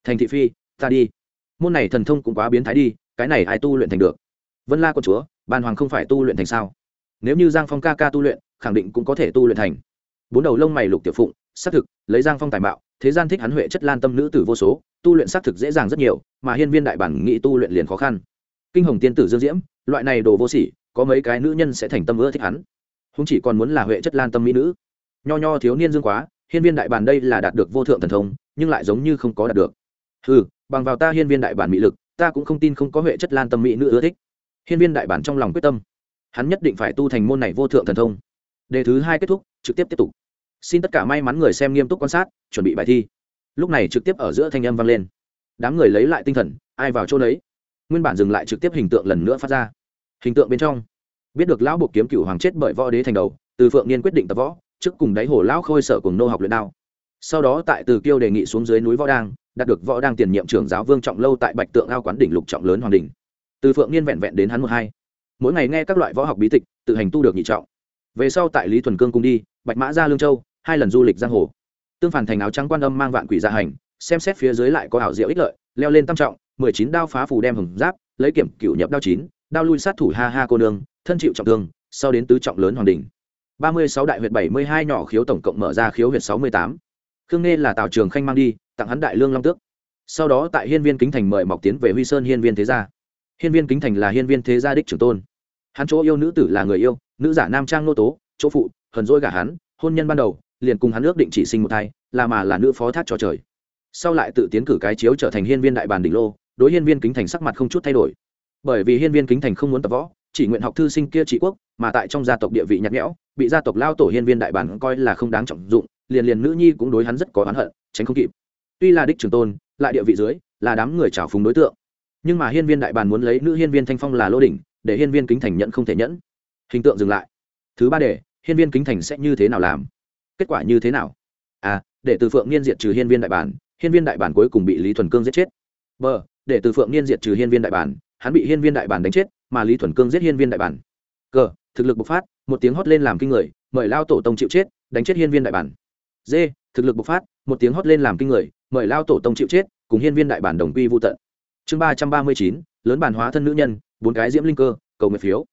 Thành thị phi, ta đi. Môn này thần thông cũng quá biến thái đi, cái này ai tu luyện thành được? Vân la con chúa, bàn hoàng không phải tu luyện thành sao? Nếu như giang phong ca ca tu luyện, khẳng định cũng có thể tu luyện thành. Bốn đầu lông mày lục tiểu phụng, xác thực, lấy giang phong tài mạo, thế gian thích hắn huệ chất lan tâm nữ tử vô số, tu luyện xác thực dễ dàng rất nhiều, mà hiên viên đại bản nghĩ tu luyện liền khó khăn. Kinh hồng tiên tử dương diễm, loại này đồ vô sỉ, có mấy cái nữ nhân sẽ thành tâm ưa thích hắn. Húng chỉ còn muốn là huệ chất lan tâm mỹ nữ. Nho nho thiếu niên dương quá hiên viên đại bản đây là đạt được vô thượng thần thông, nhưng lại giống như không có đạt được. Ừ bằng vào ta hiên viên đại bản mỹ lực, ta cũng không tin không có huệ chất lan tâm mỹ nữ ưa thích. Hiên viên đại bản trong lòng quyết tâm. Hắn nhất định phải tu thành môn này vô thượng thần thông. Đề thứ hai kết thúc, trực tiếp tiếp tục. Xin tất cả may mắn người xem nghiêm túc quan sát, chuẩn bị bài thi. Lúc này trực tiếp ở giữa thanh âm vang lên. Đám người lấy lại tinh thần, ai vào chỗ đấy nguyên bản dừng lại trực tiếp hình tượng lần nữa phát ra. Hình tượng bên trong. Biết được lão bộ kiếm cửu hoàng chết bởi võ đế thành đầu, từ phượng niên quyết định tập võ trước cùng đáy hồ lão khôi sở cùng nô học luyện đao. Sau đó tại từ kiêu đề nghị xuống dưới núi võ đang đạt được võ đang tiền nhiệm trưởng giáo vương trọng lâu tại bạch tượng ao quán đỉnh lục trọng lớn hoàng đình từ phượng niên vẹn vẹn đến hắn một hai. Mỗi ngày nghe các loại võ học bí tịch, tự hành tu được nhị trọng. Về sau tại lý thuần cương cung đi, bạch mã ra lương châu, hai lần du lịch giang hồ. Tương phản thành áo trắng quan âm mang vạn quỷ gia hành, xem xét phía dưới lại có ảo diệu ích lợi, leo lên tam trọng, mười chín đao phá phù đem hồng giáp, lấy kiểm cựu nhập đao chín, đao lui sát thủ ha ha cô nương, thân chịu trọng thương, sau đến tứ trọng lớn hoàng đình ba mươi sáu đại huyệt bảy mươi hai nhỏ khiếu tổng cộng mở ra khiếu huyệt sáu mươi tám. Khương nghe là tào trường khanh mang đi, tặng hắn đại lương long tước. Sau đó tại hiên viên kính thành mời mọc tiến về huy sơn hiên viên thế gia. Hiên viên kính thành là hiên viên thế gia đích trưởng tôn. Hắn chỗ yêu nữ tử là người yêu, nữ giả nam trang nô tố, chỗ phụ, hờn dỗi gả hắn, hôn nhân ban đầu, liền cùng hắn ước định chỉ sinh một thai, là mà là nữ phó thác cho trời. Sau lại tự tiến cử cái chiếu trở thành hiên viên đại bàn đỉnh lô, đối hiên viên kính thành sắc mặt không chút thay đổi. Bởi vì hiên viên kính thành không muốn tập võ, chỉ nguyện học thư sinh kia trị quốc, mà tại trong gia tộc địa vị nhạt nhẽo bị gia tộc lao tổ hiên viên đại bản coi là không đáng trọng dụng liền liền nữ nhi cũng đối hắn rất có oán hận tránh không kịp tuy là đích trường tôn lại địa vị dưới là đám người trào phúng đối tượng nhưng mà hiên viên đại bản muốn lấy nữ hiên viên thanh phong là lô đỉnh để hiên viên kính thành nhận không thể nhẫn hình tượng dừng lại thứ ba để hiên viên kính thành sẽ như thế nào làm kết quả như thế nào à để từ phượng niên diệt trừ hiên viên đại bản hiên viên đại bản cuối cùng bị lý thuần cương giết chết b để từ phượng niên diệt trừ hiên viên đại bản hắn bị hiên viên đại bản đánh chết mà lý thuần cương giết hiên viên đại bản c thực lực bộc phát, một tiếng hót lên làm kinh người, mời lao tổ tông chịu chết, đánh chết hiên viên đại bản. D, thực lực bộc phát, một tiếng hót lên làm kinh người, mời lao tổ tông chịu chết, cùng hiên viên đại bản đồng quy vô tận. Chương ba trăm ba mươi chín, lớn bản hóa thân nữ nhân, bốn cái diễm linh cơ, cầu nguyện phiếu.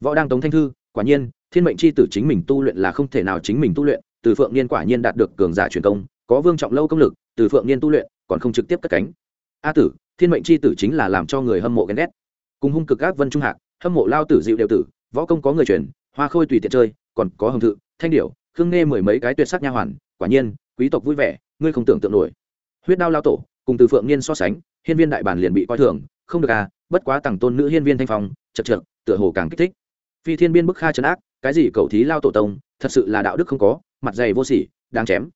Võ đang tống thanh thư, quả nhiên, thiên mệnh c h i tử chính mình tu luyện là không thể nào chính mình tu luyện, từ phượng niên quả nhiên đạt được cường giả truyền công, có vương trọng lâu công lực, từ phượng niên tu luyện, còn không trực tiếp cất cánh. A tử, thiên mệnh c h i tử chính là làm cho người hâm mộ ghen ghét. Cùng hung cực các vân trung hạc, hâm mộ lao tử dịu đều tử võ công có người truyền, hoa khôi tùy tiện chơi, còn có hồng thự, thanh điểu, khương nghe mười mấy cái tuyệt sắc nha hoàn, quả nhiên, quý tộc vui vẻ, ngươi không tưởng tượng nổi. Huyết đao lao tổ, cùng từ phượng niên so sánh, hiên viên đại bản liền bị coi thường, không được à bất quá tặng tôn nữ hiên viên thanh phong, chật chật tựa hồ càng kích thích. Phi thiên biên bức kha trấn ác, cái gì cầu thí lao tổ tông, thật sự là đạo đức không có, mặt dày vô sỉ, đáng chém.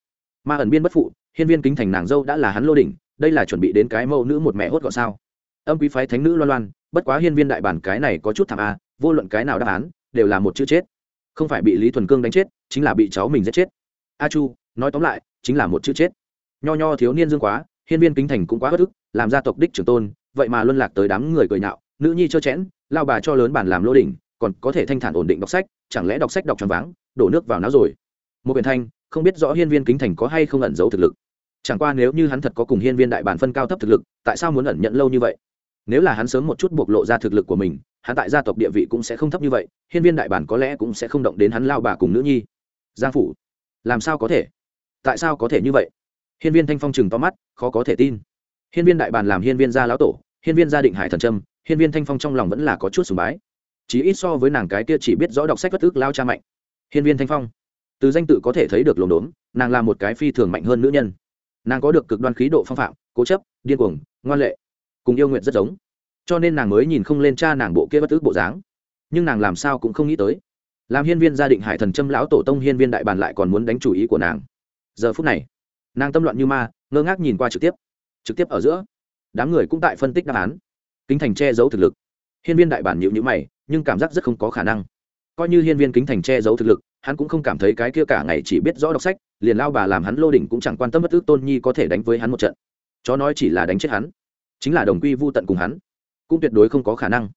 Ma ẩn biên bất phụ, hiên viên kính thành nàng dâu đã là hắn lô đỉnh, đây là chuẩn bị đến cái mẫu nữ một mẹ hốt gọn sao. Âm quý phái thánh nữ loan loan, bất quá hiên viên đại bản cái này có chút thảm a vô luận cái nào đáp án, đều là một chữ chết. Không phải bị lý thuần cương đánh chết, chính là bị cháu mình giết chết. A chu, nói tóm lại, chính là một chữ chết. Nho nho thiếu niên dương quá, hiên viên kính thành cũng quá bất ức, làm gia tộc đích trưởng tôn, vậy mà luân lạc tới đám người cười nhạo, nữ nhi cho chẽn, lao bà cho lớn bản làm lô đỉnh, còn có thể thanh thản ổn định đọc sách, chẳng lẽ đọc sách đọc tròn váng, đổ nước vào não rồi? Một biển thanh, không biết rõ hiên viên kính thành có hay không ẩn giấu thực lực. Chẳng qua nếu như hắn thật có cùng hiên viên đại bản phân cao thấp thực lực, tại sao muốn ẩn nhận lâu như vậy? Nếu là hắn sớm một chút bộc lộ ra thực lực của mình hắn tại gia tộc địa vị cũng sẽ không thấp như vậy, hiên viên đại bản có lẽ cũng sẽ không động đến hắn lao bà cùng nữ nhi. Giang phủ, làm sao có thể? Tại sao có thể như vậy? Hiên viên thanh phong chừng to mắt, khó có thể tin. Hiên viên đại bản làm hiên viên gia lão tổ, hiên viên gia định hải thần trâm, hiên viên thanh phong trong lòng vẫn là có chút sùng bái. Chỉ ít so với nàng cái kia chỉ biết rõ đọc sách bất ức lao cha mạnh. Hiên viên thanh phong, từ danh tự có thể thấy được lồn đốn, nàng là một cái phi thường mạnh hơn nữ nhân. Nàng có được cực đoan khí độ phong phạm, cố chấp, điên cuồng, ngoan lệ, cùng yêu nguyện rất giống cho nên nàng mới nhìn không lên cha nàng bộ kia bất ước bộ dáng. Nhưng nàng làm sao cũng không nghĩ tới. Làm hiên viên gia định hải thần châm lão tổ tông hiên viên đại bàn lại còn muốn đánh chủ ý của nàng. Giờ phút này, nàng tâm loạn như ma, ngơ ngác nhìn qua trực tiếp. Trực tiếp ở giữa, đám người cũng tại phân tích đáp án. Kính thành che giấu thực lực. Hiên viên đại bản nhịu nhữ mày, nhưng cảm giác rất không có khả năng. Coi như hiên viên kính thành che giấu thực lực, hắn cũng không cảm thấy cái kia cả ngày chỉ biết rõ đọc sách, liền lao bà làm hắn lô đỉnh cũng chẳng quan tâm bất ước tôn nhi có thể đánh với hắn một trận. Chó nói chỉ là đánh chết hắn, chính là đồng quy vô tận cùng hắn cũng tuyệt đối không có khả năng.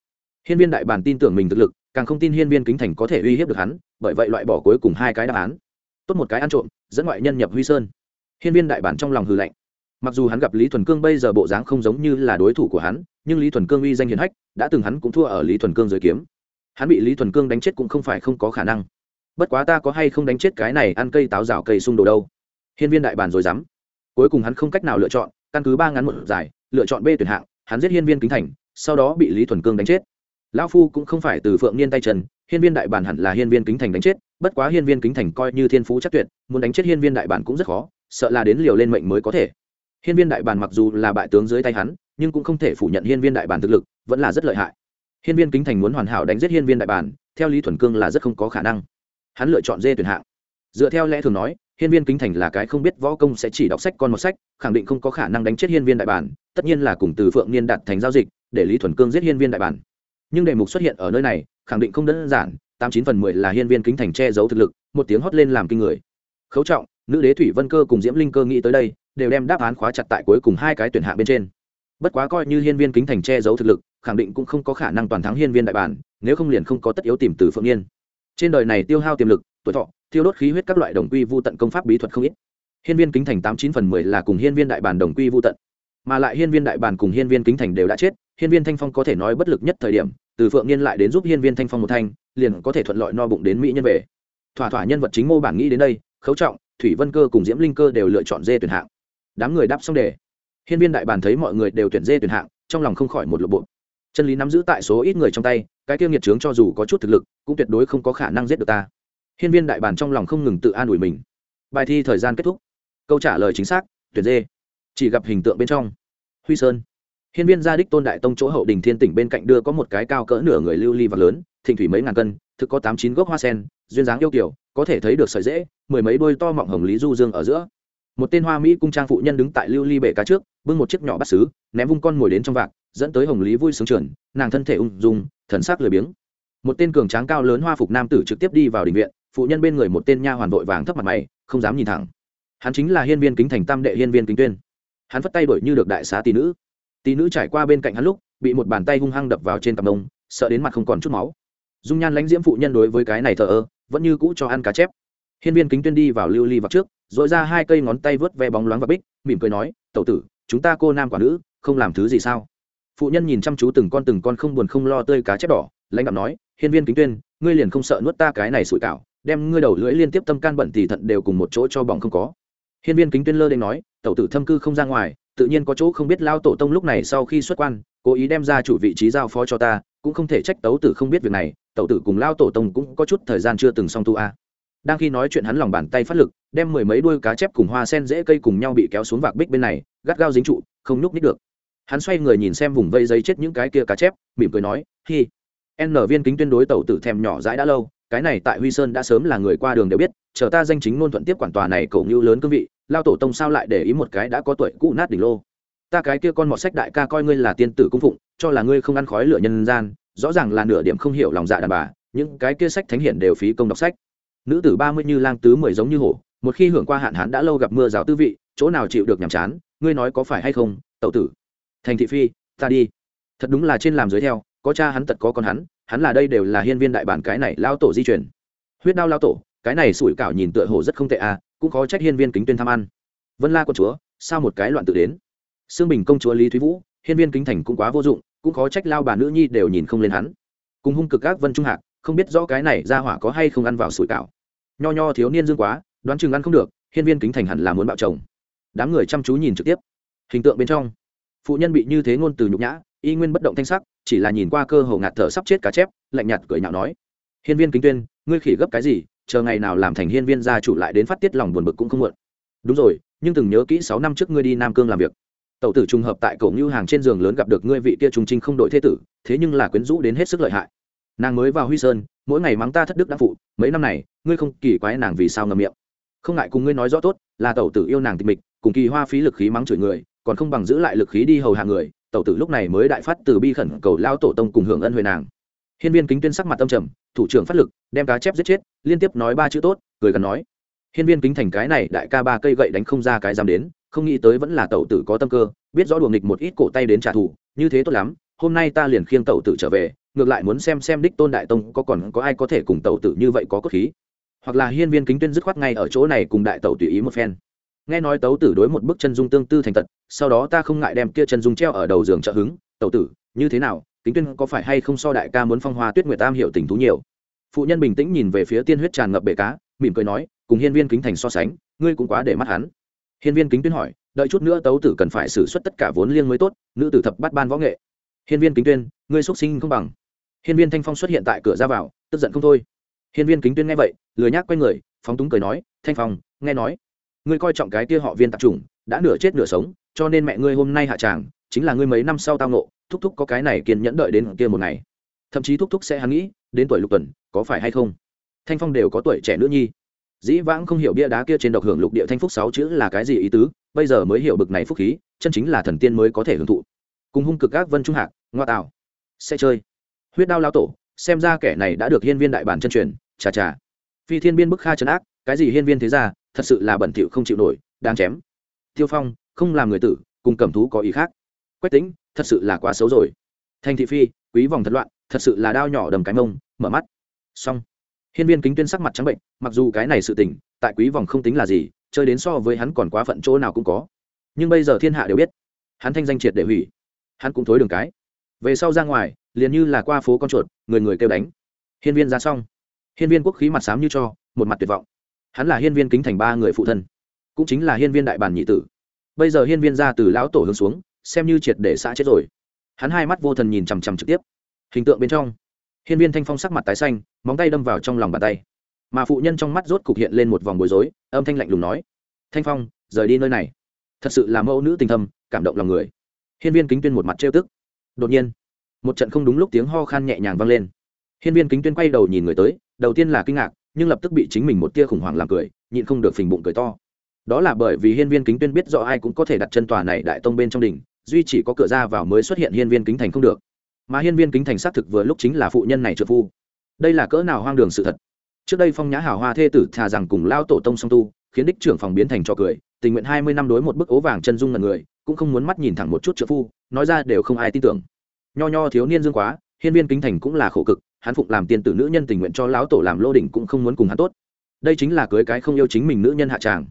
Hiên viên đại bản tin tưởng mình thực lực, càng không tin hiên viên kính thành có thể uy hiếp được hắn, bởi vậy loại bỏ cuối cùng hai cái đáp án. Tốt một cái ăn trộm, dẫn ngoại nhân nhập huy sơn. Hiên viên đại bản trong lòng hư lạnh. Mặc dù hắn gặp lý thuần cương bây giờ bộ dáng không giống như là đối thủ của hắn, nhưng lý thuần cương uy danh hiền hách, đã từng hắn cũng thua ở lý thuần cương dưới kiếm. Hắn bị lý thuần cương đánh chết cũng không phải không có khả năng. Bất quá ta có hay không đánh chết cái này ăn cây táo rào cây xung đồ đâu? Hiên viên đại bản rồi dám. Cuối cùng hắn không cách nào lựa chọn, căn cứ ba ngắn một giải, lựa chọn b tuyển hạng, hắn giết hiên viên kính thành sau đó bị lý thuần cương đánh chết lão phu cũng không phải từ phượng niên tay trần hiên viên đại bản hẳn là hiên viên kính thành đánh chết bất quá hiên viên kính thành coi như thiên phú chắc tuyệt muốn đánh chết hiên viên đại bản cũng rất khó sợ là đến liều lên mệnh mới có thể hiên viên đại bản mặc dù là bại tướng dưới tay hắn nhưng cũng không thể phủ nhận hiên viên đại bản thực lực vẫn là rất lợi hại hiên viên kính thành muốn hoàn hảo đánh giết hiên viên đại bản theo lý thuần cương là rất không có khả năng hắn lựa chọn dê tuyển hạng dựa theo lẽ thường nói hiên viên kính thành là cái không biết võ công sẽ chỉ đọc sách con một sách khẳng định không có khả năng đánh chết hiên viên đại bản tất nhiên là cùng từ phượng niên đạt thành giao dịch để lý thuần cương giết hiên viên đại bản. Nhưng đề mục xuất hiện ở nơi này, khẳng định không đơn giản, tám chín phần mười là hiên viên kính thành che giấu thực lực, một tiếng hót lên làm kinh người. Khấu trọng, nữ đế thủy vân cơ cùng diễm linh cơ nghĩ tới đây, đều đem đáp án khóa chặt tại cuối cùng hai cái tuyển hạng bên trên. Bất quá coi như hiên viên kính thành che giấu thực lực, khẳng định cũng không có khả năng toàn thắng hiên viên đại bản, nếu không liền không có tất yếu tìm từ phượng niên trên đời này tiêu hao tiềm lực, tuổi thọ, thiêu đốt khí huyết các loại đồng quy vô tận công pháp bí thuật không ít. Hiên viên kính thành tám chín phần mười là cùng hiên viên đại bản đồng quy vô tận. Mà lại hiên viên đại bản cùng hiên viên kính thành đều đã chết hiên viên thanh phong có thể nói bất lực nhất thời điểm, từ phượng niên lại đến giúp hiên viên thanh phong một thanh, liền có thể thuận lợi no bụng đến mỹ nhân về. Thỏa thỏa nhân vật chính mô bản nghĩ đến đây, khấu trọng, thủy vân cơ cùng diễm linh cơ đều lựa chọn dê tuyển hạng. Đám người đáp xong đề. Hiên viên đại bản thấy mọi người đều tuyển dê tuyển hạng, trong lòng không khỏi một lộ bộ chân lý nắm giữ tại số ít người trong tay, cái tiêu nghiệt trướng cho dù có chút thực lực, cũng tuyệt đối không có khả năng giết được ta. Hiên viên đại bản trong lòng không ngừng tự an ủi mình. Bài thi thời gian kết thúc. Câu trả lời chính xác, tuyển dê. Chỉ gặp hình tượng bên trong. Huy sơn hiên viên gia đích tôn đại tông chỗ hậu đình thiên tỉnh bên cạnh đưa có một cái cao cỡ nửa người lưu ly và lớn thịnh thủy mấy ngàn cân thực có tám chín gốc hoa sen duyên dáng yêu kiều, có thể thấy được sợi rễ mười mấy đôi to mọng hồng lý du dương ở giữa. Một tên hoa mỹ cung trang phụ nhân đứng tại lưu ly bể cá trước bưng một chiếc nhỏ bắt sứ ném vung con ngồi đến trong vạc dẫn tới hồng lý vui sướng trườn, nàng thân thể ung dung thần sắc lười biếng. Một tên cường tráng cao lớn hoa phục nam tử trực tiếp đi vào đình viện phụ nhân bên người một tên nha hoàn vội vàng thấp mặt mày không dám nhìn thẳng. Hắn chính là hiên viên kính thành tam đệ hiên viên kính tuyên. Hắn vất tay đổi như được đại xá tỷ nữ tỷ nữ trải qua bên cạnh hắn lúc, bị một bàn tay hung hăng đập vào trên cặp đông sợ đến mặt không còn chút máu. Dung nhan lãnh diễm phụ nhân đối với cái này thờ ơ, vẫn như cũ cho ăn cá chép. Hiên viên kính tuyên đi vào lưu ly vạc trước dội ra hai cây ngón tay vớt ve bóng loáng và bích, mỉm cười nói, tẩu tử, chúng ta cô nam quả nữ, không làm thứ gì sao? Phụ nhân nhìn chăm chú từng con từng con không buồn không lo tươi cá chép đỏ, lãnh đạo nói, hiên viên kính tuyên, ngươi liền không sợ nuốt ta cái này sủi cảo, đem ngươi đầu lưỡi liên tiếp tâm can bẩn thì thận đều cùng một chỗ cho bỏng không có. Hiên viên kính tuyên lơ đ nói, tẩu tử thâm cư không ra ngoài tự nhiên có chỗ không biết lao tổ tông lúc này sau khi xuất quan, cố ý đem ra chủ vị trí giao phó cho ta, cũng không thể trách tấu tử không biết việc này, tẩu tử cùng lao tổ tông cũng có chút thời gian chưa từng song tu a. Đang khi nói chuyện hắn lòng bàn tay phát lực, đem mười mấy đuôi cá chép cùng hoa sen dễ cây cùng nhau bị kéo xuống vạc bích bên này, gắt gao dính trụ, không nhúc nít được. Hắn xoay người nhìn xem vùng vây giấy chết những cái kia cá chép, mỉm cười nói, hi. N viên kính tuyên đối tẩu tử thèm nhỏ dãi đã lâu, cái này tại huy sơn đã sớm là người qua đường đều biết, chờ ta danh chính ngôn thuận tiếp quản tòa này cầu ngưu lớn cương vị lao tổ tông sao lại để ý một cái đã có tuổi cũ nát đỉnh lô? Ta cái kia con mọt sách đại ca coi ngươi là tiên tử cung phụng, cho là ngươi không ăn khói lửa nhân gian, rõ ràng là nửa điểm không hiểu lòng dạ đàn bà, những cái kia sách thánh hiển đều phí công đọc sách. Nữ tử ba mươi như lang tứ mười giống như hổ, một khi hưởng qua hạn hán đã lâu gặp mưa rào tư vị, chỗ nào chịu được nhàm chán, ngươi nói có phải hay không tậu tử? Thành thị phi, ta đi. Thật đúng là trên làm dưới theo, có cha hắn tật có con hắn hắn là đây đều là hiên viên đại bản cái này lao tổ di chuyển huyết đao lao tổ, cái này sủi cảo nhìn tựa hồ rất không tệ à cũng có trách hiên viên kính tuyên tham ăn. Vân la con chúa, sao một cái loạn tự đến? Xương bình công chúa lý thúy vũ, hiên viên kính thành cũng quá vô dụng, cũng khó trách lao bà nữ nhi đều nhìn không lên hắn. Cùng hung cực các vân trung hạc, không biết rõ cái này ra hỏa có hay không ăn vào sủi cảo. Nho nho thiếu niên dương quá, đoán chừng ăn không được, hiên viên kính thành hẳn là muốn bạo chồng. Đám người chăm chú nhìn trực tiếp. Hình tượng bên trong, phụ nhân bị như thế ngôn từ nhục nhã, y nguyên bất động thanh sắc, chỉ là nhìn qua cơ hồ ngạt thở sắp chết cá chép, lạnh nhạt cười nhạo nói. Hiên viên kính tuyên, ngươi khỉ gấp cái gì chờ ngày nào làm thành hiên viên gia chủ lại đến phát tiết lòng buồn bực cũng không muộn. Đúng rồi, nhưng từng nhớ kỹ sáu năm trước ngươi đi nam cương làm việc. Tẩu tử trùng hợp tại cổ ngưu hàng trên giường lớn gặp được ngươi vị kia trùng trinh không đội thế tử, thế nhưng là quyến rũ đến hết sức lợi hại. Nàng mới vào huy sơn, mỗi ngày mắng ta thất đức đã phụ, mấy năm này, ngươi không kỳ quái nàng vì sao ngầm miệng. Không ngại cùng ngươi nói rõ tốt, là tẩu tử yêu nàng tịch mịch, cùng kỳ hoa phí lực khí mắng chửi người, còn không bằng giữ lại lực khí đi hầu hạ người, tẩu tử lúc này mới đại phát từ bi khẩn cầu lao tổ tông cùng hưởng ân huệ nàng hiên viên kính tuyên sắc mặt tâm trầm, thủ trưởng phát lực, đem cá chép giết chết, liên tiếp nói ba chữ tốt, cười gần nói. Hiên viên kính thành cái này, đại ca ba cây gậy đánh không ra cái dám đến, không nghĩ tới vẫn là tẩu tử có tâm cơ, biết rõ đường nghịch một ít cổ tay đến trả thù, như thế tốt lắm, hôm nay ta liền khiêng tẩu tử trở về, ngược lại muốn xem xem đích tôn đại tông có còn có ai có thể cùng tẩu tử như vậy có cốt khí. Hoặc là hiên viên kính tuyên dứt khoát ngay ở chỗ này cùng đại tẩu tùy ý một phen. Nghe nói tẩu tử đối một bức chân dung tương tư thành tật, sau đó ta không ngại đem kia chân dung treo ở đầu giường trợ hứng, tẩu tử, như thế nào kính tuyên có phải hay không so đại ca muốn phong hoa tuyết nguyệt tam hiểu tình thú nhiều? Phụ nhân bình tĩnh nhìn về phía tiên huyết tràn ngập bể cá, mỉm cười nói, cùng hiên viên kính thành so sánh, ngươi cũng quá để mắt hắn. Hiên viên kính tuyên hỏi, đợi chút nữa tấu tử cần phải xử suất tất cả vốn liêng mới tốt, nữ tử thập bắt ban võ nghệ. Hiên viên kính tuyên, ngươi xuất sinh không bằng. Hiên viên thanh phong xuất hiện tại cửa ra vào, tức giận không thôi. Hiên viên kính tuyên nghe vậy, lười nhác quay người, phóng túng cười nói, thanh phong, nghe nói, ngươi coi trọng cái kia họ viên tạp chủng, đã nửa chết nửa sống, cho nên mẹ ngươi hôm nay hạ tràng chính là ngươi mấy năm sau tao nộ thúc thúc có cái này kiên nhẫn đợi đến kia một ngày. Thậm chí thúc thúc sẽ hắn nghĩ, đến tuổi lục tuần, có phải hay không? Thanh phong đều có tuổi trẻ nữ nhi. Dĩ vãng không hiểu bia đá kia trên độc hưởng lục địa thanh phúc sáu chữ là cái gì ý tứ, bây giờ mới hiểu bực này phúc khí, chân chính là thần tiên mới có thể hưởng thụ. Cùng hung cực các vân trung hạc, ngoa tạo. Sẽ chơi. Huyết đao lao tổ, xem ra kẻ này đã được hiên viên đại bản chân truyền, chà chà. Phi thiên biên bức kha trấn ác, cái gì hiên viên thế ra thật sự là bẩn thỉu không chịu nổi, đáng chém. Tiêu phong, không làm người tử, cùng cầm thú có ý khác quách tính thật sự là quá xấu rồi. Thành thị phi, quý vòng thật loạn, thật sự là đao nhỏ đầm cái mông, mở mắt. Xong. Hiên viên kính tuyên sắc mặt trắng bệnh, mặc dù cái này sự tình, tại quý vòng không tính là gì, chơi đến so với hắn còn quá phận chỗ nào cũng có. Nhưng bây giờ thiên hạ đều biết, hắn thanh danh triệt để hủy. Hắn cũng thối đường cái. Về sau ra ngoài, liền như là qua phố con chuột, người người kêu đánh. Hiên viên ra xong. Hiên viên quốc khí mặt sám như cho, một mặt tuyệt vọng. Hắn là hiên viên kính thành ba người phụ thân, cũng chính là hiên viên đại bản nhị tử. Bây giờ hiên viên ra từ lão tổ hướng xuống xem như triệt để xã chết rồi. Hắn hai mắt vô thần nhìn chằm chằm trực tiếp. Hình tượng bên trong, hiên viên thanh phong sắc mặt tái xanh, móng tay đâm vào trong lòng bàn tay. Mà phụ nhân trong mắt rốt cục hiện lên một vòng bối rối, âm thanh lạnh lùng nói, thanh phong, rời đi nơi này. Thật sự là mẫu nữ tình thâm, cảm động lòng người. Hiên viên kính tuyên một mặt trêu tức. Đột nhiên, một trận không đúng lúc tiếng ho khan nhẹ nhàng vang lên. Hiên viên kính tuyên quay đầu nhìn người tới, đầu tiên là kinh ngạc, nhưng lập tức bị chính mình một tia khủng hoảng làm cười, nhịn không được phình bụng cười to. Đó là bởi vì hiên viên kính tuyên biết rõ ai cũng có thể đặt chân tòa này đại tông bên trong đỉnh duy chỉ có cửa ra vào mới xuất hiện hiên viên kính thành không được. Mà hiên viên kính thành xác thực vừa lúc chính là phụ nhân này trợ phu. Đây là cỡ nào hoang đường sự thật? Trước đây phong nhã hào hoa thê tử thà rằng cùng lao tổ tông song tu, khiến đích trưởng phòng biến thành trò cười, tình nguyện hai mươi năm đối một bức ố vàng chân dung ngần người, cũng không muốn mắt nhìn thẳng một chút trợ phu, nói ra đều không ai tin tưởng. Nho nho thiếu niên dương quá, hiên viên kính thành cũng là khổ cực, hắn phụng làm tiên tử nữ nhân tình nguyện cho lão tổ làm lô đỉnh cũng không muốn cùng hắn tốt. Đây chính là cưới cái không yêu chính mình nữ nhân hạ tràng.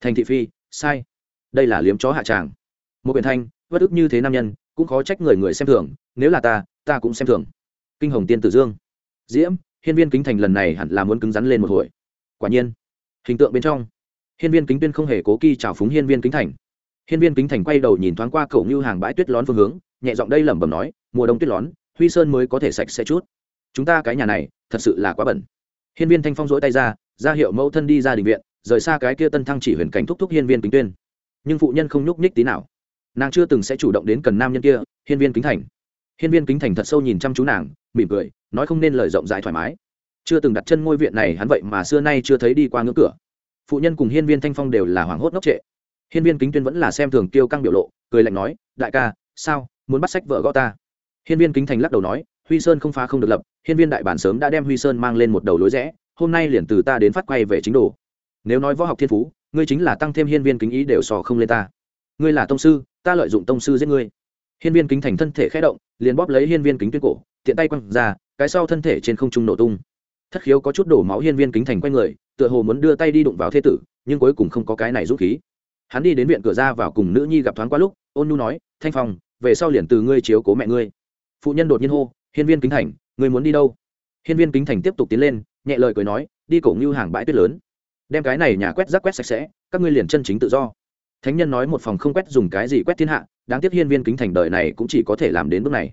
Thành thị phi, sai. Đây là liếm chó hạ tràng. Một biển thanh bất ức như thế nam nhân, cũng khó trách người người xem thường, nếu là ta ta cũng xem thường. Kinh hồng tiên tử dương. Diễm, hiên viên kính thành lần này hẳn là muốn cứng rắn lên một hồi. Quả nhiên, hình tượng bên trong, hiên viên kính tuyên không hề cố kỳ trào phúng hiên viên kính thành. Hiên viên kính thành quay đầu nhìn thoáng qua cậu như hàng bãi tuyết lón phương hướng, nhẹ giọng đây lẩm bẩm nói, mùa đông tuyết lón, huy sơn mới có thể sạch sẽ chút. Chúng ta cái nhà này, thật sự là quá bẩn. Hiên viên thanh phong dỗi tay ra ra hiệu mẫu thân đi ra đình viện, rời xa cái kia tân thăng chỉ huyền cảnh thúc thúc hiên viên kính tuyên. Nhưng phụ nhân không nhúc nhích tí nào nàng chưa từng sẽ chủ động đến cần nam nhân kia, hiên viên kính thành. Hiên viên kính thành thật sâu nhìn chăm chú nàng, mỉm cười, nói không nên lời rộng rãi thoải mái. Chưa từng đặt chân ngôi viện này, hắn vậy mà xưa nay chưa thấy đi qua ngưỡng cửa. Phụ nhân cùng hiên viên thanh phong đều là hoảng hốt ngốc trệ. Hiên viên kính tuyên vẫn là xem thường kiêu căng biểu lộ, cười lạnh nói, đại ca, sao, muốn bắt sách vợ gõ ta? Hiên viên kính thành lắc đầu nói, huy sơn không phá không được lập, hiên viên đại bản sớm đã đem huy sơn mang lên một đầu lối rẽ, hôm nay liền từ ta đến phát quay về chính đồ. Nếu nói võ học thiên phú, ngươi chính là tăng thêm hiên viên kính ý đều sò không lên ta ngươi là tông sư, ta lợi dụng tông sư giết ngươi. Hiên viên kính thành thân thể khẽ động, liền bóp lấy hiên viên kính tuyên cổ, tiện tay quăng ra, cái sau thân thể trên không trung nổ tung. Thất khiếu có chút đổ máu hiên viên kính thành quanh người, tựa hồ muốn đưa tay đi đụng vào thế tử, nhưng cuối cùng không có cái này rút khí. Hắn đi đến viện cửa ra vào cùng nữ nhi gặp thoáng qua lúc, ôn nhu nói, thanh phong, về sau liền từ ngươi chiếu cố mẹ ngươi. Phụ nhân đột nhiên hô, hiên viên kính thành, ngươi muốn đi đâu? Hiên viên kính thành tiếp tục tiến lên, nhẹ lời cười nói, đi cổ ngưu hàng bãi tuyết lớn. Đem cái này nhà quét rác quét sạch sẽ, các ngươi liền chân chính tự do thánh nhân nói một phòng không quét dùng cái gì quét thiên hạ, đáng tiếc hiên viên kính thành đời này cũng chỉ có thể làm đến bước này.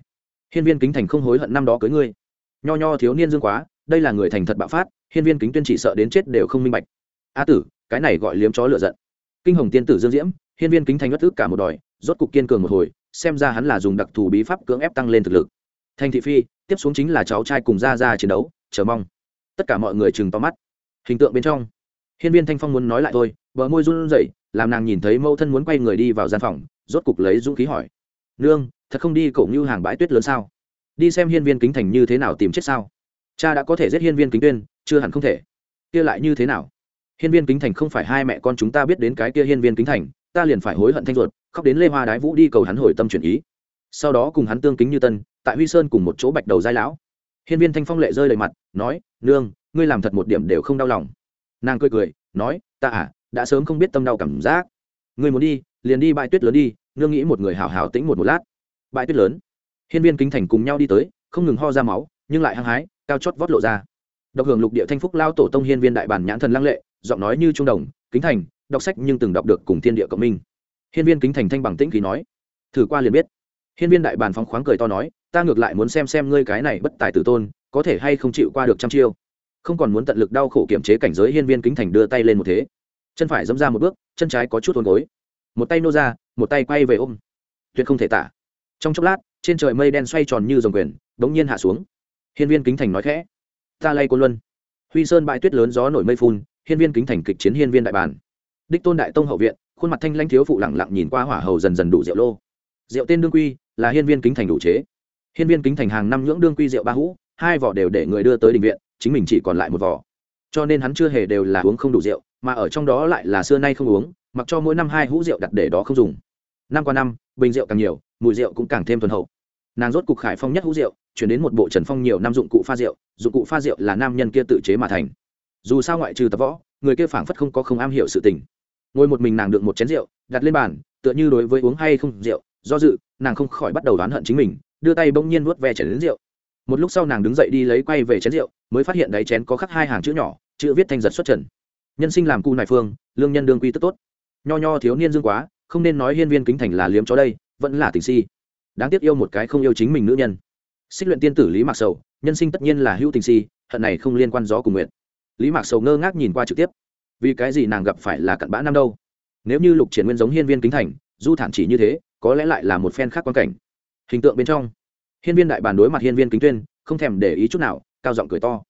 Hiên viên kính thành không hối hận năm đó cưới ngươi. Nho nho thiếu niên dương quá, đây là người thành thật bạo phát, hiên viên kính tuyên chỉ sợ đến chết đều không minh bạch. A tử, cái này gọi liếm chó lựa giận. Kinh hồng tiên tử dương diễm, hiên viên kính thành bất ức cả một đòi rốt cục kiên cường một hồi, xem ra hắn là dùng đặc thù bí pháp cưỡng ép tăng lên thực lực. Thành thị phi, tiếp xuống chính là cháu trai cùng ra ra chiến đấu, chờ mong. Tất cả mọi người chừng to mắt. Hình tượng bên trong, hiên viên thanh phong muốn nói lại thôi, bờ môi run rẩy làm nàng nhìn thấy mẫu thân muốn quay người đi vào gian phòng, rốt cục lấy dũng khí hỏi, nương, thật không đi cổ như hàng bãi tuyết lớn sao? Đi xem hiên viên kính thành như thế nào tìm chết sao? Cha đã có thể giết hiên viên kính tuyên, chưa hẳn không thể. Kia lại như thế nào? Hiên viên kính thành không phải hai mẹ con chúng ta biết đến cái kia hiên viên kính thành, ta liền phải hối hận thanh ruột, khóc đến lê hoa đái vũ đi cầu hắn hồi tâm chuyển ý. Sau đó cùng hắn tương kính như tân, tại huy sơn cùng một chỗ bạch đầu giai lão. Hiên viên thanh phong lệ rơi đầy mặt, nói, nương, ngươi làm thật một điểm đều không đau lòng. Nàng cười cười, nói, ta à đã sớm không biết tâm đau cảm giác. Ngươi muốn đi, liền đi bãi tuyết lớn đi, nương nghĩ một người hào hào tĩnh một một lát. Bãi tuyết lớn. Hiên viên kính thành cùng nhau đi tới, không ngừng ho ra máu, nhưng lại hăng hái, cao chót vót lộ ra. Đọc hưởng lục địa thanh phúc lao tổ tông hiên viên đại bản nhãn thần lăng lệ, giọng nói như trung đồng, kính thành, đọc sách nhưng từng đọc được cùng thiên địa cộng minh. Hiên viên kính thành thanh bằng tĩnh khí nói, thử qua liền biết. Hiên viên đại bản phóng khoáng cười to nói, ta ngược lại muốn xem xem ngươi cái này bất tài tử tôn, có thể hay không chịu qua được trăm chiêu. Không còn muốn tận lực đau khổ kiểm chế cảnh giới, hiên viên kính thành đưa tay lên một thế chân phải dẫm ra một bước, chân trái có chút hồn gối. Một tay nô ra, một tay quay về ôm. Tuyệt không thể tả. Trong chốc lát, trên trời mây đen xoay tròn như dòng quyền bỗng nhiên hạ xuống. Hiên viên kính thành nói khẽ, ta lay cô luân. Huy sơn bãi tuyết lớn gió nổi mây phun, hiên viên kính thành kịch chiến hiên viên đại bản. Đích tôn đại tông hậu viện, khuôn mặt thanh lãnh thiếu phụ lẳng lặng nhìn qua hỏa hầu dần dần đủ rượu lô. Rượu tên đương quy là hiên viên kính thành đủ chế. Hiên viên kính thành hàng năm nhưỡng đương quy rượu ba hũ, hai vỏ đều để người đưa tới đình viện, chính mình chỉ còn lại một vỏ. Cho nên hắn chưa hề đều là uống không đủ rượu mà ở trong đó lại là xưa nay không uống, mặc cho mỗi năm hai hũ rượu đặt để đó không dùng. Năm qua năm, bình rượu càng nhiều, mùi rượu cũng càng thêm thuần hậu. Nàng rốt cục khải phong nhất hũ rượu, chuyển đến một bộ trần phong nhiều năm dụng cụ pha rượu, dụng cụ pha rượu là nam nhân kia tự chế mà thành. Dù sao ngoại trừ tập võ, người kia phảng phất không có không am hiểu sự tình. Ngồi một mình nàng được một chén rượu, đặt lên bàn, tựa như đối với uống hay không rượu, do dự, nàng không khỏi bắt đầu đoán hận chính mình, đưa tay bỗng nhiên nuốt ve chén đến rượu. Một lúc sau nàng đứng dậy đi lấy quay về chén rượu, mới phát hiện đáy chén có khắc hai hàng chữ nhỏ, chữ viết thanh giật xuất trần nhân sinh làm cu nại phương, lương nhân đương quy tức tốt. Nho nho thiếu niên dương quá, không nên nói hiên viên kính thành là liếm chó đây, vẫn là tình si. Đáng tiếc yêu một cái không yêu chính mình nữ nhân. Xích luyện tiên tử lý mạc sầu, nhân sinh tất nhiên là hữu tình si, hận này không liên quan gió cùng nguyện lý mạc sầu ngơ ngác nhìn qua trực tiếp. Vì cái gì nàng gặp phải là cặn bã năm đâu? Nếu như lục triển nguyên giống hiên viên kính thành, du thản chỉ như thế, có lẽ lại là một phen khác quan cảnh. Hình tượng bên trong, hiên viên đại bản đối mặt hiên viên kính tuyên, không thèm để ý chút nào, cao giọng cười to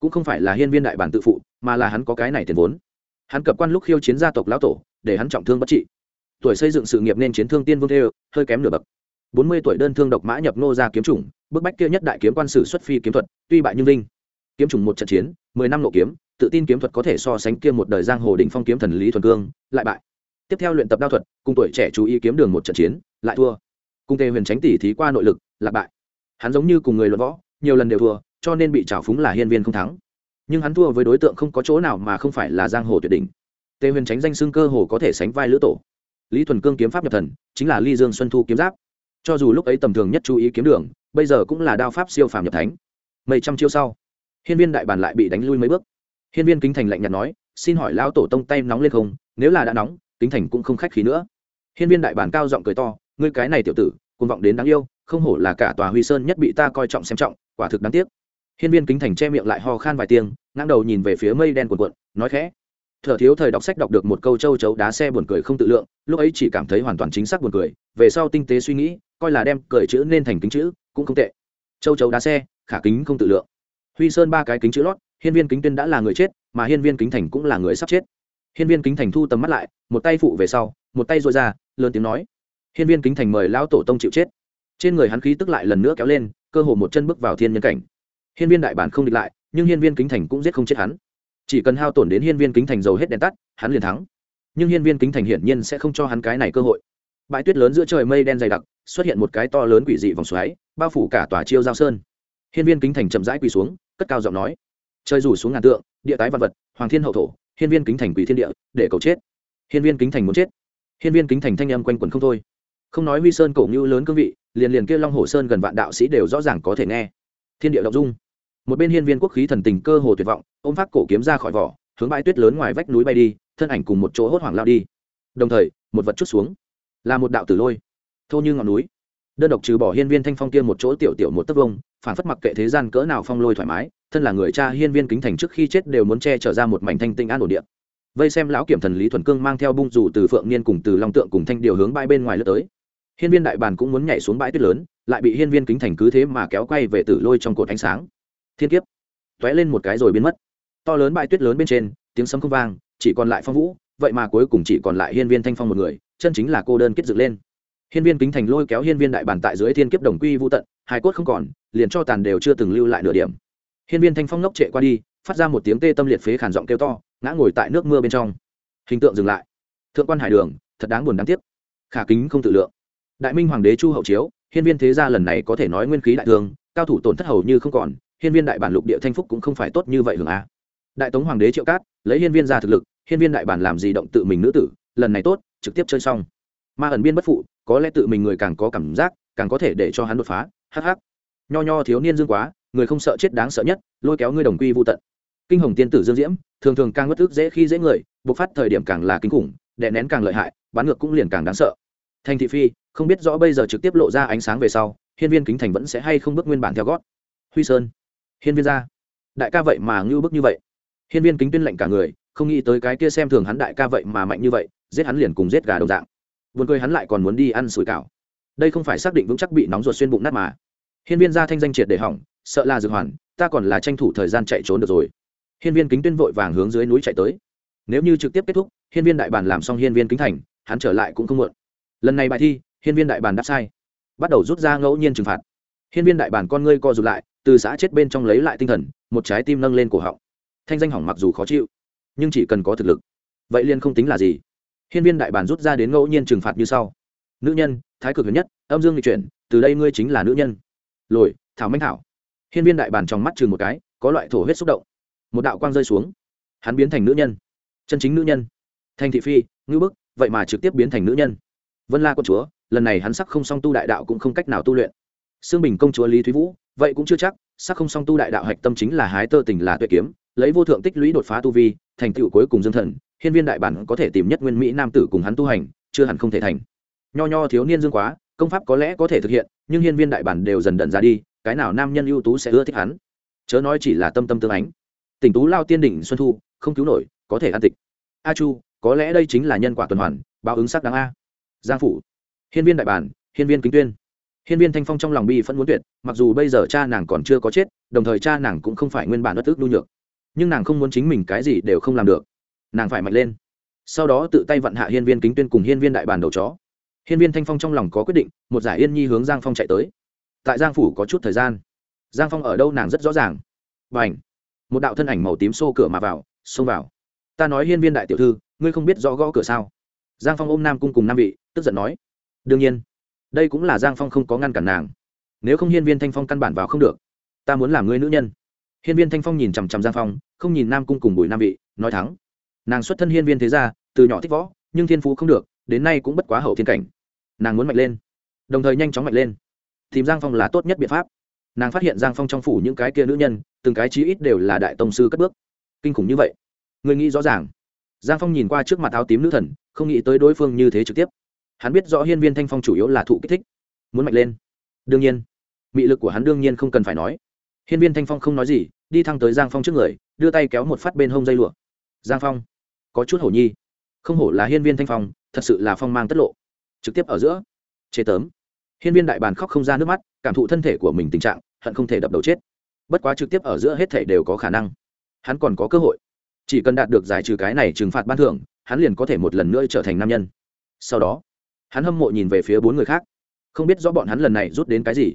cũng không phải là hiên viên đại bản tự phụ, mà là hắn có cái này tiền vốn. Hắn cập quan lúc khiêu chiến gia tộc lão tổ, để hắn trọng thương bất trị. Tuổi xây dựng sự nghiệp nên chiến thương tiên vương thê hơi kém nửa bậc. Bốn mươi tuổi đơn thương độc mã nhập nô ra kiếm chủng, bức bách kia nhất đại kiếm quan sử xuất phi kiếm thuật, tuy bại nhưng linh. Kiếm chủng một trận chiến, mười năm nộ kiếm, tự tin kiếm thuật có thể so sánh kia một đời giang hồ đỉnh phong kiếm thần lý thuần cương, lại bại. Tiếp theo luyện tập đao thuật, cùng tuổi trẻ chú ý kiếm đường một trận chiến, lại thua. Cùng tề huyền tránh tỷ thí qua nội lực lạc bại. Hắn giống như cùng người luận võ, nhiều lần đều thua cho nên bị trào phúng là hiên viên không thắng. Nhưng hắn thua với đối tượng không có chỗ nào mà không phải là giang hồ tuyệt đỉnh. Tề huyền tránh danh xưng cơ hồ có thể sánh vai lữ tổ. Lý thuần cương kiếm pháp nhập thần, chính là ly dương xuân thu kiếm giáp. Cho dù lúc ấy tầm thường nhất chú ý kiếm đường, bây giờ cũng là đao pháp siêu phàm nhập thánh. Mấy trăm chiêu sau, hiên viên đại bàn lại bị đánh lui mấy bước. Hiên viên kính thành lạnh nhạt nói, xin hỏi lão tổ tông tay nóng lên không? Nếu là đã nóng, kính thành cũng không khách khí nữa. Hiên viên đại bản cao giọng cười to, ngươi cái này tiểu tử, cuồng vọng đến đáng yêu, không hổ là cả tòa huy sơn nhất bị ta coi trọng xem trọng, quả thực đáng tiếc hiên viên kính thành che miệng lại ho khan vài tiếng ngang đầu nhìn về phía mây đen cuộn cuộn, nói khẽ. Thở thiếu thời đọc sách đọc được một câu châu chấu đá xe buồn cười không tự lượng, lúc ấy chỉ cảm thấy hoàn toàn chính xác buồn cười, về sau tinh tế suy nghĩ, coi là đem cười chữ nên thành kính chữ, cũng không tệ. Châu chấu đá xe, khả kính không tự lượng. Huy sơn ba cái kính chữ lót, hiên viên kính tuyên đã là người chết, mà hiên viên kính thành cũng là người sắp chết. Hiên viên kính thành thu tầm mắt lại, một tay phụ về sau, một tay dội ra, lớn tiếng nói. Hiên viên kính thành mời lão tổ tông chịu chết. Trên người hắn khí tức lại lần nữa kéo lên, cơ hồ một chân bước vào thiên nhân cảnh hiên viên đại bản không địch lại, nhưng hiên viên kính thành cũng giết không chết hắn. Chỉ cần hao tổn đến hiên viên kính thành dầu hết đèn tắt, hắn liền thắng. Nhưng hiên viên kính thành hiển nhiên sẽ không cho hắn cái này cơ hội. Bãi tuyết lớn giữa trời mây đen dày đặc, xuất hiện một cái to lớn quỷ dị vòng xoáy, bao phủ cả tòa chiêu giao sơn. Hiên viên kính thành chậm rãi quỳ xuống, cất cao giọng nói, trời rủ xuống ngàn tượng, địa tái văn vật, hoàng thiên hậu thổ, hiên viên kính thành quỷ thiên địa, để cầu chết. Hiên viên kính thành muốn chết. Hiên viên kính thành thanh âm quanh quẩn không thôi. Không nói huy sơn cổ ngưu lớn cương vị, liền liền kia long hồ sơn gần vạn đạo sĩ đều rõ ràng có thể nghe. Thiên địa động dung một bên hiên viên quốc khí thần tình cơ hồ tuyệt vọng, ôm phát cổ kiếm ra khỏi vỏ, hướng bãi tuyết lớn ngoài vách núi bay đi, thân ảnh cùng một chỗ hốt hoảng lao đi. Đồng thời, một vật chút xuống, là một đạo tử lôi, thô như ngọn núi. Đơn độc trừ bỏ hiên viên thanh phong kia một chỗ tiểu tiểu một tấc vông, phản phất mặc kệ thế gian cỡ nào phong lôi thoải mái, thân là người cha hiên viên kính thành trước khi chết đều muốn che trở ra một mảnh thanh tinh an ổn điện vây xem lão kiểm thần lý thuần cương mang theo bung dù từ phượng niên cùng từ long tượng cùng thanh điều hướng bãi bên ngoài lướt tới. Hiên viên đại bàn cũng muốn nhảy xuống bãi tuyết lớn, lại bị hiên viên kính thành cứ thế mà kéo quay về tử lôi trong cột ánh sáng thiên kiếp. T lên một cái rồi biến mất. To lớn bãi tuyết lớn bên trên, tiếng sấm không vang, chỉ còn lại phong vũ, vậy mà cuối cùng chỉ còn lại hiên viên thanh phong một người, chân chính là cô đơn kết dựng lên. Hiên viên kính thành lôi kéo hiên viên đại bàn tại dưới thiên kiếp đồng quy vô tận hai cốt không còn, liền cho tàn đều chưa từng lưu lại nửa điểm. Hiên viên thanh phong ngốc trệ qua đi, phát ra một tiếng tê tâm liệt phế khản giọng kêu to, ngã ngồi tại nước mưa bên trong. Hình tượng dừng lại. Thượng quan hải đường, thật đáng buồn đáng tiếc. Khả kính không tự lượng. Đại minh hoàng đế chu hậu chiếu, hiên viên thế gia lần này có thể nói nguyên khí đại thương cao thủ tổn thất hầu như không còn hiên viên đại bản lục địa thanh phúc cũng không phải tốt như vậy hưởng a. Đại tống hoàng đế triệu cát, lấy hiên viên ra thực lực, hiên viên đại bản làm gì động tự mình nữ tử, lần này tốt, trực tiếp chơi xong. Ma ẩn biên bất phụ, có lẽ tự mình người càng có cảm giác, càng có thể để cho hắn đột phá, hắc hắc. Nho nho thiếu niên dương quá, người không sợ chết đáng sợ nhất, lôi kéo ngươi đồng quy vô tận. Kinh hồng tiên tử dương diễm, thường thường càng bất ức dễ khi dễ người, bộc phát thời điểm càng là kinh khủng, đè nén càng lợi hại, bán ngược cũng liền càng đáng sợ. Thành thị phi, không biết rõ bây giờ trực tiếp lộ ra ánh sáng về sau, hiên viên kính thành vẫn sẽ hay không bước nguyên bản theo gót. Huy sơn hiên viên gia đại ca vậy mà ngưu bức như vậy. Hiên viên kính tuyên lệnh cả người, không nghĩ tới cái kia xem thường hắn đại ca vậy mà mạnh như vậy, giết hắn liền cùng giết gà đồng dạng. Buồn cười hắn lại còn muốn đi ăn sủi cảo. Đây không phải xác định vững chắc bị nóng ruột xuyên bụng nát mà. Hiên viên gia thanh danh triệt để hỏng, sợ là dược hoàn, ta còn là tranh thủ thời gian chạy trốn được rồi. Hiên viên kính tuyên vội vàng hướng dưới núi chạy tới. Nếu như trực tiếp kết thúc, hiên viên đại bản làm xong hiên viên kính thành, hắn trở lại cũng không muộn. Lần này bài thi, hiên viên đại bản đáp sai. Bắt đầu rút ra ngẫu nhiên trừng phạt. Hiên viên đại bản con ngươi co rụt lại từ xã chết bên trong lấy lại tinh thần, một trái tim nâng lên cổ họng. Thanh danh hỏng mặc dù khó chịu, nhưng chỉ cần có thực lực, vậy liên không tính là gì. Hiên viên đại bản rút ra đến ngẫu nhiên trừng phạt như sau. Nữ nhân, thái cực huyền nhất, âm dương lịch chuyển, từ đây ngươi chính là nữ nhân. Lồi, thảo minh thảo. Hiên viên đại bản trong mắt chừng một cái, có loại thổ huyết xúc động. Một đạo quang rơi xuống. Hắn biến thành nữ nhân. Chân chính nữ nhân. Thanh thị phi, ngư bức, vậy mà trực tiếp biến thành nữ nhân. Vân la công chúa, lần này hắn sắc không song tu đại đạo cũng không cách nào tu luyện. Xương bình công chúa lý thúy vũ vậy cũng chưa chắc sắc không song tu đại đạo hạch tâm chính là hái tơ tình là tuệ kiếm, lấy vô thượng tích lũy đột phá tu vi, thành tựu cuối cùng dương thần, hiên viên đại bản có thể tìm nhất nguyên mỹ nam tử cùng hắn tu hành, chưa hẳn không thể thành. Nho nho thiếu niên dương quá, công pháp có lẽ có thể thực hiện, nhưng hiên viên đại bản đều dần đần ra đi, cái nào nam nhân ưu tú sẽ ưa thích hắn? Chớ nói chỉ là tâm tâm tương ánh. Tỉnh tú lao tiên đỉnh xuân thu, không cứu nổi, có thể an tịch. A chu, có lẽ đây chính là nhân quả tuần hoàn, báo ứng sắc đáng a. Giang phủ. Hiên viên đại bản, hiên viên kính tuyên hiên viên thanh phong trong lòng bi vẫn muốn tuyệt, mặc dù bây giờ cha nàng còn chưa có chết, đồng thời cha nàng cũng không phải nguyên bản đất tức nhu nhược. Nhưng nàng không muốn chính mình cái gì đều không làm được. Nàng phải mạnh lên. Sau đó tự tay vận hạ hiên viên kính tuyên cùng hiên viên đại bản đầu chó. Hiên viên thanh phong trong lòng có quyết định, một giải yên nhi hướng giang phong chạy tới. Tại giang phủ có chút thời gian. Giang phong ở đâu nàng rất rõ ràng. Bành! một đạo thân ảnh màu tím xô cửa mà vào, xông vào. Ta nói hiên viên đại tiểu thư, ngươi không biết rõ gõ cửa sao? Giang phong ôm nam cung cùng nam vị, tức giận nói. Đương nhiên đây cũng là giang phong không có ngăn cản nàng. Nếu không hiên viên thanh phong căn bản vào không được, ta muốn làm ngươi nữ nhân. Hiên viên thanh phong nhìn chằm chằm giang phong, không nhìn nam cung cùng bùi nam vị, nói thắng nàng xuất thân hiên viên thế gia, từ nhỏ thích võ, nhưng thiên phú không được, đến nay cũng bất quá hậu thiên cảnh. Nàng muốn mạnh lên, đồng thời nhanh chóng mạnh lên. Tìm giang phong là tốt nhất biện pháp. Nàng phát hiện giang phong trong phủ những cái kia nữ nhân, từng cái chí ít đều là đại tông sư cất bước. Kinh khủng như vậy. Người nghĩ rõ ràng. Giang phong nhìn qua trước mặt áo tím nữ thần, không nghĩ tới đối phương như thế trực tiếp hắn biết rõ hiên viên thanh phong chủ yếu là thụ kích thích, muốn mạnh lên. Đương nhiên, mị lực của hắn đương nhiên không cần phải nói. Hiên viên thanh phong không nói gì, đi thăng tới giang phong trước người, đưa tay kéo một phát bên hông dây lụa. Giang phong, có chút hổ nhi. Không hổ là hiên viên thanh phong, thật sự là phong mang tất lộ. Trực tiếp ở giữa chế tớm. Hiên viên đại bàn khóc không ra nước mắt, cảm thụ thân thể của mình tình trạng, hận không thể đập đầu chết. Bất quá trực tiếp ở giữa hết thể đều có khả năng. Hắn còn có cơ hội. Chỉ cần đạt được giải trừ cái này trừng phạt ban thưởng, hắn liền có thể một lần nữa trở thành nam nhân. Sau đó hắn hâm mộ nhìn về phía bốn người khác. Không biết rõ bọn hắn lần này rút đến cái gì.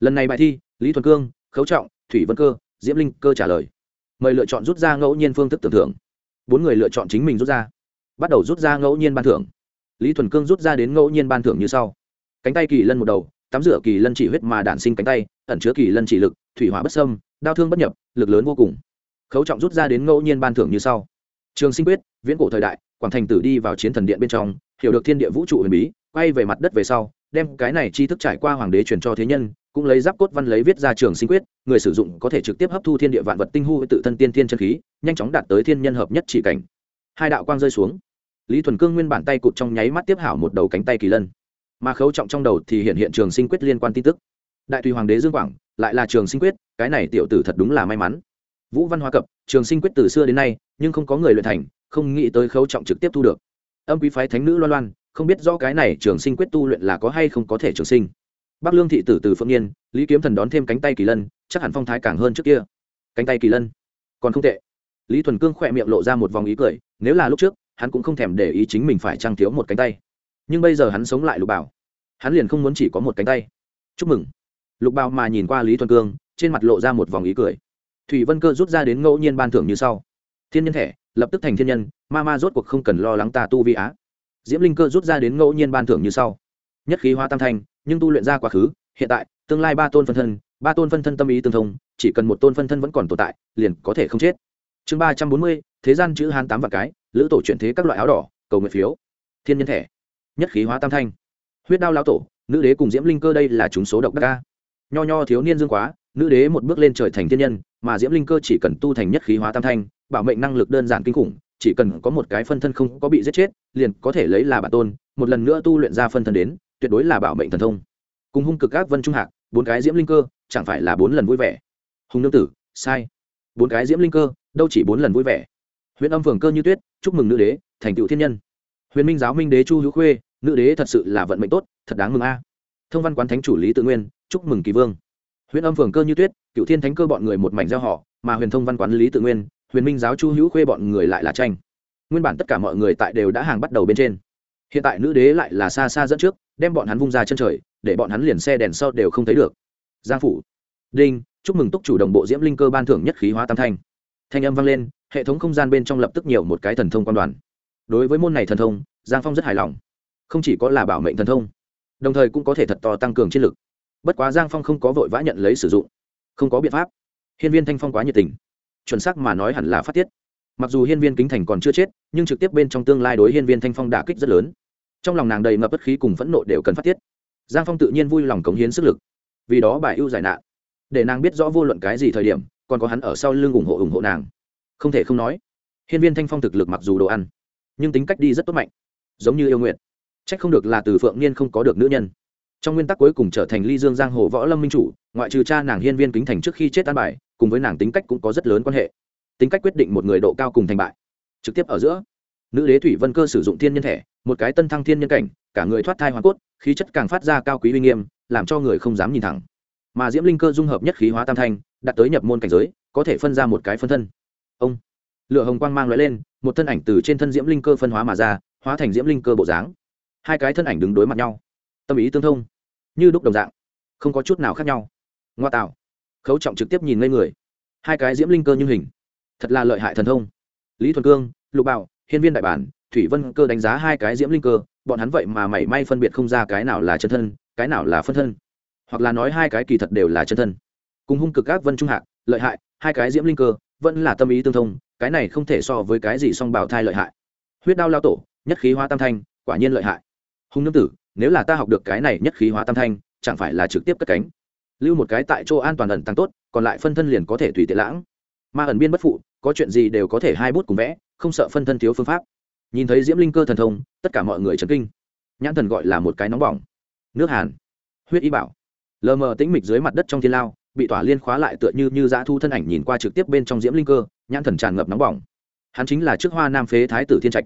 Lần này bài thi, lý thuần cương, khấu trọng, thủy vân cơ, diễm linh cơ trả lời. Mời lựa chọn rút ra ngẫu nhiên phương thức tưởng thưởng bốn người lựa chọn chính mình rút ra. Bắt đầu rút ra ngẫu nhiên ban thưởng. Lý thuần cương rút ra đến ngẫu nhiên ban thưởng như sau. Cánh tay kỳ lân một đầu, tắm rửa kỳ lân chỉ huyết mà đản sinh cánh tay, ẩn chứa kỳ lân chỉ lực, thủy hỏa bất sâm đau thương bất nhập, lực lớn vô cùng. Khấu trọng rút ra đến ngẫu nhiên ban thưởng như sau. Trường sinh quyết, viễn cổ thời đại quảng thành tử đi vào chiến thần điện bên trong, hiểu được thiên địa vũ trụ huyền bí, quay về mặt đất về sau, đem cái này tri thức trải qua hoàng đế truyền cho thế nhân, cũng lấy giáp cốt văn lấy viết ra trường sinh quyết, người sử dụng có thể trực tiếp hấp thu thiên địa vạn vật tinh hu tự thân tiên thiên chân khí, nhanh chóng đạt tới thiên nhân hợp nhất chỉ cảnh. Hai đạo quang rơi xuống. Lý thuần cương nguyên bản tay cụt trong nháy mắt tiếp hảo một đầu cánh tay kỳ lân. Mà khấu trọng trong đầu thì hiện hiện trường sinh quyết liên quan tin tức. Đại tùy hoàng đế dương quảng, lại là trường sinh quyết, cái này tiểu tử thật đúng là may mắn. Vũ văn hóa cập, trường sinh quyết từ xưa đến nay, nhưng không có người luyện thành không nghĩ tới khấu trọng trực tiếp thu được. Âm quý phái thánh nữ loan loan, không biết do cái này trường sinh quyết tu luyện là có hay không có thể trường sinh. Bắc lương thị tử từ phượng niên lý kiếm thần đón thêm cánh tay kỳ lân, chắc hẳn phong thái càng hơn trước kia. Cánh tay kỳ lân? Còn không tệ. Lý thuần cương khỏe miệng lộ ra một vòng ý cười, nếu là lúc trước, hắn cũng không thèm để ý chính mình phải trang thiếu một cánh tay. Nhưng bây giờ hắn sống lại lục bảo. Hắn liền không muốn chỉ có một cánh tay. Chúc mừng. Lục bảo mà nhìn qua lý thuần cương, trên mặt lộ ra một vòng ý cười. Thủy vân cơ rút ra đến ngẫu nhiên ban thưởng như sau. Thiên nhân thẻ lập tức thành thiên nhân, ma ma rốt cuộc không cần lo lắng ta tu vi á. Diễm linh cơ rút ra đến ngẫu nhiên ban thưởng như sau. Nhất khí hóa tam thanh, nhưng tu luyện ra quá khứ, hiện tại, tương lai ba tôn phân thân, ba tôn phân thân tâm ý tương thông, chỉ cần một tôn phân thân vẫn còn tồn tại, liền có thể không chết. Chương ba trăm bốn mươi, thế gian chữ hán tám vạn cái, lữ tổ chuyển thế các loại áo đỏ, cầu nguyện phiếu. Thiên nhân thẻ. Nhất khí hóa tam thanh. Huyết đao lao tổ, nữ đế cùng diễm linh cơ đây là chúng số độc đắc ca nho nho thiếu niên dương quá nữ đế một bước lên trời thành thiên nhân, mà diễm linh cơ chỉ cần tu thành nhất khí hóa tam thanh, bảo mệnh năng lực đơn giản kinh khủng, chỉ cần có một cái phân thân không có bị giết chết, liền có thể lấy là bản tôn, một lần nữa tu luyện ra phân thân đến, tuyệt đối là bảo mệnh thần thông. Cùng hung cực các vân trung hạc, bốn cái diễm linh cơ, chẳng phải là bốn lần vui vẻ? Hùng nương tử, sai. Bốn cái diễm linh cơ, đâu chỉ bốn lần vui vẻ? Huyện âm phường cơ như tuyết, chúc mừng nữ đế, thành tựu thiên nhân. Huyền minh giáo minh đế chu hữu khuê, nữ đế thật sự là vận mệnh tốt, thật đáng mừng a. Thông văn quán thánh chủ lý tự nguyên, chúc mừng kỳ vương huyện âm phường cơ như tuyết cựu thiên thánh cơ bọn người một mảnh gieo họ, mà huyền thông văn quán lý tự nguyên, huyền minh giáo chu hữu khuê bọn người lại là tranh. Nguyên bản tất cả mọi người tại đều đã hàng bắt đầu bên trên. Hiện tại nữ đế lại là xa xa dẫn trước, đem bọn hắn vung ra chân trời, để bọn hắn liền xe đèn sau đều không thấy được. Giang phủ. Đinh, chúc mừng túc chủ đồng bộ diễm linh cơ ban thưởng nhất khí hóa tam thanh. Thanh âm vang lên, hệ thống không gian bên trong lập tức nhiều một cái thần thông quan đoàn. Đối với môn này thần thông, giang phong rất hài lòng. Không chỉ có là bảo mệnh thần thông, đồng thời cũng có thể thật to tăng cường chiến lực bất quá giang phong không có vội vã nhận lấy sử dụng. Không có biện pháp. Hiên viên thanh phong quá nhiệt tình. Chuẩn xác mà nói hẳn là phát tiết. Mặc dù hiên viên kính thành còn chưa chết, nhưng trực tiếp bên trong tương lai đối hiên viên thanh phong đả kích rất lớn. Trong lòng nàng đầy ngập bất khí cùng phẫn nộ đều cần phát tiết. Giang phong tự nhiên vui lòng cống hiến sức lực. Vì đó bài ưu giải nạn. Để nàng biết rõ vô luận cái gì thời điểm, còn có hắn ở sau lưng ủng hộ ủng hộ nàng. Không thể không nói, hiên viên thanh phong thực lực mặc dù đồ ăn, nhưng tính cách đi rất tốt mạnh, giống như yêu nguyện. Trách không được là từ phượng niên không có được nữ nhân trong nguyên tắc cuối cùng trở thành ly dương giang hồ võ lâm minh chủ, ngoại trừ cha nàng hiên viên kính thành trước khi chết an bài, cùng với nàng tính cách cũng có rất lớn quan hệ. Tính cách quyết định một người độ cao cùng thành bại. Trực tiếp ở giữa, nữ đế thủy vân cơ sử dụng thiên nhân thẻ một cái tân thăng thiên nhân cảnh, cả người thoát thai hoa cốt, khí chất càng phát ra cao quý uy nghiêm, làm cho người không dám nhìn thẳng. Mà diễm linh cơ dung hợp nhất khí hóa tam thanh đặt tới nhập môn cảnh giới, có thể phân ra một cái phân thân. Ông, lửa hồng quang mang loại lên, một thân ảnh từ trên thân diễm linh cơ phân hóa mà ra, hóa thành diễm linh cơ bộ dáng. Hai cái thân ảnh đứng đối mặt nhau. Tâm ý tương thông như đúc đồng dạng, không có chút nào khác nhau. Ngoa tạo, khấu trọng trực tiếp nhìn ngây người. Hai cái diễm linh cơ như hình, thật là lợi hại thần thông. Lý thuần cương, lục bảo, hiên viên đại bản, thủy vân cơ đánh giá hai cái diễm linh cơ, bọn hắn vậy mà mảy may phân biệt không ra cái nào là chân thân, cái nào là phân thân. Hoặc là nói hai cái kỳ thật đều là chân thân. Cùng hung cực các vân trung hạc, lợi hại, hai cái diễm linh cơ, vẫn là tâm ý tương thông, cái này không thể so với cái gì song bảo thai lợi hại. Huyết đao lao tổ, nhất khí hoa tam thanh, quả nhiên lợi hại. Hung nương tử nếu là ta học được cái này nhất khí hóa tam thanh, chẳng phải là trực tiếp cất cánh. Lưu một cái tại chỗ an toàn ẩn tăng tốt, còn lại phân thân liền có thể tùy tiện lãng. Ma ẩn biên bất phụ, có chuyện gì đều có thể hai bút cùng vẽ, không sợ phân thân thiếu phương pháp. Nhìn thấy diễm linh cơ thần thông, tất cả mọi người chấn kinh. Nhãn thần gọi là một cái nóng bỏng. Nước hàn. Huyết y bảo. Lờ mờ tĩnh mịch dưới mặt đất trong thiên lao, bị tỏa liên khóa lại tựa như như dã thu thân ảnh nhìn qua trực tiếp bên trong diễm linh cơ, nhãn thần tràn ngập nóng bỏng. Hắn chính là trước hoa nam phế thái tử thiên trạch.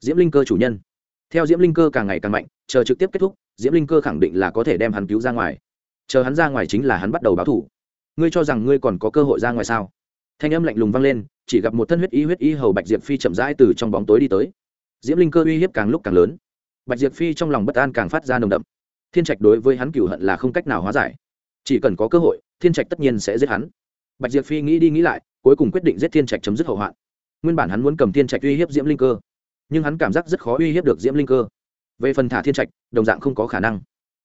Diễm linh cơ chủ nhân. Theo diễm linh cơ càng ngày càng mạnh chờ trực tiếp kết thúc, diễm linh cơ khẳng định là có thể đem hắn cứu ra ngoài. Chờ hắn ra ngoài chính là hắn bắt đầu báo thủ. Ngươi cho rằng ngươi còn có cơ hội ra ngoài sao? Thanh âm lạnh lùng vang lên, chỉ gặp một thân huyết y huyết y hầu bạch diệp phi chậm rãi từ trong bóng tối đi tới. Diễm linh cơ uy hiếp càng lúc càng lớn. Bạch diệp phi trong lòng bất an càng phát ra nồng đậm. Thiên trạch đối với hắn cửu hận là không cách nào hóa giải. Chỉ cần có cơ hội, thiên trạch tất nhiên sẽ giết hắn. Bạch diệp phi nghĩ đi nghĩ lại, cuối cùng quyết định giết thiên trạch chấm dứt hậu hoạn. Nguyên bản hắn muốn cầm thiên trạch uy hiếp diễm linh cơ, nhưng hắn cảm giác rất khó uy hiếp được diễm linh cơ về phần thả thiên trạch, đồng dạng không có khả năng.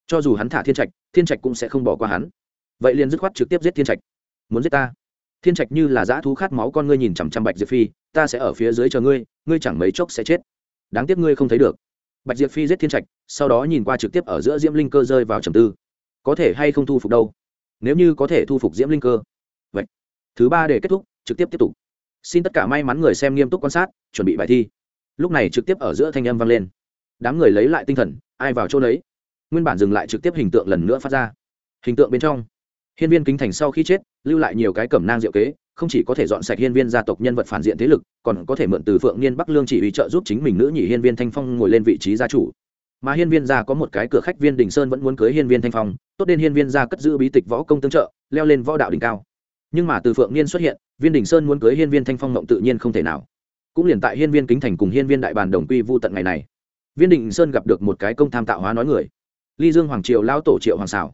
Cho dù hắn thả thiên trạch thiên trạch cũng sẽ không bỏ qua hắn. Vậy liền dứt khoát trực tiếp giết thiên trạch. Muốn giết ta? Thiên trạch như là dã thú khát máu con ngươi nhìn chằm chằm bạch diệp phi, ta sẽ ở phía dưới chờ ngươi ngươi chẳng mấy chốc sẽ chết. Đáng tiếc ngươi không thấy được. Bạch diệp phi giết thiên trạch, sau đó nhìn qua trực tiếp ở giữa diễm linh cơ rơi vào trầm tư. Có thể hay không thu phục đâu? Nếu như có thể thu phục diễm linh cơ. Vậy, thứ ba để kết thúc, trực tiếp tiếp tục. Xin tất cả may mắn người xem nghiêm túc quan sát, chuẩn bị bài thi. Lúc này trực tiếp ở giữa thanh âm vang lên đám người lấy lại tinh thần, ai vào chỗ đấy nguyên bản dừng lại trực tiếp hình tượng lần nữa phát ra. Hình tượng bên trong, hiên viên kính thành sau khi chết, lưu lại nhiều cái cẩm nang diệu kế, không chỉ có thể dọn sạch hiên viên gia tộc nhân vật phản diện thế lực, còn có thể mượn từ phượng niên bắc lương chỉ huy trợ giúp chính mình nữ nhị hiên viên thanh phong ngồi lên vị trí gia chủ. Mà hiên viên gia có một cái cửa khách viên đình sơn vẫn muốn cưới hiên viên thanh phong, tốt đến hiên viên gia cất giữ bí tịch võ công tương trợ, leo lên võ đạo đỉnh cao. Nhưng mà từ phượng niên xuất hiện, viên đình sơn muốn cưới hiên viên thanh phong mộng tự nhiên không thể nào. Cũng liền tại hiên viên kính thành cùng hiên viên đại bàn đồng quy vu tận ngày này viên đình sơn gặp được một cái công tham tạo hóa nói người. Ly dương hoàng triều lao tổ triệu hoàng xảo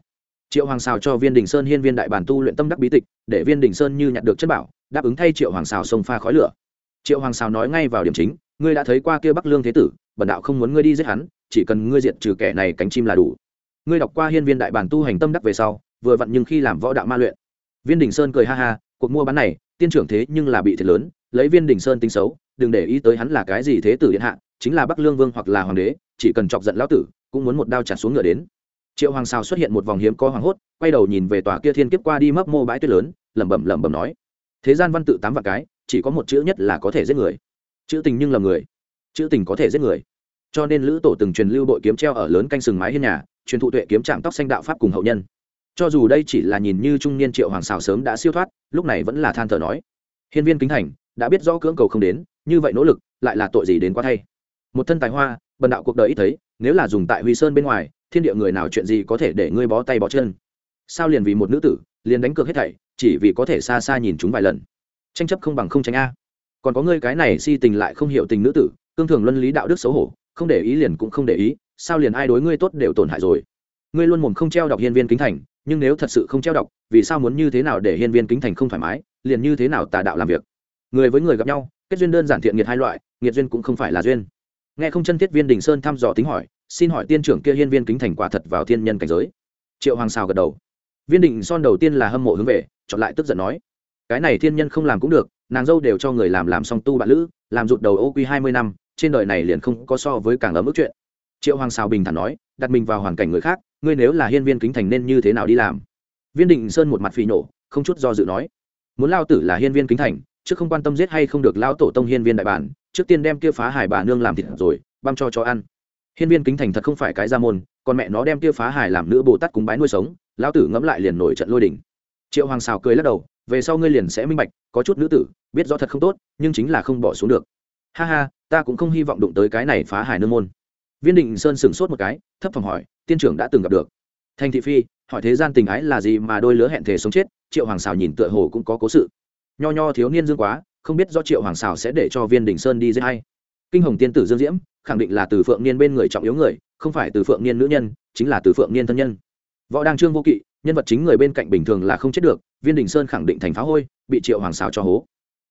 triệu hoàng xào cho viên đình sơn hiên viên đại bản tu luyện tâm đắc bí tịch, để viên đình sơn như nhặt được chất bảo, đáp ứng thay triệu hoàng xào sông pha khói lửa. Triệu hoàng xào nói ngay vào điểm chính, ngươi đã thấy qua kia bắc lương thế tử, bần đạo không muốn ngươi đi giết hắn, chỉ cần ngươi diệt trừ kẻ này cánh chim là đủ. Ngươi đọc qua hiên viên đại bản tu hành tâm đắc về sau, vừa vặn nhưng khi làm võ đạo ma luyện. Viên đình sơn cười ha ha, cuộc mua bán này, tiên trưởng thế nhưng là bị thiệt lớn, lấy viên đình sơn tính xấu, đừng để ý tới hắn là cái gì thế tử điện hạ chính là bắc lương vương hoặc là hoàng đế, chỉ cần chọc giận lão tử, cũng muốn một đao trả xuống ngựa đến. Triệu hoàng sao xuất hiện một vòng hiếm có hoàng hốt, quay đầu nhìn về tòa kia thiên kiếp qua đi mấp mô bãi tuyết lớn, lẩm bẩm lẩm bẩm nói, thế gian văn tự tám vạn cái, chỉ có một chữ nhất là có thể giết người. Chữ tình nhưng là người, chữ tình có thể giết người. Cho nên lữ tổ từng truyền lưu bội kiếm treo ở lớn canh sừng mái hiên nhà, truyền thụ tuệ kiếm chạm tóc xanh đạo pháp cùng hậu nhân. Cho dù đây chỉ là nhìn như trung niên triệu hoàng xào sớm đã siêu thoát, lúc này vẫn là than thở nói, hiên viên kính thành, đã biết rõ cưỡng cầu không đến, như vậy nỗ lực, lại là tội gì đến quá thay một thân tài hoa, bần đạo cuộc đời ít thấy, nếu là dùng tại huy sơn bên ngoài, thiên địa người nào chuyện gì có thể để ngươi bó tay bó chân? Sao liền vì một nữ tử, liền đánh cược hết thảy, chỉ vì có thể xa xa nhìn chúng vài lần? Tranh chấp không bằng không tránh a. Còn có ngươi cái này si tình lại không hiểu tình nữ tử, cương thường luân lý đạo đức xấu hổ, không để ý liền cũng không để ý, sao liền ai đối ngươi tốt đều tổn hại rồi? Ngươi luôn mồm không treo đọc hiên viên kính thành, nhưng nếu thật sự không treo đọc, vì sao muốn như thế nào để hiên viên kính thành không thoải mái, liền như thế nào tà đạo làm việc? Người với người gặp nhau, kết duyên đơn giản thiện nghiệt hai loại, nghiệt duyên cũng không phải là duyên nghe không chân thiết viên đình sơn thăm dò tính hỏi, xin hỏi tiên trưởng kia hiên viên kính thành quả thật vào thiên nhân cảnh giới. Triệu hoàng xào gật đầu. Viên đình son đầu tiên là hâm mộ hướng về chọn lại tức giận nói. Cái này thiên nhân không làm cũng được, nàng dâu đều cho người làm làm song tu bạn lữ, làm rụt đầu ô quy hai mươi năm, trên đời này liền không có so với càng ấm ức chuyện. Triệu hoàng xào bình thản nói, đặt mình vào hoàn cảnh người khác, ngươi nếu là hiên viên kính thành nên như thế nào đi làm? Viên định sơn một mặt phì nổ không chút do dự nói. Muốn lao tử là hiên viên kính thành, chứ không quan tâm giết hay không được lao tổ tông hiên viên đại bản trước tiên đem kia phá hải bà nương làm thịt rồi, băm cho cho ăn. Hiên viên kính thành thật không phải cái gia môn, còn mẹ nó đem kia phá hải làm nữ bồ tát cúng bái nuôi sống, lão tử ngẫm lại liền nổi trận lôi đỉnh triệu hoàng xào cười lắc đầu, về sau ngươi liền sẽ minh bạch, có chút nữ tử, biết rõ thật không tốt, nhưng chính là không bỏ xuống được. Ha ha, ta cũng không hy vọng đụng tới cái này phá hải nương môn. Viên định sơn sửng sốt một cái, thấp phòng hỏi, tiên trưởng đã từng gặp được. Thành thị phi, hỏi thế gian tình ái là gì mà đôi lứa hẹn thể sống chết, triệu hoàng xào nhìn tựa hồ cũng có cố sự. Nho nho thiếu niên dương quá không biết do triệu hoàng xào sẽ để cho viên đình sơn đi dễ hay. Kinh hồng tiên tử dương diễm, khẳng định là từ phượng niên bên người trọng yếu người, không phải từ phượng niên nữ nhân, chính là từ phượng niên thân nhân. Võ đăng trương vô kỵ, nhân vật chính người bên cạnh bình thường là không chết được, viên đình sơn khẳng định thành phá hôi, bị triệu hoàng xào cho hố.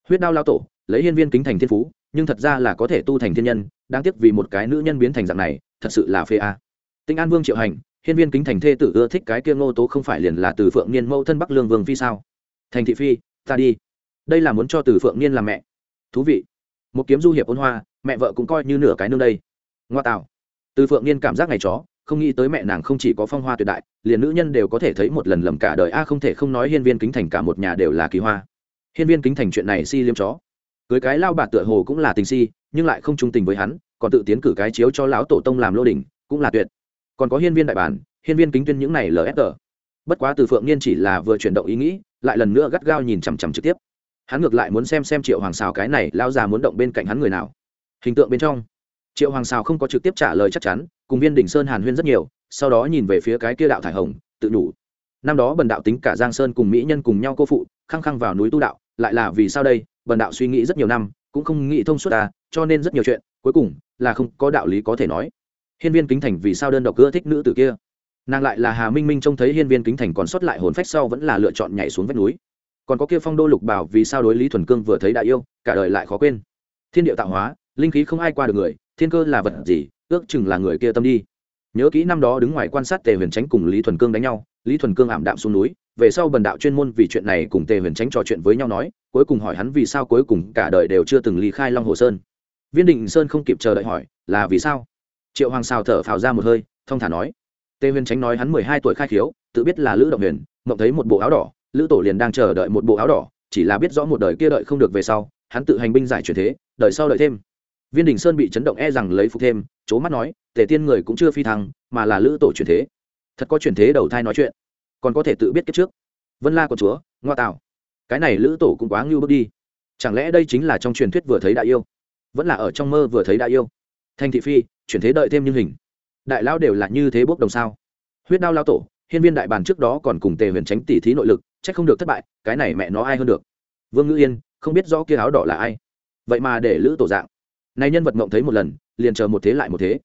Huyết đao lao tổ, lấy hiên viên kính thành thiên phú, nhưng thật ra là có thể tu thành thiên nhân, đáng tiếc vì một cái nữ nhân biến thành dạng này, thật sự là phê a. À. tinh an vương triệu hành, hiên viên kính thành thê tử ưa thích cái kia ngô tố không phải liền là từ phượng niên mẫu thân bắc lương vương phi sao? Thành thị phi, ta đi đây là muốn cho từ phượng niên làm mẹ. Thú vị. Một kiếm du hiệp ôn hoa, mẹ vợ cũng coi như nửa cái nương đây. Ngoa tạo. Từ phượng niên cảm giác ngày chó, không nghĩ tới mẹ nàng không chỉ có phong hoa tuyệt đại, liền nữ nhân đều có thể thấy một lần lầm cả đời. A, không thể không nói hiên viên kính thành cả một nhà đều là kỳ hoa. Hiên viên kính thành chuyện này si liêm chó. Cưới cái lao bà tựa hồ cũng là tình si, nhưng lại không trung tình với hắn, còn tự tiến cử cái chiếu cho lão tổ tông làm lô đình cũng là tuyệt. Còn có hiên viên đại bản, hiên viên kính tuyên những này lfg bất quá từ phượng niên chỉ là vừa chuyển động ý nghĩ, lại lần nữa gắt gao nhìn chằm chằm trực tiếp hắn ngược lại muốn xem xem triệu hoàng xào cái này lao già muốn động bên cạnh hắn người nào. Hình tượng bên trong, triệu hoàng xào không có trực tiếp trả lời chắc chắn, cùng viên đỉnh sơn hàn huyên rất nhiều, sau đó nhìn về phía cái kia đạo thải hồng, tự nhủ năm đó bần đạo tính cả giang sơn cùng mỹ nhân cùng nhau cô phụ, khăng khăng vào núi tu đạo, lại là vì sao đây, bần đạo suy nghĩ rất nhiều năm, cũng không nghĩ thông suốt ta cho nên rất nhiều chuyện, cuối cùng là không có đạo lý có thể nói. Hiên viên kính thành vì sao đơn độc ưa thích nữ tử kia? Nàng lại là hà minh minh trông thấy hiên viên kính thành còn sót lại hồn phách sau vẫn là lựa chọn nhảy xuống vách núi còn có kia phong đô lục bảo vì sao đối lý thuần cương vừa thấy đại yêu, cả đời lại khó quên. Thiên điệu tạo hóa, linh khí không ai qua được người, thiên cơ là vật gì, ước chừng là người kia tâm đi. Nhớ kỹ năm đó đứng ngoài quan sát tề huyền tránh cùng lý thuần cương đánh nhau, lý thuần cương ảm đạm xuống núi, về sau bần đạo chuyên môn vì chuyện này cùng tề huyền tránh trò chuyện với nhau nói, cuối cùng hỏi hắn vì sao cuối cùng cả đời đều chưa từng ly khai long hồ sơn. Viên định sơn không kịp chờ đợi hỏi, là vì sao? Triệu hoàng xào thở phào ra một hơi, thong thả nói. Tề huyền tránh nói hắn mười hai tuổi khai khiếu, tự biết là lữ động huyền, mộng thấy một bộ áo đỏ lữ tổ liền đang chờ đợi một bộ áo đỏ, chỉ là biết rõ một đời kia đợi không được về sau, hắn tự hành binh giải chuyển thế, đợi sau đợi thêm. Viên đình sơn bị chấn động e rằng lấy phục thêm c mắt nói, tề tiên người cũng chưa phi thăng, mà là lữ tổ chuyển thế. Thật có chuyển thế đầu thai nói chuyện. Còn có thể tự biết kết trước. Vân la của chúa, ngoa tạo. Cái này lữ tổ cũng quá ngưu bước đi. Chẳng lẽ đây chính là trong truyền thuyết vừa thấy đại yêu? Vẫn là ở trong mơ vừa thấy đại yêu? Thanh thị phi, chuyển thế đợi thêm như hình. Đại lao đều là như thế bốc đồng sao? Huyết đao lao tổ hiên viên đại bàn trước đó còn cùng tề huyền tránh tỉ thí nội lực trách không được thất bại, cái này mẹ nó ai hơn được? Vương ngữ yên, không biết rõ kia áo đỏ là ai. Vậy mà để lữ tổ dạng. Nay nhân vật mộng thấy một lần, liền chờ một thế lại một thế.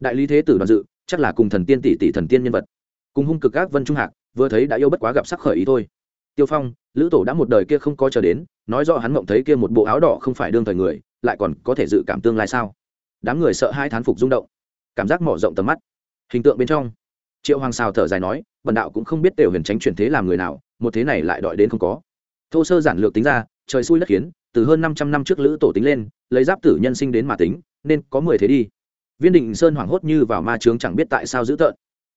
Đại lý thế tử đoàn dự, chắc là cùng thần tiên tỷ tỷ thần tiên nhân vật. Cùng hung cực các vân trung hạc, vừa thấy đã yêu bất quá gặp sắc khởi ý thôi. Tiêu phong, lữ tổ đã một đời kia không có chờ đến, nói rõ hắn mộng thấy kia một bộ áo đỏ không phải đương thời người, lại còn có thể dự cảm tương lai sao? Đám người sợ hai thán phục rung động. Cảm giác mở rộng tầm mắt. Hình tượng bên trong triệu hoàng sao thở dài nói, bần đạo cũng không biết tiểu huyền tránh chuyển thế làm người nào, một thế này lại đợi đến không có. Thô sơ giản lược tính ra, trời xui đất khiến, từ hơn năm trăm năm trước lữ tổ tính lên, lấy giáp tử nhân sinh đến mà tính, nên có mười thế đi. Viên định sơn hoảng hốt như vào ma trướng chẳng biết tại sao giữ tợn.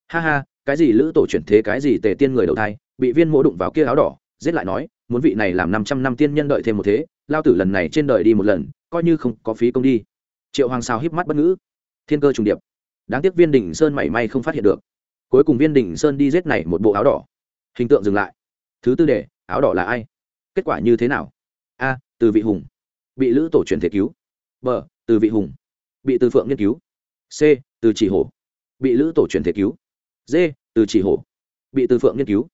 Ha ha, cái gì lữ tổ chuyển thế, cái gì tề tiên người đầu thai, bị viên mỗ đụng vào kia áo đỏ, giết lại nói, muốn vị này làm năm trăm năm tiên nhân đợi thêm một thế, lao tử lần này trên đời đi một lần, coi như không có phí công đi. Triệu hoàng sao híp mắt bất ngữ. Thiên cơ trùng điệp. Đáng tiếc viên đình sơn mảy may không phát hiện được cuối cùng viên đình sơn đi giết này một bộ áo đỏ. Hình tượng dừng lại. Thứ tư đề, áo đỏ là ai? Kết quả như thế nào? A, từ vị hùng. Bị lữ tổ truyền thể cứu. B, từ vị hùng. Bị từ phượng nghiên cứu. C, từ chỉ hổ. Bị lữ tổ truyền thể cứu. D, từ chỉ hổ. Bị từ phượng nghiên cứu.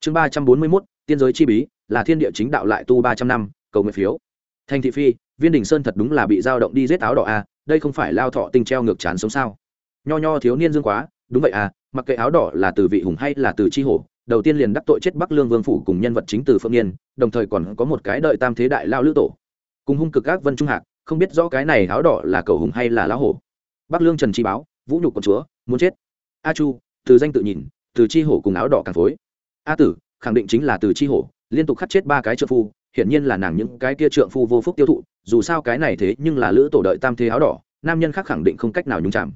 Chương ba trăm bốn mươi mốt, tiên giới chi bí, là thiên địa chính đạo lại tu ba trăm năm, cầu nguyện phiếu. Thành thị phi, viên đình sơn thật đúng là bị dao động đi giết áo đỏ a, đây không phải lao thọ tinh treo ngược chán sống sao? Nho nho thiếu niên dương quá, đúng vậy à mặc kệ áo đỏ là từ vị hùng hay là từ chi hổ, đầu tiên liền đắc tội chết bắc lương vương phủ cùng nhân vật chính từ phượng niên đồng thời còn có một cái đợi tam thế đại lao lữ tổ. Cùng hung cực các vân trung hạc, không biết rõ cái này áo đỏ là cầu hùng hay là lão hổ. Bắc lương trần chi báo, vũ nhục con chúa, muốn chết. A chu, từ danh tự nhìn, từ chi hổ cùng áo đỏ càng phối. A tử, khẳng định chính là từ chi hổ, liên tục khắc chết ba cái trợ phu, hiển nhiên là nàng những cái kia trượng phu vô phúc tiêu thụ, dù sao cái này thế nhưng là lữ tổ đợi tam thế áo đỏ, nam nhân khác khẳng định không cách nào nhúng chạm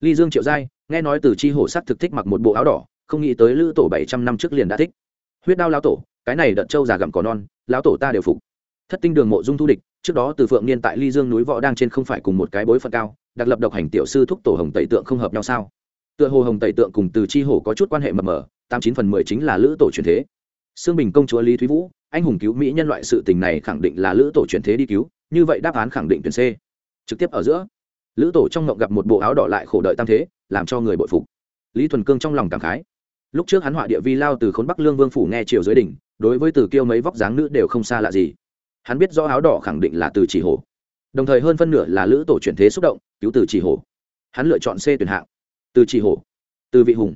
ly dương triệu giai nghe nói từ chi hổ sắc thực thích mặc một bộ áo đỏ, không nghĩ tới lữ tổ bảy trăm năm trước liền đã thích. Huyết đao lão tổ, cái này đợt trâu già gặm cỏ non, lão tổ ta đều phục. Thất tinh đường mộ dung thu địch, trước đó từ phượng niên tại ly dương núi võ đang trên không phải cùng một cái bối phận cao, đặc lập độc hành tiểu sư thúc tổ hồng tẩy tượng không hợp nhau sao? Tựa hồ hồng tẩy tượng cùng từ chi hổ có chút quan hệ mập mờ, tám chín phần mười chính là lữ tổ truyền thế. Xương bình công chúa lý thúy vũ, anh hùng cứu mỹ nhân loại sự tình này khẳng định là lữ tổ truyền thế đi cứu, như vậy đáp án khẳng định tuyển c. Trực tiếp ở giữa, lữ tổ trong ngộng gặp một bộ áo đỏ lại khổ đợi tam thế làm cho người bội phục. Lý thuần cương trong lòng cảm khái. Lúc trước hắn họa địa vi lao từ khốn bắc lương vương phủ nghe triều dưới đỉnh, đối với từ kiêu mấy vóc dáng nữ đều không xa lạ gì. Hắn biết rõ áo đỏ khẳng định là từ chỉ hổ. Đồng thời hơn phân nửa là lữ tổ chuyển thế xúc động, cứu từ chỉ hổ. Hắn lựa chọn c tuyển hạng. Từ chỉ hổ. Từ vị hùng.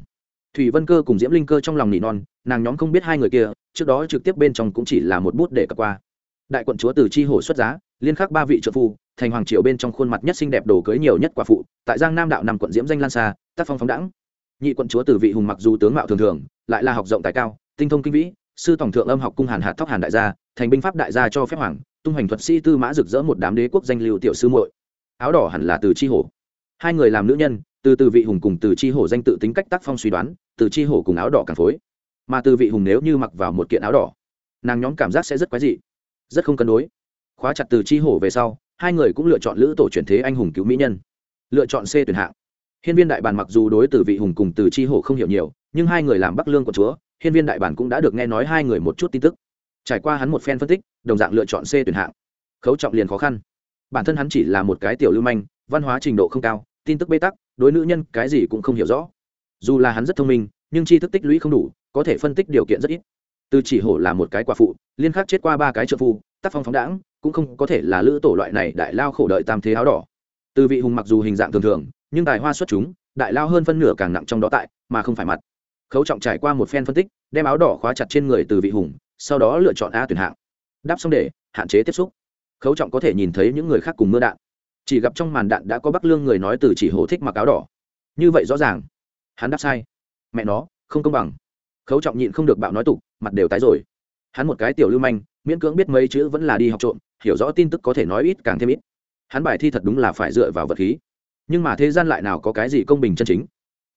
Thủy vân cơ cùng diễm linh cơ trong lòng nỉ non, nàng nhóm không biết hai người kia, trước đó trực tiếp bên trong cũng chỉ là một bút để cập qua. Đại quận chúa từ chi hổ xuất giá liên khắc ba vị trợ phu, thành hoàng triều bên trong khuôn mặt nhất xinh đẹp đồ cưới nhiều nhất quả phụ, tại giang nam đạo nằm quận diễm danh lan xa tác phong phóng đẳng nhị quận chúa từ vị hùng mặc dù tướng mạo thường thường, lại là học rộng tài cao, tinh thông kinh vĩ, sư tổng thượng âm học cung hàn hạt thóc hàn đại gia, thành binh pháp đại gia cho phép hoàng, tung hành thuật sĩ tư mã rực rỡ một đám đế quốc danh lưu tiểu sư muội. Áo đỏ hẳn là từ chi hổ. Hai người làm nữ nhân, từ từ vị hùng cùng từ chi hổ danh tự tính cách tác phong suy đoán, từ chi hổ cùng áo đỏ càng phối. Mà từ vị hùng nếu như mặc vào một kiện áo đỏ, nàng nhóm cảm giác sẽ rất quái dị, rất không cân đối khóa chặt từ chi hổ về sau, hai người cũng lựa chọn lữ tổ chuyển thế anh hùng cứu mỹ nhân. Lựa chọn c tuyển hạng. Hiên viên đại bản mặc dù đối từ vị hùng cùng từ chi hổ không hiểu nhiều, nhưng hai người làm bắc lương của chúa, hiên viên đại bản cũng đã được nghe nói hai người một chút tin tức. Trải qua hắn một phen phân tích, đồng dạng lựa chọn c tuyển hạng. Khấu trọng liền khó khăn. Bản thân hắn chỉ là một cái tiểu lưu manh, văn hóa trình độ không cao, tin tức bê tắc, đối nữ nhân cái gì cũng không hiểu rõ. Dù là hắn rất thông minh, nhưng tri thức tích lũy không đủ, có thể phân tích điều kiện rất ít. Từ chỉ hổ là một cái quả phụ, liên khắc chết qua ba cái trợ phu, tác phong phóng đãng cũng không có thể là lữ tổ loại này đại lao khổ đợi tam thế áo đỏ. Từ vị hùng mặc dù hình dạng thường thường, nhưng tài hoa xuất chúng, đại lao hơn phân nửa càng nặng trong đó tại, mà không phải mặt. Khấu trọng trải qua một phen phân tích, đem áo đỏ khóa chặt trên người từ vị hùng, sau đó lựa chọn a tuyển hạng. Đáp xong để, hạn chế tiếp xúc. Khấu trọng có thể nhìn thấy những người khác cùng mưa đạn. Chỉ gặp trong màn đạn đã có bắc lương người nói từ chỉ hổ thích mặc áo đỏ. Như vậy rõ ràng. Hắn đáp sai. Mẹ nó, không công bằng. Khấu trọng nhịn không được bạo nói tục, mặt đều tái rồi. Hắn một cái tiểu lưu manh, miễn cưỡng biết mấy chữ vẫn là đi học trộm hiểu rõ tin tức có thể nói ít càng thêm ít. Hắn bài thi thật đúng là phải dựa vào vật khí. Nhưng mà thế gian lại nào có cái gì công bình chân chính?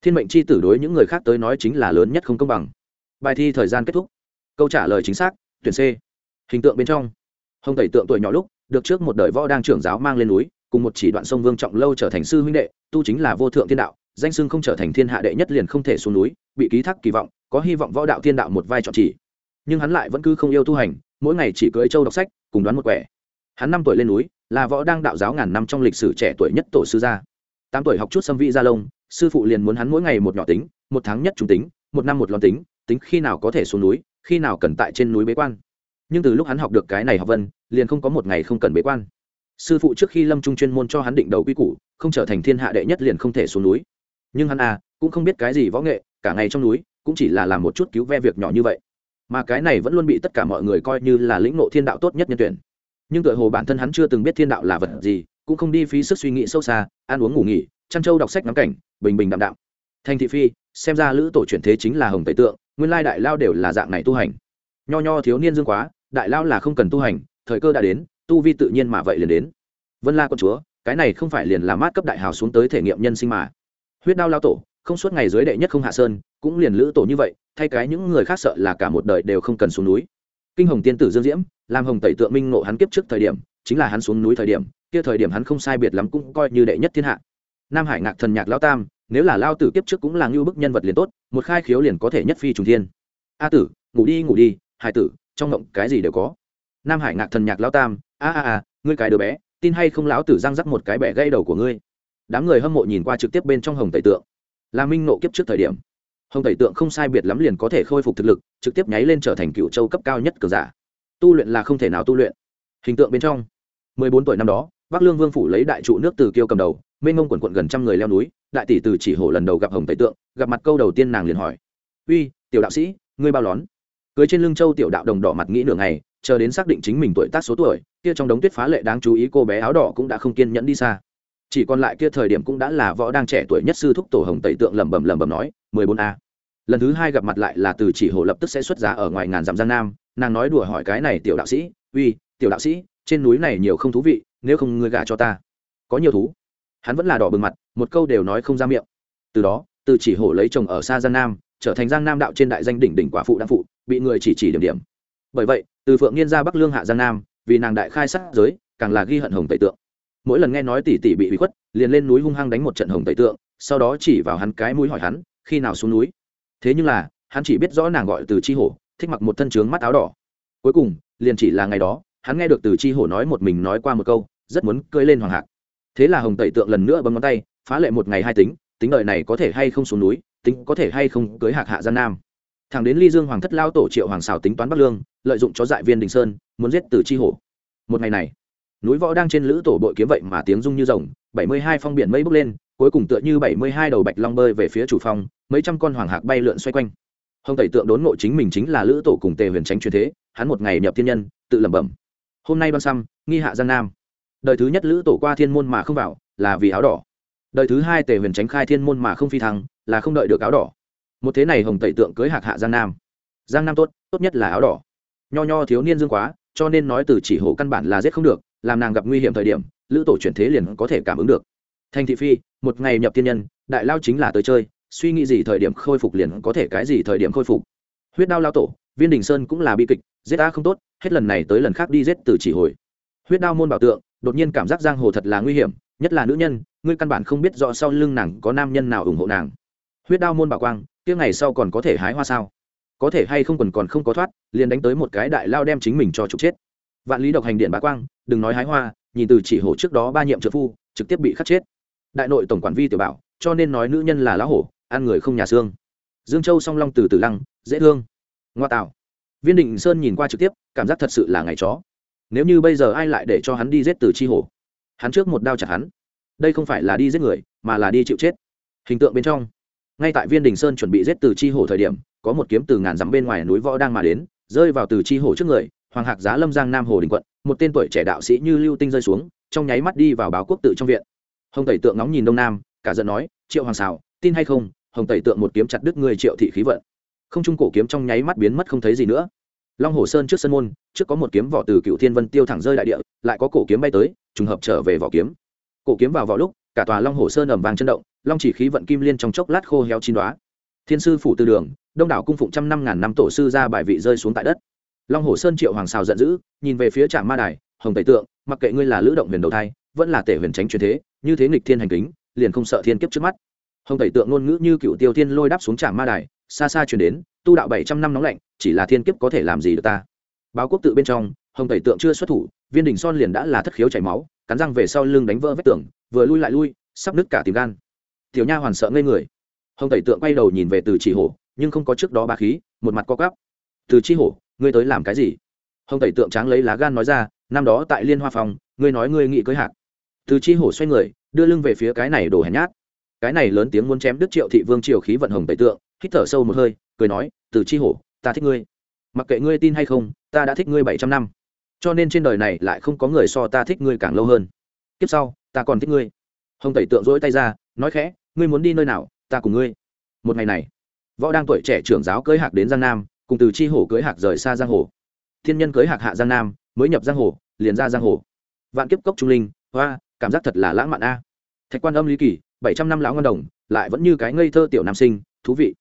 Thiên mệnh c h i tử đối những người khác tới nói chính là lớn nhất không công bằng. Bài thi thời gian kết thúc. Câu trả lời chính xác, tuyển c. Hình tượng bên trong. Hồng tẩy tượng tuổi nhỏ lúc, được trước một đời võ đang trưởng giáo mang lên núi, cùng một chỉ đoạn sông vương trọng lâu trở thành sư huynh đệ, tu chính là vô thượng thiên đạo, danh sưng không trở thành thiên hạ đệ nhất liền không thể xuống núi, bị ký thác kỳ vọng, có hy vọng võ đạo thiên đạo một vai trò chỉ. Nhưng hắn lại vẫn cứ không yêu tu hành, mỗi ngày chỉ cưới châu đọc sách, cùng đoán một quẻ hắn năm tuổi lên núi, là võ đang đạo giáo ngàn năm trong lịch sử trẻ tuổi nhất tổ sư gia. Tám tuổi học chút xâm vị gia lông, sư phụ liền muốn hắn mỗi ngày một nhỏ tính, một tháng nhất trung tính, một năm một lon tính tính khi nào có thể xuống núi, khi nào cần tại trên núi bế quan. Nhưng từ lúc hắn học được cái này học vân, liền không có một ngày không cần bế quan. Sư phụ trước khi lâm trung chuyên môn cho hắn định đầu quy củ, không trở thành thiên hạ đệ nhất liền không thể xuống núi. Nhưng hắn à cũng không biết cái gì võ nghệ, cả ngày trong núi, cũng chỉ là làm một chút cứu ve việc nhỏ như vậy. Mà cái này vẫn luôn bị tất cả mọi người coi như là lĩnh ngộ thiên đạo tốt nhất nhân tuyển nhưng tựa hồ bản thân hắn chưa từng biết thiên đạo là vật gì, cũng không đi phí sức suy nghĩ sâu xa, ăn uống ngủ nghỉ, chăn trâu đọc sách ngắm cảnh, bình bình đạm đạm. Thành thị phi, xem ra lữ tổ chuyển thế chính là hồng tẩy tượng, nguyên lai đại lao đều là dạng này tu hành. Nho nho thiếu niên dương quá, đại lao là không cần tu hành, thời cơ đã đến, tu vi tự nhiên mà vậy liền đến. Vân la con chúa, cái này không phải liền là mát cấp đại hào xuống tới thể nghiệm nhân sinh mà. Huyết đao lao tổ, không suốt ngày dưới đệ nhất không hạ sơn, cũng liền lữ tổ như vậy, thay cái những người khác sợ là cả một đời đều không cần xuống núi kinh hồng tiên tử dương diễm, làm hồng tẩy tượng minh ngộ hắn kiếp trước thời điểm, chính là hắn xuống núi thời điểm, kia thời điểm hắn không sai biệt lắm cũng coi như đệ nhất thiên hạ. Nam hải ngạc thần nhạc lao tam, nếu là lao tử kiếp trước cũng là ngưu bức nhân vật liền tốt, một khai khiếu liền có thể nhất phi trùng thiên. A tử, ngủ đi ngủ đi, hải tử, trong ngộng cái gì đều có. Nam hải ngạc thần nhạc lao tam, a a a, ngươi cái đứa bé, tin hay không lão tử răng rắc một cái bẻ gây đầu của ngươi. Đám người hâm mộ nhìn qua trực tiếp bên trong hồng tẩy tượng. Là minh nộ kiếp trước thời điểm. Hồng tẩy tượng không sai biệt lắm liền có thể khôi phục thực lực trực tiếp nháy lên trở thành cựu châu cấp cao nhất cường giả. Tu luyện là không thể nào tu luyện. Hình tượng bên trong, mười bốn tuổi năm đó, bắc lương vương phủ lấy đại trụ nước từ kiêu cầm đầu, mênh ngông quần quận gần trăm người leo núi, đại tỷ từ chỉ hổ lần đầu gặp hồng tẩy tượng, gặp mặt câu đầu tiên nàng liền hỏi, uy, tiểu đạo sĩ, ngươi bao lón? Cưới trên lưng châu tiểu đạo đồng đỏ mặt nghĩ nửa ngày, chờ đến xác định chính mình tuổi tác số tuổi, kia trong đống tuyết phá lệ đáng chú ý cô bé áo đỏ cũng đã không kiên nhẫn đi xa. Chỉ còn lại kia thời điểm cũng đã là võ đang trẻ tuổi nhất sư thúc tổ hồng tẩy tượng lẩm bẩm lẩm bẩm nói, mười bốn a lần thứ hai gặp mặt lại là từ chỉ hồ lập tức sẽ xuất giá ở ngoài ngàn dặm giang nam nàng nói đùa hỏi cái này tiểu đạo sĩ uy tiểu đạo sĩ trên núi này nhiều không thú vị nếu không ngươi gả cho ta có nhiều thú hắn vẫn là đỏ bừng mặt một câu đều nói không ra miệng từ đó từ chỉ hổ lấy chồng ở xa giang nam trở thành giang nam đạo trên đại danh đỉnh đỉnh quả phụ đăng phụ bị người chỉ chỉ điểm điểm bởi vậy từ phượng nghiên ra bắc lương hạ giang nam vì nàng đại khai sát giới càng là ghi hận hồng tẩy tượng mỗi lần nghe nói tỷ tỷ bị bị khuất liền lên núi hung hăng đánh một trận hồng tẩy tượng sau đó chỉ vào hắn cái mũi hỏi hắn khi nào xuống núi thế nhưng là, hắn chỉ biết rõ nàng gọi từ chi hổ, thích mặc một thân trướng mắt áo đỏ. Cuối cùng, liền chỉ là ngày đó, hắn nghe được từ chi hổ nói một mình nói qua một câu, rất muốn cưỡi lên hoàng hạc. Thế là hồng tẩy tượng lần nữa bấm ngón tay, phá lệ một ngày hai tính tính đợi này có thể hay không xuống núi, tính có thể hay không cưới hạc hạ gian nam. Thằng đến ly dương hoàng thất lao tổ triệu hoàng xào tính toán bắc lương, lợi dụng cho dại viên đình sơn, muốn giết từ chi hổ. Một ngày này, núi võ đang trên lữ tổ bội kiếm vậy mà tiếng rung như rồng, bảy mươi hai phong biển mây bốc lên, cuối cùng tựa như bảy mươi hai đầu bạch long bơi về phía chủ phong mấy trăm con hoàng hạc bay lượn xoay quanh. Hồng tẩy tượng đốn ngộ chính mình chính là lữ tổ cùng tề huyền tránh truyền thế, hắn một ngày nhập thiên nhân, tự lẩm bẩm. Hôm nay băng xăm, nghi hạ giang nam. Đời thứ nhất lữ tổ qua thiên môn mà không vào, là vì áo đỏ. Đời thứ hai tề huyền tránh khai thiên môn mà không phi thăng, là không đợi được áo đỏ. Một thế này hồng tẩy tượng cưới hạc hạ giang nam. Giang nam tốt tốt nhất là áo đỏ. Nho nho thiếu niên dương quá, cho nên nói từ chỉ hộ căn bản là giết không được, làm nàng gặp nguy hiểm thời điểm, lữ tổ chuyển thế liền có thể cảm ứng được. Thành thị phi, một ngày nhập thiên nhân, đại lao chính là tới chơi suy nghĩ gì thời điểm khôi phục liền có thể cái gì thời điểm khôi phục. Huyết đao lao tổ, viên đình sơn cũng là bi kịch, giết ta không tốt, hết lần này tới lần khác đi giết từ chỉ hồi. Huyết đao môn bảo tượng, đột nhiên cảm giác giang hồ thật là nguy hiểm, nhất là nữ nhân, ngươi căn bản không biết rõ sau lưng nàng có nam nhân nào ủng hộ nàng. Huyết đao môn bảo quang, kia ngày sau còn có thể hái hoa sao? Có thể hay không còn còn không có thoát, liền đánh tới một cái đại lao đem chính mình cho trục chết. Vạn lý độc hành điện bá quang, đừng nói hái hoa, nhìn từ chỉ hổ trước đó ba nhiệm trợ phu, trực tiếp bị khắc chết. Đại nội tổng quản vi tiểu bảo, cho nên nói nữ nhân là lão hổ ăn người không nhà xương. Dương châu song long từ từ lăng, dễ thương. Ngoa tạo. Viên định sơn nhìn qua trực tiếp, cảm giác thật sự là ngày chó. Nếu như bây giờ ai lại để cho hắn đi giết từ chi hổ? Hắn trước một đao chặt hắn. Đây không phải là đi giết người, mà là đi chịu chết. Hình tượng bên trong. Ngay tại viên đình sơn chuẩn bị giết từ chi hổ thời điểm, có một kiếm từ ngàn dặm bên ngoài núi võ đang mà đến, rơi vào từ chi hổ trước người, hoàng hạc giá lâm giang nam hồ đình quận, một tên tuổi trẻ đạo sĩ như lưu tinh rơi xuống, trong nháy mắt đi vào báo quốc tự trong viện. Hồng tẩy tượng ngóng nhìn đông nam, cả giận nói, triệu hoàng xào tin hay không hồng tẩy tượng một kiếm chặt đứt người triệu thị khí vận. Không trung cổ kiếm trong nháy mắt biến mất không thấy gì nữa. Long hồ sơn trước sân môn, trước có một kiếm vỏ từ cựu thiên vân tiêu thẳng rơi đại địa, lại có cổ kiếm bay tới, trùng hợp trở về vỏ kiếm. Cổ kiếm vào vỏ lúc, cả tòa long hồ sơn ẩm vàng chân động, long chỉ khí vận kim liên trong chốc lát khô héo chín đoá thiên sư phủ tư đường, đông đảo cung phụng trăm năm ngàn năm tổ sư ra bài vị rơi xuống tại đất. Long hồ sơn triệu hoàng xào giận dữ, nhìn về phía trạm ma đài, hồng tẩy tượng, mặc kệ ngươi là lữ động huyền đầu thai, vẫn là tể huyền tránh truyền thế, như thế nghịch thiên hành kính, liền không sợ thiên kiếp trước mắt hồng tẩy tượng ngôn ngữ như cựu tiêu thiên lôi đáp xuống trạm ma đài, xa xa chuyển đến, tu đạo bảy trăm năm nóng lạnh, chỉ là thiên kiếp có thể làm gì được ta? Báo quốc tự bên trong, hồng tẩy tượng chưa xuất thủ, viên đình son liền đã là thất khiếu chảy máu, cắn răng về sau lưng đánh vỡ vết tường, vừa lui lại lui, sắp nứt cả tìm gan. Tiểu nha hoàn sợ ngây người. Hồng tẩy tượng quay đầu nhìn về từ chỉ hổ, nhưng không có trước đó ba khí, một mặt co cắp từ chi hổ, ngươi tới làm cái gì? Hồng tẩy tượng tráng lấy lá gan nói ra, năm đó tại liên hoa phòng, ngươi nói ngươi nghị cưới hạt từ chi hổ xoay người, đưa lưng về phía cái này đổ hèn nhát cái này lớn tiếng muốn chém đứt triệu thị vương triều khí vận hồng tẩy tượng, hít thở sâu một hơi, cười nói, từ chi hổ, ta thích ngươi. Mặc kệ ngươi tin hay không, ta đã thích ngươi bảy trăm năm. Cho nên trên đời này lại không có người so ta thích ngươi càng lâu hơn. Kiếp sau, ta còn thích ngươi. Hồng tẩy tượng dỗi tay ra, nói khẽ, ngươi muốn đi nơi nào, ta cùng ngươi. Một ngày này, võ đang tuổi trẻ trưởng giáo cưới hạc đến giang nam, cùng từ chi hổ cưới hạc rời xa giang hồ. Thiên nhân cưới hạc hạ giang nam, mới nhập giang hồ, liền ra giang hồ. Vạn kiếp cốc trung linh, hoa, cảm giác thật là lãng mạn a. Thạch quan âm lý kỳ bảy trăm năm lão ngân đồng, lại vẫn như cái ngây thơ tiểu nam sinh, thú vị.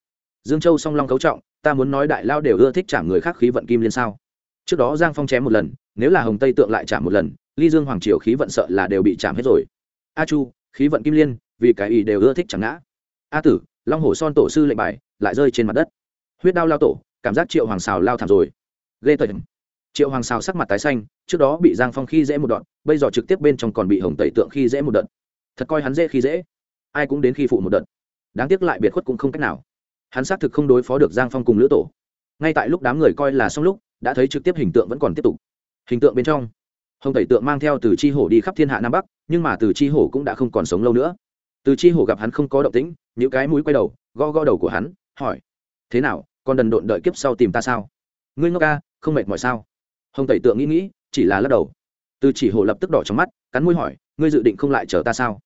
Dương châu song long cấu trọng, ta muốn nói đại lao đều ưa thích chạm người khác khí vận kim liên sao. Trước đó giang phong chém một lần, nếu là hồng tây tượng lại chạm một lần, ly dương hoàng triều khí vận sợ là đều bị chạm hết rồi. A chu, khí vận kim liên, vì cái ý đều ưa thích chẳng ngã. A tử, long hồ son tổ sư lệnh bài, lại rơi trên mặt đất. Huyết đao lao tổ, cảm giác triệu hoàng xào lao thảm rồi. Ghê tởm. Triệu hoàng xào sắc mặt tái xanh, trước đó bị giang phong khi dễ một đoạn, bây giờ trực tiếp bên trong còn bị hồng tẩy tượng khi dễ một đợt. Thật coi hắn dễ khi dễ ai cũng đến khi phụ một đợt. Đáng tiếc lại biệt khuất cũng không cách nào. Hắn xác thực không đối phó được giang phong cùng lữ tổ. Ngay tại lúc đám người coi là xong lúc, đã thấy trực tiếp hình tượng vẫn còn tiếp tục. Hình tượng bên trong, hồng tẩy tượng mang theo từ chi hổ đi khắp thiên hạ nam bắc, nhưng mà từ chi hổ cũng đã không còn sống lâu nữa. Từ chi hổ gặp hắn không có động tĩnh những cái mũi quay đầu go go đầu của hắn, hỏi, thế nào, con đần độn đợi kiếp sau tìm ta sao? Ngươi ngốc ca, không mệt mỏi sao? Hồng tẩy tượng nghĩ nghĩ, chỉ là lắc đầu. Từ chỉ hổ lập tức đỏ trong mắt, cắn mũi hỏi, ngươi dự định không lại chờ ta sao?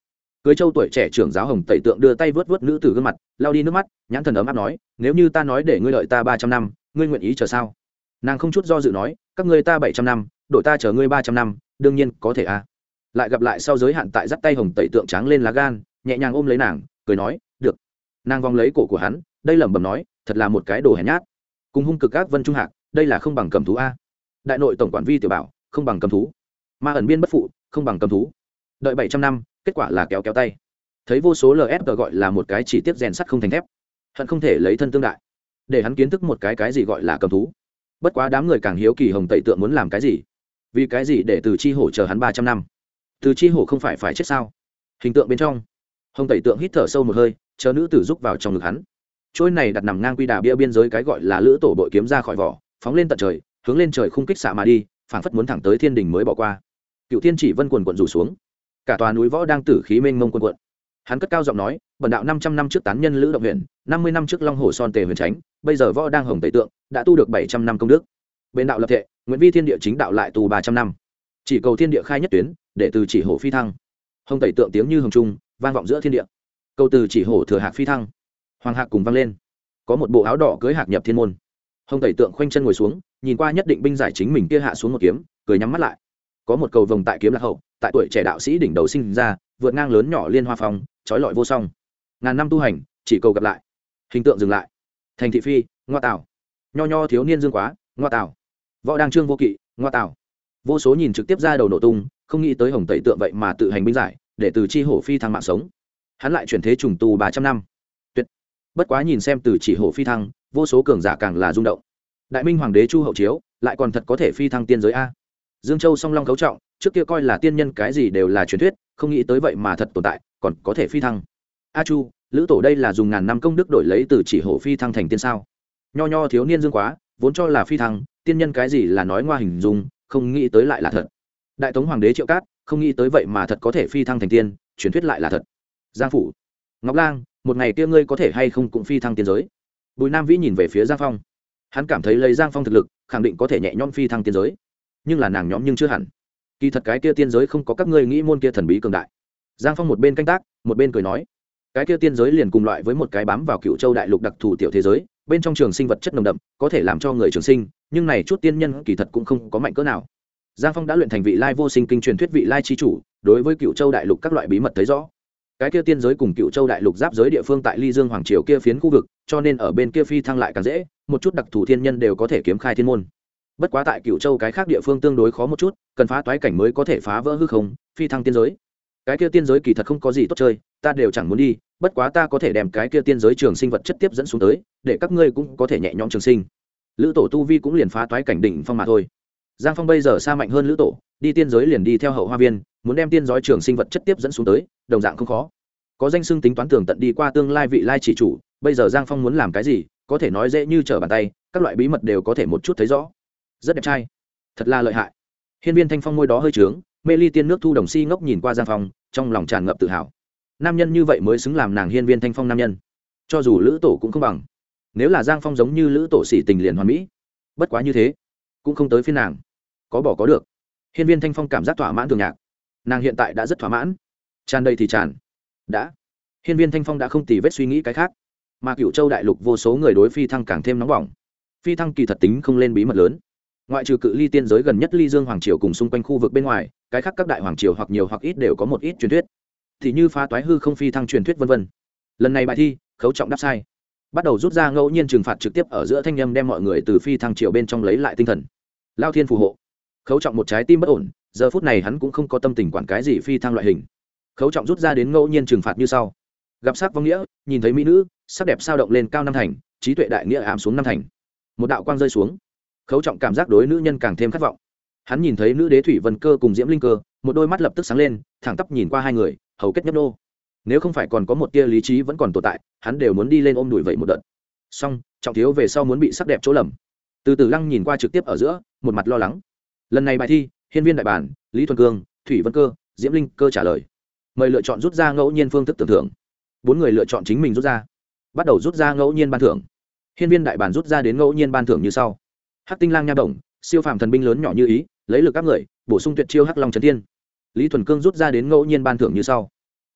Cưới châu tuổi trẻ trưởng giáo hồng tẩy tượng đưa tay vớt vớt nữ tử gương mặt lao đi nước mắt, nhãn thần ấm áp nói, nếu như ta nói để ngươi đợi ta ba trăm năm, ngươi nguyện ý chờ sao? Nàng không chút do dự nói, các ngươi ta bảy trăm năm, đổi ta chờ ngươi ba trăm năm, đương nhiên có thể à. Lại gặp lại sau giới hạn tại dắt tay hồng tẩy tượng tráng lên lá gan, nhẹ nhàng ôm lấy nàng, cười nói, được. Nàng vòng lấy cổ của hắn, đây lẩm bẩm nói, thật là một cái đồ hèn nhát. Cùng hung cực các vân trung hạc, đây là không bằng cầm thú a. Đại nội tổng quản vi tiểu bảo, không bằng cầm thú. Ma ẩn biên bất phụ, không bằng cầm thú. Đợi bảy trăm năm kết quả là kéo kéo tay. Thấy vô số lsg gọi là một cái chỉ tiết rèn sắt không thành thép, hận không thể lấy thân tương đại, để hắn kiến thức một cái cái gì gọi là cầm thú. Bất quá đám người càng hiếu kỳ hồng tẩy tượng muốn làm cái gì? Vì cái gì để từ chi hổ chờ hắn ba trăm năm? Từ chi hổ không phải phải chết sao? Hình tượng bên trong, hồng tẩy tượng hít thở sâu một hơi, chờ nữ tử rúc vào trong ngực hắn. Trôi này đặt nằm ngang quy đà bia biên giới cái gọi là lữ tổ bội kiếm ra khỏi vỏ, phóng lên tận trời, hướng lên trời khung kích xạ mà đi, phảng phất muốn thẳng tới thiên đình mới bỏ qua. Cựu thiên chỉ vân quần quận rủ xuống cả tòa núi võ đang tử khí mênh mông quần quận hắn cất cao giọng nói, bần đạo năm trăm năm trước tán nhân lữ động huyện năm mươi năm trước long hồ son tề huyền tránh bây giờ võ đang hồng tẩy tượng, đã tu được bảy trăm năm công đức. Bên đạo lập thệ nguyễn vi thiên địa chính đạo lại tù ba trăm năm. Chỉ cầu thiên địa khai nhất tuyến, để từ chỉ hổ phi thăng. Hồng tẩy tượng tiếng như hồng trung, vang vọng giữa thiên địa. Câu từ chỉ hổ thừa hạc phi thăng. Hoàng hạc cùng vang lên. Có một bộ áo đỏ cưới hạc nhập thiên môn. Hồng tẩy tượng khoanh chân ngồi xuống, nhìn qua nhất định binh giải chính mình kia hạ xuống một kiếm, cười nhắm mắt lại có một cầu vồng tại kiếm lạc hậu, tại tuổi trẻ đạo sĩ đỉnh đầu sinh ra, vượt ngang lớn nhỏ liên hoa phong, trói lọi vô song. Ngàn năm tu hành, chỉ cầu gặp lại. Hình tượng dừng lại. Thành thị phi, ngoa tảo nho nho thiếu niên dương quá, ngoa tảo võ đăng trương vô kỵ, ngoa tảo vô số nhìn trực tiếp ra đầu nổ tung, không nghĩ tới hồng tẩy tượng vậy mà tự hành binh giải, để từ chi hổ phi thăng mạng sống. Hắn lại chuyển thế trùng tù ba trăm năm. Tuyệt. Bất quá nhìn xem từ chỉ hổ phi thăng, vô số cường giả càng là rung động. Đại minh hoàng đế chu hậu chiếu, lại còn thật có thể phi thăng tiên giới a dương châu song long cấu trọng, trước kia coi là tiên nhân cái gì đều là truyền thuyết, không nghĩ tới vậy mà thật tồn tại, còn có thể phi thăng. A chu, lữ tổ đây là dùng ngàn năm công đức đổi lấy từ chỉ hổ phi thăng thành tiên sao? Nho nho thiếu niên dương quá, vốn cho là phi thăng, tiên nhân cái gì là nói ngoa hình dung, không nghĩ tới lại là thật. Đại tống hoàng đế triệu cát, không nghĩ tới vậy mà thật có thể phi thăng thành tiên, truyền thuyết lại là thật. Giang phủ. Ngọc lang, một ngày kia ngươi có thể hay không cũng phi thăng tiên giới? Bùi nam vĩ nhìn về phía giang phong. Hắn cảm thấy lấy giang phong thực lực, khẳng định có thể nhẹ nhõm phi thăng tiên giới nhưng là nàng nhóm nhưng chưa hẳn. Kỳ thật cái kia tiên giới không có các ngươi nghĩ môn kia thần bí cường đại. Giang phong một bên canh tác, một bên cười nói, cái kia tiên giới liền cùng loại với một cái bám vào cựu châu đại lục đặc thù tiểu thế giới, bên trong trường sinh vật chất nồng đậm, có thể làm cho người trường sinh, nhưng này chút tiên nhân kỳ thật cũng không có mạnh cỡ nào. Giang phong đã luyện thành vị lai vô sinh kinh truyền thuyết vị lai chi chủ, đối với cựu châu đại lục các loại bí mật thấy rõ. Cái kia tiên giới cùng cựu châu đại lục giáp giới địa phương tại ly dương hoàng triều kia phiến khu vực, cho nên ở bên kia phi thăng lại càng dễ, một chút đặc thù thiên nhân đều có thể kiếm khai thiên môn bất quá tại cựu châu cái khác địa phương tương đối khó một chút, cần phá toái cảnh mới có thể phá vỡ hư không, phi thăng tiên giới. Cái kia tiên giới kỳ thật không có gì tốt chơi, ta đều chẳng muốn đi, bất quá ta có thể đem cái kia tiên giới trường sinh vật chất tiếp dẫn xuống tới, để các ngươi cũng có thể nhẹ nhõm trường sinh. Lữ tổ tu vi cũng liền phá toái cảnh đỉnh phong mà thôi. Giang phong bây giờ xa mạnh hơn lữ tổ, đi tiên giới liền đi theo hậu hoa viên, muốn đem tiên giới trường sinh vật chất tiếp dẫn xuống tới, đồng dạng không khó. Có danh xưng tính toán tường tận đi qua tương lai vị lai chỉ chủ, bây giờ giang phong muốn làm cái gì, có thể nói dễ như trở bàn tay, các loại bí mật đều có thể một chút thấy rõ rất đẹp trai. Thật là lợi hại. Hiên viên thanh phong môi đó hơi trướng, mê ly tiên nước thu đồng si ngốc nhìn qua giang phong, trong lòng tràn ngập tự hào. Nam nhân như vậy mới xứng làm nàng hiên viên thanh phong nam nhân. Cho dù lữ tổ cũng không bằng. Nếu là giang phong giống như lữ tổ xỉ tình liền hoàn mỹ, bất quá như thế, cũng không tới phiên nàng. Có bỏ có được. Hiên viên thanh phong cảm giác thỏa mãn thường nhạc. Nàng hiện tại đã rất thỏa mãn. Tràn đầy thì tràn. Đã. Hiên viên thanh phong đã không tì vết suy nghĩ cái khác. Mà cựu châu đại lục vô số người đối phi thăng càng thêm nóng bỏng. Phi thăng kỳ thật tính không lên bí mật lớn ngoại trừ cự ly tiên giới gần nhất ly dương hoàng triều cùng xung quanh khu vực bên ngoài, cái khác các đại hoàng triều hoặc nhiều hoặc ít đều có một ít truyền thuyết. Thì như phá toái hư không phi thăng truyền thuyết vân vân. Lần này bài thi, khấu trọng đáp sai. Bắt đầu rút ra ngẫu nhiên trừng phạt trực tiếp ở giữa thanh nhâm đem mọi người từ phi thăng triều bên trong lấy lại tinh thần. Lao thiên phù hộ. Khấu trọng một trái tim bất ổn, giờ phút này hắn cũng không có tâm tình quản cái gì phi thăng loại hình. Khấu trọng rút ra đến ngẫu nhiên trừng phạt như sau. Gặp sắc vong nghĩa, nhìn thấy mỹ nữ, sắc đẹp sao động lên cao năm thành, trí tuệ đại nghĩa ảm xuống năm thành. Một đạo quang rơi xuống khấu trọng cảm giác đối nữ nhân càng thêm khát vọng. Hắn nhìn thấy nữ đế thủy vân cơ cùng diễm linh cơ, một đôi mắt lập tức sáng lên, thẳng tắp nhìn qua hai người, hầu kết nhấp nô. Nếu không phải còn có một tia lý trí vẫn còn tồn tại, hắn đều muốn đi lên ôm đùi vậy một đợt. Song trọng thiếu về sau muốn bị sắc đẹp chỗ lầm. Từ từ lăng nhìn qua trực tiếp ở giữa, một mặt lo lắng. Lần này bài thi, hiên viên đại bản, lý thuần cương, thủy vân cơ, diễm linh cơ trả lời. Mời lựa chọn rút ra ngẫu nhiên phương thức tưởng thưởng. Bốn người lựa chọn chính mình rút ra. Bắt đầu rút ra ngẫu nhiên ban thưởng. Hiên viên đại bản rút ra đến ngẫu nhiên ban thưởng như sau hắc tinh lang nha Động, siêu phàm thần binh lớn nhỏ như ý lấy lực các người bổ sung tuyệt chiêu hắc long trấn thiên. Lý thuần cương rút ra đến ngẫu nhiên ban thưởng như sau.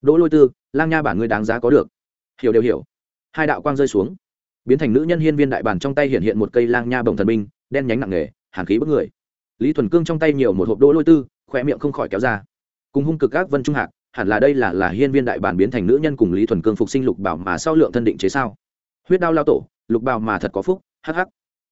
Đỗ lôi tư lang nha bản người đáng giá có được. Hiểu đều hiểu. Hai đạo quang rơi xuống. Biến thành nữ nhân hiên viên đại bản trong tay hiện hiện một cây lang nha bồng thần binh đen nhánh nặng nghề hàn khí bức người. Lý thuần cương trong tay nhiều một hộp đỗ lôi tư khỏe miệng không khỏi kéo ra. Cùng hung cực các vân trung hạc hẳn là đây là là hiên viên đại bản biến thành nữ nhân cùng lý thuần cương phục sinh lục bảo mà sau lượng thân định chế sao. Huyết đao lao tổ lục bảo mà thật có phúc Hắc Hắc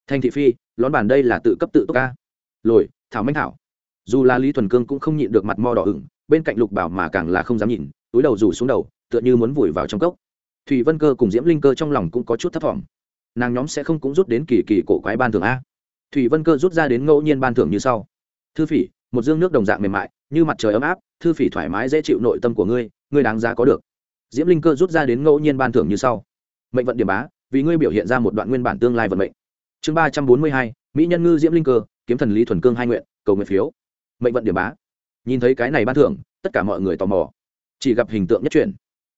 thanh thị phi, lón bàn đây là tự cấp tự tốt ca. Lồi, thảo minh thảo. Dù là lý thuần cương cũng không nhịn được mặt mo đỏ ửng, bên cạnh lục bảo mà càng là không dám nhìn, túi đầu rủ xuống đầu, tựa như muốn vùi vào trong cốc. Thủy vân cơ cùng diễm linh cơ trong lòng cũng có chút thấp t nàng nhóm sẽ không cũng rút đến kỳ kỳ cổ quái ban thưởng a. Thủy vân cơ rút ra đến ngẫu nhiên ban thưởng như sau. Thư phỉ, một dương nước đồng dạng mềm mại, như mặt trời ấm áp, thư phỉ thoải mái dễ chịu nội tâm của ngươi ngươi đáng giá có được. Diễm linh cơ rút ra đến ngẫu nhiên ban thưởng như sau. Mệnh vận điểm bá, vì ngươi biểu hiện ra một đoạn nguyên bản tương lai vận mệnh chương ba trăm bốn mươi hai, mỹ nhân ngư diễm linh cơ, kiếm thần lý thuần cương hai nguyện, cầu nguyện phiếu. Mệnh vận điểm bá. Nhìn thấy cái này ban thưởng, tất cả mọi người tò mò. Chỉ gặp hình tượng nhất truyền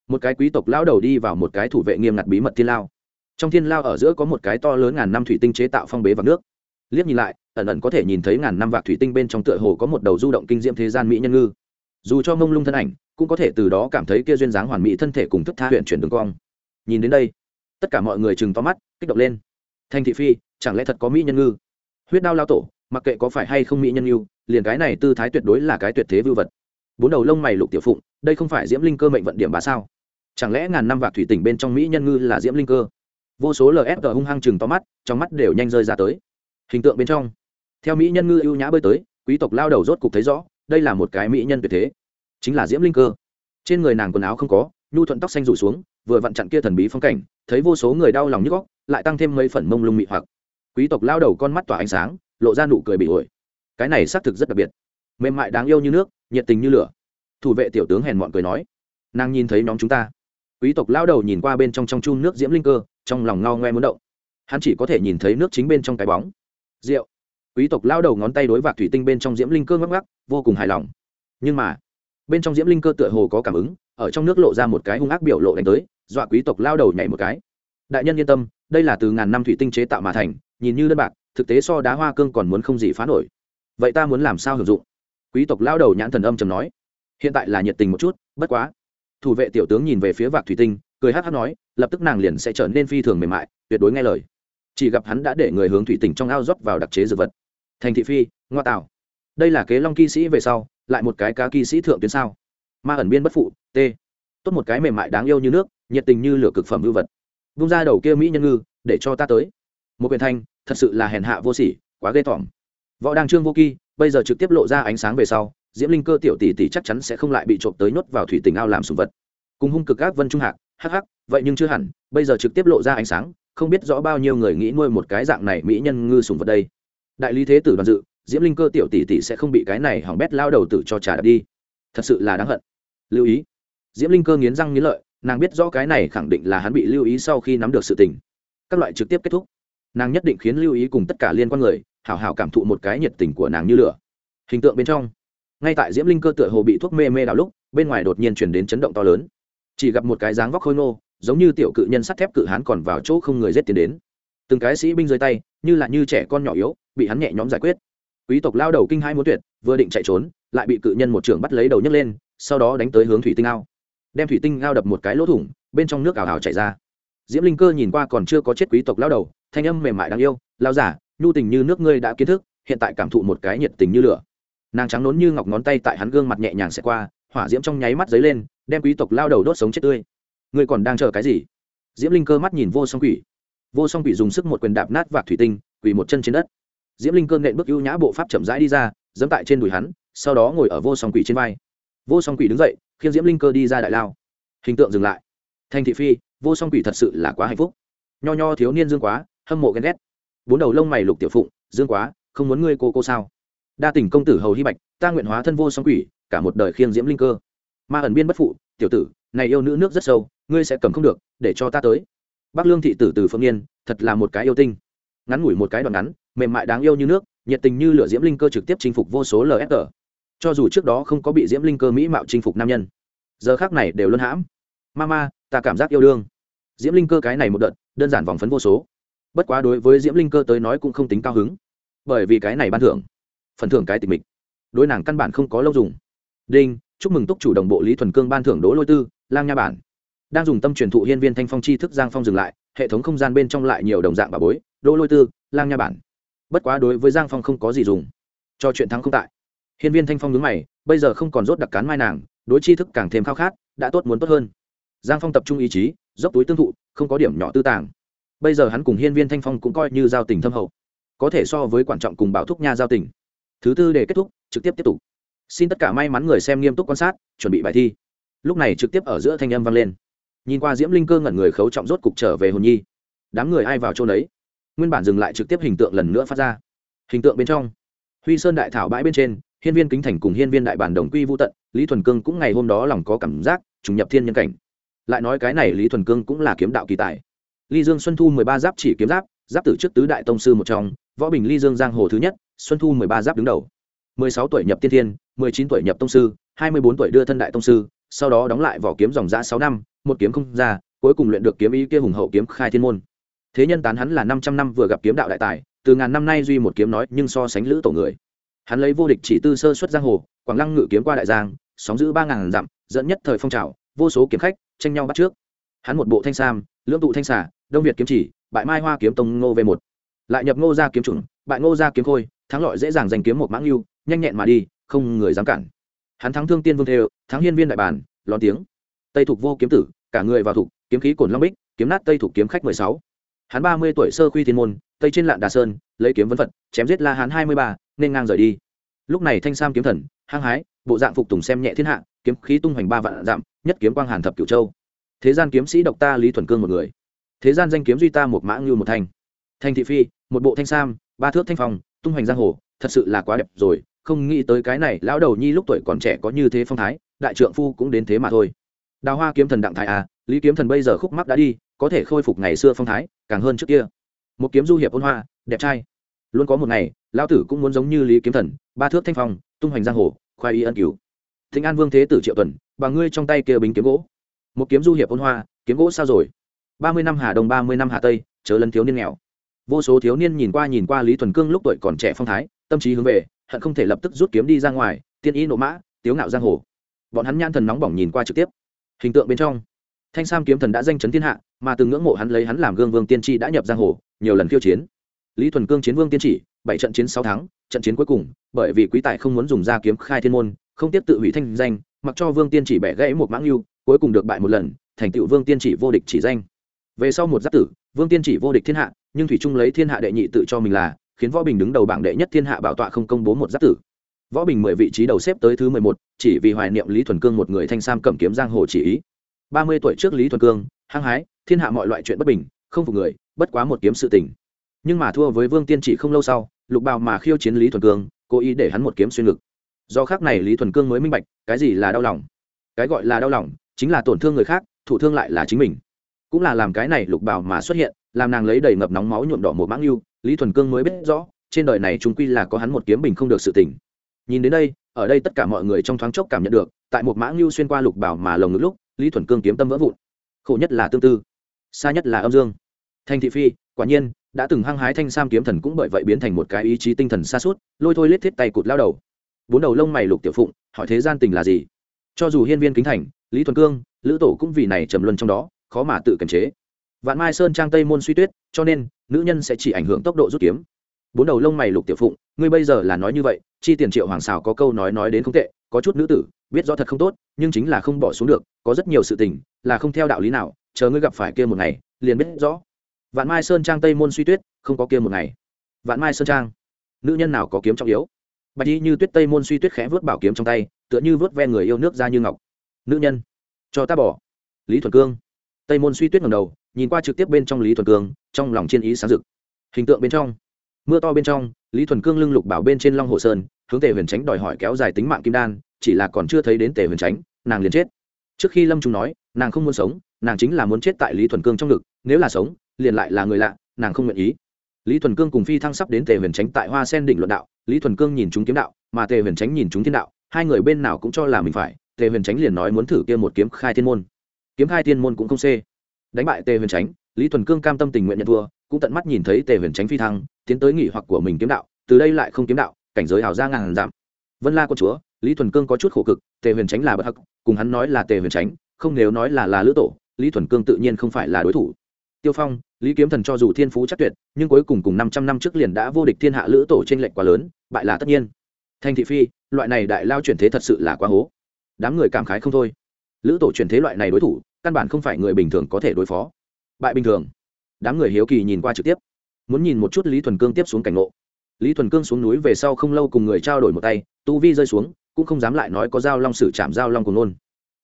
một cái quý tộc lao đầu đi vào một cái thủ vệ nghiêm ngặt bí mật thiên lao. Trong thiên lao ở giữa có một cái to lớn ngàn năm thủy tinh chế tạo phong bế vạc nước. Liếc nhìn lại, ẩn ẩn có thể nhìn thấy ngàn năm vạc thủy tinh bên trong tựa hồ có một đầu du động kinh diễm thế gian mỹ nhân ngư. Dù cho mông lung thân ảnh, cũng có thể từ đó cảm thấy kia duyên dáng hoàn mỹ thân thể cùng thức tha huyện chuyển đường cong. Nhìn đến đây, tất cả mọi người chừng to mắt, kích động lên thanh thị phi, chẳng lẽ thật có mỹ nhân ngư? Huyết đao lao tổ, mặc kệ có phải hay không mỹ nhân ngư, liền cái này tư thái tuyệt đối là cái tuyệt thế vưu vật. Bốn đầu lông mày lục tiểu phụng, đây không phải diễm linh cơ mệnh vận điểm bá sao? Chẳng lẽ ngàn năm vạc thủy tỉnh bên trong mỹ nhân ngư là diễm linh cơ? Vô số lfg hung hăng chừng to mắt, trong mắt đều nhanh rơi ra tới. Hình tượng bên trong, theo mỹ nhân ngư ưu nhã bơi tới, quý tộc lao đầu rốt cục thấy rõ, đây là một cái mỹ nhân tuyệt thế. Chính là diễm linh cơ. Trên người nàng quần áo không có, nhu thuận tóc xanh rủ xuống, vừa vặn chặn kia thần bí phong cảnh, thấy vô số người đau lòng nhức góc lại tăng thêm mấy phần mông lung mị hoặc. Quý tộc lao đầu con mắt tỏa ánh sáng, lộ ra nụ cười bị ổi. Cái này xác thực rất đặc biệt. Mềm mại đáng yêu như nước, nhiệt tình như lửa. Thủ vệ tiểu tướng hèn mọn cười nói, nàng nhìn thấy nhóm chúng ta. Quý tộc lao đầu nhìn qua bên trong trong chun nước diễm linh cơ, trong lòng ngao ngoe muốn động. Hắn chỉ có thể nhìn thấy nước chính bên trong cái bóng. Rượu. Quý tộc lao đầu ngón tay đối vạc thủy tinh bên trong diễm linh cơ ngắc ngắc, vô cùng hài lòng. Nhưng mà, bên trong diễm linh cơ tựa hồ có cảm ứng, ở trong nước lộ ra một cái hung ác biểu lộ đánh tới, dọa quý tộc lao đầu nhảy một cái. Đại nhân yên tâm đây là từ ngàn năm thủy tinh chế tạo mà thành, nhìn như đơn bạc, thực tế so đá hoa cương còn muốn không gì phá nổi. Vậy ta muốn làm sao hưởng dụng? Quý tộc lao đầu nhãn thần âm trầm nói. Hiện tại là nhiệt tình một chút, bất quá. Thủ vệ tiểu tướng nhìn về phía vạc thủy tinh, cười hát hát nói, lập tức nàng liền sẽ trở nên phi thường mềm mại, tuyệt đối nghe lời. Chỉ gặp hắn đã để người hướng thủy tinh trong ao rót vào đặc chế dược vật. Thành thị phi, ngoa tạo. Đây là kế long kỵ sĩ về sau, lại một cái cá kỵ sĩ thượng tuyến sao? Ma ẩn biên bất phụ t tốt một cái mềm mại đáng yêu như nước, nhiệt tình như lửa cực phẩm hư vật vung ra đầu kia mỹ nhân ngư, để cho ta tới. Một quyền thanh, thật sự là hèn hạ vô sỉ, quá ghê tởm. Võ đăng trương vô kỳ bây giờ trực tiếp lộ ra ánh sáng về sau, diễm linh cơ tiểu tỷ tỷ chắc chắn sẽ không lại bị trộm tới nhốt vào thủy tình ao làm sùng vật. Cùng hung cực ác vân trung hạc, hắc hắc, vậy nhưng chưa hẳn, bây giờ trực tiếp lộ ra ánh sáng, không biết rõ bao nhiêu người nghĩ nuôi một cái dạng này mỹ nhân ngư sùng vật đây. Đại lý thế tử đoàn dự, diễm linh cơ tiểu tỷ tỷ sẽ không bị cái này hỏng bét lao đầu tử cho trả đi. Thật sự là đáng hận. Lưu ý. Diễm linh cơ nghiến răng nghiến lợi nàng biết rõ cái này khẳng định là hắn bị lưu ý sau khi nắm được sự tình. Các loại trực tiếp kết thúc. Nàng nhất định khiến lưu ý cùng tất cả liên quan người, hảo hảo cảm thụ một cái nhiệt tình của nàng như lửa. Hình tượng bên trong, ngay tại diễm linh cơ tựa hồ bị thuốc mê mê đào lúc, bên ngoài đột nhiên chuyển đến chấn động to lớn. Chỉ gặp một cái dáng vóc khôi ngô, giống như tiểu cự nhân sắt thép cự hán còn vào chỗ không người rét tiến đến. Từng cái sĩ binh rơi tay, như là như trẻ con nhỏ yếu, bị hắn nhẹ nhõm giải quyết. Quý tộc lao đầu kinh hai muốn tuyệt, vừa định chạy trốn, lại bị cự nhân một trưởng bắt lấy đầu nhấc lên, sau đó đánh tới hướng thủy tinh ao đem thủy tinh ao đập một cái lỗ thủng, bên trong nước ảo ảo chảy ra. Diễm linh cơ nhìn qua còn chưa có chết quý tộc lao đầu, thanh âm mềm mại đáng yêu lao giả nhu tình như nước ngươi đã kiến thức, hiện tại cảm thụ một cái nhiệt tình như lửa. Nàng trắng nốn như ngọc ngón tay tại hắn gương mặt nhẹ nhàng sẽ qua, hỏa diễm trong nháy mắt dấy lên, đem quý tộc lao đầu đốt sống chết tươi. Ngươi còn đang chờ cái gì? Diễm linh cơ mắt nhìn vô song quỷ. Vô song quỷ dùng sức một quyền đạp nát vạc thủy tinh, quỳ một chân trên đất. Diễm linh cơ nện bước ưu nhã bộ pháp chậm rãi đi ra dẫm tại trên đùi hắn, sau đó ngồi ở vô song quỷ trên vai vô song quỷ đứng dậy khiến diễm linh cơ đi ra đại lao. Hình tượng dừng lại. Thành thị phi, vô song quỷ thật sự là quá hạnh phúc. Nho nho thiếu niên dương quá, hâm mộ ghen ghét. Bốn đầu lông mày lục tiểu phụng, dương quá, không muốn ngươi cô cô sao? Đa tình công tử hầu hy bạch, ta nguyện hóa thân vô song quỷ, cả một đời khiêng diễm linh cơ. Ma ẩn biên bất phụ, tiểu tử, này yêu nữ nước rất sâu, ngươi sẽ cầm không được, để cho ta tới. Bắc lương thị tử từ phương yên, thật là một cái yêu tinh. Ngắn ngủi một cái đoạn ngắn, mềm mại đáng yêu như nước, nhiệt tình như lửa diễm linh cơ trực tiếp chinh phục vô số lfg cho dù trước đó không có bị diễm linh cơ mỹ mạo chinh phục nam nhân, giờ khác này đều luân hãm. Ma ma ta cảm giác yêu đương. Diễm linh cơ cái này một đợt, đơn giản vòng phấn vô số. Bất quá đối với diễm linh cơ tới nói cũng không tính cao hứng, bởi vì cái này ban thưởng, phần thưởng cái tình mình đối nàng căn bản không có lâu dùng. Đinh, chúc mừng túc chủ đồng bộ lý thuần cương ban thưởng đỗ lôi tư, lang nha bản. Đang dùng tâm truyền thụ hiên viên thanh phong chi thức giang phong dừng lại, hệ thống không gian bên trong lại nhiều đồng dạng bà bối, đỗ lôi tư, lang nha bản. Bất quá đối với giang phong không có gì dùng, cho chuyện thắng không tại hiên viên thanh phong nhướng mày, bây giờ không còn rốt đặc cán mai nàng, đối chi thức càng thêm khao khát, đã tốt muốn tốt hơn. Giang phong tập trung ý chí, dốc túi tương thụ, không có điểm nhỏ tư tàng. Bây giờ hắn cùng hiên viên thanh phong cũng coi như giao tình thâm hậu. Có thể so với quan trọng cùng bảo thúc nha giao tình. Thứ tư để kết thúc, trực tiếp tiếp tục. Xin tất cả may mắn người xem nghiêm túc quan sát, chuẩn bị bài thi. Lúc này trực tiếp ở giữa thanh âm vang lên. Nhìn qua diễm linh cơ ngẩn người khấu trọng rốt cục trở về hồn nhi. Đám người ai vào chỗ đấy nguyên bản dừng lại trực tiếp hình tượng lần nữa phát ra. Hình tượng bên trong. Huy sơn đại thảo bãi bên trên hiên viên kính thành cùng hiên viên đại bản đồng quy vô tận, lý thuần cương cũng ngày hôm đó lòng có cảm giác, trùng nhập thiên nhân cảnh. Lại nói cái này lý thuần cương cũng là kiếm đạo kỳ tài. Ly dương xuân thu mười ba giáp chỉ kiếm giáp giáp tử trước tứ đại tông sư một trong, võ bình ly dương giang hồ thứ nhất, xuân thu mười ba giáp đứng đầu. mười sáu tuổi nhập tiên thiên, mười chín tuổi nhập tông sư, hai mươi bốn tuổi đưa thân đại tông sư, sau đó đóng lại vỏ kiếm dòng giã sáu năm, một kiếm không ra, cuối cùng luyện được kiếm ý kia hùng hậu kiếm khai thiên môn. Thế nhân tán hắn là năm trăm năm vừa gặp kiếm đạo đại tài, từ ngàn năm nay duy một kiếm nói nhưng so sánh lữ tổ người hắn lấy vô địch chỉ tư sơ xuất giang hồ, quảng lăng ngự kiếm qua đại giang, sóng giữ ba ngàn dặm, dẫn nhất thời phong trào, vô số kiếm khách, tranh nhau bắt trước. Hắn một bộ thanh sam, lưỡng tụ thanh xả đông việt kiếm chỉ, bại mai hoa kiếm tông ngô v một. Lại nhập ngô ra kiếm chủng, bại ngô ra kiếm khôi, thắng lợi dễ dàng giành kiếm một mãng lưu nhanh nhẹn mà đi, không người dám cản. Hắn thắng thương tiên vương thê thắng hiên viên đại bản, lón tiếng. Tây thục vô kiếm tử, cả người vào thục, kiếm khí cổn long bích, kiếm nát tây thục kiếm khách mười sáu. Hắn ba mươi tuổi sơ khuy thiên môn, tây trên lạn đà sơn, lấy kiếm vấn phật, chém giết la hán hai mươi ba nên ngang rời đi. Lúc này thanh sam kiếm thần, hăng hái, bộ dạng phục tùng xem nhẹ thiên hạ, kiếm khí tung hoành ba vạn dặm, nhất kiếm quang hàn thập cửu châu. Thế gian kiếm sĩ độc ta lý thuần cương một người. Thế gian danh kiếm duy ta một mã như một thanh thanh thị phi, một bộ thanh sam, ba thước thanh phong, tung hoành giang hồ, thật sự là quá đẹp rồi, không nghĩ tới cái này, lão đầu nhi lúc tuổi còn trẻ có như thế phong thái, đại trượng phu cũng đến thế mà thôi. Đào hoa kiếm thần đặng thái à lý kiếm thần bây giờ khúc mắc đã đi, có thể khôi phục ngày xưa phong thái, càng hơn trước kia. Một kiếm du hiệp ôn hoa, đẹp trai. Luôn có một ngày lão tử cũng muốn giống như lý kiếm thần, ba thước thanh phong, tung hoành giang hồ, khoai y ân cứu thịnh an vương thế tử triệu tuần, bằng ngươi trong tay kia bính kiếm gỗ. Một kiếm du hiệp ôn hoa, kiếm gỗ sao rồi? Ba mươi năm hà đông, ba mươi năm hà tây, chớ lần thiếu niên nghèo. Vô số thiếu niên nhìn qua nhìn qua lý thuần cương lúc tuổi còn trẻ phong thái, tâm trí hướng về, hận không thể lập tức rút kiếm đi ra ngoài, tiên ý nộ mã, tiếu ngạo giang hồ. Bọn hắn nhan thần nóng bỏng nhìn qua trực tiếp. Hình tượng bên trong, thanh sam kiếm thần đã danh chấn thiên hạ, mà từng ngưỡng mộ hắn lấy hắn làm gương vương tiên tri đã nhập giang hồ, nhiều lần khiêu chiến lý thuần cương chiến vương tiên chỉ, bảy trận chiến sáu tháng trận chiến cuối cùng, bởi vì quý tài không muốn dùng ra kiếm khai thiên môn, không tiếp tự hủy thanh danh, mặc cho vương tiên chỉ bẻ gãy một mãng lưu cuối cùng được bại một lần, thành tựu vương tiên chỉ vô địch chỉ danh. Về sau một giáp tử, vương tiên chỉ vô địch thiên hạ, nhưng thủy trung lấy thiên hạ đệ nhị tự cho mình là, khiến võ bình đứng đầu bảng đệ nhất thiên hạ bảo tọa không công bố một giáp tử. Võ bình mười vị trí đầu xếp tới thứ mười một, chỉ vì hoài niệm lý thuần cương một người thanh sam cầm kiếm giang hồ chỉ ý. Ba mươi tuổi trước lý thuần cương, hăng hái, thiên hạ mọi loại chuyện bất bình, không phục người, bất quá một kiếm sự tình nhưng mà thua với vương tiên chỉ không lâu sau, lục bào mà khiêu chiến lý thuần cương, cố ý để hắn một kiếm xuyên ngực. Do khác này lý thuần cương mới minh bạch, cái gì là đau lòng? Cái gọi là đau lòng, chính là tổn thương người khác, thụ thương lại là chính mình. Cũng là làm cái này lục bào mà xuất hiện, làm nàng lấy đầy ngập nóng máu nhuộm đỏ một mãng yêu, lý thuần cương mới biết rõ, trên đời này chúng quy là có hắn một kiếm bình không được sự tỉnh nhìn đến đây, ở đây tất cả mọi người trong thoáng chốc cảm nhận được, tại một mãng lưu xuyên qua lục bảo mà lồng ngực lúc, lý thuần cương kiếm tâm vỡ vụn. Khổ nhất là tương tư, xa nhất là âm dương. Thanh thị phi quả nhiên, đã từng hăng hái thanh sam kiếm thần cũng bởi vậy biến thành một cái ý chí tinh thần xa suốt, lôi thôi lết thiết tay cụt lao đầu. Bốn đầu lông mày lục tiểu phụng, hỏi thế gian tình là gì? Cho dù hiên viên kính thành, lý thuần cương, lữ tổ cũng vì này trầm luân trong đó, khó mà tự kiềm chế. Vạn mai sơn trang tây môn suy tuyết, cho nên, nữ nhân sẽ chỉ ảnh hưởng tốc độ rút kiếm. Bốn đầu lông mày lục tiểu phụng, ngươi bây giờ là nói như vậy, chi tiền triệu hoàng xào có câu nói nói đến không tệ, có chút nữ tử, biết rõ thật không tốt, nhưng chính là không bỏ xuống được, có rất nhiều sự tình, là không theo đạo lý nào, chờ ngươi gặp phải kia một ngày, liền biết rõ vạn mai sơn trang tây môn suy tuyết, không có kia một ngày. Vạn mai sơn trang, nữ nhân nào có kiếm trọng yếu? Bạch y như tuyết tây môn suy tuyết khẽ vớt bảo kiếm trong tay, tựa như vớt ve người yêu nước ra như ngọc. Nữ nhân, cho ta bỏ. Lý thuần cương. Tây môn suy tuyết ngầm đầu, nhìn qua trực tiếp bên trong lý thuần cương, trong lòng chiên ý sáng rực. Hình tượng bên trong, mưa to bên trong, lý thuần cương lưng lục bảo bên trên long hồ sơn, hướng tề huyền tránh đòi hỏi kéo dài tính mạng kim đan, chỉ là còn chưa thấy đến tề huyền tránh, nàng liền chết. Trước khi lâm trung nói, nàng không muốn sống, nàng chính là muốn chết tại lý thuần cương trong ngực, nếu là sống liền lại là người lạ, nàng không nguyện ý. Lý thuần cương cùng phi thăng sắp đến tề huyền tránh tại hoa sen đỉnh luận đạo, lý thuần cương nhìn chúng kiếm đạo, mà tề huyền tránh nhìn chúng thiên đạo, hai người bên nào cũng cho là mình phải, tề huyền tránh liền nói muốn thử kia một kiếm khai thiên môn. Kiếm khai thiên môn cũng không xê. Đánh bại tề huyền tránh lý thuần cương cam tâm tình nguyện nhận thua, cũng tận mắt nhìn thấy tề huyền tránh phi thăng, tiến tới nghỉ hoặc của mình kiếm đạo, từ đây lại không kiếm đạo, cảnh giới hào ra ngàn giảm. Vân la con chúa, lý thuần cương có chút khổ cực, tề huyền tránh là bất hắc, cùng hắn nói là tề huyền tránh không nếu nói là là lữ tổ, lý thuần cương tự nhiên không phải là đối thủ. Tiêu phong lý kiếm thần cho dù thiên phú chắc tuyệt, nhưng cuối cùng cùng năm trăm năm trước liền đã vô địch thiên hạ lữ tổ t r ê n lệch quá lớn, bại là tất nhiên. Thanh thị phi, loại này đại lao chuyển thế thật sự là quá hố. Đám người cảm khái không thôi. Lữ tổ chuyển thế loại này đối thủ, căn bản không phải người bình thường có thể đối phó. Bại bình thường. Đám người hiếu kỳ nhìn qua trực tiếp. Muốn nhìn một chút lý thuần cương tiếp xuống cảnh ngộ. Lý thuần cương xuống núi về sau không lâu cùng người trao đổi một tay, tu vi rơi xuống, cũng không dám lại nói có dao long sử chạm dao long của nôn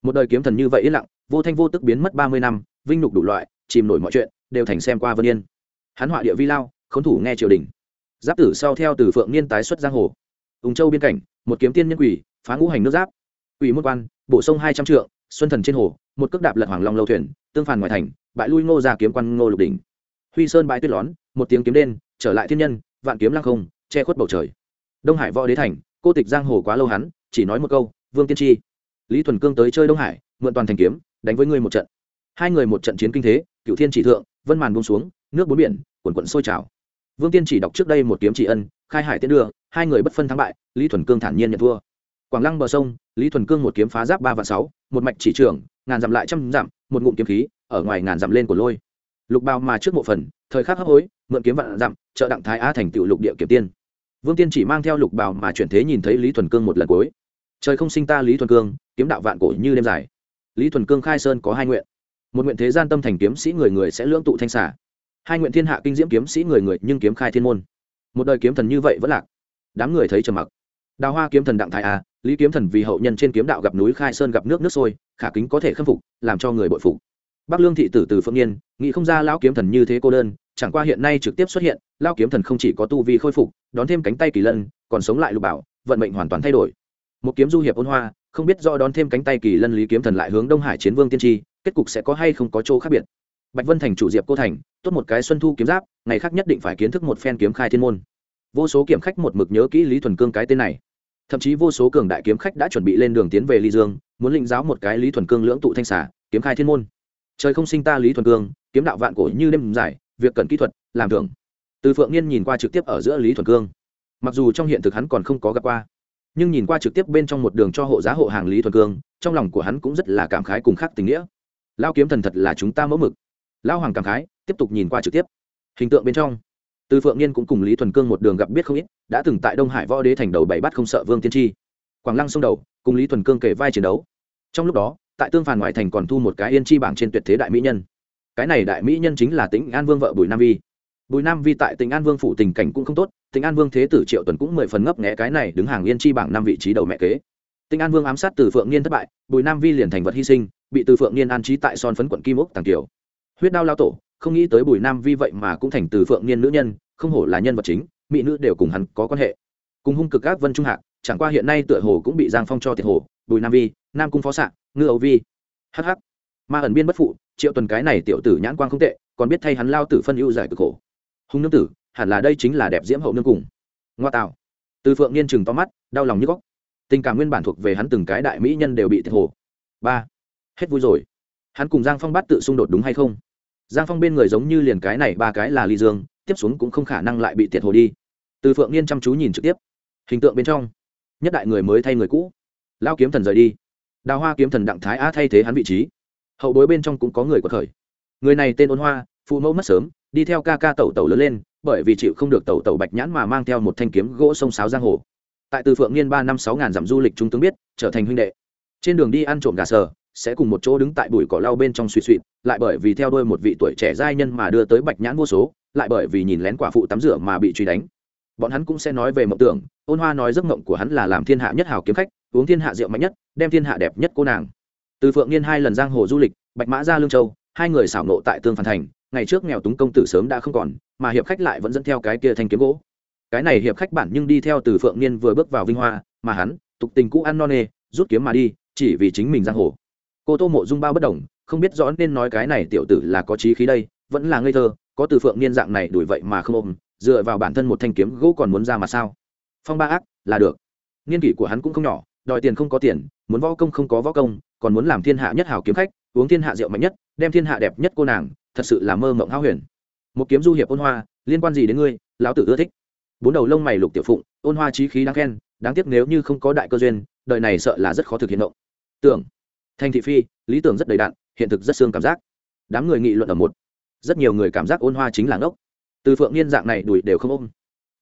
một đời kiếm thần như vậy yên lặng, vô thanh vô tức biến mất ba mươi năm, vinh nhục đủ loại, chìm nổi mọi chuyện đều thành xem qua vân yên. Hắn họa địa vi lao, khốn thủ nghe triều đình. Giáp tử sau theo từ phượng niên tái xuất giang hồ. Ung châu biên cảnh, một kiếm tiên nhân quỷ, phá ngũ hành nước giáp. Quỷ môn quan, bổ sông hai trăm trượng, xuân thần trên hồ, một cước đạp lật hoàng long lâu thuyền, tương phản ngoài thành, bại lui ngô ra kiếm quan ngô lục đỉnh. Huy sơn bãi tuyết lón, một tiếng kiếm đen, trở lại thiên nhân, vạn kiếm lăng không, che khuất bầu trời. Đông hải võ đế thành, cô tịch giang hồ quá lâu hắn, chỉ nói một câu, vương tiên tri. Lý thuần cương tới chơi đông hải, mượn toàn thành kiếm, đánh với ngươi một trận. Hai người một trận chiến kinh thế cựu thiên chỉ thượng vân màn buông xuống, nước bốn biển, quần quận sôi trào. Vương tiên chỉ đọc trước đây một kiếm chỉ ân, khai hải tiến đưa, hai người bất phân thắng bại, lý thuần cương thản nhiên nhận thua. Quảng lăng bờ sông, lý thuần cương một kiếm phá giáp ba và sáu, một mạch chỉ trưởng ngàn dặm lại trăm dặm, một ngụm kiếm khí, ở ngoài ngàn dặm lên của lôi. Lục bao mà trước bộ phần, thời khắc hấp hối, mượn kiếm vạn dặm, trợ đặng thái á thành tựu lục địa kiếm tiên. Vương tiên chỉ mang theo lục bào mà chuyển thế nhìn thấy lý thuần cương một lần cuối. Trời không sinh ta lý thuần cương, kiếm đạo vạn cổ như đêm dài. Lý thuần cương khai sơn có hai nguyện một nguyện thế gian tâm thành kiếm sĩ người người sẽ lưỡng tụ thanh xả hai nguyện thiên hạ kinh diễm kiếm sĩ người người nhưng kiếm khai thiên môn. Một đời kiếm thần như vậy vẫn lạc. Đám người thấy trầm mặc. Đào hoa kiếm thần đặng thái a, lý kiếm thần vì hậu nhân trên kiếm đạo gặp núi khai sơn gặp nước nước sôi, khả kính có thể khâm phục, làm cho người bội phục. Bắc lương thị tử từ phượng niên nghĩ không ra lão kiếm thần như thế cô đơn, chẳng qua hiện nay trực tiếp xuất hiện, lão kiếm thần không chỉ có tu vi khôi phục, đón thêm cánh tay kỳ lân, còn sống lại lục bảo, vận mệnh hoàn toàn thay đổi. Một kiếm du hiệp ôn hoa, không biết do đón thêm cánh tay kỳ lân lý kiếm thần lại hướng đông hải chiến vương tiên tri kết cục sẽ có hay không có chỗ khác biệt. Bạch vân thành chủ diệp cô thành, tốt một cái xuân thu kiếm giáp, ngày khác nhất định phải kiến thức một phen kiếm khai thiên môn. Vô số kiểm khách một mực nhớ kỹ lý thuần cương cái tên này. Thậm chí vô số cường đại kiếm khách đã chuẩn bị lên đường tiến về ly dương, muốn lĩnh giáo một cái lý thuần cương lưỡng tụ thanh xả kiếm khai thiên môn. Trời không sinh ta lý thuần cương, kiếm đạo vạn cổ như đêm dài, việc cần kỹ thuật, làm thưởng. Từ phượng niên nhìn qua trực tiếp ở giữa lý thuần cương. Mặc dù trong hiện thực hắn còn không có gặp qua, nhưng nhìn qua trực tiếp bên trong một đường cho hộ giá hộ hàng lý thuần cương, trong lòng của hắn cũng rất là cảm khái cùng khác tình nghĩa lao kiếm thần thật là chúng ta mẫu mực. Lao hoàng cảm khái, tiếp tục nhìn qua trực tiếp. Hình tượng bên trong, từ phượng niên cũng cùng lý thuần cương một đường gặp biết không ít, đã từng tại đông hải võ đế thành đầu bảy bắt không sợ vương tiên tri. Quảng lăng sông đầu, cùng lý thuần cương kể vai chiến đấu. Trong lúc đó, tại tương phản ngoại thành còn thu một cái yên chi bảng trên tuyệt thế đại mỹ nhân. Cái này đại mỹ nhân chính là tính an vương vợ bùi nam vi. Bùi nam vi tại tỉnh an vương phủ tình cảnh cũng không tốt tỉnh an vương thế tử triệu tuần cũng mười phần ngấp nghẽ cái này đứng hàng yên chi bảng năm vị trí đầu mẹ kế. Tỉnh an vương ám sát từ phượng niên thất bại, bùi nam vi liền thành vật hy sinh bị từ phượng niên an trí tại son phấn quận kim ốc tàng kiều. Huyết đao lao tổ, không nghĩ tới bùi nam vi vậy mà cũng thành từ phượng niên nữ nhân, không hổ là nhân vật chính, mỹ nữ đều cùng hắn có quan hệ. Cùng hung cực các vân trung hạc, chẳng qua hiện nay tựa hồ cũng bị giang phong cho thiệt hồ, bùi nam vi, nam cung phó xạ ngư ấu vi. Hh ma ẩn biên bất phụ, triệu tuần cái này tiểu tử nhãn quang không tệ, còn biết thay hắn lao tử phân ưu giải cực khổ. Hung nương tử, hẳn là đây chính là đẹp diễm hậu nương cùng. Ngoa tạo. Từ phượng niên chừng to mắt, đau lòng như góc. Tình cảm nguyên bản thuộc về hắn từng cái đại mỹ nhân đều bị thiệt hồ. Ba hết vui rồi. Hắn cùng giang phong bắt tự xung đột đúng hay không? Giang phong bên người giống như liền cái này ba cái là ly dương, tiếp xuống cũng không khả năng lại bị tiệt hồ đi. Từ phượng niên chăm chú nhìn trực tiếp. Hình tượng bên trong, nhất đại người mới thay người cũ. Lao kiếm thần rời đi. Đào hoa kiếm thần đặng thái á thay thế hắn vị trí. Hậu bối bên trong cũng có người của thời người này tên ôn hoa, phụ mẫu mất sớm, đi theo ca ca tẩu tẩu lớn lên, bởi vì chịu không được tẩu tẩu bạch nhãn mà mang theo một thanh kiếm gỗ sông sáo giang hồ. Tại từ phượng niên ba năm sáu ngàn dặm du lịch chúng tướng biết, trở thành huynh đệ. Trên đường đi ăn trộm gà sờ sẽ cùng một chỗ đứng tại bụi cỏ lau bên trong suy suy lại bởi vì theo đuôi một vị tuổi trẻ giai nhân mà đưa tới bạch nhãn vô số, lại bởi vì nhìn lén quả phụ tắm rửa mà bị truy đánh. Bọn hắn cũng sẽ nói về mộng tưởng, ôn hoa nói giấc mộng của hắn là làm thiên hạ nhất hào kiếm khách, uống thiên hạ rượu mạnh nhất, đem thiên hạ đẹp nhất cô nàng. Từ phượng Nghiên hai lần giang hồ du lịch, bạch mã ra lương châu, hai người xảo nộ tại tương phản thành, ngày trước nghèo túng công tử sớm đã không còn, mà hiệp khách lại vẫn dẫn theo cái kia thanh kiếm gỗ. Cái này hiệp khách bản nhưng đi theo từ phượng niên vừa bước vào vinh hoa, mà hắn, tục tình cũ ăn non nê, rút kiếm mà đi, chỉ vì chính mình giang hồ cô tô mộ dung bao bất đồng, không biết rõ nên nói cái này tiểu tử là có trí khí đây, vẫn là ngây thơ, có từ phượng niên dạng này đuổi vậy mà không ôm, dựa vào bản thân một thanh kiếm gỗ còn muốn ra mà sao? Phong ba ác, là được. Niên kỷ của hắn cũng không nhỏ, đòi tiền không có tiền, muốn võ công không có võ công, còn muốn làm thiên hạ nhất hào kiếm khách, uống thiên hạ rượu mạnh nhất, đem thiên hạ đẹp nhất cô nàng, thật sự là mơ mộng háo huyền. Một kiếm du hiệp ôn hoa, liên quan gì đến ngươi, lão tử ưa thích. Bốn đầu lông mày lục tiểu phụng, ôn hoa trí khí đáng khen, đáng tiếc nếu như không có đại cơ duyên, đời này sợ là rất khó thực hiện động. Tưởng thành thị phi, lý tưởng rất đầy đạn hiện thực rất xương cảm giác. Đám người nghị luận ở một. Rất nhiều người cảm giác ôn hoa chính là ngốc. Từ phượng niên dạng này đùi đều không ôm.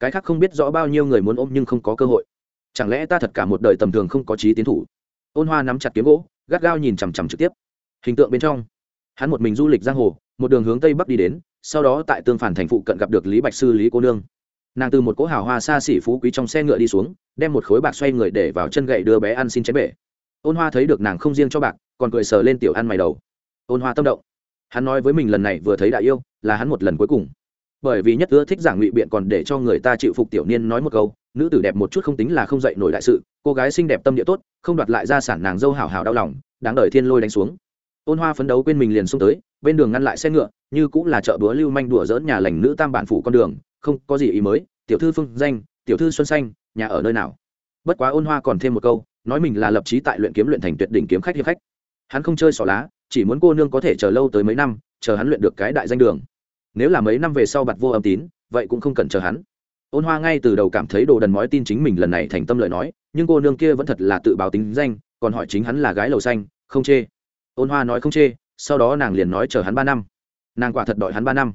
Cái khác không biết rõ bao nhiêu người muốn ôm nhưng không có cơ hội. Chẳng lẽ ta thật cả một đời tầm thường không có trí tiến thủ? Ôn hoa nắm chặt kiếm gỗ, gắt gao nhìn chằm chằm trực tiếp. Hình tượng bên trong, hắn một mình du lịch giang hồ, một đường hướng tây bắc đi đến, sau đó tại tương phản thành phụ cận gặp được lý bạch sư, lý cô nương. Nàng từ một cỗ hào hoa xa xỉ phú quý trong xe ngựa đi xuống, đem một khối bạc xoay người để vào chân gậy đưa bé ăn xin chén bể ôn hoa thấy được nàng không riêng cho bạc, còn cười sờ lên tiểu ăn mày đầu. Ôn hoa tâm động. Hắn nói với mình lần này vừa thấy đại yêu, là hắn một lần cuối cùng. Bởi vì nhất ưa thích giảng ngụy biện còn để cho người ta chịu phục tiểu niên nói một câu, nữ tử đẹp một chút không tính là không dạy nổi đại sự, cô gái xinh đẹp tâm địa tốt, không đoạt lại gia sản nàng dâu hào hào đau lòng, đáng đời thiên lôi đánh xuống. Ôn hoa phấn đấu quên mình liền xông tới, bên đường ngăn lại xe ngựa, như cũng là chợ búa lưu manh đùa dỡn nhà lành nữ tam bản phủ con đường, không có gì ý mới, tiểu thư phương danh, tiểu thư xuân xanh, nhà ở nơi nào. Bất quá ôn hoa còn thêm một câu nói mình là lập trí tại luyện kiếm luyện thành tuyệt đỉnh kiếm khách hiệp khách. Hắn không chơi xỏ lá, chỉ muốn cô nương có thể chờ lâu tới mấy năm, chờ hắn luyện được cái đại danh đường. Nếu là mấy năm về sau bặt vô âm tín, vậy cũng không cần chờ hắn. Ôn hoa ngay từ đầu cảm thấy đồ đần mói tin chính mình lần này thành tâm lời nói, nhưng cô nương kia vẫn thật là tự báo tính danh, còn hỏi chính hắn là gái lầu xanh, không chê. Ôn hoa nói không chê, sau đó nàng liền nói chờ hắn ba năm. Nàng quả thật đợi hắn ba năm.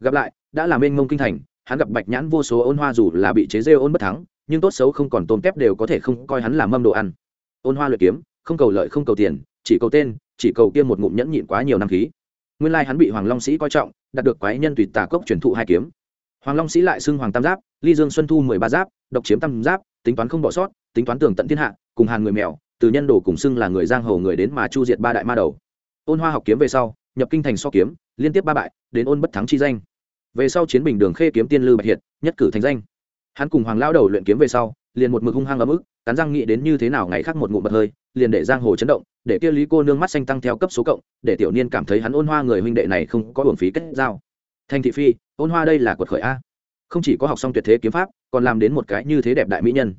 Gặp lại, đã làm mênh mông kinh thành, hắn gặp bạch nhãn vô số ôn hoa dù là bị chế rêu ôn bất thắng nhưng tốt xấu không còn tôm tép đều có thể không coi hắn là mâm đồ ăn. Ôn hoa luyện kiếm, không cầu lợi, không cầu tiền, chỉ cầu tên, chỉ cầu kia một ngụm nhẫn nhịn quá nhiều năm khí. Nguyên lai hắn bị hoàng long sĩ coi trọng, đạt được quái nhân tùy tà cốc truyền thụ hai kiếm. Hoàng long sĩ lại xưng hoàng tam giáp, ly dương xuân thu mười ba giáp, độc chiếm tam giáp, tính toán không bỏ sót, tính toán tường tận thiên hạ, cùng hàng người mèo, từ nhân đồ cùng xưng là người giang hồ người đến mà chu diệt ba đại ma đầu. Ôn hoa học kiếm về sau, nhập kinh thành so kiếm, liên tiếp ba bại, đến ôn bất thắng chi danh. Về sau chiến bình đường khê kiếm tiên lư bạch hiệt, nhất cử thành danh hắn cùng hoàng lao đầu luyện kiếm về sau, liền một mực hung hăng ấm ức, cắn răng nghĩ đến như thế nào ngày khác một ngụm bật hơi, liền để giang hồ chấn động, để kia lý cô nương mắt xanh tăng theo cấp số cộng, để tiểu niên cảm thấy hắn ôn hoa người huynh đệ này không có hưởng phí kết giao. Thanh thị phi, ôn hoa đây là quật khởi a. Không chỉ có học xong tuyệt thế kiếm pháp, còn làm đến một cái như thế đẹp đại mỹ nhân.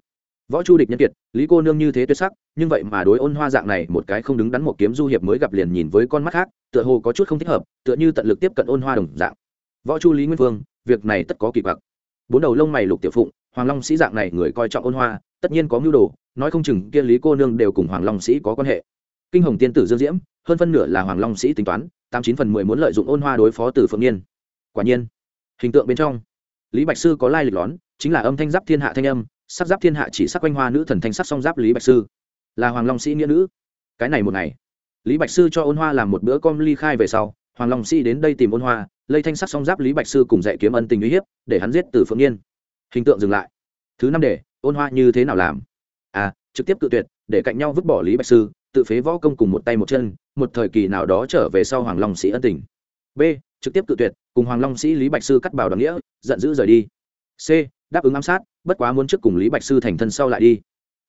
Võ chu địch nhân kiệt, lý cô nương như thế tuyệt sắc, nhưng vậy mà đối ôn hoa dạng này một cái không đứng đắn một kiếm du hiệp mới gặp liền nhìn với con mắt khác, tựa hồ có chút không thích hợp, tựa như tận lực tiếp cận ôn hoa đồng dạng. Võ chu lý nguyên vương, việc này tất có kỳ quặc bốn đầu lông mày lục tiểu phụng, hoàng long sĩ dạng này người coi trọng ôn hoa, tất nhiên có mưu đồ, nói không chừng kia lý cô nương đều cùng hoàng long sĩ có quan hệ. Kinh hồng tiên tử dương diễm, hơn phân nửa là hoàng long sĩ tính toán, tám chín phần mười muốn lợi dụng ôn hoa đối phó từ phượng niên. Quả nhiên, hình tượng bên trong, lý bạch sư có lai lịch lón, chính là âm thanh giáp thiên hạ thanh âm, sắc giáp thiên hạ chỉ sắc quanh hoa nữ thần thanh sắc song giáp lý bạch sư. Là hoàng long sĩ nghĩa nữ. Cái này một ngày, lý bạch sư cho ôn hoa làm một bữa com ly khai về sau, hoàng long sĩ đến đây tìm ôn hoa lây thanh sắc song giáp lý bạch sư cùng dạy kiếm ân tình uy hiếp, để hắn giết từ phượng niên hình tượng dừng lại. Thứ năm để ôn hoa như thế nào làm? À trực tiếp tự tuyệt, để cạnh nhau vứt bỏ lý bạch sư, tự phế võ công cùng một tay một chân, một thời kỳ nào đó trở về sau hoàng long sĩ ân tình. B, trực tiếp tự tuyệt, cùng hoàng long sĩ lý bạch sư cắt bảo đoàn nghĩa, giận dữ rời đi. C, đáp ứng ám sát, bất quá muốn trước cùng lý bạch sư thành thân sau lại đi.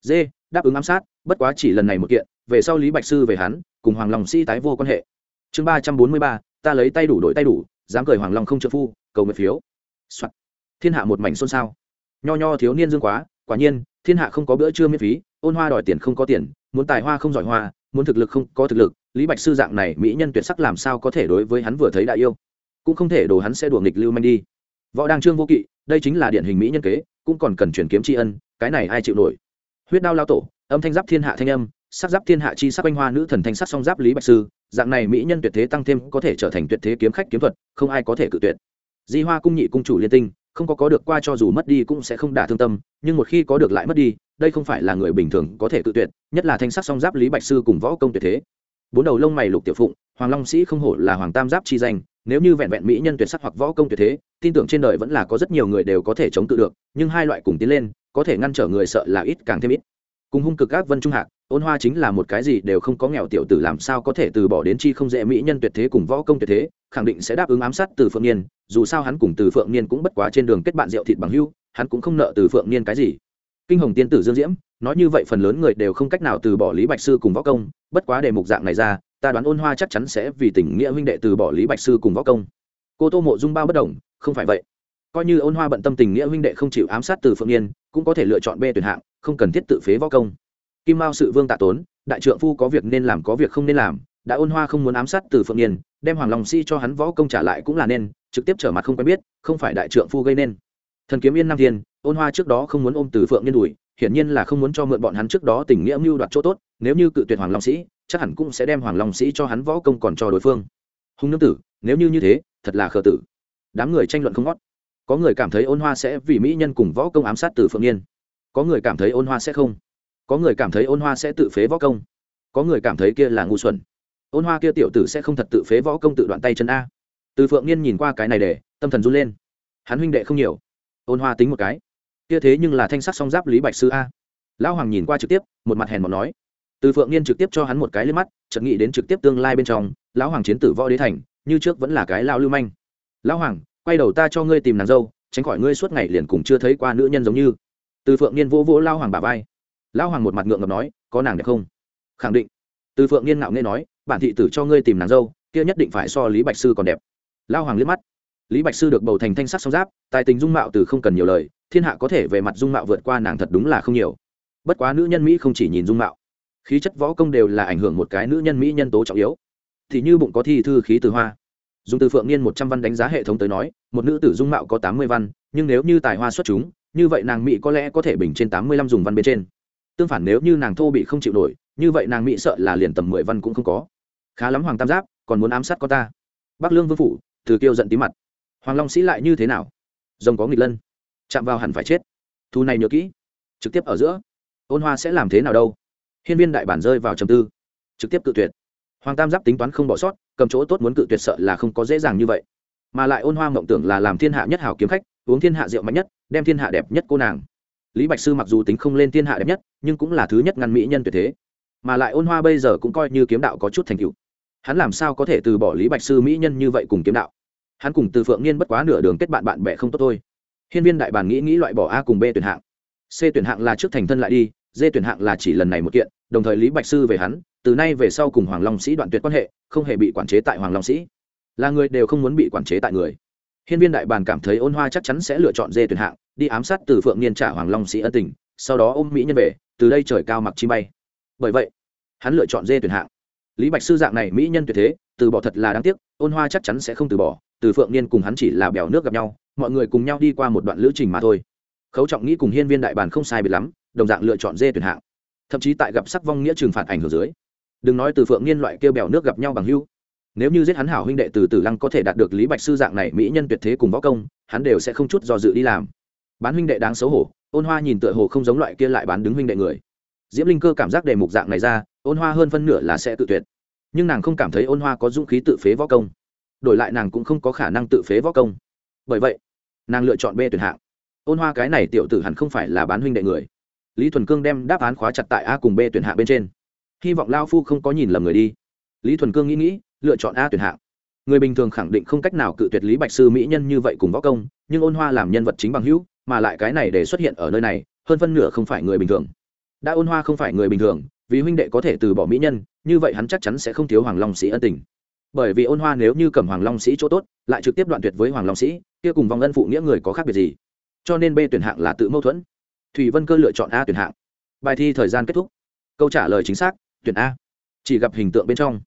D, đáp ứng ám sát, bất quá chỉ lần này một kiện, về sau lý bạch sư về hắn, cùng hoàng long sĩ tái vô quan hệ. Chương ba trăm bốn mươi ba, ta lấy tay đủ đổi tay đủ dám cười hoàng long không trợ phu, cầu nguyện phiếu、Soạn. thiên hạ một mảnh xôn xao. Nho nho thiếu niên dương quá, quả nhiên, thiên hạ không có bữa trưa miễn phí, ôn hoa đòi tiền không có tiền, muốn tài hoa không giỏi hoa, muốn thực lực không có thực lực, lý bạch sư dạng này mỹ nhân tuyệt sắc làm sao có thể đối với hắn vừa thấy đại yêu? Cũng không thể đồ hắn sẽ đùa nghịch lưu manh đi. Võ đăng trương vô kỵ, đây chính là điển hình mỹ nhân kế, cũng còn cần chuyển kiếm tri ân, cái này ai chịu nổi? Huyết đao lao tổ, âm thanh giáp thiên hạ thanh âm sắc giáp thiên hạ chi sắc quanh hoa nữ thần thanh sắc song giáp lý bạch sư, dạng này mỹ nhân tuyệt thế tăng thêm có thể trở thành tuyệt thế kiếm khách kiếm thuật, không ai có thể cự tuyệt. Di hoa cung nhị cung chủ liên tinh, không có có được qua cho dù mất đi cũng sẽ không đả thương tâm, nhưng một khi có được lại mất đi, đây không phải là người bình thường có thể cự tuyệt, nhất là thanh sắc song giáp lý bạch sư cùng võ công tuyệt thế. Bốn đầu lông mày lục tiểu phụng, hoàng long sĩ không hổ là hoàng tam giáp chi danh, nếu như vẹn vẹn mỹ nhân tuyệt sắc hoặc võ công tuyệt thế, tin tưởng trên đời vẫn là có rất nhiều người đều có thể chống cự được, nhưng hai loại cùng tiến lên, có thể ngăn trở người sợ là ít càng thêm ít cùng hung cực ác vân trung hạc, ôn hoa chính là một cái gì đều không có nghèo tiểu tử làm sao có thể từ bỏ đến chi không dễ mỹ nhân tuyệt thế cùng võ công tuyệt thế, khẳng định sẽ đáp ứng ám sát từ phượng niên, dù sao hắn cùng từ phượng niên cũng bất quá trên đường kết bạn rượu thịt bằng hưu, hắn cũng không nợ từ phượng niên cái gì. Kinh hồng tiên tử dương diễm, nói như vậy phần lớn người đều không cách nào từ bỏ lý bạch sư cùng võ công, bất quá đề mục dạng này ra, ta đoán ôn hoa chắc chắn sẽ vì tình nghĩa huynh đệ từ bỏ lý bạch sư cùng võ công. Cô tô mộ dung bao bất đồng, không phải vậy. Coi như ôn hoa bận tâm tình nghĩa huynh đệ không chịu ám sát từ phượng niên, cũng có thể lựa chọn b tuyển hạng không cần thiết tự phế võ công. Kim mao sự vương tạ tốn, đại trượng phu có việc nên làm có việc không nên làm, đã ôn hoa không muốn ám sát từ phượng niên, đem hoàng long si cho hắn võ công trả lại cũng là nên, trực tiếp trở mặt không quen biết, không phải đại trượng phu gây nên. Thần kiếm yên nam thiên, ôn hoa trước đó không muốn ôm từ phượng niên đùi hiển nhiên là không muốn cho mượn bọn hắn trước đó tình nghĩa mưu đoạt chỗ tốt, nếu như cự tuyệt hoàng long sĩ chắc hẳn cũng sẽ đem hoàng long sĩ cho hắn võ công còn cho đối phương. Hùng nương tử, nếu như như thế, thật là khờ tử. Đám người tranh luận không ngót. Có người cảm thấy ôn hoa sẽ vì mỹ nhân cùng võ công ám sát từ phượng niên có người cảm thấy ôn hoa sẽ không? Có người cảm thấy ôn hoa sẽ tự phế võ công. Có người cảm thấy kia là ngu xuẩn. Ôn hoa kia tiểu tử sẽ không thật tự phế võ công tự đoạn tay chân a. Từ phượng niên nhìn qua cái này để, tâm thần run lên. Hắn huynh đệ không nhiều. Ôn hoa tính một cái. Kia thế nhưng là thanh sắc song giáp lý bạch sư a. Lão hoàng nhìn qua trực tiếp, một mặt hèn một nói. Từ phượng niên trực tiếp cho hắn một cái lên mắt, chợt nghĩ đến trực tiếp tương lai bên trong, lão hoàng chiến tử võ đế thành, như trước vẫn là cái lao lưu manh. Lão hoàng, quay đầu ta cho ngươi tìm nàng dâu, tránh khỏi ngươi suốt ngày liền cùng chưa thấy qua nữ nhân giống như từ phượng niên vỗ vỗ lao hoàng bà vai. Lao hoàng một mặt ngượng ngập nói, có nàng đẹp không? Khẳng định. Từ phượng niên ngạo nghe nói, bản thị tử cho ngươi tìm nàng dâu, kia nhất định phải so lý bạch sư còn đẹp. Lao hoàng liếc mắt. Lý bạch sư được bầu thành thanh sắc song giáp, tài tình dung mạo từ không cần nhiều lời, thiên hạ có thể về mặt dung mạo vượt qua nàng thật đúng là không nhiều. Bất quá nữ nhân mỹ không chỉ nhìn dung mạo, khí chất võ công đều là ảnh hưởng một cái nữ nhân mỹ nhân tố trọng yếu. Thì như bụng có thi thư khí từ hoa. Dùng từ phượng niên một trăm văn đánh giá hệ thống tới nói, một nữ tử dung mạo có tám mươi văn, nhưng nếu như tài hoa xuất chúng như vậy nàng mỹ có lẽ có thể bình trên tám mươi lăm dùng văn bên trên. Tương phản nếu như nàng thô bị không chịu nổi, như vậy nàng mỹ sợ là liền tầm mười văn cũng không có. Khá lắm hoàng tam giáp, còn muốn ám sát con ta. Bắc lương vương phủ, từ kiêu giận tí mặt. Hoàng long sĩ lại như thế nào? Rồng có nghịch lân. Chạm vào hẳn phải chết. Thu này nhớ kỹ. Trực tiếp ở giữa. Ôn hoa sẽ làm thế nào đâu? Hiên viên đại bản rơi vào trầm tư. Trực tiếp cự tuyệt. Hoàng tam giáp tính toán không bỏ sót, cầm chỗ tốt muốn cự tuyệt sợ là không có dễ dàng như vậy. Mà lại ôn hoa mộng tưởng là làm thiên hạ nhất hảo kiếm khách uống thiên hạ rượu mạnh nhất, đem thiên hạ đẹp nhất cô nàng. Lý bạch sư mặc dù tính không lên thiên hạ đẹp nhất, nhưng cũng là thứ nhất ngăn mỹ nhân tuyệt thế. Mà lại ôn hoa bây giờ cũng coi như kiếm đạo có chút thành tựu. Hắn làm sao có thể từ bỏ lý bạch sư mỹ nhân như vậy cùng kiếm đạo? Hắn cùng từ phượng niên bất quá nửa đường kết bạn bạn bè không tốt thôi. Hiên viên đại bản nghĩ nghĩ loại bỏ a cùng b tuyển hạng. C tuyển hạng là trước thành thân lại đi, d tuyển hạng là chỉ lần này một kiện, đồng thời lý bạch sư về hắn, từ nay về sau cùng hoàng long sĩ đoạn tuyệt quan hệ, không hề bị quản chế tại hoàng long sĩ. Là người đều không muốn bị quản chế tại người hiên viên đại bàn cảm thấy ôn hoa chắc chắn sẽ lựa chọn dê tuyển hạng, đi ám sát từ phượng niên trả hoàng long sĩ ân tình, sau đó ôm mỹ nhân về, từ đây trời cao mặc chi bay. Bởi vậy, hắn lựa chọn dê tuyển hạng. Lý bạch sư dạng này mỹ nhân tuyệt thế, từ bỏ thật là đáng tiếc, ôn hoa chắc chắn sẽ không từ bỏ, từ phượng niên cùng hắn chỉ là bèo nước gặp nhau, mọi người cùng nhau đi qua một đoạn lữ trình mà thôi. Khấu trọng nghĩ cùng hiên viên đại bàn không sai biệt lắm, đồng dạng lựa chọn dê tuyển hạng. Thậm chí tại gặp sắc vong nghĩa trừng phạt ảnh hưởng dưới. Đừng nói từ phượng niên loại kêu bèo nước gặp nhau bằng hữu nếu như giết hắn hảo huynh đệ từ tử lăng có thể đạt được lý bạch sư dạng này mỹ nhân tuyệt thế cùng võ công, hắn đều sẽ không chút do dự đi làm. Bán huynh đệ đáng xấu hổ, ôn hoa nhìn tựa hồ không giống loại kia lại bán đứng huynh đệ người. Diễm linh cơ cảm giác đề mục dạng này ra, ôn hoa hơn phân nửa là sẽ tự tuyệt. Nhưng nàng không cảm thấy ôn hoa có dũng khí tự phế võ công. Đổi lại nàng cũng không có khả năng tự phế võ công. Bởi vậy, nàng lựa chọn b tuyển hạng. Ôn hoa cái này tiểu tử hẳn không phải là bán huynh đệ người. Lý thuần cương đem đáp án khóa chặt tại a cùng b tuyển hạng bên trên. Hy vọng lao phu không có nhìn lầm người đi lý thuần cương nghĩ nghĩ, lựa chọn a tuyển hạng. Người bình thường khẳng định không cách nào cự tuyệt lý bạch sư mỹ nhân như vậy cùng võ công, nhưng ôn hoa làm nhân vật chính bằng hữu, mà lại cái này để xuất hiện ở nơi này, hơn phân nửa không phải người bình thường. Đã ôn hoa không phải người bình thường, vì huynh đệ có thể từ bỏ mỹ nhân, như vậy hắn chắc chắn sẽ không thiếu hoàng long sĩ ân tình. Bởi vì ôn hoa nếu như cầm hoàng long sĩ chỗ tốt, lại trực tiếp đoạn tuyệt với hoàng long sĩ, kia cùng vòng ân phụ nghĩa người có khác biệt gì? Cho nên b tuyển hạng là tự mâu thuẫn. Thủy vân cơ lựa chọn a tuyển hạng. Bài thi thời gian kết thúc. Câu trả lời chính xác, tuyển a. Chỉ gặp hình tượng bên trong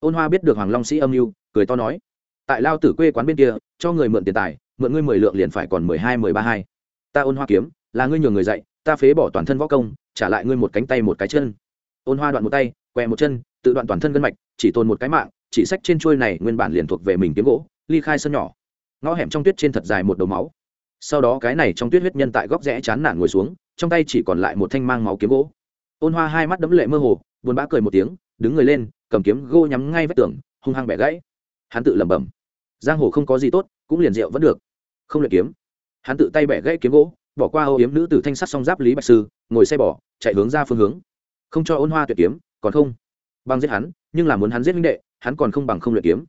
ôn hoa biết được hoàng long sĩ âm mưu, cười to nói, tại lao tử quê quán bên kia, cho người mượn tiền tài, mượn ngươi mười lượng liền phải còn mười hai, mười ba hai. Ta ôn hoa kiếm, là ngươi nhường người dạy, ta phế bỏ toàn thân võ công, trả lại ngươi một cánh tay một cái chân. Ôn hoa đoạn một tay què một chân, tự đoạn toàn thân gân mạch, chỉ tồn một cái mạng, chỉ sách trên trôi này nguyên bản liền thuộc về mình kiếm gỗ, ly khai sân nhỏ. Ngõ hẻm trong tuyết trên thật dài một đầu máu. Sau đó cái này trong tuyết huyết nhân tại góc rẽ chán nản ngồi xuống, trong tay chỉ còn lại một thanh mang máu kiếm gỗ. Ôn hoa hai mắt đấm lệ mơ hồ buồn bã cười một tiếng, đứng người lên, cầm kiếm gỗ nhắm ngay vách tường, hung hăng bẻ gãy. Hắn tự lẩm bẩm, giang hồ không có gì tốt, cũng liền rượu vẫn được. Không luyện kiếm. Hắn tự tay bẻ gãy kiếm gỗ, bỏ qua âu yếm nữ tử thanh sắt song giáp lý bạch sư, ngồi xe bỏ chạy hướng ra phương hướng. Không cho ôn hoa tuyệt kiếm, còn không. Bằng giết hắn, nhưng là muốn hắn giết minh đệ, hắn còn không bằng không luyện kiếm.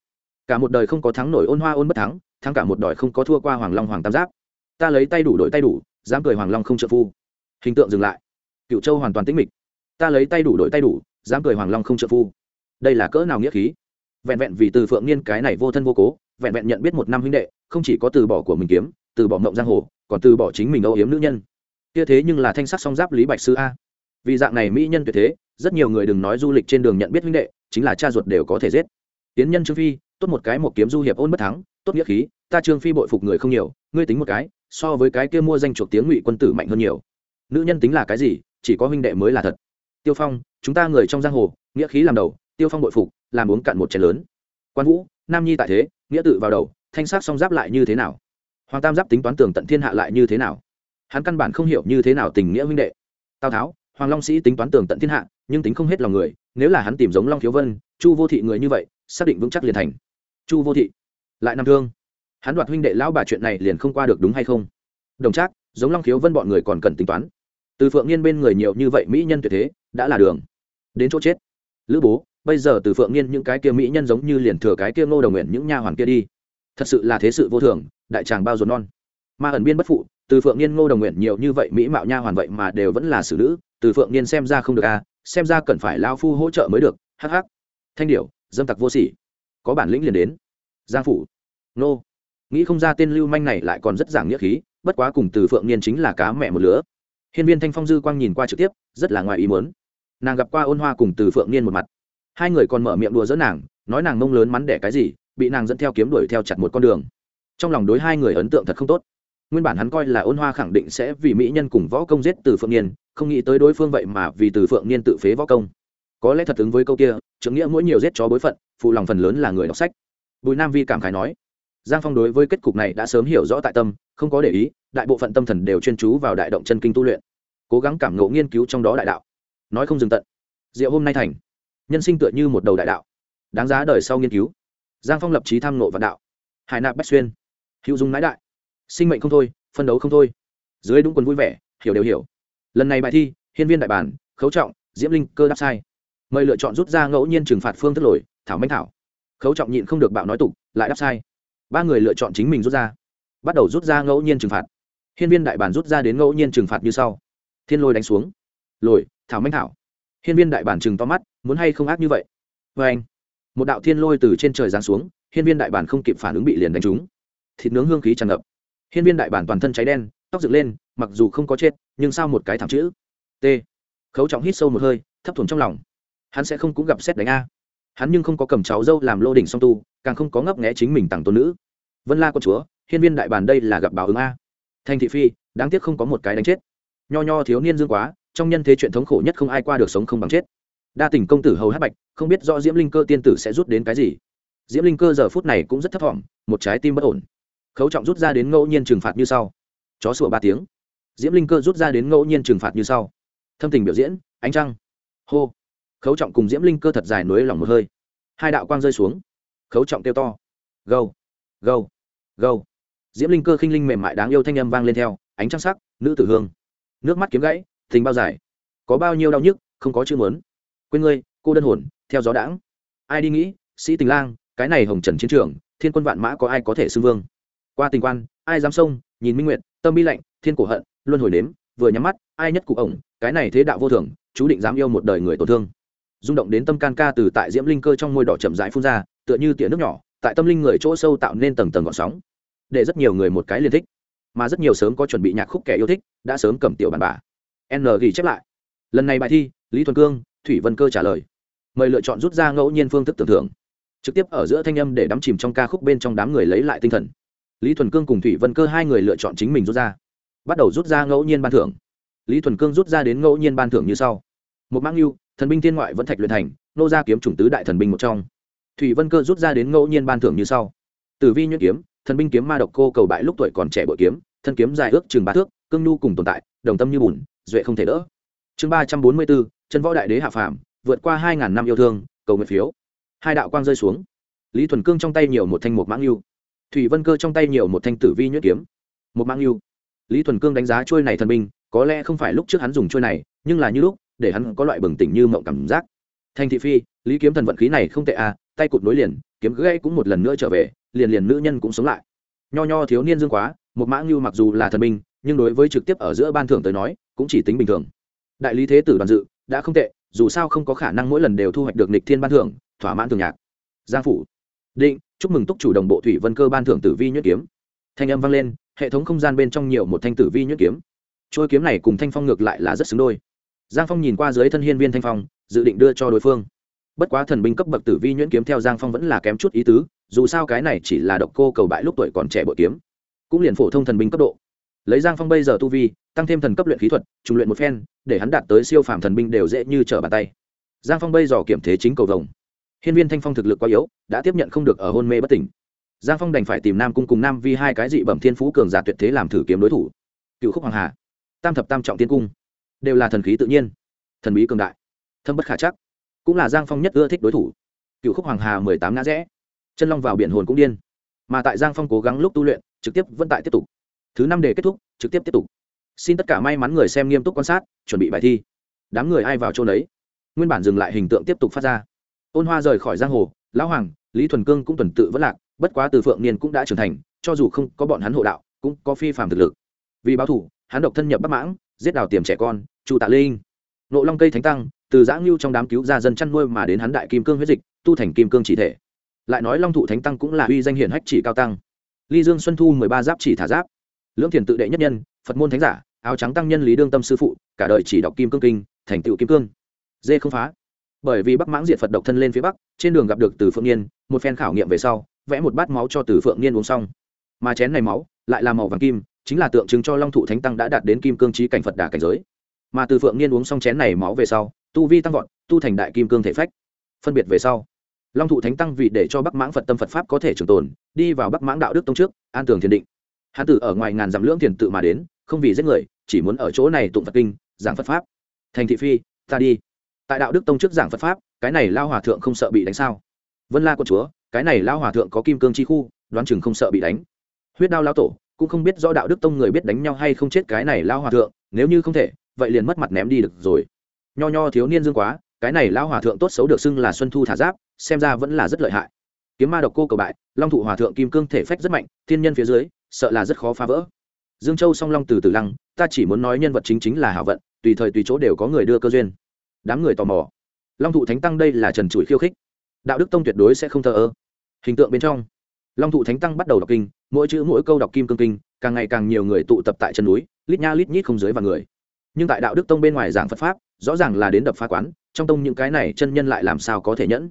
Cả một đời không có thắng nổi ôn hoa ôn bất thắng thắng cả một đời không có thua qua hoàng long, hoàng tam giáp. Ta lấy tay đủ đội tay đủ, dám cười hoàng long không trợ phu. Hình tượng dừng lại. Cựu châu hoàn toàn tĩnh mịch ta lấy tay đủ đội tay đủ, dám cười hoàng long không trợ phu. Đây là cỡ nào nghĩa khí? Vẹn vẹn vì từ phượng niên cái này vô thân vô cố, vẹn vẹn nhận biết một năm huynh đệ, không chỉ có từ bỏ của mình kiếm, từ bỏ mộng giang hồ, còn từ bỏ chính mình âu yếm nữ nhân. Kia thế nhưng là thanh sắc song giáp lý bạch sư a. Vì dạng này mỹ nhân tuyệt thế, rất nhiều người đừng nói du lịch trên đường nhận biết huynh đệ, chính là cha ruột đều có thể giết. Tiến nhân trương phi, tốt một cái một kiếm du hiệp ôn bất thắng, tốt nghĩa khí, ta trương phi bội phục người không nhiều, ngươi tính một cái, so với cái kia mua danh chuộc tiếng ngụy quân tử mạnh hơn nhiều. Nữ nhân tính là cái gì, chỉ có huynh đệ mới là thật tiêu phong, chúng ta người trong giang hồ, nghĩa khí làm đầu, tiêu phong bội phục, làm uống cạn một chén lớn. Quan vũ, nam nhi tại thế, nghĩa tự vào đầu, thanh sát song giáp lại như thế nào? Hoàng tam giáp tính toán tường tận thiên hạ lại như thế nào? Hắn căn bản không hiểu như thế nào tình nghĩa huynh đệ. Tào tháo, hoàng long sĩ tính toán tường tận thiên hạ, nhưng tính không hết lòng người, nếu là hắn tìm giống long thiếu vân, chu vô thị người như vậy, xác định vững chắc liền thành. Chu vô thị, lại nằm thương. Hắn đoạt huynh đệ lão bà chuyện này liền không qua được đúng hay không? Đồng trác, giống long thiếu vân bọn người còn cần tính toán. Từ phượng niên bên người nhiều như vậy mỹ nhân tuyệt thế đã là đường. Đến chỗ chết. Lữ bố, bây giờ từ phượng niên những cái kia mỹ nhân giống như liền thừa cái kia ngô đồng nguyện những nha hoàn kia đi. Thật sự là thế sự vô thường, đại tràng bao ruột non. Ma ẩn biên bất phụ, từ phượng niên ngô đồng nguyện nhiều như vậy mỹ mạo nha hoàn vậy mà đều vẫn là xử nữ, từ phượng niên xem ra không được à xem ra cần phải lao phu hỗ trợ mới được, hắc hắc. Thanh điệu dâm tặc vô sỉ. Có bản lĩnh liền đến. Giang phủ. Nô nghĩ không ra tên lưu manh này lại còn rất giảng nghĩa khí, bất quá cùng từ phượng niên chính là cá mẹ một lứa. Hiên viên thanh phong dư quang nhìn qua trực tiếp, rất là ngoài ý muốn nàng gặp qua ôn hoa cùng từ phượng niên một mặt. Hai người còn mở miệng đùa dẫn nàng, nói nàng mông lớn mắn đẻ cái gì, bị nàng dẫn theo kiếm đuổi theo chặt một con đường. Trong lòng đối hai người ấn tượng thật không tốt. Nguyên bản hắn coi là ôn hoa khẳng định sẽ vì mỹ nhân cùng võ công giết từ phượng niên, không nghĩ tới đối phương vậy mà vì từ phượng niên tự phế võ công. Có lẽ thật ứng với câu kia, trưởng nghĩa mỗi nhiều giết chó bối phận, phụ lòng phần lớn là người đọc sách. Bùi nam vi cảm khái nói, giang phong đối với kết cục này đã sớm hiểu rõ tại tâm, không có để ý, đại bộ phận tâm thần đều chuyên chú vào đại động chân kinh tu luyện, cố gắng cảm ngộ nghiên cứu trong đó đại đạo nói không dừng tận. Rượu hôm nay thành, nhân sinh tựa như một đầu đại đạo, đáng giá đời sau nghiên cứu. Giang phong lập trí tham nộ vạn đạo. Hải nạp bách xuyên, hữu dung nãi đại. Sinh mệnh không thôi, phân đấu không thôi. Dưới đúng quần vui vẻ, hiểu đều hiểu. Lần này bài thi, hiên viên đại bản, khấu trọng, diễm linh cơ đáp sai. Mời lựa chọn rút ra ngẫu nhiên trừng phạt phương thất lồi, thảo minh thảo. Khấu trọng nhịn không được bạo nói tục, lại đáp sai. Ba người lựa chọn chính mình rút ra. Bắt đầu rút ra ngẫu nhiên trừng phạt. Hiên viên đại bản rút ra đến ngẫu nhiên trừng phạt như sau. Thiên lôi đánh xuống. Lồi thảo minh thảo. Hiên viên đại bản chừng to mắt, muốn hay không ác như vậy? Vê anh, một đạo thiên lôi từ trên trời giáng xuống, hiên viên đại bản không kịp phản ứng bị liền đánh trúng. Thịt nướng hương khí tràn ngập. Hiên viên đại bản toàn thân cháy đen, tóc dựng lên, mặc dù không có chết, nhưng sao một cái thảm chữ? T. Khấu trọng hít sâu một hơi, thấp thủng trong lòng. Hắn sẽ không cũng gặp xét đánh a. Hắn nhưng không có cầm cháu dâu làm lô đỉnh song tu, càng không có ngấp nghẽ chính mình tặng tôn nữ. Vân la con chúa, hiên viên đại bản đây là gặp báo ứng a. Thanh thị phi, đáng tiếc không có một cái đánh chết. Nho nho thiếu niên dương quá trong nhân thế chuyện thống khổ nhất không ai qua được sống không bằng chết. Đa tình công tử hầu hát bạch, không biết rõ diễm linh cơ tiên tử sẽ rút đến cái gì. Diễm linh cơ giờ phút này cũng rất thấp thỏm, một trái tim bất ổn. Khấu trọng rút ra đến ngẫu nhiên trừng phạt như sau. Chó sủa ba tiếng. Diễm linh cơ rút ra đến ngẫu nhiên trừng phạt như sau. Thâm tình biểu diễn, ánh trăng. Hô. Khấu trọng cùng diễm linh cơ thật dài nối lòng một hơi. Hai đạo quang rơi xuống. Khấu trọng kêu to. Gâu. Gâu. Gâu. Diễm linh cơ khinh linh mềm mại đáng yêu thanh âm vang lên theo, ánh trăng sắc, nữ tử hương. Nước mắt kiếm gãy tình bao dài. Có bao nhiêu đau nhức, không có chữ mớn quên ngươi, cô đơn hồn, theo gió đãng. Ai đi nghĩ, sĩ tình lang, cái này hồng trần chiến trường, thiên quân vạn mã có ai có thể xưng vương? Qua tình quan, ai dám sông nhìn minh nguyệt tâm bi lạnh, thiên cổ hận, luân hồi nếm, vừa nhắm mắt, ai nhất cụ ổng, cái này thế đạo vô thường, chú định dám yêu một đời người tổn thương. Rung động đến tâm can ca từ tại diễm linh cơ trong môi đỏ chậm rãi phun ra, tựa như tỉa nước nhỏ, tại tâm linh người chỗ sâu tạo nên tầng tầng gọn sóng. Để rất nhiều người một cái liên thích. Mà rất nhiều sớm có chuẩn bị nhạc khúc kẻ yêu thích, đã sớm cầm tiểu bản bà n ghi chép lại. Lần này bài thi, lý thuần cương, thủy vân cơ trả lời. Mời lựa chọn rút ra ngẫu nhiên phương thức tưởng thưởng trực tiếp ở giữa thanh âm để đắm chìm trong ca khúc bên trong đám người lấy lại tinh thần. Lý thuần cương cùng thủy vân cơ hai người lựa chọn chính mình rút ra. Bắt đầu rút ra ngẫu nhiên ban thưởng. Lý thuần cương rút ra đến ngẫu nhiên ban thưởng như sau. Một mang yêu thần binh thiên ngoại vẫn thạch luyện thành, nô gia kiếm chủng tứ đại thần binh một trong. Thủy vân cơ rút ra đến ngẫu nhiên ban thưởng như sau. Tử vi nhuyễn kiếm, thần binh kiếm ma độc cô cầu bại lúc tuổi còn trẻ bội kiếm, thân kiếm dài ước chừng ba thước, cương nhu cùng tồn tại, đồng tâm như bùn duệ không thể đỡ. Chương ba trăm bốn mươi bốn, chân võ đại đế hạ phàm, vượt qua hai ngàn năm yêu thương, cầu nguyện phiếu. Hai đạo quang rơi xuống. Lý thuần cương trong tay nhiều một thanh một mãng yêu. Thủy vân cơ trong tay nhiều một thanh tử vi nhuyễn kiếm. Một mãng yêu. Lý thuần cương đánh giá trôi này thần binh, có lẽ không phải lúc trước hắn dùng trôi này, nhưng là như lúc, để hắn có loại bừng tỉnh như mộng cảm giác. Thanh thị phi, lý kiếm thần vận khí này không tệ à tay cụt nối liền, kiếm gãy cũng một lần nữa trở về, liền liền nữ nhân cũng sống lại. Nho nho thiếu niên dương quá, một mã ngưu mặc dù là thần binh nhưng đối với trực tiếp ở giữa ban thưởng tới nói, cũng chỉ tính bình thường. Đại lý thế tử đoàn dự, đã không tệ, dù sao không có khả năng mỗi lần đều thu hoạch được nịch thiên ban thưởng, thỏa mãn thường nhạc. Giang phủ. Định, chúc mừng túc chủ đồng bộ thủy vân cơ ban thưởng tử vi nhuyễn kiếm. Thanh âm vang lên, hệ thống không gian bên trong nhiều một thanh tử vi nhuyễn kiếm. Trôi kiếm này cùng thanh phong ngược lại là rất xứng đôi. Giang phong nhìn qua dưới thân hiên viên thanh phong, dự định đưa cho đối phương. Bất quá thần binh cấp bậc tử vi nhuyễn kiếm theo giang phong vẫn là kém chút ý tứ, dù sao cái này chỉ là độc cô cầu bại lúc tuổi còn trẻ bội kiếm. Cũng liền phổ thông thần binh cấp độ lấy giang phong bây giờ tu vi, tăng thêm thần cấp luyện khí thuật, trùng luyện một phen, để hắn đạt tới siêu phàm thần binh đều dễ như trở bàn tay. Giang phong bây giờ kiểm thế chính cầu vồng. Hiên viên thanh phong thực lực quá yếu, đã tiếp nhận không được ở hôn mê bất tỉnh. Giang phong đành phải tìm nam cung cùng nam vi hai cái dị bẩm thiên phú cường giả tuyệt thế làm thử kiếm đối thủ. Cựu khúc hoàng hà, tam thập tam trọng tiên cung, đều là thần khí tự nhiên, thần bí cường đại, thâm bất khả chắc, cũng là giang phong nhất ưa thích đối thủ. Cựu khúc hoàng hà mười tám ngã rẽ, chân long vào biển hồn cũng điên. Mà tại giang phong cố gắng lúc tu luyện, trực tiếp vẫn tại tiếp tục thứ năm để kết thúc, trực tiếp tiếp tục. Xin tất cả may mắn người xem nghiêm túc quan sát, chuẩn bị bài thi. Đám người ai vào chỗ đấy nguyên bản dừng lại hình tượng tiếp tục phát ra. Ôn hoa rời khỏi giang hồ, lão hoàng, lý thuần cương cũng tuần tự vẫn lạc, bất quá từ phượng niên cũng đã trưởng thành, cho dù không có bọn hắn hộ đạo, cũng có phi phạm thực lực. Vì báo thủ, hắn độc thân nhập bắc mãng, giết đào tiềm trẻ con trụ tạ linh. Nộ long cây thánh tăng, từ giã ngưu trong đám cứu gia dân chăn nuôi mà đến hắn đại kim cương huyết dịch, tu thành kim cương chỉ thể. Lại nói long thụ thánh tăng cũng là uy danh hiển hách chỉ cao tăng. Ly dương xuân thu mười ba giáp chỉ thả giáp lưỡng thiền tự đệ nhất nhân, phật môn thánh giả, áo trắng tăng nhân lý đương tâm sư phụ, cả đời chỉ đọc kim cương kinh, thành tựu kim cương. Dê không phá. Bởi vì bắc mãng diệt phật độc thân lên phía bắc, trên đường gặp được từ phượng niên một phen khảo nghiệm về sau, vẽ một bát máu cho từ phượng niên uống xong. Mà chén này máu lại là màu vàng kim, chính là tượng trưng cho long thụ thánh tăng đã đạt đến kim cương trí cảnh phật đà cảnh giới. Mà từ phượng niên uống xong chén này máu về sau, tu vi tăng vọt, tu thành đại kim cương thể phách. Phân biệt về sau, long thụ thánh tăng vì để cho bắc mãng phật tâm phật pháp có thể trường tồn, đi vào bắc mãng đạo đức tông trước, an tường thiền định hán tử ở ngoài ngàn dặm lưỡng thiền tự mà đến, không vì giết người, chỉ muốn ở chỗ này tụng phật kinh, giảng phật pháp. Thành thị phi, ta đi. Tại đạo đức tông trước giảng phật pháp, cái này lao hòa thượng không sợ bị đánh sao? Vân la quân chúa, cái này lao hòa thượng có kim cương chi khu, đoán chừng không sợ bị đánh. Huyết đao lao tổ, cũng không biết do đạo đức tông người biết đánh nhau hay không chết cái này lao hòa thượng, nếu như không thể, vậy liền mất mặt ném đi được rồi. Nho nho thiếu niên dương quá, cái này lao hòa thượng tốt xấu được xưng là xuân thu thả giáp, xem ra vẫn là rất lợi hại. Kiếm ma độc cô cầu bại, long thụ hòa thượng kim cương thể phách rất mạnh, thiên nhân phía dưới sợ là rất khó phá vỡ. Dương châu song long từ từ lăng, ta chỉ muốn nói nhân vật chính chính là hảo vận, tùy thời tùy chỗ đều có người đưa cơ duyên. Đám người tò mò. Long thụ thánh tăng đây là trần trụi khiêu khích. Đạo đức tông tuyệt đối sẽ không thờ ơ. Hình tượng bên trong. Long thụ thánh tăng bắt đầu đọc kinh, mỗi chữ mỗi câu đọc kim cương kinh, càng ngày càng nhiều người tụ tập tại chân núi, lít nha lít nhít không dưới và người. Nhưng tại đạo đức tông bên ngoài giảng phật pháp, rõ ràng là đến đập phá quán, trong tông những cái này chân nhân lại làm sao có thể nhẫn.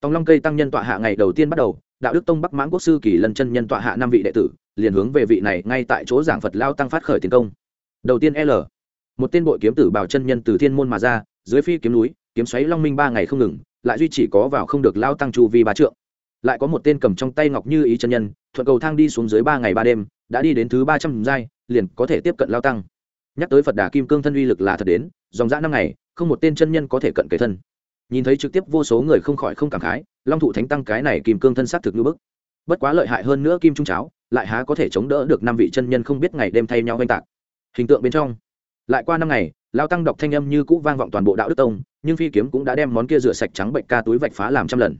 Tòng long cây tăng nhân tọa hạ ngày đầu tiên bắt đầu, đạo đức tông bắc mãng quốc sư kỳ lân chân nhân tọa hạ năm vị đệ tử liền hướng về vị này ngay tại chỗ giảng phật lao tăng phát khởi tiến công. Đầu tiên l. Một tên bội kiếm tử bảo chân nhân từ thiên môn mà ra, dưới phi kiếm núi, kiếm xoáy long minh ba ngày không ngừng, lại duy chỉ có vào không được lao tăng chu vi ba trượng. Lại có một tên cầm trong tay ngọc như ý chân nhân, thuận cầu thang đi xuống dưới ba ngày ba đêm, đã đi đến thứ ba trăm giai, liền có thể tiếp cận lao tăng. Nhắc tới phật đà kim cương thân uy lực là thật đến, dòng dã năm ngày, không một tên chân nhân có thể cận kề thân. Nhìn thấy trực tiếp vô số người không khỏi không cảm khái, long thụ thánh tăng cái này kim cương thân s á c thực như bức. Bất quá lợi hại hơn nữa kim trung cháo lại há có thể chống đỡ được năm vị chân nhân không biết ngày đêm thay nhau oanh tạc. Hình tượng bên trong, lại qua năm ngày, lao tăng đọc thanh âm như cũ vang vọng toàn bộ đạo đức tông, nhưng phi kiếm cũng đã đem món kia rửa sạch trắng bệnh ca túi vạch phá làm trăm lần.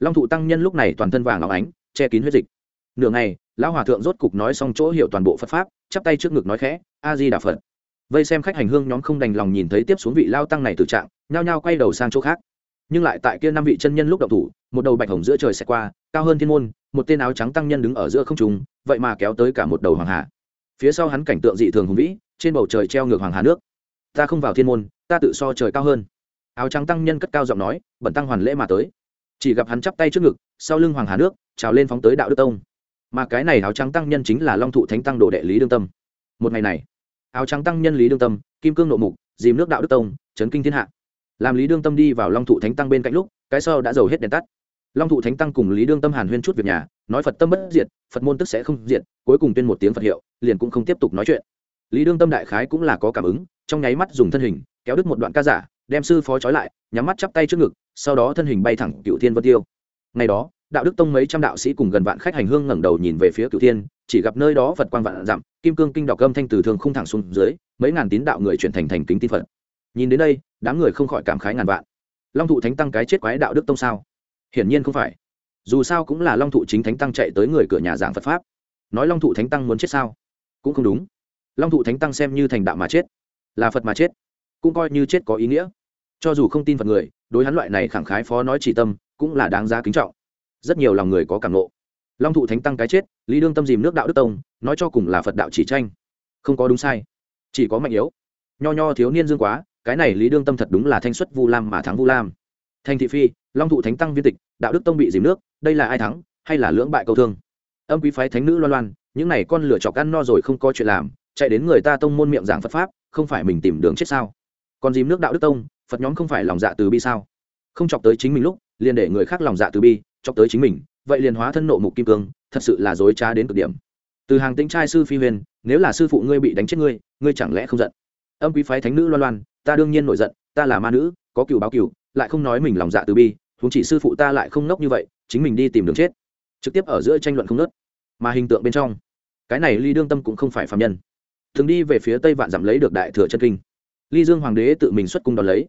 Long thụ tăng nhân lúc này toàn thân vàng óng ánh, che kín huyết dịch. Nửa ngày, lão hòa thượng rốt cục nói xong chỗ hiểu toàn bộ phật pháp, chắp tay trước ngực nói khẽ, a di đà phật. Vây xem khách hành hương nhóm không đành lòng nhìn thấy tiếp xuống vị lao tăng này từ trạng, nhao nhao quay đầu sang chỗ khác nhưng lại tại kia năm vị chân nhân lúc động thủ, một đầu bạch hồng giữa trời sẽ qua, cao hơn thiên môn, một tên áo trắng tăng nhân đứng ở giữa không trùng vậy mà kéo tới cả một đầu hoàng hà phía sau hắn cảnh tượng dị thường hùng vĩ, trên bầu trời treo ngược hoàng hà nước. Ta không vào thiên môn, ta tự so trời cao hơn. Áo trắng tăng nhân cất cao giọng nói, bẩn tăng hoàn lễ mà tới. Chỉ gặp hắn chắp tay trước ngực, sau lưng hoàng hà nước, trào lên phóng tới đạo đức tông. Mà cái này áo trắng tăng nhân chính là long thụ thánh tăng đồ đệ lý đương tâm. Một ngày này, áo trắng tăng nhân lý đương tâm, kim cương nộ mục, dìm nước đạo đức tông trấn kinh thiên hạ làm lý đương tâm đi vào long thụ thánh tăng bên cạnh lúc, cái sau đã giàu hết đèn tắt. Long thụ thánh tăng cùng lý đương tâm hàn huyên chút việc nhà, nói phật tâm bất diệt, phật môn tức sẽ không diệt, cuối cùng tuyên một tiếng phật hiệu, liền cũng không tiếp tục nói chuyện. Lý đương tâm đại khái cũng là có cảm ứng, trong nháy mắt dùng thân hình, kéo đứt một đoạn ca giả, đem sư phó trói lại, nhắm mắt chắp tay trước ngực, sau đó thân hình bay thẳng cựu thiên vân tiêu. Ngày đó, đạo đức tông mấy trăm đạo sĩ cùng gần vạn khách hành hương ngẩng đầu nhìn về phía cựu thiên, chỉ gặp nơi đó phật quang vạn dặm, kim cương kinh đọc âm thanh từ thường không thẳng xuống dưới, mấy ngàn tín đạo người chuyển thành thành kính tin phật nhìn đến đây, đám người không khỏi cảm khái ngàn vạn. Long thụ thánh tăng cái chết quái đạo đức tông sao? Hiển nhiên không phải. Dù sao cũng là long thụ chính thánh tăng chạy tới người cửa nhà giảng phật pháp. Nói long thụ thánh tăng muốn chết sao? Cũng không đúng. Long thụ thánh tăng xem như thành đạo mà chết. Là phật mà chết. Cũng coi như chết có ý nghĩa. Cho dù không tin phật người, đối hắn loại này khẳng khái phó nói chỉ tâm, cũng là đáng giá kính trọng. Rất nhiều lòng người có cảm lộ long thụ thánh tăng cái chết, lý đương tâm dìm nước đạo đức tông, nói cho cùng là phật đạo chỉ tranh. Không có đúng sai. Chỉ có mạnh yếu. Nho nho thiếu niên dương quá cái này lý đương tâm thật đúng là thanh xuất vu lam mà thắng vu lam. Thanh thị phi, long thụ thánh tăng viên tịch, đạo đức tông bị dìm nước, đây là ai thắng, hay là lưỡng bại câu thương? Âm quý phái thánh nữ loan loan, những này con lửa chọc ăn no rồi không có chuyện làm, chạy đến người ta tông môn miệng giảng phật pháp, không phải mình tìm đường chết sao? Còn dìm nước đạo đức tông, phật nhóm không phải lòng dạ từ bi sao? Không chọc tới chính mình lúc, liền để người khác lòng dạ từ bi, chọc tới chính mình, vậy liền hóa thân nộ mục kim cương, thật sự là dối trá đến cực điểm. Từ hàng tính trai sư phi huyền, nếu là sư phụ ngươi bị đánh chết ngươi ngươi chẳng lẽ không giận? Âm quý phái thánh nữ loan loan, ta đương nhiên nổi giận, ta là ma nữ, có cựu báo cựu lại không nói mình lòng dạ từ bi, huống chỉ sư phụ ta lại không nốc như vậy, chính mình đi tìm đường chết. Trực tiếp ở giữa tranh luận không nớt mà hình tượng bên trong, cái này ly đương tâm cũng không phải phạm nhân. Thường đi về phía tây vạn dặm lấy được đại thừa chân kinh. Ly dương hoàng đế tự mình xuất cung đón lấy.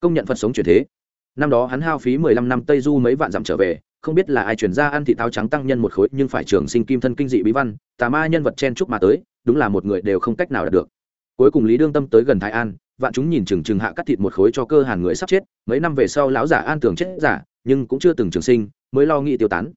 Công nhận phật sống chuyển thế. Năm đó hắn hao phí mười lăm năm tây du mấy vạn dặm trở về, không biết là ai chuyển ra ăn thị táo trắng tăng nhân một khối, nhưng phải trường sinh kim thân kinh dị bí văn, tà ma nhân vật chen chúc mà tới, đúng là một người đều không cách nào đạt được cuối cùng lý đương tâm tới gần thái an, vạn chúng nhìn chừng chừng hạ cắt thịt một khối cho cơ hàn người sắp chết, mấy năm về sau lão giả an tường chết giả, nhưng cũng chưa từng trường sinh, mới lo nghĩ tiêu tán.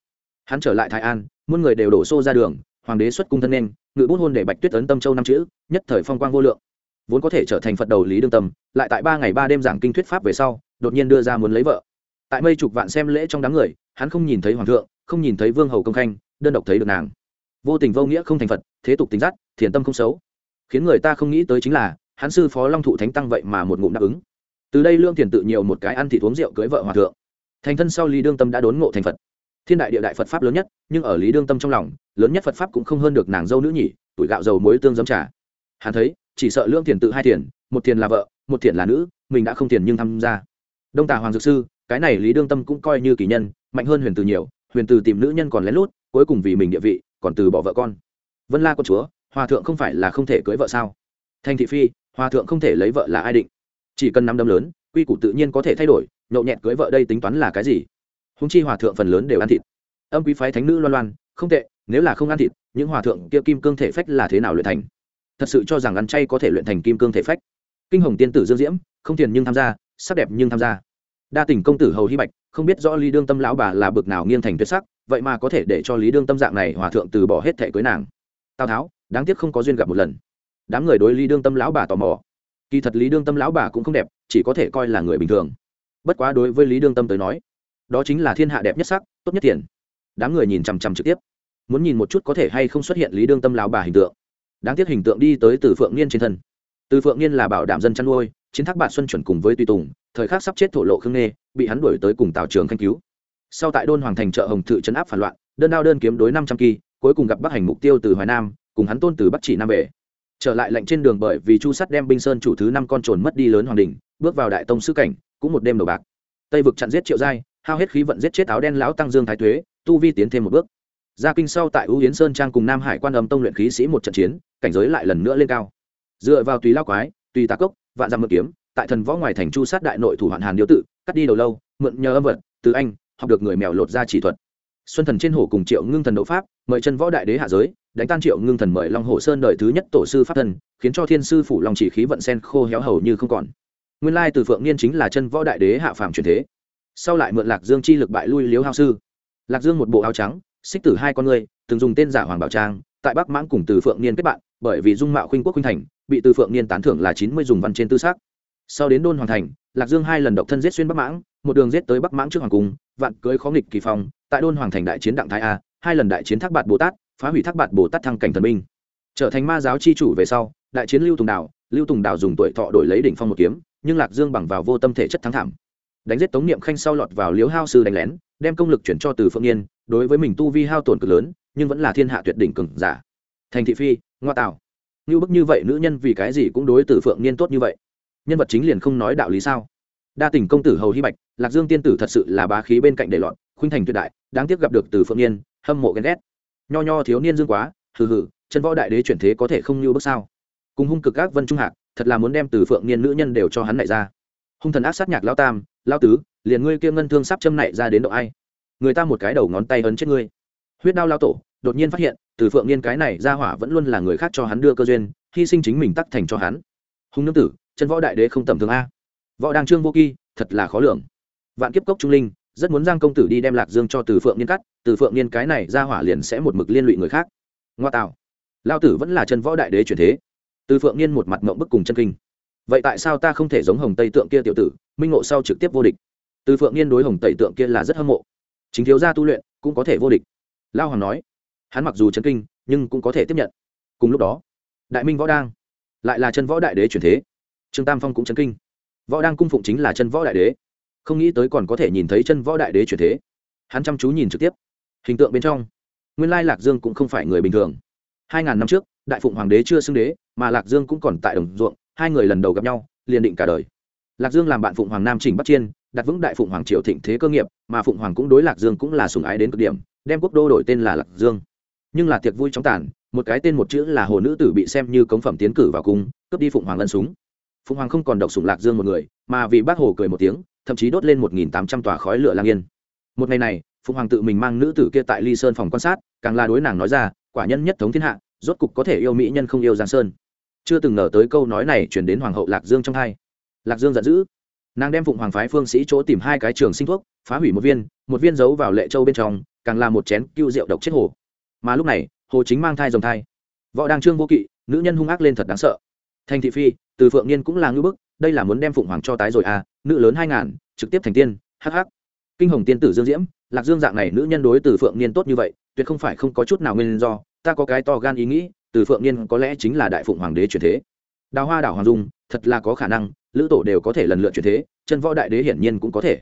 Hắn trở lại thái an, muôn người đều đổ xô ra đường, hoàng đế xuất cung thân nên, ngự bút hôn để bạch tuyết ấn tâm châu năm chữ, nhất thời phong quang vô lượng. Vốn có thể trở thành phật đầu lý đương tâm, lại tại ba ngày ba đêm giảng kinh thuyết pháp về sau, đột nhiên đưa ra muốn lấy vợ. Tại mây chục vạn xem lễ trong đám người, hắn không nhìn thấy hoàng thượng, không nhìn thấy vương hầu công khanh, đơn độc thấy được nàng. Vô tình vô nghĩa không thành phật, thế tục tính giác, thiền tâm không xấu khiến người ta không nghĩ tới chính là, hắn sư phó long thụ thánh tăng vậy mà một ngụm đáp ứng. Từ đây lương thiền tự nhiều một cái ăn thịt uống rượu cưới vợ hòa thượng. Thành thân sau lý đương tâm đã đốn ngộ thành phật. Thiên đại địa đại phật pháp lớn nhất, nhưng ở lý đương tâm trong lòng, lớn nhất phật pháp cũng không hơn được nàng dâu nữ nhỉ, tuổi gạo dầu muối tương giấm trà. Hắn thấy, chỉ sợ lương thiền tự hai tiền, một tiền là vợ, một tiền là nữ, mình đã không tiền nhưng tham gia. Đông tà hoàng dược sư, cái này lý đương tâm cũng coi như kỳ nhân, mạnh hơn huyền từ nhiều, huyền từ tìm nữ nhân còn lén lút, cuối cùng vì mình địa vị, còn từ bỏ vợ con. Vân la con chúa hòa thượng không phải là không thể cưới vợ sao? Thanh thị phi, hòa thượng không thể lấy vợ là ai định? Chỉ cần năm đấm lớn, quy củ tự nhiên có thể thay đổi, nhậu nhẹt cưới vợ đây tính toán là cái gì? Húng chi hòa thượng phần lớn đều ăn thịt. Âm quý phái thánh nữ loan loan, không tệ, nếu là không ăn thịt, những hòa thượng kia kim cương thể phách là thế nào luyện thành? Thật sự cho rằng ăn chay có thể luyện thành kim cương thể phách. Kinh hồng tiên tử dương diễm, không tiền nhưng tham gia, sắc đẹp nhưng tham gia. Đa tình công tử hầu hy bạch, không biết rõ lý đương tâm lão bà là bực nào nghiêng thành tuyệt sắc, vậy mà có thể để cho lý đương tâm dạng này hòa thượng từ bỏ hết thẻ cưới nàng. Tào tháo đáng tiếc không có duyên gặp một lần. Đám người đối lý đương tâm lão bà tò mò. Kỳ thật lý đương tâm lão bà cũng không đẹp, chỉ có thể coi là người bình thường. Bất quá đối với lý đương tâm tới nói, đó chính là thiên hạ đẹp nhất sắc, tốt nhất tiền. Đám người nhìn chằm chằm trực tiếp. Muốn nhìn một chút có thể hay không xuất hiện lý đương tâm lão bà hình tượng. Đáng tiếc hình tượng đi tới từ phượng niên trên thân. Từ phượng niên là bảo đảm dân chăn nuôi, chiến thác bạn xuân chuẩn cùng với tùy tùng, thời khắc sắp chết thổ lộ khương nghê, bị hắn đuổi tới cùng tào trường khanh cứu. Sau tại đôn hoàng thành chợ hồng thự trấn áp phản loạn, đơn đao đơn kiếm đối năm trăm kỳ, cuối cùng gặp bắc hành mục tiêu từ hoài nam cùng hắn tôn từ bắc chỉ nam về. Trở lại lệnh trên đường bởi vì chu sắt đem binh sơn chủ thứ năm con trồn mất đi lớn hoàng đình, bước vào đại tông sư cảnh, cũng một đêm đầu bạc. Tây vực chặn giết triệu giai, hao hết khí vận giết chết áo đen lão tăng dương thái thuế, tu vi tiến thêm một bước. Ra kinh sau tại ưu yến sơn trang cùng nam hải quan âm tông luyện khí sĩ một trận chiến, cảnh giới lại lần nữa lên cao. Dựa vào tùy lao quái, tùy tà cốc, vạn dặm mượn kiếm, tại thần võ ngoài thành chu sát đại nội thủ hoạn hàn điếu tự, cắt đi đầu lâu, mượn nhờ âm vật, từ anh, học được người mèo lột ra chỉ thuật. Xuân thần trên hổ cùng triệu ngưng thần đấu pháp, mời chân võ đại đế hạ giới đánh tan triệu ngưng thần mời long hồ sơn đời thứ nhất tổ sư pháp thần khiến cho thiên sư phủ long chỉ khí vận sen khô héo hầu như không còn. Nguyên lai từ phượng niên chính là chân võ đại đế hạ phàm truyền thế. Sau lại mượn lạc dương chi lực bại lui liếu hao sư. Lạc dương một bộ áo trắng, xích tử hai con người, từng dùng tên giả hoàng bảo trang, tại bắc mãng cùng từ phượng niên kết bạn, bởi vì dung mạo khuynh quốc khuynh thành, bị từ phượng niên tán thưởng là chín mươi dùng văn trên tư xác sau đến đôn hoàng thành, lạc dương hai lần độc thân giết xuyên bắc mãng, một đường giết tới bắc mãng trước hoàng cung, vạn cưới khó nghịch kỳ phong, tại đôn hoàng thành đại chiến đặng thái a, hai lần đại chiến thác bạt bồ tát phá hủy thác bạt bồ tát thăng cảnh thần minh trở thành ma giáo chi chủ về sau đại chiến lưu tùng đào lưu tùng đào dùng tuổi thọ đổi lấy đỉnh phong một kiếm nhưng lạc dương bằng vào vô tâm thể chất thắng thảm đánh giết tống niệm khanh sau lọt vào liếu hao sư đánh lén đem công lực chuyển cho từ phượng niên đối với mình tu vi hao tổn cực lớn nhưng vẫn là thiên hạ tuyệt đỉnh cừng giả thành thị phi ngoa tạo như bức như vậy nữ nhân vì cái gì cũng đối từ phượng niên tốt như vậy nhân vật chính liền không nói đạo lý sao đa tình công tử hầu hy bạch lạc dương tiên tử thật sự là bá khí bên cạnh để lọt khuynh thành tuyệt đại đáng tiếc gặp được từ phượng niên hâm mộ ghen ghét nho nho thiếu niên dương quá, hừ hừ, chân võ đại đế chuyển thế có thể không như bước sao. Cùng hung cực các vân trung hạc, thật là muốn đem từ phượng niên nữ nhân đều cho hắn nảy ra. Hung thần ác sát nhạc lao tam lao tứ, liền ngươi kia ngân thương sắp châm nảy ra đến độ ai? Người ta một cái đầu ngón tay ấn chết ngươi. Huyết đao lao tổ, đột nhiên phát hiện, từ phượng niên cái này ra hỏa vẫn luôn là người khác cho hắn đưa cơ duyên, hy sinh chính mình tắc thành cho hắn. Hung nương tử, chân võ đại đế không tầm thường a. Võ đăng trương vô kỳ thật là khó lường. Vạn kiếp cốc trung linh, rất muốn giang công tử đi đem lạc dương cho từ phượng niên cắt từ phượng niên cái này ra hỏa liền sẽ một mực liên lụy người khác. Ngoa tạo. Lao tử vẫn là chân võ đại đế chuyển thế. Từ phượng niên một mặt mộng bức cùng chân kinh. Vậy tại sao ta không thể giống hồng tây tượng kia tiểu tử, minh ngộ sau trực tiếp vô địch? Từ phượng niên đối hồng tây tượng kia là rất hâm mộ. Chính thiếu gia tu luyện cũng có thể vô địch. Lao hoàng nói. Hắn mặc dù chân kinh, nhưng cũng có thể tiếp nhận. Cùng lúc đó, đại minh võ đang lại là chân võ đại đế chuyển thế. Trương tam phong cũng chân kinh. Võ đang cung phụng chính là chân võ đại đế. Không nghĩ tới còn có thể nhìn thấy chân võ đại đế chuyển thế. Hắn chăm chú nhìn trực tiếp hình tượng bên trong. Nguyên lai lạc dương cũng không phải người bình thường. Hai ngàn năm trước, đại phụng hoàng đế chưa xưng đế, mà lạc dương cũng còn tại đồng ruộng, hai người lần đầu gặp nhau, liền định cả đời. Lạc dương làm bạn phụng hoàng nam trình bắc chiên, đặt vững đại phụng hoàng triều thịnh thế cơ nghiệp, mà phụng hoàng cũng đối lạc dương cũng là sùng ái đến cực điểm, đem quốc đô đổi tên là lạc dương. Nhưng là tiệc vui chóng tàn, một cái tên một chữ là hồ nữ tử bị xem như cống phẩm tiến cử vào cung, cướp đi phụng hoàng lân súng. Phụng hoàng không còn độc sủng lạc dương một người, mà vì bác hồ cười một tiếng, thậm chí đốt lên một nghìn tám trăm tòa khói lửa lang yên. Một ngày này phụng hoàng tự mình mang nữ tử kia tại ly sơn phòng quan sát, càng là đối nàng nói ra, quả nhân nhất thống thiên hạ, rốt cục có thể yêu mỹ nhân không yêu giang sơn. Chưa từng ngờ tới câu nói này chuyển đến hoàng hậu lạc dương trong hai. Lạc dương giận dữ. Nàng đem phụng hoàng phái phương sĩ chỗ tìm hai cái trường sinh thuốc, phá hủy một viên một viên giấu vào lệ châu bên trong, càng là một chén cưu rượu độc chết hồ. Mà lúc này, hồ chính mang thai dòng thai. Võ đăng trương vô kỵ, nữ nhân hung ác lên thật đáng sợ. Thành thị phi, từ phượng niên cũng là ngưỡng bức, đây là muốn đem phụng hoàng cho tái rồi à nữ lớn hai ngàn, trực tiếp thành tiên hh kinh hồng tiên tử dương diễm, lạc dương dạng này nữ nhân đối từ phượng niên tốt như vậy, tuyệt không phải không có chút nào nguyên do, ta có cái to gan ý nghĩ, từ phượng niên có lẽ chính là đại phụng hoàng đế truyền thế. Đào hoa đảo hoàng dung, thật là có khả năng, lữ tổ đều có thể lần lượt truyền thế, chân võ đại đế hiển nhiên cũng có thể.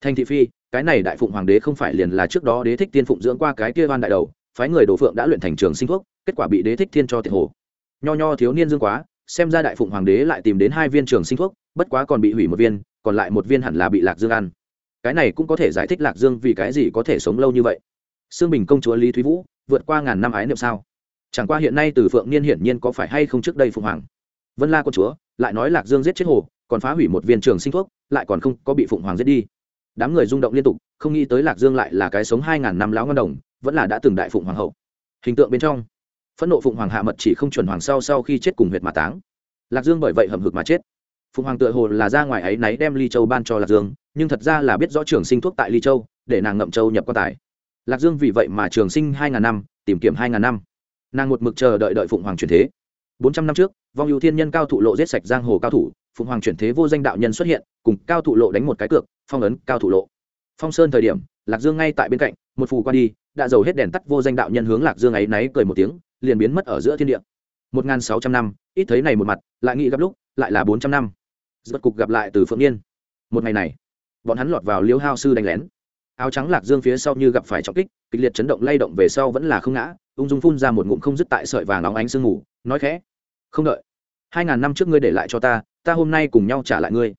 Thành thị phi, cái này đại phụng hoàng đế không phải liền là trước đó đế thích tiên phụng dưỡng qua cái kia van đại đầu, phái người đồ phượng đã luyện thành trường sinh thuốc kết quả bị đế thích thiên cho tiệt hồ. Nho nho thiếu niên dương quá, xem ra đại phụng hoàng đế lại tìm đến hai viên trường sinh thuốc bất quá còn bị hủy một viên, còn lại một viên hẳn là bị lạc dương ăn cái này cũng có thể giải thích lạc dương vì cái gì có thể sống lâu như vậy. Xương bình công chúa lý thúy vũ, vượt qua ngàn năm ái niệm sao? Chẳng qua hiện nay từ phượng niên hiển nhiên có phải hay không trước đây phụng hoàng? Vân la công chúa, lại nói lạc dương giết chết hồ, còn phá hủy một viên trường sinh thuốc, lại còn không có bị phụng hoàng giết đi. Đám người rung động liên tục, không nghĩ tới lạc dương lại là cái sống hai ngàn năm lão ngân đồng, vẫn là đã từng đại phụng hoàng hậu. Hình tượng bên trong, phẫn nộ phụng hoàng hạ mật chỉ không chuẩn hoàng sau sau khi chết cùng huyệt mà táng. Lạc dương bởi vậy hầm hực mà chết. Phụng hoàng tựa hồ là ra ngoài ấy náy đem ly châu ban cho lạc dương nhưng thật ra là biết rõ trường sinh thuốc tại ly châu, để nàng ngậm châu nhập quan tài. Lạc dương vì vậy mà trường sinh hai ngàn năm, tìm kiếm hai ngàn năm. Nàng một mực chờ đợi đợi phụng hoàng truyền thế. Bốn trăm năm trước, vong ưu thiên nhân cao thụ lộ giết sạch giang hồ cao thủ, phụng hoàng chuyển thế vô danh đạo nhân xuất hiện, cùng cao thụ lộ đánh một cái cược, phong ấn cao thụ lộ. Phong sơn thời điểm, lạc dương ngay tại bên cạnh, một phù qua đi, đã giàu hết đèn tắt vô danh đạo nhân hướng lạc dương ấy náy cười một tiếng, liền biến mất ở giữa thiên địa. Một n sáu trăm năm, ít thấy này một mặt, lại nghĩ gặp lúc, lại là bốn trăm năm. Rốt cục gặp lại từ phượng niên. Một ngày này bọn hắn lọt vào liêu hao sư đánh lén. Áo trắng lạc dương phía sau như gặp phải trọng kích, kịch liệt chấn động lay động về sau vẫn là không ngã, ung dung phun ra một ngụm không dứt tại sợi vàng óng ánh sương ngủ nói khẽ, không đợi, hai ngàn năm trước ngươi để lại cho ta ta hôm nay cùng nhau trả lại ngươi.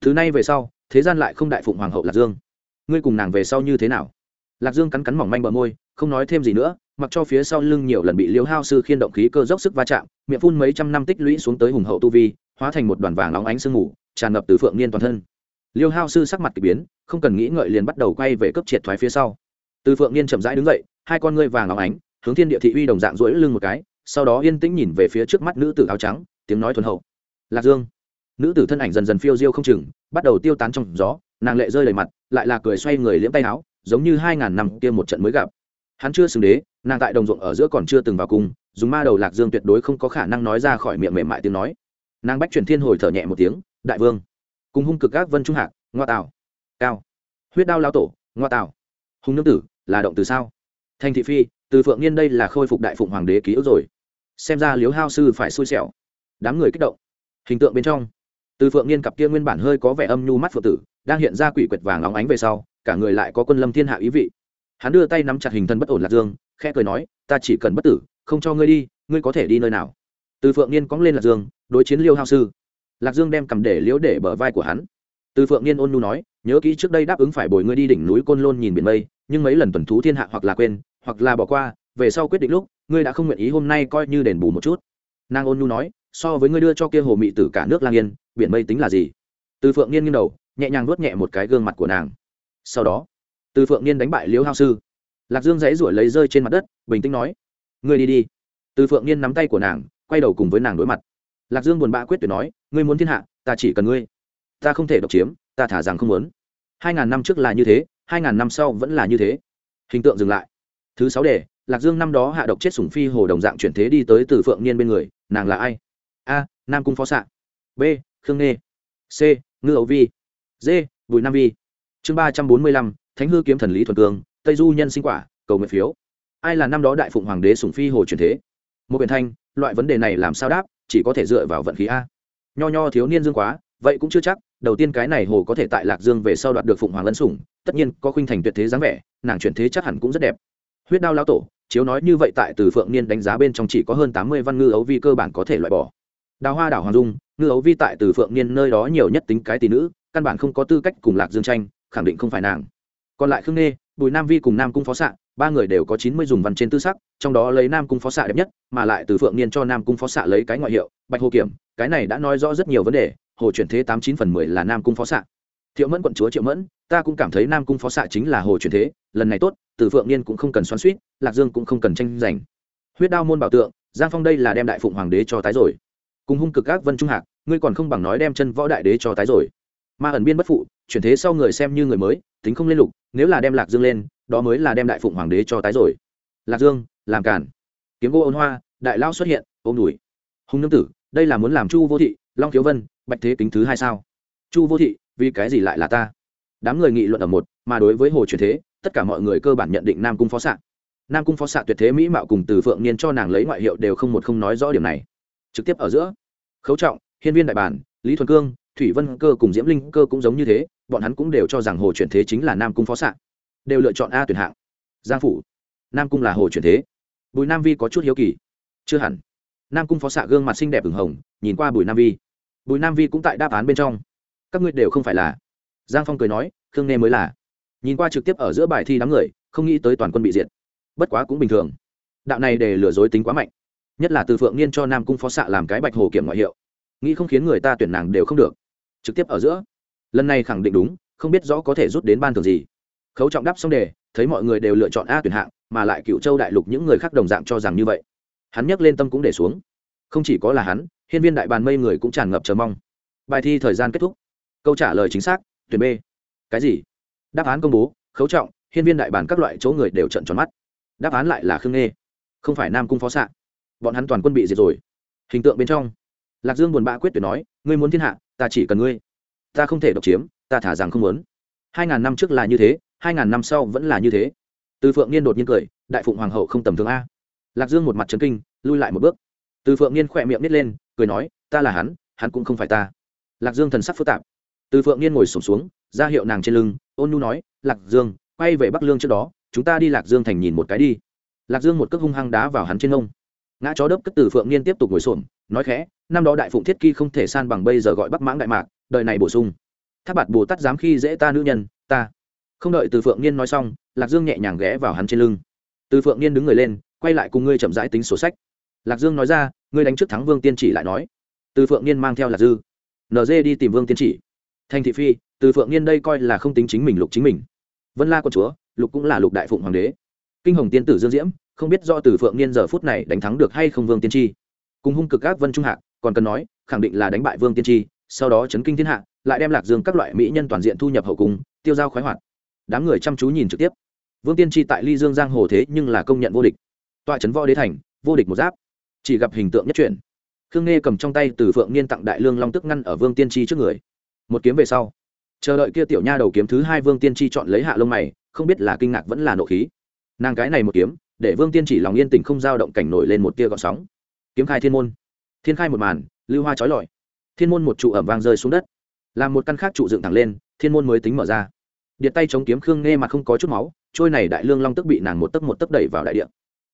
Thứ nay về sau, thế gian lại không đại phụng hoàng hậu lạc dương. Ngươi cùng nàng về sau như thế nào? Lạc dương cắn cắn mỏng manh bờ môi, không nói thêm gì nữa, mặc cho phía sau lưng nhiều lần bị liêu hao sư khiên động khí cơ dốc sức va chạm, miệng phun mấy trăm năm tích lũy xuống tới hùng hậu tu vi, hóa thành một đoàn vàng óng ánh sương mù, tràn ngập từ phượng niên toàn thân liêu hao sư sắc mặt k ỳ biến, không cần nghĩ ngợi liền bắt đầu quay về cấp triệt thoái phía sau. Từ phượng niên chậm rãi đứng dậy, hai con ngươi vàng óng ánh, hướng thiên địa thị uy đồng dạng rỗi lưng một cái, sau đó yên tĩnh nhìn về phía trước mắt nữ tử áo trắng, tiếng nói thuần hậu. Lạc dương. Nữ tử thân ảnh dần dần phiêu diêu không chừng, bắt đầu tiêu tán trong gió, nàng lệ rơi đầy mặt, lại là cười xoay người liễm tay áo, giống như hai ngàn năm kia một trận mới gặp. Hắn chưa xứng đế, nàng tại đồng ruộng ở giữa còn chưa từng vào cung, dùng ma đầu lạc dương tuyệt đối không có khả năng nói ra khỏi miệng mềm mại tiếng nói. Nàng bách chuyển thiên hồi thở nhẹ một tiếng, đại vương cùng hung cực các vân trung hạc, ngoa tào, cao, huyết đao lao tổ, ngoa tào. Hung nương tử, là động từ sao? Thành thị phi, từ phượng niên đây là khôi phục đại phụng hoàng đế ký ức rồi. Xem ra liếu hao sư phải xui xẻo. Đám người kích động. Hình tượng bên trong, từ phượng niên cặp kia nguyên bản hơi có vẻ âm nhu mắt phượng tử, đang hiện ra quỷ quyệt vàng óng ánh về sau, cả người lại có quân lâm thiên hạ ý vị. Hắn đưa tay nắm chặt hình thân bất ổn lạc dương, khẽ cười nói, ta chỉ cần bất tử, không cho ngươi đi, ngươi có thể đi nơi nào? Từ phượng niên cóng lên lạc dương, đối chiến liêu hao sư lạc dương đem cầm để liễu để bờ vai của hắn. Từ phượng niên ôn nhu nói, nhớ kỹ trước đây đáp ứng phải bồi ngươi đi đỉnh núi côn lôn nhìn biển mây, nhưng mấy lần tuần thú thiên hạ hoặc là quên, hoặc là bỏ qua, về sau quyết định lúc, ngươi đã không nguyện ý hôm nay coi như đền bù một chút. Nàng ôn nhu nói, so với ngươi đưa cho kia hồ mị tử cả nước lang yên, biển mây tính là gì? Từ phượng niên nghiêng đầu, nhẹ nhàng nuốt nhẹ một cái gương mặt của nàng. Sau đó, từ phượng niên đánh bại liễu hao sư. Lạc dương dãy ruổi lấy rơi trên mặt đất, bình tĩnh nói, ngươi đi đi. Từ phượng niên nắm tay của nàng, quay đầu cùng với nàng đối mặt. Lạc dương buồn bã quyết tuyệt nói ngươi muốn thiên hạ, ta chỉ cần ngươi. Ta không thể độc chiếm, ta thả rằng không muốn. Hai ngàn năm trước là như thế, hai ngàn năm sau vẫn là như thế. Hình tượng dừng lại. Thứ sáu đề, lạc dương năm đó hạ độc chết sủng phi hồ đồng dạng chuyển thế đi tới từ phượng niên bên người, nàng là ai? A, nam cung phó xạ. B, khương nghê. C, ngư ấu vi. D, bùi nam vi. Chương ba trăm bốn mươi lăm, thánh hư kiếm thần lý thuần cương, tây du nhân sinh quả, cầu nguyện phiếu. Ai là năm đó đại phụng hoàng đế sủng phi hồ chuyển thế? Một biển thanh, loại vấn đề này làm sao đáp, chỉ có thể dựa vào vận khí a nho nho thiếu niên dương quá, vậy cũng chưa chắc, đầu tiên cái này hồ có thể tại lạc dương về sau đoạt được phụng hoàng lân sủng, tất nhiên có khuynh thành tuyệt thế dáng vẻ, nàng chuyển thế chắc hẳn cũng rất đẹp. Huyết đao lao tổ, chiếu nói như vậy tại từ phượng niên đánh giá bên trong chỉ có hơn tám mươi văn ngư ấu vi cơ bản có thể loại bỏ. Đào hoa đảo hoàng dung, ngư ấu vi tại từ phượng niên nơi đó nhiều nhất tính cái tỷ nữ, căn bản không có tư cách cùng lạc dương tranh, khẳng định không phải nàng. Còn lại khương nê bùi nam vi cùng nam cung phó xạ ba người đều có chín mươi dùng văn trên tư sắc, trong đó lấy nam cung phó xạ đẹp nhất, mà lại từ phượng niên cho nam cung phó xạ lấy cái ngoại hiệu, bạch hồ kiểm, cái này đã nói rõ rất nhiều vấn đề, hồ chuyển thế tám chín phần mười là nam cung phó xạ. Thiệu mẫn quận chúa triệu mẫn, ta cũng cảm thấy nam cung phó xạ chính là hồ chuyển thế, lần này tốt, từ phượng niên cũng không cần xoắn suýt lạc dương cũng không cần tranh giành. Huyết đao môn bảo tượng, giang phong đây là đem đại phụng hoàng đế cho tái rồi. Cùng hung cực các vân trung hạc, ngươi còn không bằng nói đem chân võ đại đế cho tái rồi. Ma ẩn biên bất phụ, chuyển thế sau người xem như người mới, tính không lên lục, nếu là đem lạc dương lên đó mới là đem đại phụng hoàng đế cho tái rồi. Lạc dương, làm cản kiếm gỗ ôn hoa, đại lao xuất hiện, ôm đùi. Hùng nương tử, đây là muốn làm chu vô thị, long thiếu vân, bạch thế kính thứ hai sao? Chu vô thị, vì cái gì lại là ta? Đám người nghị luận ở một, mà đối với hồ truyền thế, tất cả mọi người cơ bản nhận định nam cung phó xạ nam cung phó xạ tuyệt thế mỹ mạo cùng từ phượng niên cho nàng lấy ngoại hiệu đều không một không nói rõ điểm này. Trực tiếp ở giữa, khấu trọng, hiên viên đại bản, lý thuần cương, thủy vân cơ cùng diễm linh cơ cũng giống như thế, bọn hắn cũng đều cho rằng hồ chuyển thế chính là nam cung phó xạ đều lựa chọn a tuyển hạng. Giang phủ. Nam cung là hồ chuyển thế. Bùi nam vi có chút hiếu kỳ. Chưa hẳn. Nam cung phó xạ gương mặt xinh đẹp ửng hồng, nhìn qua bùi nam vi. Bùi nam vi cũng tại đáp án bên trong. Các ngươi đều không phải là. Giang phong cười nói, khương nê mới là. Nhìn qua trực tiếp ở giữa bài thi đám người, không nghĩ tới toàn quân bị diệt. Bất quá cũng bình thường. Đạo này để lừa dối tính quá mạnh. Nhất là từ phượng niên cho nam cung phó xạ làm cái bạch hồ kiểm ngoại hiệu. Nghĩ không khiến người ta tuyển nàng đều không được. Trực tiếp ở giữa. Lần này khẳng định đúng, không biết rõ có thể rút đến ban thường gì khấu trọng đáp xong đề, thấy mọi người đều lựa chọn a tuyển hạng, mà lại cựu châu đại lục những người khác đồng dạng cho rằng như vậy. Hắn nhắc lên tâm cũng để xuống. Không chỉ có là hắn, hiên viên đại bàn mây người cũng tràn ngập chờ mong. Bài thi thời gian kết thúc. Câu trả lời chính xác, tuyển b. Cái gì? Đáp án công bố, khấu trọng, hiên viên đại bàn các loại chỗ người đều trận tròn mắt. Đáp án lại là khương nghê. Không phải nam cung phó xạ bọn hắn toàn quân bị diệt rồi. Hình tượng bên trong. Lạc dương buồn bã quyết tuyệt nói, ngươi muốn thiên hạ, ta chỉ cần ngươi. Ta không thể độc chiếm, ta thả rằng không muốn. Hai ngàn năm trước là như thế hai ngàn năm sau vẫn là như thế. Từ phượng niên đột nhiên cười, đại phụng hoàng hậu không tầm thường a. Lạc dương một mặt trấn kinh, lui lại một bước. Từ phượng niên khỏe miệng nít lên, cười nói, ta là hắn hắn cũng không phải ta. Lạc dương thần sắc phức tạp. Từ phượng niên ngồi sổm xuống, ra hiệu nàng trên lưng, ôn nhu nói, lạc dương, quay về bắc lương trước đó, chúng ta đi lạc dương thành nhìn một cái đi. Lạc dương một cước hung hăng đá vào hắn trên ông ngã chó đớp cất từ phượng niên tiếp tục ngồi xổm, nói khẽ, năm đó đại phụng thiết kỳ không thể san bằng bây giờ gọi bắc mãng đại mạc, đời này bổ sung. Tháp bạt bồ tát dám khi dễ ta nữ nhân, ta không đợi từ phượng niên nói xong, lạc dương nhẹ nhàng ghé vào hắn trên lưng. Từ phượng niên đứng người lên, quay lại cùng ngươi chậm rãi tính sổ sách. Lạc dương nói ra, ngươi đánh trước thắng vương tiên chỉ lại nói. Từ phượng niên mang theo lạc dư. Nd đi tìm vương tiên chỉ. Thành thị phi, từ phượng niên đây coi là không tính chính mình lục chính mình. Vân la con chúa, lục cũng là lục đại phụng hoàng đế. Kinh hồng tiên tử dương diễm, không biết do từ phượng niên giờ phút này đánh thắng được hay không vương tiên tri. Cùng hung cực các vân trung hạ, còn cần nói, khẳng định là đánh bại vương tiên tri, sau đó chấn kinh thiên hạ, lại đem lạc dương các loại mỹ nhân toàn diện thu nhập hậu cung, tiêu giao khoái hoạt đám người chăm chú nhìn trực tiếp. Vương tiên tri tại ly dương giang hồ thế nhưng là công nhận vô địch. Tọa trấn võ đế thành, vô địch một giáp. Chỉ gặp hình tượng nhất chuyển. Khương nghe cầm trong tay từ phượng niên tặng đại lương long tức ngăn ở vương tiên tri trước người. Một kiếm về sau. Chờ đợi kia tiểu nha đầu kiếm thứ hai vương tiên tri chọn lấy hạ lông mày, không biết là kinh ngạc vẫn là nộ khí. Nàng cái này một kiếm, để vương tiên chỉ lòng yên tình không dao động cảnh nổi lên một tia gọn sóng. Kiếm khai thiên môn. Thiên khai một màn, lưu hoa trói lọi. Thiên môn một trụ ẩm vang rơi xuống đất. Làm một căn khác trụ dựng thẳng lên, thiên môn mới tính mở ra điện tay chống kiếm khương nghe mặt không có chút máu, trôi này đại lương long tức bị nàng một tấc một tấc đẩy vào đại điện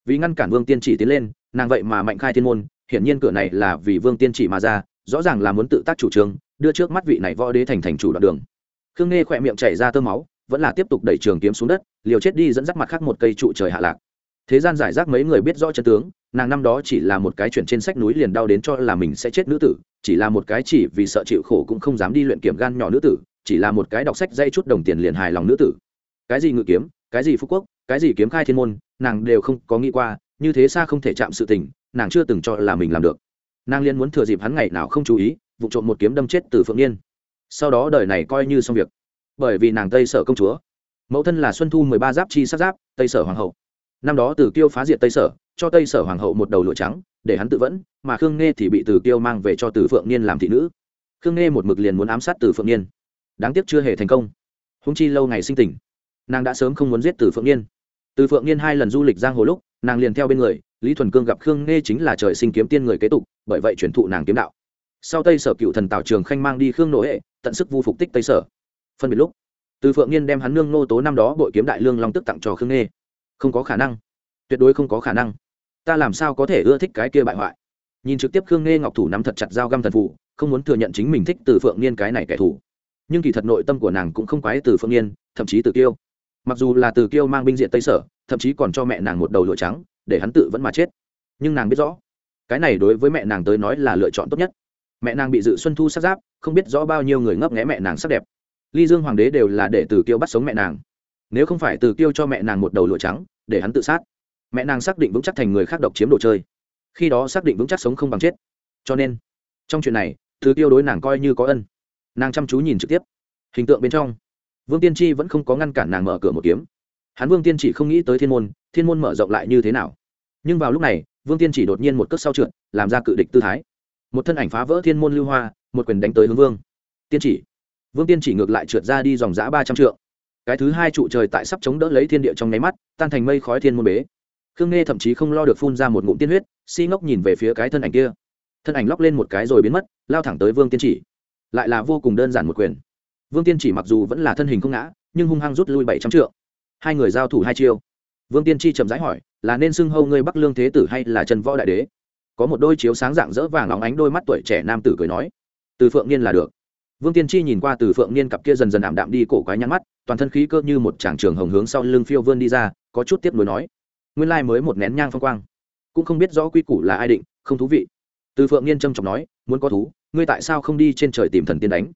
vì ngăn cản vương tiên chỉ tiến lên, nàng vậy mà mạnh khai thiên môn, hiển nhiên cửa này là vì vương tiên chỉ mà ra, rõ ràng là muốn tự tác chủ trương, đưa trước mắt vị này võ đế thành thành chủ đoạn đường. Khương nghe khỏe miệng chảy ra tơ máu, vẫn là tiếp tục đẩy trường kiếm xuống đất, liều chết đi dẫn dắt mặt khác một cây trụ trời hạ lạc. Thế gian giải rác mấy người biết rõ chân tướng, nàng năm đó chỉ là một cái chuyện trên sách núi liền đau đến cho là mình sẽ chết nữ tử, chỉ là một cái chỉ vì sợ chịu khổ cũng không dám đi luyện kiểm gan nhỏ nữ tử chỉ là một cái đọc sách dây chút đồng tiền liền hài lòng nữ tử. Cái gì ngự kiếm, cái gì phú quốc, cái gì kiếm khai thiên môn, nàng đều không có nghĩ qua, như thế xa không thể chạm sự tình, nàng chưa từng cho là mình làm được. Nàng liên muốn thừa dịp hắn ngày nào không chú ý, vụ trộm một kiếm đâm chết từ phượng niên. Sau đó đời này coi như xong việc. Bởi vì nàng tây sở công chúa. Mẫu thân là xuân thu mười ba giáp chi sát giáp, tây sở hoàng hậu. Năm đó từ kiêu phá diệt tây sở, cho tây sở hoàng hậu một đầu lụa trắng, để hắn tự vẫn, mà khương nghe thì bị từ kiêu mang về cho từ phượng niên làm thị nữ. Khương nghe một mực liền muốn ám sát từ phượng niên đáng tiếc chưa hề thành công. Húng chi lâu ngày sinh tình, nàng đã sớm không muốn giết từ phượng niên từ phượng niên hai lần du lịch giang hồ lúc, nàng liền theo bên người, lý thuần cương gặp khương nghe chính là trời sinh kiếm tiên người kế tục, bởi vậy truyền thụ nàng kiếm đạo. Sau tây sở cựu thần tào trường khanh mang đi khương nỗ hệ, tận sức vu phục tích tây sở. Phân biệt lúc, từ phượng niên đem hắn nương nô tố năm đó bội kiếm đại lương long tức tặng cho khương nghe không có khả năng. Tuyệt đối không có khả năng. Ta làm sao có thể ưa thích cái kia bại hoại? Nhìn trực tiếp khương nghe ngọc thủ nắm thật chặt dao găm thần phụ không muốn thừa nhận chính mình thích từ phượng niên cái này kẻ thù nhưng kỳ thật nội tâm của nàng cũng không quái từ phương niên thậm chí từ kiêu. Mặc dù là từ kiêu mang binh diện tây sở, thậm chí còn cho mẹ nàng một đầu lụa trắng, để hắn tự vẫn mà chết. Nhưng nàng biết rõ, cái này đối với mẹ nàng tới nói là lựa chọn tốt nhất. Mẹ nàng bị dự xuân thu sắc giáp, không biết rõ bao nhiêu người ngấp nghẽ mẹ nàng sắc đẹp. Ly dương hoàng đế đều là để từ kiêu bắt sống mẹ nàng. Nếu không phải từ kiêu cho mẹ nàng một đầu lụa trắng, để hắn tự sát, mẹ nàng xác định vững chắc thành người khác độc chiếm đồ chơi. Khi đó xác định vững chắc sống không bằng chết. Cho nên, trong chuyện này, từ kiêu đối nàng coi như có ân nàng chăm chú nhìn trực tiếp. Hình tượng bên trong, vương tiên tri vẫn không có ngăn cản nàng mở cửa một kiếm. Hắn vương tiên chỉ không nghĩ tới thiên môn thiên môn mở rộng lại như thế nào. Nhưng vào lúc này, vương tiên chỉ đột nhiên một cước sau trượt, làm ra cự địch tư thái. Một thân ảnh phá vỡ thiên môn lưu hoa, một quyền đánh tới hướng vương tiên chỉ. Vương tiên chỉ ngược lại trượt ra đi dòng giã ba trăm trượng. Cái thứ hai trụ trời tại sắp chống đỡ lấy thiên địa trong nháy mắt, tan thành mây khói thiên môn bế. Khương nghe thậm chí không lo được phun ra một ngụm tiên huyết, si ngốc nhìn về phía cái thân ảnh kia. Thân ảnh lóc lên một cái rồi biến mất, lao thẳng tới vương tiên chỉ lại là vô cùng đơn giản một quyền. Vương tiên chỉ mặc dù vẫn là thân hình không ngã, nhưng hung hăng rút lui bảy trăm trượng. Hai người giao thủ hai chiêu. Vương tiên chi chậm rãi hỏi, là nên xưng hâu ngươi bắc lương thế tử hay là trần võ đại đế? Có một đôi chiếu sáng dạng dỡ vàng óng ánh đôi mắt tuổi trẻ nam tử cười nói, từ phượng niên là được. Vương tiên chi nhìn qua từ phượng niên cặp kia dần dần ảm đạm đi cổ quái nhăn mắt, toàn thân khí cơ như một tràng trường hồng hướng sau lưng phiêu vươn đi ra, có chút tiếp nối nói, nguyên lai mới một nén nhang phong quang, cũng không biết rõ quy củ là ai định, không thú vị. Từ phượng niên trầm trọng nói, muốn có thú ngươi tại sao không đi trên trời tìm thần tiên đánh?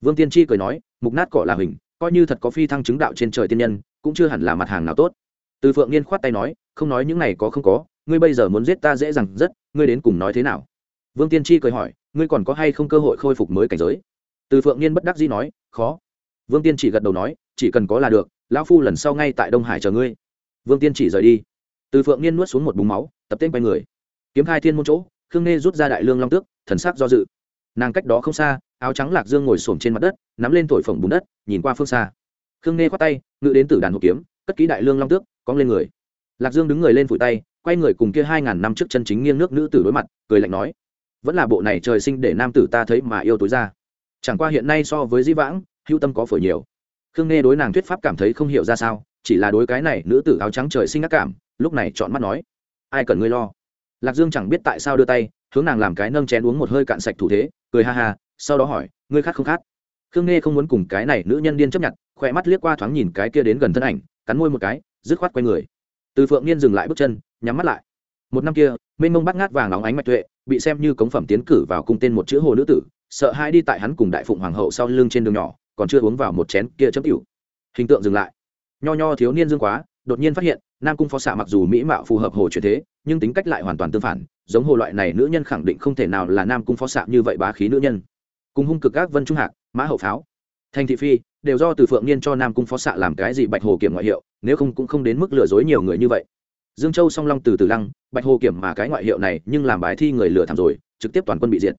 Vương tiên chi cười nói, mục nát cỏ là hình, coi như thật có phi thăng chứng đạo trên trời tiên nhân, cũng chưa hẳn là mặt hàng nào tốt. Từ phượng niên khoát tay nói, không nói những này có không có, ngươi bây giờ muốn giết ta dễ dàng rất, ngươi đến cùng nói thế nào? Vương tiên tri cười hỏi, ngươi còn có hay không cơ hội khôi phục mới cảnh giới? Từ phượng niên bất đắc dĩ nói, khó. Vương tiên chỉ gật đầu nói, chỉ cần có là được, lão phu lần sau ngay tại đông hải chờ ngươi. Vương tiên chỉ rời đi. Từ phượng niên nuốt xuống một búng máu, tập tên quay người. Kiếm hai thiên môn chỗ, khương nê rút ra đại lương long tước, thần sắc do dự nàng cách đó không xa, áo trắng lạc dương ngồi xổm trên mặt đất, nắm lên thổi phồng bùn đất, nhìn qua phương xa. Khương nê khoát tay, ngự đến từ đàn hộp kiếm, cất ký đại lương long tước cóng lên người. Lạc dương đứng người lên phủi tay, quay người cùng kia hai ngàn năm trước chân chính nghiêng nước nữ tử đối mặt, cười lạnh nói, vẫn là bộ này trời sinh để nam tử ta thấy mà yêu tối ra. Chẳng qua hiện nay so với di vãng hữu tâm có phổi nhiều. Khương nghe đối nàng thuyết pháp cảm thấy không hiểu ra sao, chỉ là đối cái này nữ tử áo trắng trời sinh ác cảm, lúc này chọn mắt nói, ai cần ngươi lo? Lạc dương chẳng biết tại sao đưa tay, hướng nàng làm cái nâng chén uống một hơi cạn sạch thủ thế cười ha ha, sau đó hỏi, ngươi khát không khát? Khương nghe không muốn cùng cái này nữ nhân điên chấp nhận, khỏe mắt liếc qua thoáng nhìn cái kia đến gần thân ảnh, cắn môi một cái, dứt khoát quay người. Từ phượng niên dừng lại bước chân, nhắm mắt lại. Một năm kia, mênh mông bắt ngát vàng óng ánh mạch tuệ, bị xem như cống phẩm tiến cử vào cung tên một chữ hồ nữ tử, sợ hai đi tại hắn cùng đại phụng hoàng hậu sau lưng trên đường nhỏ, còn chưa uống vào một chén kia chấm cửu hình tượng dừng lại. Nho nho thiếu niên dương quá, đột nhiên phát hiện, nam cung phó xạ mặc dù mỹ mạo phù hợp hồ truyền thế, nhưng tính cách lại hoàn toàn tương phản giống hồ loại này nữ nhân khẳng định không thể nào là nam cung phó xạ như vậy bá khí nữ nhân. Cùng hung cực các vân trung hạc, mã hậu pháo, thành thị phi, đều do từ phượng niên cho nam cung phó xạ làm cái gì bạch hồ kiểm ngoại hiệu, nếu không cũng không đến mức lừa dối nhiều người như vậy. Dương châu song long từ từ lăng, bạch hồ kiểm mà cái ngoại hiệu này nhưng làm bài thi người lừa thảm rồi, trực tiếp toàn quân bị diệt.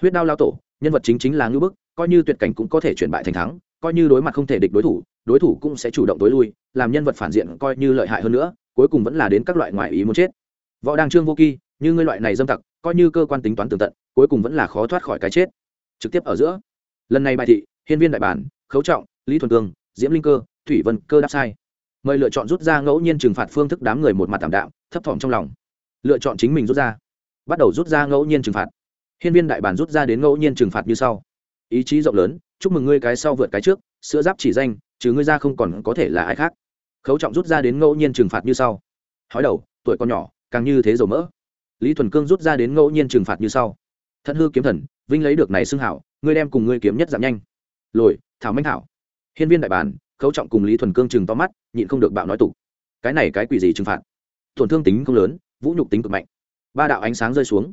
Huyết đao lao tổ, nhân vật chính chính là ngư bức, coi như tuyệt cảnh cũng có thể chuyển bại thành thắng, coi như đối mặt không thể địch đối thủ đối thủ cũng sẽ chủ động tối lui, làm nhân vật phản diện coi như lợi hại hơn nữa, cuối cùng vẫn là đến các loại ngoại ý muốn chết. Võ đăng trương vô kỳ như ngươi loại này dâm tặc, coi như cơ quan tính toán tường tận, cuối cùng vẫn là khó thoát khỏi cái chết. Trực tiếp ở giữa. Lần này bài thị, hiên viên đại bản, khấu trọng, lý thuần cương, diễm linh cơ, thủy vân, cơ đáp sai. Mời lựa chọn rút ra ngẫu nhiên trừng phạt phương thức đám người một mặt tạm đạo thấp thỏm trong lòng. Lựa chọn chính mình rút ra. Bắt đầu rút ra ngẫu nhiên trừng phạt. Hiên viên đại bản rút ra đến ngẫu nhiên trừng phạt như sau. Ý chí rộng lớn, chúc mừng ngươi cái sau vượt cái trước, sữa giáp chỉ danh chứ ngươi ra không còn có thể là ai khác. Khấu trọng rút ra đến ngẫu nhiên trừng phạt như sau. Hói đầu, tuổi còn nhỏ, càng như thế dầu mỡ lý thuần cương rút ra đến ngẫu nhiên trừng phạt như sau. Thận hư kiếm thần, vinh lấy được này xưng hảo, ngươi đem cùng ngươi kiếm nhất giảm nhanh. Lồi, thảo minh thảo. Hiên viên đại bản, khấu trọng cùng lý thuần cương chừng to mắt, nhịn không được bạo nói tục. Cái này cái quỷ gì trừng phạt? Tổn thương tính không lớn, vũ nhục tính cực mạnh. Ba đạo ánh sáng rơi xuống.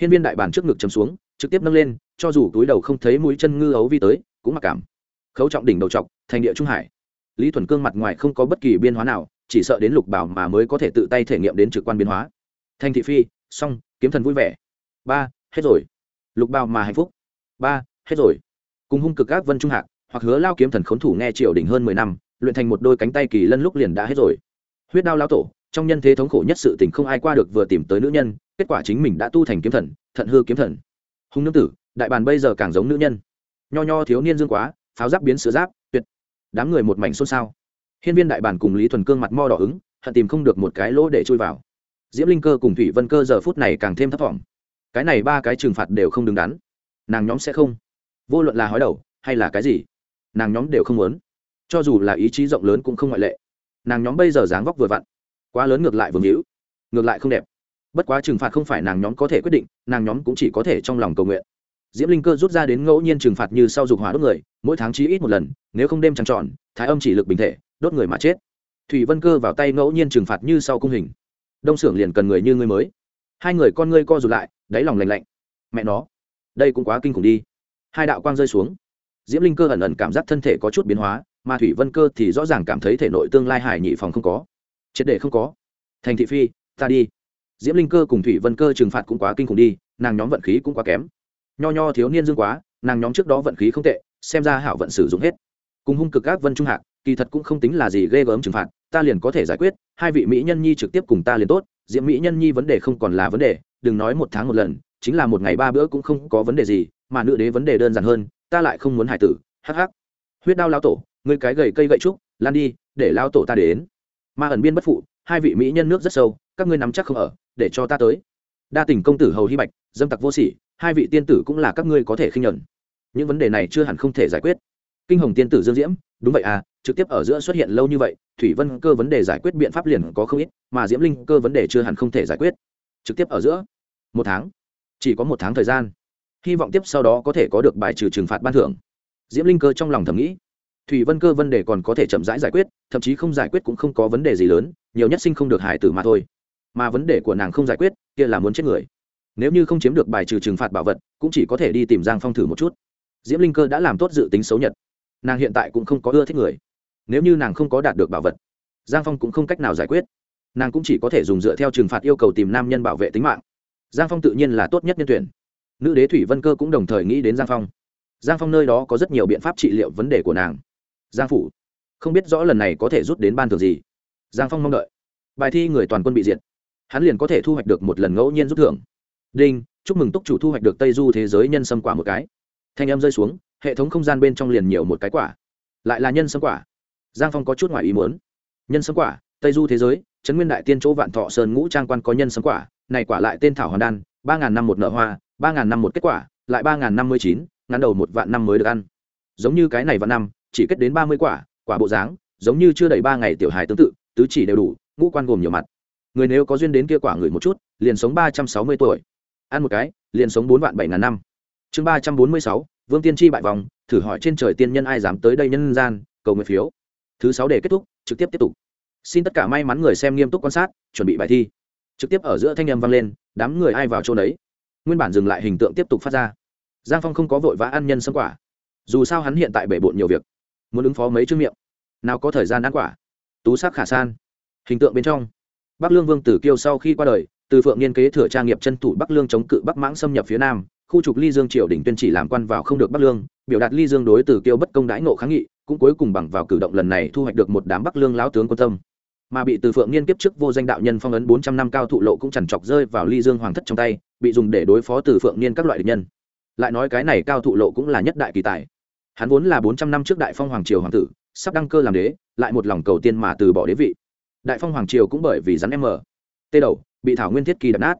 Hiên viên đại bản trước ngực chầm xuống, trực tiếp nâng lên, cho dù túi đầu không thấy mũi chân ngư ấu vi tới, cũng mặc cảm. Khấu trọng đỉnh đầu trọc thành địa trung hải. Lý thuần cương mặt ngoài không có bất kỳ biên hóa nào, chỉ sợ đến lục bảo mà mới có thể tự tay thể nghiệm đến trực quan biến hóa. Thành thị phi xong, kiếm thần vui vẻ. Ba, hết rồi. Lục bao mà hạnh phúc. Ba, hết rồi. Cùng hung cực các vân trung hạc, hoặc hứa lao kiếm thần khốn thủ nghe triều đỉnh hơn mười năm, luyện thành một đôi cánh tay kỳ lân lúc liền đã hết rồi. Huyết đao lao tổ, trong nhân thế thống khổ nhất sự tình không ai qua được vừa tìm tới nữ nhân, kết quả chính mình đã tu thành kiếm thần, thận hư kiếm thần. Hung nương tử, đại bàn bây giờ càng giống nữ nhân. Nho nho thiếu niên dương quá, pháo giáp biến sửa giáp, tuyệt. Đám người một mảnh xôn xao. Hiên viên đại bản cùng lý thuần cương mặt mo đỏ ứng, hận tìm không được một cái lỗ để chui vào diễm linh cơ cùng thủy vân cơ giờ phút này càng thêm thấp t cái này ba cái trừng phạt đều không đứng đắn. Nàng nhóm sẽ không. Vô luận là hói đầu hay là cái gì, nàng nhóm đều không muốn. Cho dù là ý chí rộng lớn cũng không ngoại lệ. Nàng nhóm bây giờ dáng vóc vừa vặn. Quá lớn ngược lại vương hữu ngược lại không đẹp. Bất quá trừng phạt không phải nàng nhóm có thể quyết định, nàng nhóm cũng chỉ có thể trong lòng cầu nguyện. Diễm linh cơ rút ra đến ngẫu nhiên trừng phạt như sau dục hỏa đốt người, mỗi tháng chí ít một lần, nếu không đêm trăng trọn thái âm chỉ lực bình thể, đốt người mà chết. Thủy vân cơ vào tay ngẫu nhiên trừng phạt như sau cung hình đông xưởng liền cần người như ngươi mới. Hai người con ngươi co rụt lại, đáy lòng lành lạnh. Mẹ nó, đây cũng quá kinh khủng đi. Hai đạo quang rơi xuống. Diễm linh cơ ẩn ẩn cảm giác thân thể có chút biến hóa, mà thủy vân cơ thì rõ ràng cảm thấy thể nội tương lai hải nhị phòng không có. Triệt để không có. Thành thị phi, ta đi. Diễm linh cơ cùng thủy vân cơ trừng phạt cũng quá kinh khủng đi, nàng nhóm vận khí cũng quá kém. Nho nho thiếu niên dương quá, nàng nhóm trước đó vận khí không tệ, xem ra hảo vận sử dụng hết. Cùng hung cực các vân trung hạc, kỳ thật cũng không tính là gì ghê gớm trừng phạt ta liền có thể giải quyết, hai vị mỹ nhân nhi trực tiếp cùng ta liền tốt diễm mỹ nhân nhi vấn đề không còn là vấn đề, đừng nói một tháng một lần, chính là một ngày ba bữa cũng không có vấn đề gì, mà nữ đế vấn đề đơn giản hơn, ta lại không muốn hải tử hh huyết đao lao tổ người cái gầy cây gậy trúc, lan đi, để lao tổ ta đến. Ma ẩn biên bất phụ, hai vị mỹ nhân nước rất sâu, các ngươi nắm chắc không ở, để cho ta tới. Đa tình công tử hầu hy bạch, dâm tặc vô sỉ, hai vị tiên tử cũng là các ngươi có thể khinh nhuận. Những vấn đề này chưa hẳn không thể giải quyết. Kinh hồng tiên tử dương diễm đúng vậy à trực tiếp ở giữa xuất hiện lâu như vậy, thủy vân cơ vấn đề giải quyết biện pháp liền có không ít, mà diễm linh cơ vấn đề chưa hẳn không thể giải quyết. Trực tiếp ở giữa. Một tháng. Chỉ có một tháng thời gian. Hy vọng tiếp sau đó có thể có được bài trừ trừng phạt ban thưởng. Diễm linh cơ trong lòng thầm nghĩ. Thủy vân cơ vấn đề còn có thể chậm rãi giải quyết, thậm chí không giải quyết cũng không có vấn đề gì lớn, nhiều nhất sinh không được hải tử mà thôi. Mà vấn đề của nàng không giải quyết, kia là muốn chết người. Nếu như không chiếm được bài trừ trừng phạt bảo vật, cũng chỉ có thể đi tìm giang phong thử một chút. Diễm linh cơ đã làm tốt dự tính xấu nhật nàng hiện tại cũng không có ưa thích người. Nếu như nàng không có đạt được bảo vật, giang phong cũng không cách nào giải quyết. Nàng cũng chỉ có thể dùng dựa theo trừng phạt yêu cầu tìm nam nhân bảo vệ tính mạng. Giang phong tự nhiên là tốt nhất nhân tuyển. Nữ đế thủy vân cơ cũng đồng thời nghĩ đến giang phong. Giang phong nơi đó có rất nhiều biện pháp trị liệu vấn đề của nàng. Giang phủ, không biết rõ lần này có thể rút đến ban thường gì. Giang phong mong đợi. Bài thi người toàn quân bị diệt. Hắn liền có thể thu hoạch được một lần ngẫu nhiên rút thưởng. Đinh, chúc mừng túc chủ thu hoạch được tây du thế giới nhân sâm quả một cái. Thanh em rơi xuống hệ thống không gian bên trong liền nhiều một cái quả, lại là nhân sâm quả. Giang phong có chút ngoài ý muốn. Nhân sâm quả, tây du thế giới, trấn nguyên đại tiên chỗ vạn thọ sơn ngũ trang quan có nhân sâm quả, này quả lại tên thảo hoàn đan, ba ngàn năm một nợ hoa, ba ngàn năm một kết quả, lại ba ngàn năm mươi chín, ngắn đầu một vạn năm mới được ăn. Giống như cái này vạn năm, chỉ kết đến ba mươi quả quả bộ dáng, giống như chưa đầy ba ngày tiểu hài tương tự, tứ chỉ đều đủ, ngũ quan gồm nhiều mặt. Người nếu có duyên đến kia quả người một chút, liền sống ba trăm sáu mươi tuổi. Ăn một cái, liền sống bốn vạn bảy ngàn năm. Chương ba trăm bốn mươi sáu vương tiên tri bại vòng, thử hỏi trên trời tiên nhân ai dám tới đây nhân gian, cầu nguyện phiếu. Thứ sáu để kết thúc, trực tiếp tiếp tục. Xin tất cả may mắn người xem nghiêm túc quan sát, chuẩn bị bài thi. Trực tiếp ở giữa thanh âm vang lên, đám người ai vào chỗ đấy nguyên bản dừng lại hình tượng tiếp tục phát ra. Giang phong không có vội vã ăn nhân sâm quả. Dù sao hắn hiện tại bể bộn nhiều việc. Muốn ứng phó mấy chữ miệng. Nào có thời gian ăn quả. Tú sắc khả san. Hình tượng bên trong. Bắc lương vương tử kiêu sau khi qua đời, từ phượng nghiên kế thừa trang nghiệp chân thủ bắc lương chống cự bắc mãng xâm nhập phía nam khu trục ly dương triều đình tuyên chỉ làm quan vào không được bắc lương, biểu đạt ly dương đối từ kiêu bất công đãi nộ kháng nghị, cũng cuối cùng bằng vào cử động lần này thu hoạch được một đám bắc lương lão tướng quan tâm. Mà bị từ phượng niên kiếp trước vô danh đạo nhân phong ấn bốn trăm năm cao thụ lộ cũng chẳng chọc rơi vào ly dương hoàng thất trong tay, bị dùng để đối phó từ phượng niên các loại địch nhân. Lại nói cái này cao thụ lộ cũng là nhất đại kỳ tài. Hắn vốn là bốn trăm năm trước đại phong hoàng triều hoàng tử, sắp đăng cơ làm đế, lại một lòng cầu tiên mà từ bỏ đế vị. Đại phong hoàng triều cũng bởi vì rắn em mở tê đầu, bị thảo nguyên thiết kỳ đập nát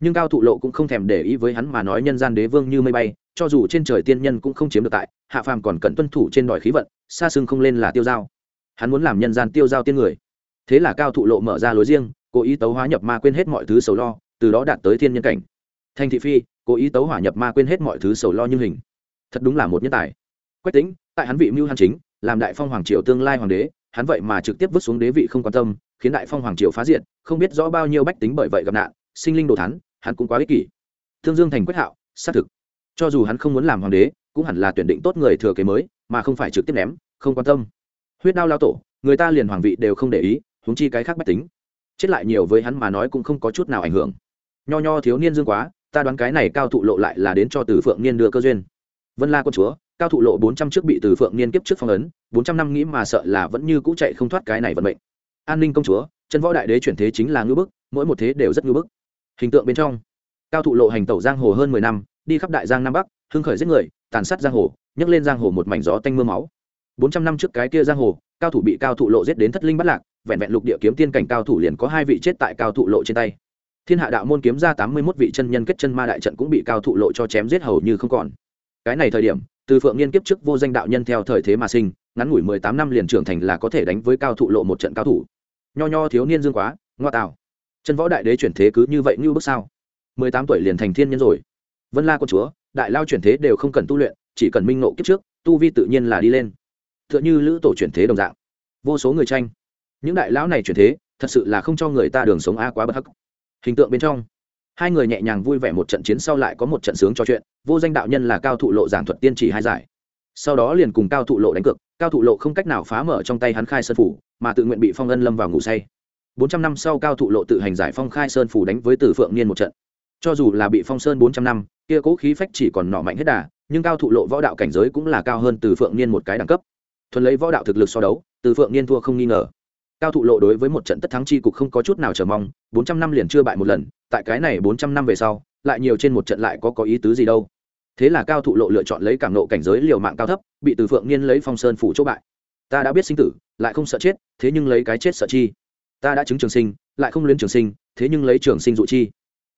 nhưng cao thụ lộ cũng không thèm để ý với hắn mà nói nhân gian đế vương như mây bay, cho dù trên trời tiên nhân cũng không chiếm được tại, hạ phàm còn cần tuân thủ trên đòi khí vận, xa xưng không lên là tiêu giao. Hắn muốn làm nhân gian tiêu giao tiên người. Thế là cao thụ lộ mở ra lối riêng, cố ý tấu hóa nhập ma quên hết mọi thứ sầu lo, từ đó đạt tới thiên nhân cảnh. Thành thị phi, cố ý tấu hỏa nhập ma quên hết mọi thứ sầu lo như hình. Thật đúng là một nhân tài. Quách tính tại hắn vị mưu hàn chính, làm đại phong hoàng triều tương lai hoàng đế, hắn vậy mà trực tiếp vứt xuống đế vị không quan tâm, khiến đại phong hoàng triều phá diện không biết rõ bao nhiêu bách tính bởi vậy gặp nạn, sinh linh đồ thắn hắn cũng quá ích kỷ. Thương dương thành quách hạo, xác thực. Cho dù hắn không muốn làm hoàng đế, cũng hẳn là tuyển định tốt người thừa kế mới, mà không phải trực tiếp ném, không quan tâm. Huyết đao lao tổ, người ta liền hoàng vị đều không để ý húng chi cái khác bách tính. Chết lại nhiều với hắn mà nói cũng không có chút nào ảnh hưởng. Nho nho thiếu niên dương quá, ta đoán cái này cao thụ lộ lại là đến cho từ phượng niên đưa cơ duyên. Vân la con chúa, cao thụ lộ bốn trăm trước bị từ phượng niên kiếp trước phong ấn, bốn trăm năm nghĩ mà sợ là vẫn như cũ chạy không thoát cái này vận mệnh. An ninh công chúa, chân võ đại đế chuyển thế chính là ngư bức, mỗi một thế đều rất ngư bức hình tượng bên trong. Cao thụ lộ hành tẩu giang hồ hơn mười năm, đi khắp đại giang nam bắc, hưng khởi giết người, tàn sát giang hồ, nhấc lên giang hồ một mảnh gió tanh mưa máu. Bốn trăm năm trước cái kia giang hồ, cao thủ bị cao thụ lộ giết đến thất linh bắt lạc, vẹn vẹn lục địa kiếm tiên cảnh cao thủ liền có hai vị chết tại cao thụ lộ trên tay. Thiên hạ đạo môn kiếm ra tám mươi mốt vị chân nhân kết chân ma đại trận cũng bị cao thụ lộ cho chém giết hầu như không còn. Cái này thời điểm, từ phượng niên kiếp trước vô danh đạo nhân theo thời thế mà sinh, ngắn ngủi mười tám năm liền trưởng thành là có thể đánh với cao thụ lộ một trận cao thủ. Nho nho thiếu niên dương quá, ngoa tạo chân võ đại đế chuyển thế cứ như vậy như bước sao? Mười tám tuổi liền thành thiên nhân rồi. Vân la con chúa, đại lao chuyển thế đều không cần tu luyện, chỉ cần minh nộ kiếp trước, tu vi tự nhiên là đi lên. T h ư ợ n h ư lữ tổ chuyển thế đồng dạng. Vô số người tranh. Những đại lão này chuyển thế, thật sự là không cho người ta đường sống a quá bất hắc. Hình tượng bên trong, hai người nhẹ nhàng vui vẻ một trận chiến sau lại có một trận sướng cho chuyện, vô danh đạo nhân là cao thụ lộ giảng thuật tiên chỉ hai giải. Sau đó liền cùng cao thụ lộ đánh cược, cao thụ lộ không cách nào phá mở trong tay hắn khai sân phủ, mà tự nguyện bị phong ân lâm vào ngủ say bốn trăm năm sau cao thụ lộ tự hành giải phong khai sơn phủ đánh với tử phượng niên một trận. Cho dù là bị phong sơn bốn trăm năm, kia cố khí phách chỉ còn nọ mạnh hết đà, nhưng cao thụ lộ võ đạo cảnh giới cũng là cao hơn tử phượng niên một cái đẳng cấp. Thuần lấy võ đạo thực lực so đấu tử phượng niên thua không nghi ngờ. Cao thụ lộ đối với một trận tất thắng chi cục không có chút nào chờ mong, bốn trăm năm liền chưa bại một lần, tại cái này bốn trăm năm về sau, lại nhiều trên một trận lại có có ý tứ gì đâu. Thế là cao thụ lộ lựa chọn lấy cảm nộ cảnh giới liều mạng cao thấp, bị từ phượng niên lấy phong sơn phủ chỗ bại. Ta đã biết sinh tử, lại không sợ chết, thế nhưng lấy cái chết sợ chi ta đã chứng trường sinh, lại không luyến trường sinh, thế nhưng lấy trường sinh dụ chi.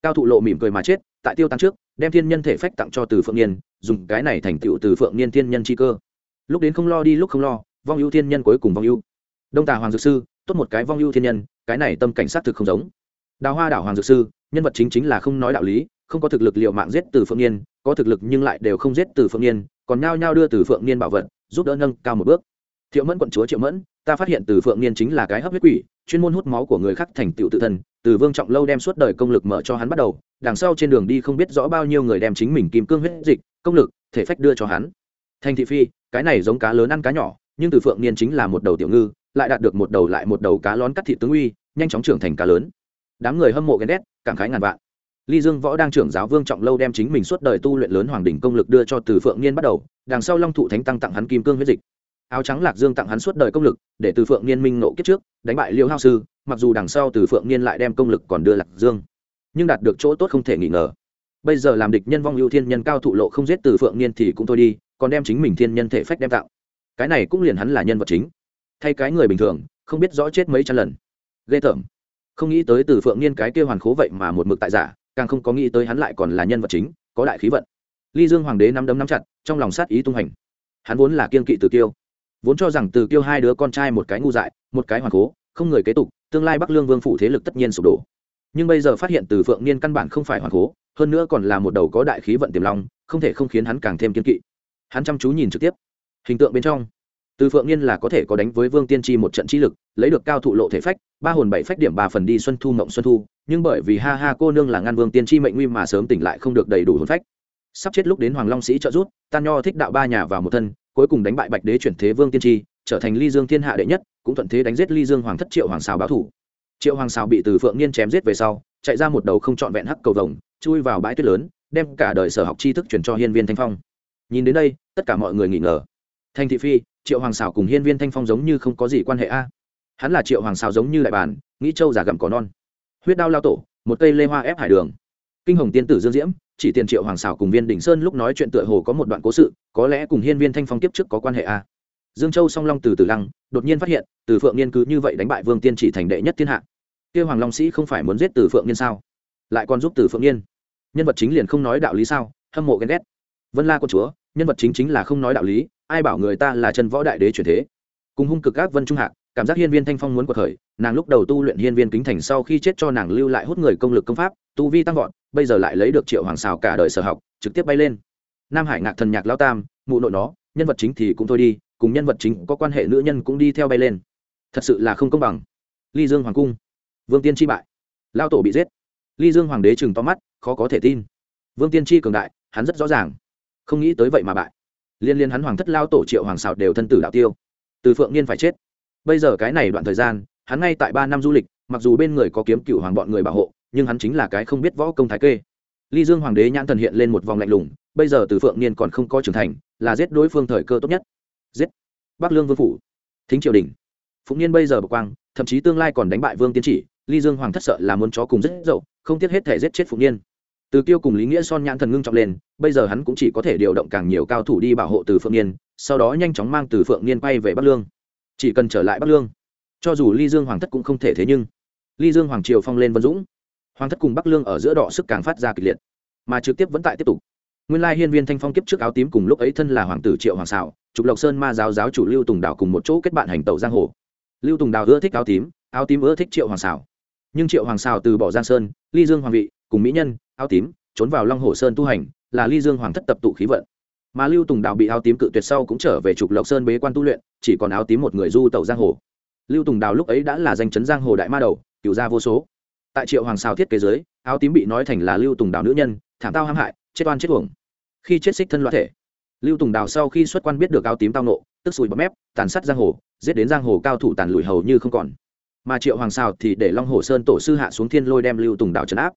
Cao thụ lộ mỉm cười mà chết, tại tiêu tán trước, đem thiên nhân thể phách tặng cho từ phượng niên, dùng cái này thành tựu từ phượng niên thiên nhân chi cơ. Lúc đến không lo đi, lúc không lo, vong ưu thiên nhân cuối cùng vong ưu. Đông tà hoàng dược sư, tốt một cái vong ưu thiên nhân, cái này tâm cảnh sát thực không giống. Đào hoa đảo hoàng dược sư, nhân vật chính chính là không nói đạo lý, không có thực lực liệu mạng giết từ phượng niên, có thực lực nhưng lại đều không giết từ phượng niên, còn nhao nhao đưa từ phượng niên bảo vật, giúp đỡ nâng cao một bước. Thiệu mẫn quận chúa triệu mẫn, ta phát hiện từ phượng niên chính là cái hấp huyết quỷ chuyên môn hút máu của người khác thành tựu tự thân, từ vương trọng lâu đem suốt đời công lực mở cho hắn bắt đầu, đằng sau trên đường đi không biết rõ bao nhiêu người đem chính mình kim cương huyết dịch, công lực, thể phách đưa cho hắn. Thành thị phi, cái này giống cá lớn ăn cá nhỏ, nhưng từ phượng niên chính là một đầu tiểu ngư, lại đạt được một đầu lại một đầu cá lón cắt thị tướng uy, nhanh chóng trưởng thành cá lớn. Đám người hâm mộ ghen ghét, cảm khái ngàn vạn. Ly dương võ đang trưởng giáo vương trọng lâu đem chính mình suốt đời tu luyện lớn hoàng đỉnh công lực đưa cho từ phượng niên bắt đầu, đằng sau long thụ thánh tăng tặng hắn kim cương huyết dịch áo trắng lạc dương tặng hắn suốt đời công lực, để từ phượng niên minh nộ kiếp trước, đánh bại liêu hao sư, mặc dù đằng sau từ phượng niên lại đem công lực còn đưa lạc dương. Nhưng đạt được chỗ tốt không thể nghi ngờ. Bây giờ làm địch nhân vong ưu thiên nhân cao thụ lộ không giết từ phượng niên thì cũng thôi đi, còn đem chính mình thiên nhân thể phách đem tạo cái này cũng liền hắn là nhân vật chính. Thay cái người bình thường, không biết rõ chết mấy trăm lần. Ghê tởm. Không nghĩ tới từ phượng niên cái kêu hoàn khố vậy mà một mực tại giả, càng không có nghĩ tới hắn lại còn là nhân vật chính, có đại khí vận. Ly dương hoàng đế nắm đấm nắm chặt, trong lòng sát ý tung hành. Hắn vốn là kiên kỵ từ kiêu vốn cho rằng từ kiêu hai đứa con trai một cái ngu dại, một cái hoàn cố, không người kế tục, tương lai bắc lương vương phủ thế lực tất nhiên sụp đổ. Nhưng bây giờ phát hiện từ phượng niên căn bản không phải hoàn cố, hơn nữa còn là một đầu có đại khí vận tiềm long, không thể không khiến hắn càng thêm kiên kỵ. Hắn chăm chú nhìn trực tiếp. Hình tượng bên trong, từ phượng niên là có thể có đánh với vương tiên tri một trận trí lực, lấy được cao thụ lộ thể phách, ba hồn bảy phách điểm ba phần đi xuân thu mộng xuân thu, nhưng bởi vì ha ha cô nương là ngăn vương tiên tri mệnh nguy mà sớm tỉnh lại không được đầy đủ hồn phách. Sắp chết lúc đến hoàng long sĩ trợ rút tan nho thích đạo ba nhà vào một thân cuối cùng đánh bại bạch đế chuyển thế vương tiên tri, trở thành ly dương thiên hạ đệ nhất, cũng thuận thế đánh giết ly dương hoàng thất triệu hoàng xào báo thủ. Triệu hoàng xào bị từ phượng niên chém giết về sau, chạy ra một đầu không trọn vẹn hắc cầu vồng, chui vào bãi tuyết lớn, đem cả đời sở học tri thức chuyển cho hiên viên thanh phong. Nhìn đến đây, tất cả mọi người nghỉ ngờ. Thanh thị phi, triệu hoàng xào cùng hiên viên thanh phong giống như không có gì quan hệ a. Hắn là triệu hoàng xào giống như đại bản, nghĩ châu giả gặm có non. Huyết đao lao tổ, một cây lê hoa ép hải đường kinh hồng tiên tử dương diễm, chỉ tiền triệu hoàng xảo cùng viên đình sơn lúc nói chuyện tựa hồ có một đoạn cố sự, có lẽ cùng hiên viên thanh phong kiếp trước có quan hệ a dương châu song long từ từ lăng, đột nhiên phát hiện, từ phượng niên cứ như vậy đánh bại vương tiên chỉ thành đệ nhất thiên hạ. Kêu hoàng long sĩ không phải muốn giết từ phượng niên sao? Lại còn giúp từ phượng niên nhân vật chính liền không nói đạo lý sao? Hâm mộ ghen ghét. Vân la con chúa, nhân vật chính chính là không nói đạo lý, ai bảo người ta là chân võ đại đế truyền thế? Cùng hung cực các vân trung hạc cảm giác hiên viên thanh phong muốn cuộc khởi, nàng lúc đầu tu luyện hiên viên kính thành sau khi chết cho nàng lưu lại hút người công lực công pháp, tu vi tăng vọt, bây giờ lại lấy được triệu hoàng xào cả đời sở học, trực tiếp bay lên. Nam hải ngạc thần nhạc lao tam, mụ nội nó, nhân vật chính thì cũng thôi đi, cùng nhân vật chính có quan hệ nữ nhân cũng đi theo bay lên. Thật sự là không công bằng. Ly dương hoàng cung, vương tiên tri bại. Lao tổ bị giết. Ly dương hoàng đế chừng to mắt, khó có thể tin. Vương tiên tri cường đại, hắn rất rõ ràng. Không nghĩ tới vậy mà bại. Liên liên hắn hoàng thất lao tổ triệu hoàng xào đều thân tử đạo tiêu. Từ phượng niên phải chết bây giờ cái này đoạn thời gian, hắn ngay tại ba năm du lịch, mặc dù bên người có kiếm cựu hoàng bọn người bảo hộ, nhưng hắn chính là cái không biết võ công thái kê. Ly dương hoàng đế nhãn thần hiện lên một vòng lạnh lùng, bây giờ từ phượng niên còn không có trưởng thành, là giết đối phương thời cơ tốt nhất. Giết! Bắc lương vương phủ, thính triều đình. Phụng niên bây giờ bậc quang, thậm chí tương lai còn đánh bại vương tiến chỉ, ly dương hoàng thất sợ là muốn chó cùng rất dậu, không tiếc hết thể giết chết phụng niên. Từ kiêu cùng lý nghĩa son nhãn thần ngưng trọng lên, bây giờ hắn cũng chỉ có thể điều động càng nhiều cao thủ đi bảo hộ từ phượng niên, sau đó nhanh chóng mang từ phượng niên quay về bắc lương chỉ cần trở lại bắc lương. Cho dù ly dương hoàng thất cũng không thể thế nhưng, ly dương hoàng triều phong lên vân dũng, hoàng thất cùng bắc lương ở giữa đỏ sức càng phát ra kịch liệt, mà trực tiếp vẫn tại tiếp tục. Nguyên lai hiên viên thanh phong kiếp trước áo tím cùng lúc ấy thân là hoàng tử triệu hoàng xảo trục lộc sơn ma giáo giáo chủ lưu tùng đào cùng một chỗ kết bạn hành tẩu giang hồ. Lưu tùng đào ưa thích áo tím áo tím ưa thích triệu hoàng xảo nhưng triệu hoàng xảo từ bỏ giang sơn, ly dương hoàng vị, cùng mỹ nhân, áo tím, trốn vào long hồ sơn tu hành, là ly dương hoàng thất tập tụ khí vận mà lưu tùng đào bị áo tím cự tuyệt sau cũng trở về trục lộc sơn bế quan tu luyện, chỉ còn áo tím một người du tẩu giang hồ. Lưu tùng đào lúc ấy đã là danh chấn giang hồ đại ma đầu, cựu gia vô số. Tại triệu hoàng sao thiết kế giới áo tím bị nói thành là lưu tùng đào nữ nhân, thảm tao hãm hại, chết oan chết uổng. Khi chết xích thân loạn thể, lưu tùng đào sau khi xuất quan biết được áo tím tao nộ, tức sùi bọt mép, tàn sát giang hồ, giết đến giang hồ cao thủ tàn lùi hầu như không còn. Mà triệu hoàng sao thì để long hồ sơn tổ sư hạ xuống thiên lôi đem lưu tùng đào trấn áp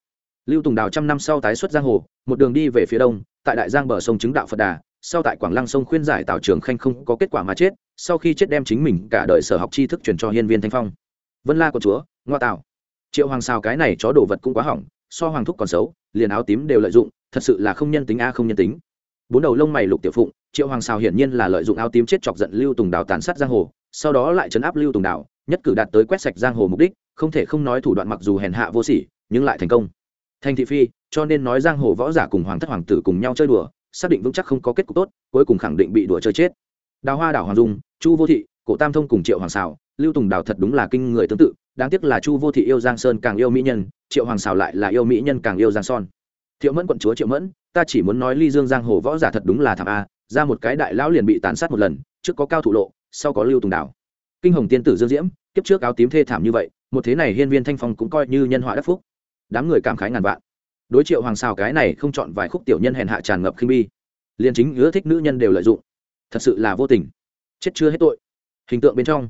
lưu tùng đào trăm năm sau tái xuất giang hồ, một đường đi về phía đông, tại đại giang bờ sông chứng đạo phật đà, sau tại quảng lăng sông khuyên giải tào trường khanh không có kết quả mà chết, sau khi chết đem chính mình cả đời sở học tri thức truyền cho hiên viên thanh phong. Vân la của chúa, ngoa tào. Triệu hoàng sao cái này chó đồ vật cũng quá hỏng, so hoàng thúc còn xấu, liền áo tím đều lợi dụng, thật sự là không nhân tính a, không nhân tính. Bốn đầu lông mày lục tiểu phụng, triệu hoàng sao hiển nhiên là lợi dụng áo tím chết chọc giận lưu tùng đào tàn sát giang hồ, sau đó lại chấn áp lưu tùng đào, nhất cử đạt tới quét sạch giang hồ mục đích, không thể không nói thủ đoạn mặc dù hèn hạ vô sỉ, nhưng lại thành công thành thị phi, cho nên nói giang hồ võ giả cùng hoàng thất hoàng tử cùng nhau chơi đùa, xác định vững chắc không có kết cục tốt, cuối cùng khẳng định bị đùa chơi chết. Đào hoa đảo hoàng dung, chu vô thị, cổ tam thông cùng triệu hoàng xảo lưu tùng đào thật đúng là kinh người tương tự, đáng tiếc là chu vô thị yêu giang sơn càng yêu mỹ nhân, triệu hoàng xảo lại là yêu mỹ nhân càng yêu giang son. Thiệu mẫn quận chúa triệu mẫn, ta chỉ muốn nói ly dương giang hồ võ giả thật đúng là thảm a, ra một cái đại lão liền bị tàn sát một lần, trước có cao thủ lộ, sau có lưu tùng đào. Kinh hồng tiên tử dương diễm, kiếp trước áo tím thê thảm như vậy, một thế này hiên viên thanh phong cũng coi như nhân họa đắc phúc đám người cảm khái ngàn vạn. Đối triệu hoàng xào cái này không chọn vài khúc tiểu nhân hèn hạ tràn ngập khinh bi, liền chính ưa thích nữ nhân đều lợi dụng. Thật sự là vô tình. Chết chưa hết tội. Hình tượng bên trong.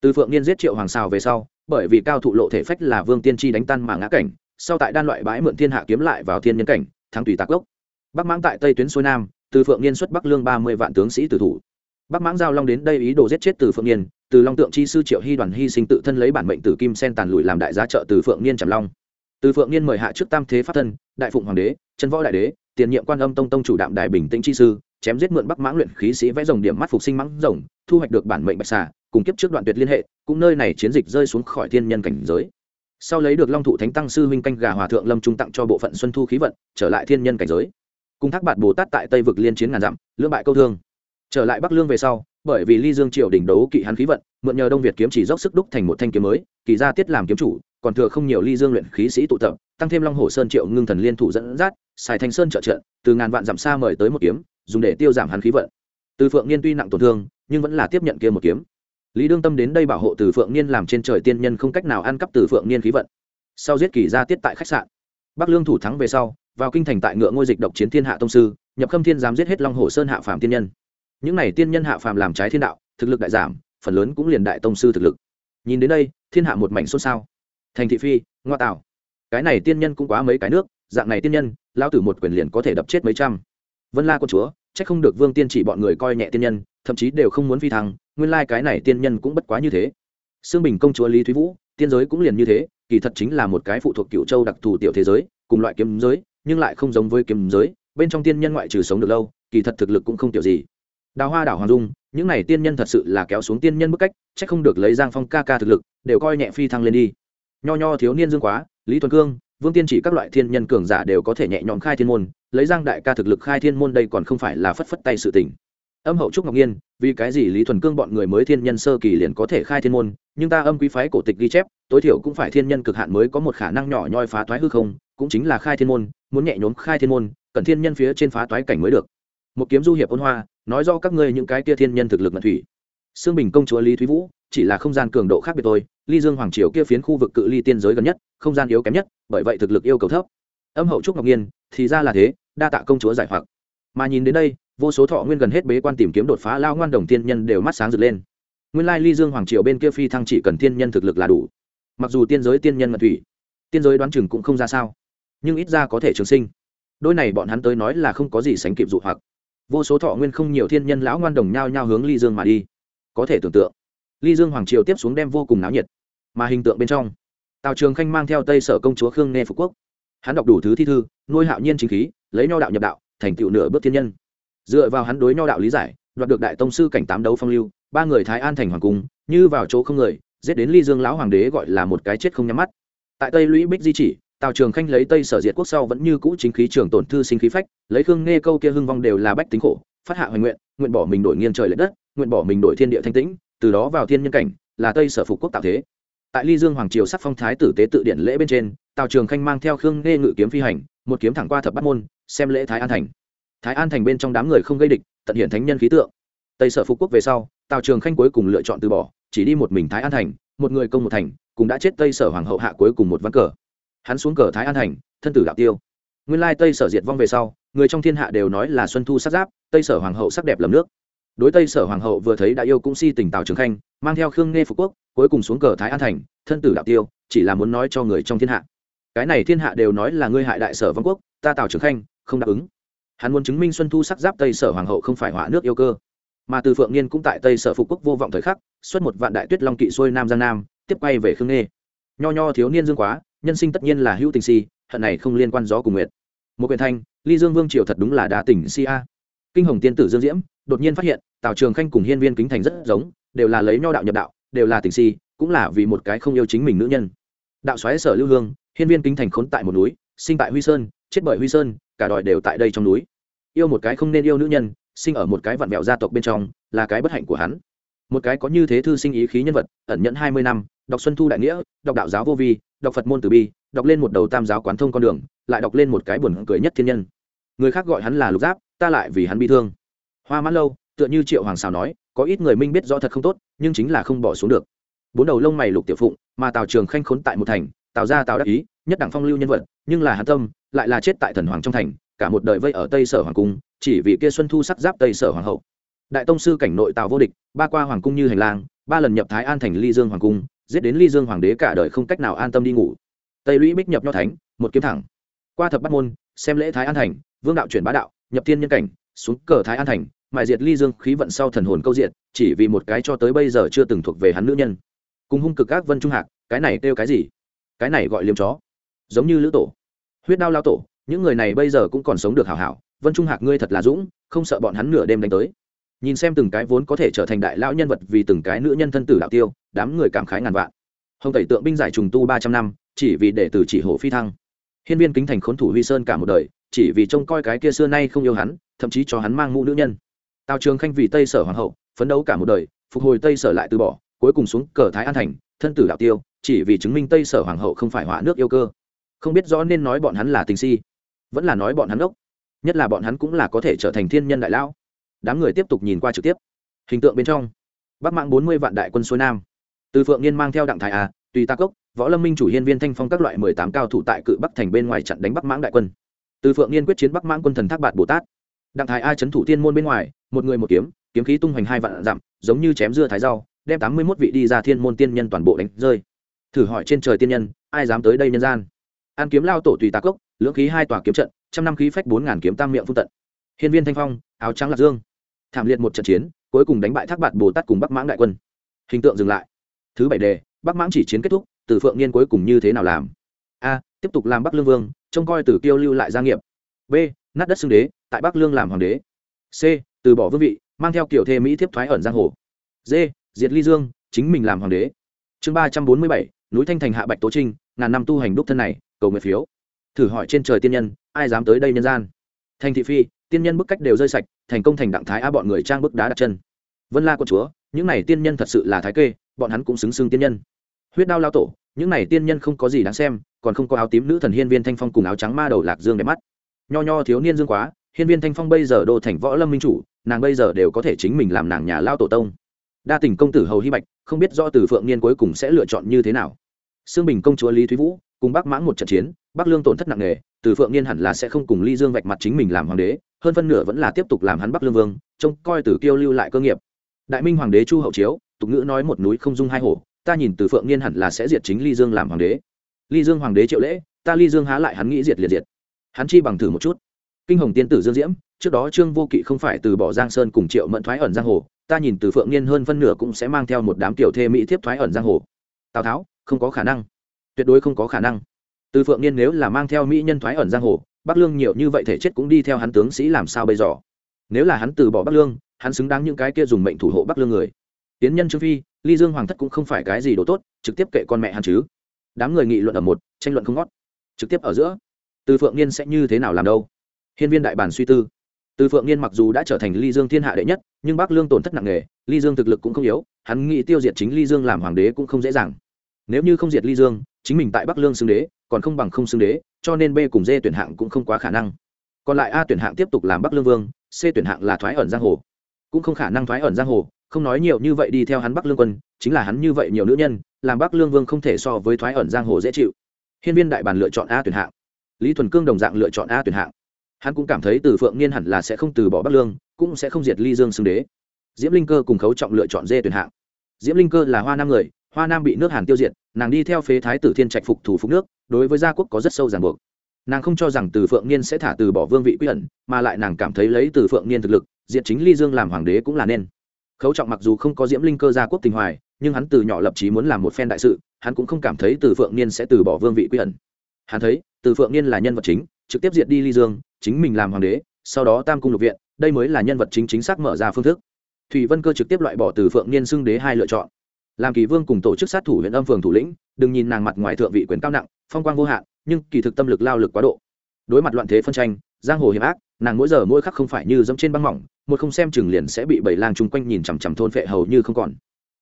Từ phượng niên giết triệu hoàng xào về sau, bởi vì cao thụ lộ thể phách là vương tiên tri đánh tan mà ngã cảnh, sau tại đan loại bãi mượn thiên hạ kiếm lại vào thiên nhân cảnh, thắng tùy tạc gốc. Bắc mãng tại tây tuyến xuôi nam, từ phượng niên xuất bắc lương ba mươi vạn tướng sĩ tử thủ. Bắc mãng giao long đến đây ý đồ giết chết từ phượng niên, từ long tượng chi sư triệu hy đoàn hy sinh tự thân lấy bản mệnh tử kim sen tàn lụi làm đại giá trợ từ phượng niên trầm long từ phượng niên mời hạ trước tam thế pháp thân, đại phụng hoàng đế, chân võ đại đế, tiền nhiệm quan âm tông tông chủ đạm đại bình tĩnh chi sư, chém giết mượn bắc mãng luyện khí sĩ vẽ rồng điểm mắt phục sinh mãng rồng, thu hoạch được bản mệnh bạch xà, cùng kiếp trước đoạn tuyệt liên hệ, cũng nơi này chiến dịch rơi xuống khỏi thiên nhân cảnh giới. Sau lấy được long thụ thánh tăng sư huynh canh gà hòa thượng lâm trung tặng cho bộ phận xuân thu khí vận, trở lại thiên nhân cảnh giới. Cùng thác bạt bồ tát tại tây vực liên chiến ngàn dặm, lưỡng bại câu thương. Trở lại bắc lương về sau, bởi vì ly dương triều đỉnh đấu kỵ hắn khí vận, mượn nhờ đông việt kiếm chỉ dốc sức đúc thành một thanh kiếm mới, kỳ ra tiết làm kiếm chủ còn thừa không nhiều ly dương luyện khí sĩ tụ tập, tăng thêm long hồ sơn triệu ngưng thần liên thủ dẫn dắt, xài thanh sơn trợ trận, từ ngàn vạn dặm xa mời tới một kiếm, dùng để tiêu giảm hắn khí vận. Từ phượng niên tuy nặng tổn thương, nhưng vẫn là tiếp nhận kia một kiếm. Lý đương tâm đến đây bảo hộ từ phượng niên làm trên trời tiên nhân không cách nào ăn cắp từ phượng niên khí vận. Sau giết kỳ ra tiết tại khách sạn. Bắc lương thủ thắng về sau, vào kinh thành tại ngựa ngôi dịch độc chiến thiên hạ tông sư, nhập khâm thiên dám giết hết long hồ sơn hạ phàm tiên nhân. Những này tiên nhân hạ phàm làm trái thiên đạo, thực lực đại giảm, phần lớn cũng liền đại tông sư thực lực. Nhìn đến đây, thiên hạ một mảnh xôn xao thành thị phi, ngoa tạo. Cái này tiên nhân cũng quá mấy cái nước, dạng này tiên nhân lao tử một quyền liền có thể đập chết mấy trăm. Vân la con chúa c h ắ c không được vương tiên chỉ bọn người coi nhẹ tiên nhân, thậm chí đều không muốn phi thăng, nguyên lai、like、cái này tiên nhân cũng bất quá như thế. Xương bình công chúa lý thúy vũ, tiên giới cũng liền như thế, kỳ thật chính là một cái phụ thuộc cựu châu đặc thù tiểu thế giới, cùng loại kiếm giới, nhưng lại không giống với kiếm giới, bên trong tiên nhân ngoại trừ sống được lâu, kỳ thật thực lực cũng không tiểu gì. Đào hoa đảo hoàng dung, những này tiên nhân thật sự là kéo xuống tiên nhân bức cách c h ắ c không được lấy giang phong ca ca thực lực, đều coi nhẹ phi thăng lên đi nho nho thiếu niên dương quá, lý thuần cương, vương tiên chỉ các loại thiên nhân cường giả đều có thể nhẹ nhõm khai thiên môn, lấy giang đại ca thực lực khai thiên môn đây còn không phải là phất phất tay sự tình. Âm hậu trúc ngọc nhiên, vì cái gì lý thuần cương bọn người mới thiên nhân sơ kỳ liền có thể khai thiên môn, nhưng ta âm quý phái cổ tịch ghi chép, tối thiểu cũng phải thiên nhân cực hạn mới có một khả năng nhỏ nhoi phá toái hư không, cũng chính là khai thiên môn, muốn nhẹ nhõm khai thiên môn, cần thiên nhân phía trên phá toái cảnh mới được. Một kiếm du hiệp ôn hoa, nói do các ngươi những cái kia thiên nhân thực lực mật thủy. Xương bình công chúa lý thúy vũ, chỉ là không gian cường độ khác biệt thôi ly dương hoàng triều kia phiến khu vực cự ly tiên giới gần nhất, không gian yếu kém nhất, bởi vậy thực lực yêu cầu thấp. Âm hậu trúc ngọc nhiên, thì ra là thế, đa tạ công chúa giải hoặc. Mà nhìn đến đây, vô số thọ nguyên gần hết bế quan tìm kiếm đột phá lao ngoan đồng tiên nhân đều mắt sáng rực lên. Nguyên lai ly dương hoàng triều bên kia phi thăng chỉ cần tiên nhân thực lực là đủ. Mặc dù tiên giới tiên nhân mật thủy, tiên giới đoán chừng cũng không ra sao, nhưng ít ra có thể trường sinh. Đôi này bọn hắn tới nói là không có gì sánh kịp dụ hoặc. Vô số thọ nguyên không nhiều thiên nhân lão ngoan đồng nhao nhao hướng ly dương mà đi. Có thể tưởng tượng ly dương hoàng triều tiếp xuống đem vô cùng náo nhiệt, mà hình tượng bên trong, tào trường khanh mang theo tây sở công chúa khương nghe phú quốc. Hắn đọc đủ thứ thi thư, nuôi hạo nhiên chính khí, lấy nho đạo nhập đạo, thành tựu nửa bước thiên nhân. Dựa vào hắn đối nho đạo lý giải, đoạt được đại tông sư cảnh tám đấu phong lưu, ba người thái an thành hoàng cung, như vào chỗ không người, giết đến ly dương lão hoàng đế gọi là một cái chết không nhắm mắt. Tại tây lũy bích di chỉ, tào trường khanh lấy tây sở diệt quốc sau vẫn như cũ chính khí trường tổn thư sinh khí phách, lấy khương nghe câu kia hưng vong đều là bách tính khổ, phát hạ hoành nguyện nguyện bỏ mình đổi nghiêng trời lệch đất, nguyện bỏ mình đổi thiên địa thanh tĩnh từ đó vào thiên nhân cảnh, là tây sở phục quốc tạo thế. Tại ly dương hoàng triều sắc phong thái tử tế tự điện lễ bên trên, tào trường khanh mang theo khương nghe ngự kiếm phi hành, một kiếm thẳng qua thập bát môn, xem lễ thái an thành. Thái an thành bên trong đám người không gây địch, tận hiện thánh nhân khí tượng. Tây sở phục quốc về sau, tào trường khanh cuối cùng lựa chọn từ bỏ, chỉ đi một mình thái an thành, một người công một thành cũng đã chết tây sở hoàng hậu hạ cuối cùng một ván cờ. Hắn xuống cờ thái an thành, thân tử đạo tiêu. Nguyên lai tây sở diệt vong về sau, người trong thiên hạ đều nói là xuân thu sát giáp, tây sở hoàng hậu sắc đẹp lầm nước đối tây sở hoàng hậu vừa thấy đại yêu cũng si tình tào trường khanh, mang theo khương nghe phục quốc, cuối cùng xuống cờ thái an thành, thân tử đạo tiêu, chỉ là muốn nói cho người trong thiên hạ. Cái này thiên hạ đều nói là ngươi hại đại sở vong quốc, ta tào trường khanh, không đáp ứng. Hắn muốn chứng minh xuân thu sắc giáp tây sở hoàng hậu không phải hỏa nước yêu cơ. Mà từ phượng niên cũng tại tây sở phục quốc vô vọng thời khắc, xuất một vạn đại tuyết long kỵ xuôi nam giang nam, tiếp quay về khương nghê. Nho nho thiếu niên dương quá, nhân sinh tất nhiên là hữu tình si, hận này không liên quan gió cùng nguyệt. Một quyền thanh, ly dương vương triều thật đúng là đá tỉnh si a. Kinh hồng tiên tử dương diễm đột nhiên phát hiện, tào trường khanh cùng hiên viên kính thành rất giống, đều là lấy nho đạo nhập đạo, đều là tình si, cũng là vì một cái không yêu chính mình nữ nhân. Đạo xoáy sở lưu hương, hiên viên kính thành khốn tại một núi, sinh tại huy sơn, chết bởi huy sơn, cả đòi đều tại đây trong núi. Yêu một cái không nên yêu nữ nhân, sinh ở một cái vạn vẹo gia tộc bên trong, là cái bất hạnh của hắn. Một cái có như thế thư sinh ý khí nhân vật, ẩn nhẫn hai mươi năm, đọc xuân thu đại nghĩa, đọc đạo giáo vô vi, đọc phật môn từ bi, đọc lên một đầu tam giáo quán thông con đường, lại đọc lên một cái buồn cười nhất thiên nhân. Người khác gọi hắn là lục giáp, ta lại vì hắn bi thương hoa mãn lâu, tựa như triệu hoàng xào nói, có ít người minh biết rõ thật không tốt, nhưng chính là không bỏ xuống được. Bốn đầu lông mày lục tiểu phụng, mà tào trường khanh khốn tại một thành, tào ra tào đắc ý, nhất đẳng phong lưu nhân vật, nhưng là hán tâm, lại là chết tại thần hoàng trong thành, cả một đời vây ở tây sở hoàng cung, chỉ vì kia xuân thu sắc giáp tây sở hoàng hậu. Đại tông sư cảnh nội tào vô địch, ba qua hoàng cung như hành lang, ba lần nhập thái an thành ly dương hoàng cung, giết đến ly dương hoàng đế cả đời không cách nào an tâm đi ngủ. Tây lũy bích nhập nho thánh, một kiếm thẳng. Qua thập bắt môn, xem lễ thái an thành, vương đạo chuyển bá đạo, nhập thiên nhân cảnh xuống cờ thái an thành, mại diệt ly dương khí vận sau thần hồn câu diện chỉ vì một cái cho tới bây giờ chưa từng thuộc về hắn nữ nhân. Cùng hung cực các vân trung hạc, cái này kêu cái gì? Cái này gọi liêm chó. Giống như lữ tổ. Huyết đao lao tổ, những người này bây giờ cũng còn sống được hảo hảo, vân trung hạc ngươi thật là dũng, không sợ bọn hắn nửa đêm đánh tới. Nhìn xem từng cái vốn có thể trở thành đại lão nhân vật vì từng cái nữ nhân thân tử đạo tiêu, đám người cảm khái ngàn vạn. Hồng tẩy tượng binh giải trùng tu ba trăm năm, chỉ vì để từ chỉ hổ phi thăng. Hiên viên kính thành khốn thủ huy sơn cả một đời, chỉ vì trông coi cái kia xưa nay không yêu hắn thậm chí cho hắn mang mũ nữ nhân. Tào trường khanh vì tây sở hoàng hậu, phấn đấu cả một đời, phục hồi tây sở lại từ bỏ, cuối cùng xuống cờ thái an thành, thân tử đạo tiêu, chỉ vì chứng minh tây sở hoàng hậu không phải hỏa nước yêu cơ. Không biết rõ nên nói bọn hắn là tình si, vẫn là nói bọn hắn ốc nhất là bọn hắn cũng là có thể trở thành thiên nhân đại lão. Đám người tiếp tục nhìn qua trực tiếp. Hình tượng bên trong, bắc mạng bốn mươi vạn đại quân xuôi nam. Từ phượng niên mang theo đặng thái a, tùy ta cốc, võ lâm minh chủ hiên viên thanh phong các loại mười tám cao thủ tại cự bắc thành bên ngoài chặn đánh bắc mãng đại quân. Từ phượng niên quyết chiến bắc mãng quân thần thác bạt bồ tát đặng thái a c thủ tiên môn bên ngoài, một người một kiếm kiếm khí tung hoành hai vạn dặm, giống như chém dưa thái rau, đem tám mươi mốt vị đi ra thiên môn tiên nhân toàn bộ đánh rơi. Thử hỏi trên trời tiên nhân, ai dám tới đây nhân gian? An kiếm lao tổ tùy tạc cốc, lưỡng khí hai tòa kiếm trận, trăm năm khí phách bốn ngàn kiếm tam miệng phun tận. Hiên viên thanh phong, áo trắng lạc dương. Thảm liệt một trận chiến, cuối cùng đánh bại thác bạt bồ tát cùng bắc mãng đại quân. Hình tượng dừng lại. Thứ bảy đề, bắc mãng chỉ chiến kết thúc, từ phượng niên cuối cùng như thế nào làm? A, tiếp tục làm bắc lương vương, trông coi tử kiêu lưu lại gia nghiệp. B, nát đất xưng đế tại bắc lương làm hoàng đế. C. Từ bỏ vương vị, mang theo kiểu thê mỹ thiếp thoái ẩn giang hồ. D. Diệt ly dương, chính mình làm hoàng đế. Chương ba trăm bốn mươi bảy, núi thanh thành hạ bạch tố trinh, ngàn năm tu hành đúc thân này, cầu nguyện phiếu. Thử hỏi trên trời tiên nhân, ai dám tới đây nhân gian? Thành thị phi, tiên nhân bức cách đều rơi sạch, thành công thành đặng thái a bọn người trang bức đá đặt chân. Vân la quân chúa, những này tiên nhân thật sự là thái kê, bọn hắn cũng xứng xưng tiên nhân. Huyết đao lao tổ, những này tiên nhân không có gì đáng xem, còn không có áo tím nữ thần hiên viên thanh phong cùng áo trắng ma đầu lạc dương đẹp mắt. Nho nho thiếu niên dương quá hiên viên thanh phong bây giờ đô thành võ lâm minh chủ nàng bây giờ đều có thể chính mình làm nàng nhà lao tổ tông. Đa tình công tử hầu hy bạch không biết do từ phượng niên cuối cùng sẽ lựa chọn như thế nào. Sương bình công chúa lý thúy vũ cùng bắc mãng một trận chiến bắc lương tổn thất nặng nề từ phượng niên hẳn là sẽ không cùng ly dương vạch mặt chính mình làm hoàng đế hơn phân nửa vẫn là tiếp tục làm hắn bắc lương vương trông coi từ kiêu lưu lại cơ nghiệp. Đại minh hoàng đế chu hậu chiếu tục ngữ nói một núi không dung hai hồ, ta nhìn từ phượng niên hẳn là sẽ diệt chính ly dương làm hoàng đế. Ly dương hoàng đế triệu lễ ta ly dương há lại hắn nghĩ diệt liệt diệt. Hắn chi bằng thử một chút kinh hồng tiên tử dương diễm, trước đó trương vô kỵ không phải từ bỏ giang sơn cùng triệu mẫn thoái ẩn giang hồ, ta nhìn từ phượng niên hơn phân nửa cũng sẽ mang theo một đám tiểu thê mỹ thiếp thoái ẩn giang hồ. Tào tháo, không có khả năng. Tuyệt đối không có khả năng. Từ phượng niên nếu là mang theo mỹ nhân thoái ẩn giang hồ, bắc lương nhiều như vậy thể chết cũng đi theo hắn tướng sĩ làm sao bây giờ? Nếu là hắn từ bỏ bắc lương, hắn xứng đáng những cái kia dùng mệnh thủ hộ bắc lương người. Tiến nhân trương phi, ly dương hoàng thất cũng không phải cái gì đồ tốt, trực tiếp kệ con mẹ hắn chứ. Đám người nghị luận ở một, tranh luận không ngót. Trực tiếp ở giữa, từ phượng niên sẽ như thế nào làm đâu? Hiên viên đại bản suy tư. Từ phượng niên mặc dù đã trở thành ly dương thiên hạ đệ nhất, nhưng bắc lương tổn thất nặng nề, ly dương thực lực cũng không yếu, hắn nghĩ tiêu diệt chính ly dương làm hoàng đế cũng không dễ dàng. Nếu như không diệt ly dương, chính mình tại bắc lương xưng đế, còn không bằng không xưng đế, cho nên b cùng d tuyển hạng cũng không quá khả năng. Còn lại a tuyển hạng tiếp tục làm bắc lương vương, c tuyển hạng là thoái ẩn giang hồ. Cũng không khả năng thoái ẩn giang hồ, không nói nhiều như vậy đi theo hắn bắc lương quân, chính là hắn như vậy nhiều nữ nhân, làm bắc lương vương không thể so với thoái ẩn giang hồ dễ chịu. Hiên viên đại bàn lựa chọn a tuyển hạng. Lý thuần cương đồng dạng lựa chọn a tuyển hạng hắn cũng cảm thấy từ phượng niên hẳn là sẽ không từ bỏ bắc lương, cũng sẽ không diệt ly dương xưng đế. Diễm linh cơ cùng khấu trọng lựa chọn dê tuyển hạng. Diễm linh cơ là hoa nam người, hoa nam bị nước hàn tiêu diệt, nàng đi theo phế thái tử thiên trạch phục thủ phục nước, đối với gia quốc có rất sâu ràng buộc. Nàng không cho rằng từ phượng niên sẽ thả từ bỏ vương vị quy ẩn, mà lại nàng cảm thấy lấy từ phượng niên thực lực diện chính ly dương làm hoàng đế cũng là nên. Khấu trọng mặc dù không có diễm linh cơ gia quốc tình hoài, nhưng hắn từ nhỏ lập trí muốn làm một phen đại sự, hắn cũng không cảm thấy từ phượng niên sẽ từ bỏ vương vị quy ẩn. Hắn thấy, từ phượng niên là nhân vật chính trực tiếp diệt đi ly dương, chính mình làm hoàng đế, sau đó tam cung lục viện, đây mới là nhân vật chính chính xác mở ra phương thức. Thủy vân cơ trực tiếp loại bỏ từ phượng niên xưng đế hai lựa chọn. Làm kỳ vương cùng tổ chức sát thủ huyện âm phường thủ lĩnh, đừng nhìn nàng mặt ngoài thượng vị quyền cao nặng, phong quang vô hạn, nhưng kỳ thực tâm lực lao lực quá độ. Đối mặt loạn thế phân tranh, giang hồ hiểm ác, nàng mỗi giờ mỗi khắc không phải như dẫm trên băng mỏng, một không xem chừng liền sẽ bị bảy lang chung quanh nhìn chằm chằm thôn phệ hầu như không còn.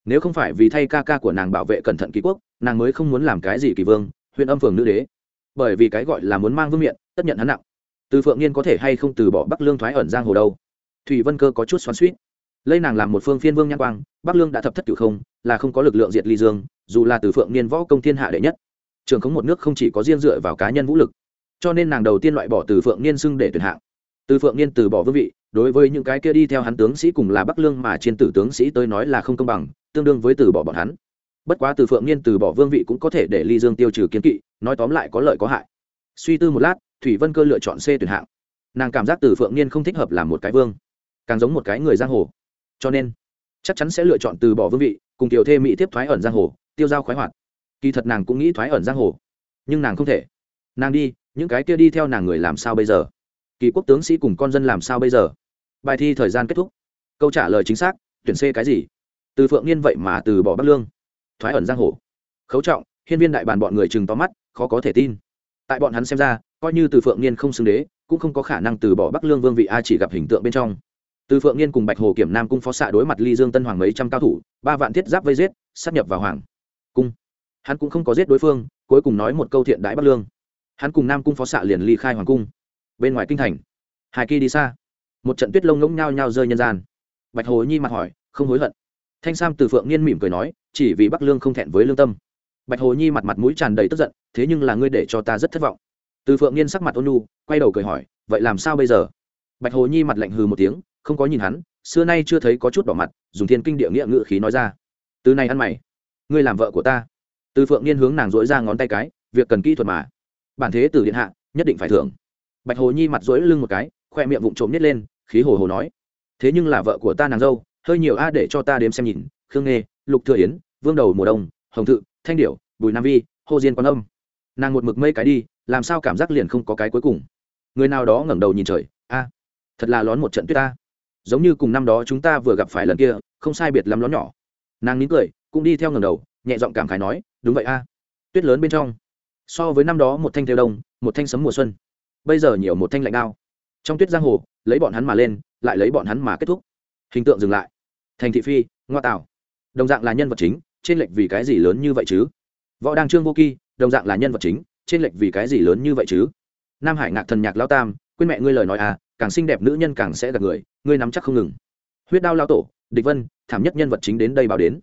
Nếu không phải vì thay ca ca của nàng bảo vệ cẩn thận ký quốc, nàng mới không muốn làm cái gì kỳ vương, huyện âm phường nữ đế. Bởi vì cái gọi là muốn mang vương miện tất nhận hắn nặng. Từ phượng niên có thể hay không từ bỏ bắc lương thoái ẩn giang hồ đâu? Thủy vân cơ có chút xoắn suýt lấy nàng làm một phương phiên vương nhãn quang, bắc lương đã thập thất cửu không, là không có lực lượng diệt ly dương, dù là từ phượng niên võ công thiên hạ đệ nhất. Trường khống một nước không chỉ có riêng dựa vào cá nhân vũ lực, cho nên nàng đầu tiên loại bỏ từ phượng niên xưng để tuyển hạng. Từ phượng niên từ bỏ vương vị, đối với những cái kia đi theo hắn tướng sĩ cùng là bắc lương mà trên tử tướng sĩ tới nói là không công bằng, tương đương với từ bỏ bọn hắn. Bất quá từ phượng niên từ bỏ vương vị cũng có thể để ly dương tiêu trừ kiến kỵ, nói tóm lại có lợi có hại. Suy tư một lát thủy vân cơ lựa chọn c tuyển hạng. Nàng cảm giác từ phượng niên không thích hợp làm một cái vương, càng giống một cái người giang hồ. Cho nên, chắc chắn sẽ lựa chọn từ bỏ vương vị, cùng tiểu thê mỹ tiếp thoái ẩn giang hồ, tiêu giao khoái hoạt. Kỳ thật nàng cũng nghĩ thoái ẩn giang hồ, nhưng nàng không thể. Nàng đi, những cái kia đi theo nàng người làm sao bây giờ? Kỳ quốc tướng sĩ cùng con dân làm sao bây giờ? Bài thi thời gian kết thúc. Câu trả lời chính xác, tuyển c cái gì? Từ phượng niên vậy mà từ bỏ bắc lương. Thoái ẩn giang hồ. Khấu trọng, hiên viên đại bàn bọn người chừng to mắt, khó có thể tin tại bọn hắn xem ra, coi như từ phượng niên không xưng đế, cũng không có khả năng từ bỏ bắc lương vương vị a chỉ gặp hình tượng bên trong. Từ phượng niên cùng bạch hồ kiểm nam cung phó xạ đối mặt ly dương tân hoàng mấy trăm cao thủ, ba vạn thiết giáp vây giết, sát nhập vào hoàng. Cung. Hắn cũng không có giết đối phương, cuối cùng nói một câu thiện đãi bắc lương. Hắn cùng nam cung phó xạ liền ly khai hoàng cung. Bên ngoài kinh thành, hai kỳ đi xa. Một trận tuyết lông ngỗng nhao nhao rơi nhân gian. Bạch hồ nhi mặt hỏi, không hối hận. Thanh sam từ phượng niên mỉm cười nói, chỉ vì bắc lương không thẹn với lương tâm bạch hồ nhi mặt mặt mũi tràn đầy tức giận, thế nhưng là ngươi để cho ta rất thất vọng. Từ phượng niên sắc mặt ôn nu quay đầu cười hỏi, vậy làm sao bây giờ? Bạch hồ nhi mặt lạnh hừ một tiếng, không có nhìn hắn, xưa nay chưa thấy có chút đỏ mặt, dùng thiên kinh địa nghĩa ngự khí nói ra. Từ này ăn mày, ngươi làm vợ của ta. Từ phượng niên hướng nàng dỗi ra ngón tay cái, việc cần kỹ thuật mà. Bản thế từ điện hạ, nhất định phải thưởng. Bạch hồ nhi mặt dỗi lưng một cái, khoe miệng vụng trộm nhét lên, khí hồ hồ nói. Thế nhưng là vợ của ta nàng dâu, hơi nhiều a để cho ta đếm xem nhìn, khương nghê, lục thừa yến, vương đầu mùa đông, hồng thự thanh điểu, bùi nam vi hồ diên quan âm. Nàng một mực mây cái đi, làm sao cảm giác liền không có cái cuối cùng. Người nào đó ngẩng đầu nhìn trời, a, thật là lón một trận tuyết ta. Giống như cùng năm đó chúng ta vừa gặp phải lần kia, không sai biệt lắm lón nhỏ. Nàng nín cười, cũng đi theo ngẩng đầu, nhẹ giọng cảm khái nói, đúng vậy a. Tuyết lớn bên trong, so với năm đó một thanh theo đông, một thanh sấm mùa xuân. Bây giờ nhiều một thanh lạnh đao. Trong tuyết giang hồ, lấy bọn hắn mà lên, lại lấy bọn hắn mà kết thúc. Hình tượng dừng lại. Thành thị phi, ngoa tảo đồng dạng là nhân vật chính trên lệch vì cái gì lớn như vậy chứ? Võ đăng trương vô kỳ đồng dạng là nhân vật chính, trên lệch vì cái gì lớn như vậy chứ? Nam hải ngạc thần nhạc lao tam, quên mẹ ngươi lời nói à càng xinh đẹp nữ nhân càng sẽ gặp người, ngươi nắm chắc không ngừng. Huyết đao lao tổ, địch vân, thảm nhất nhân vật chính đến đây báo đến.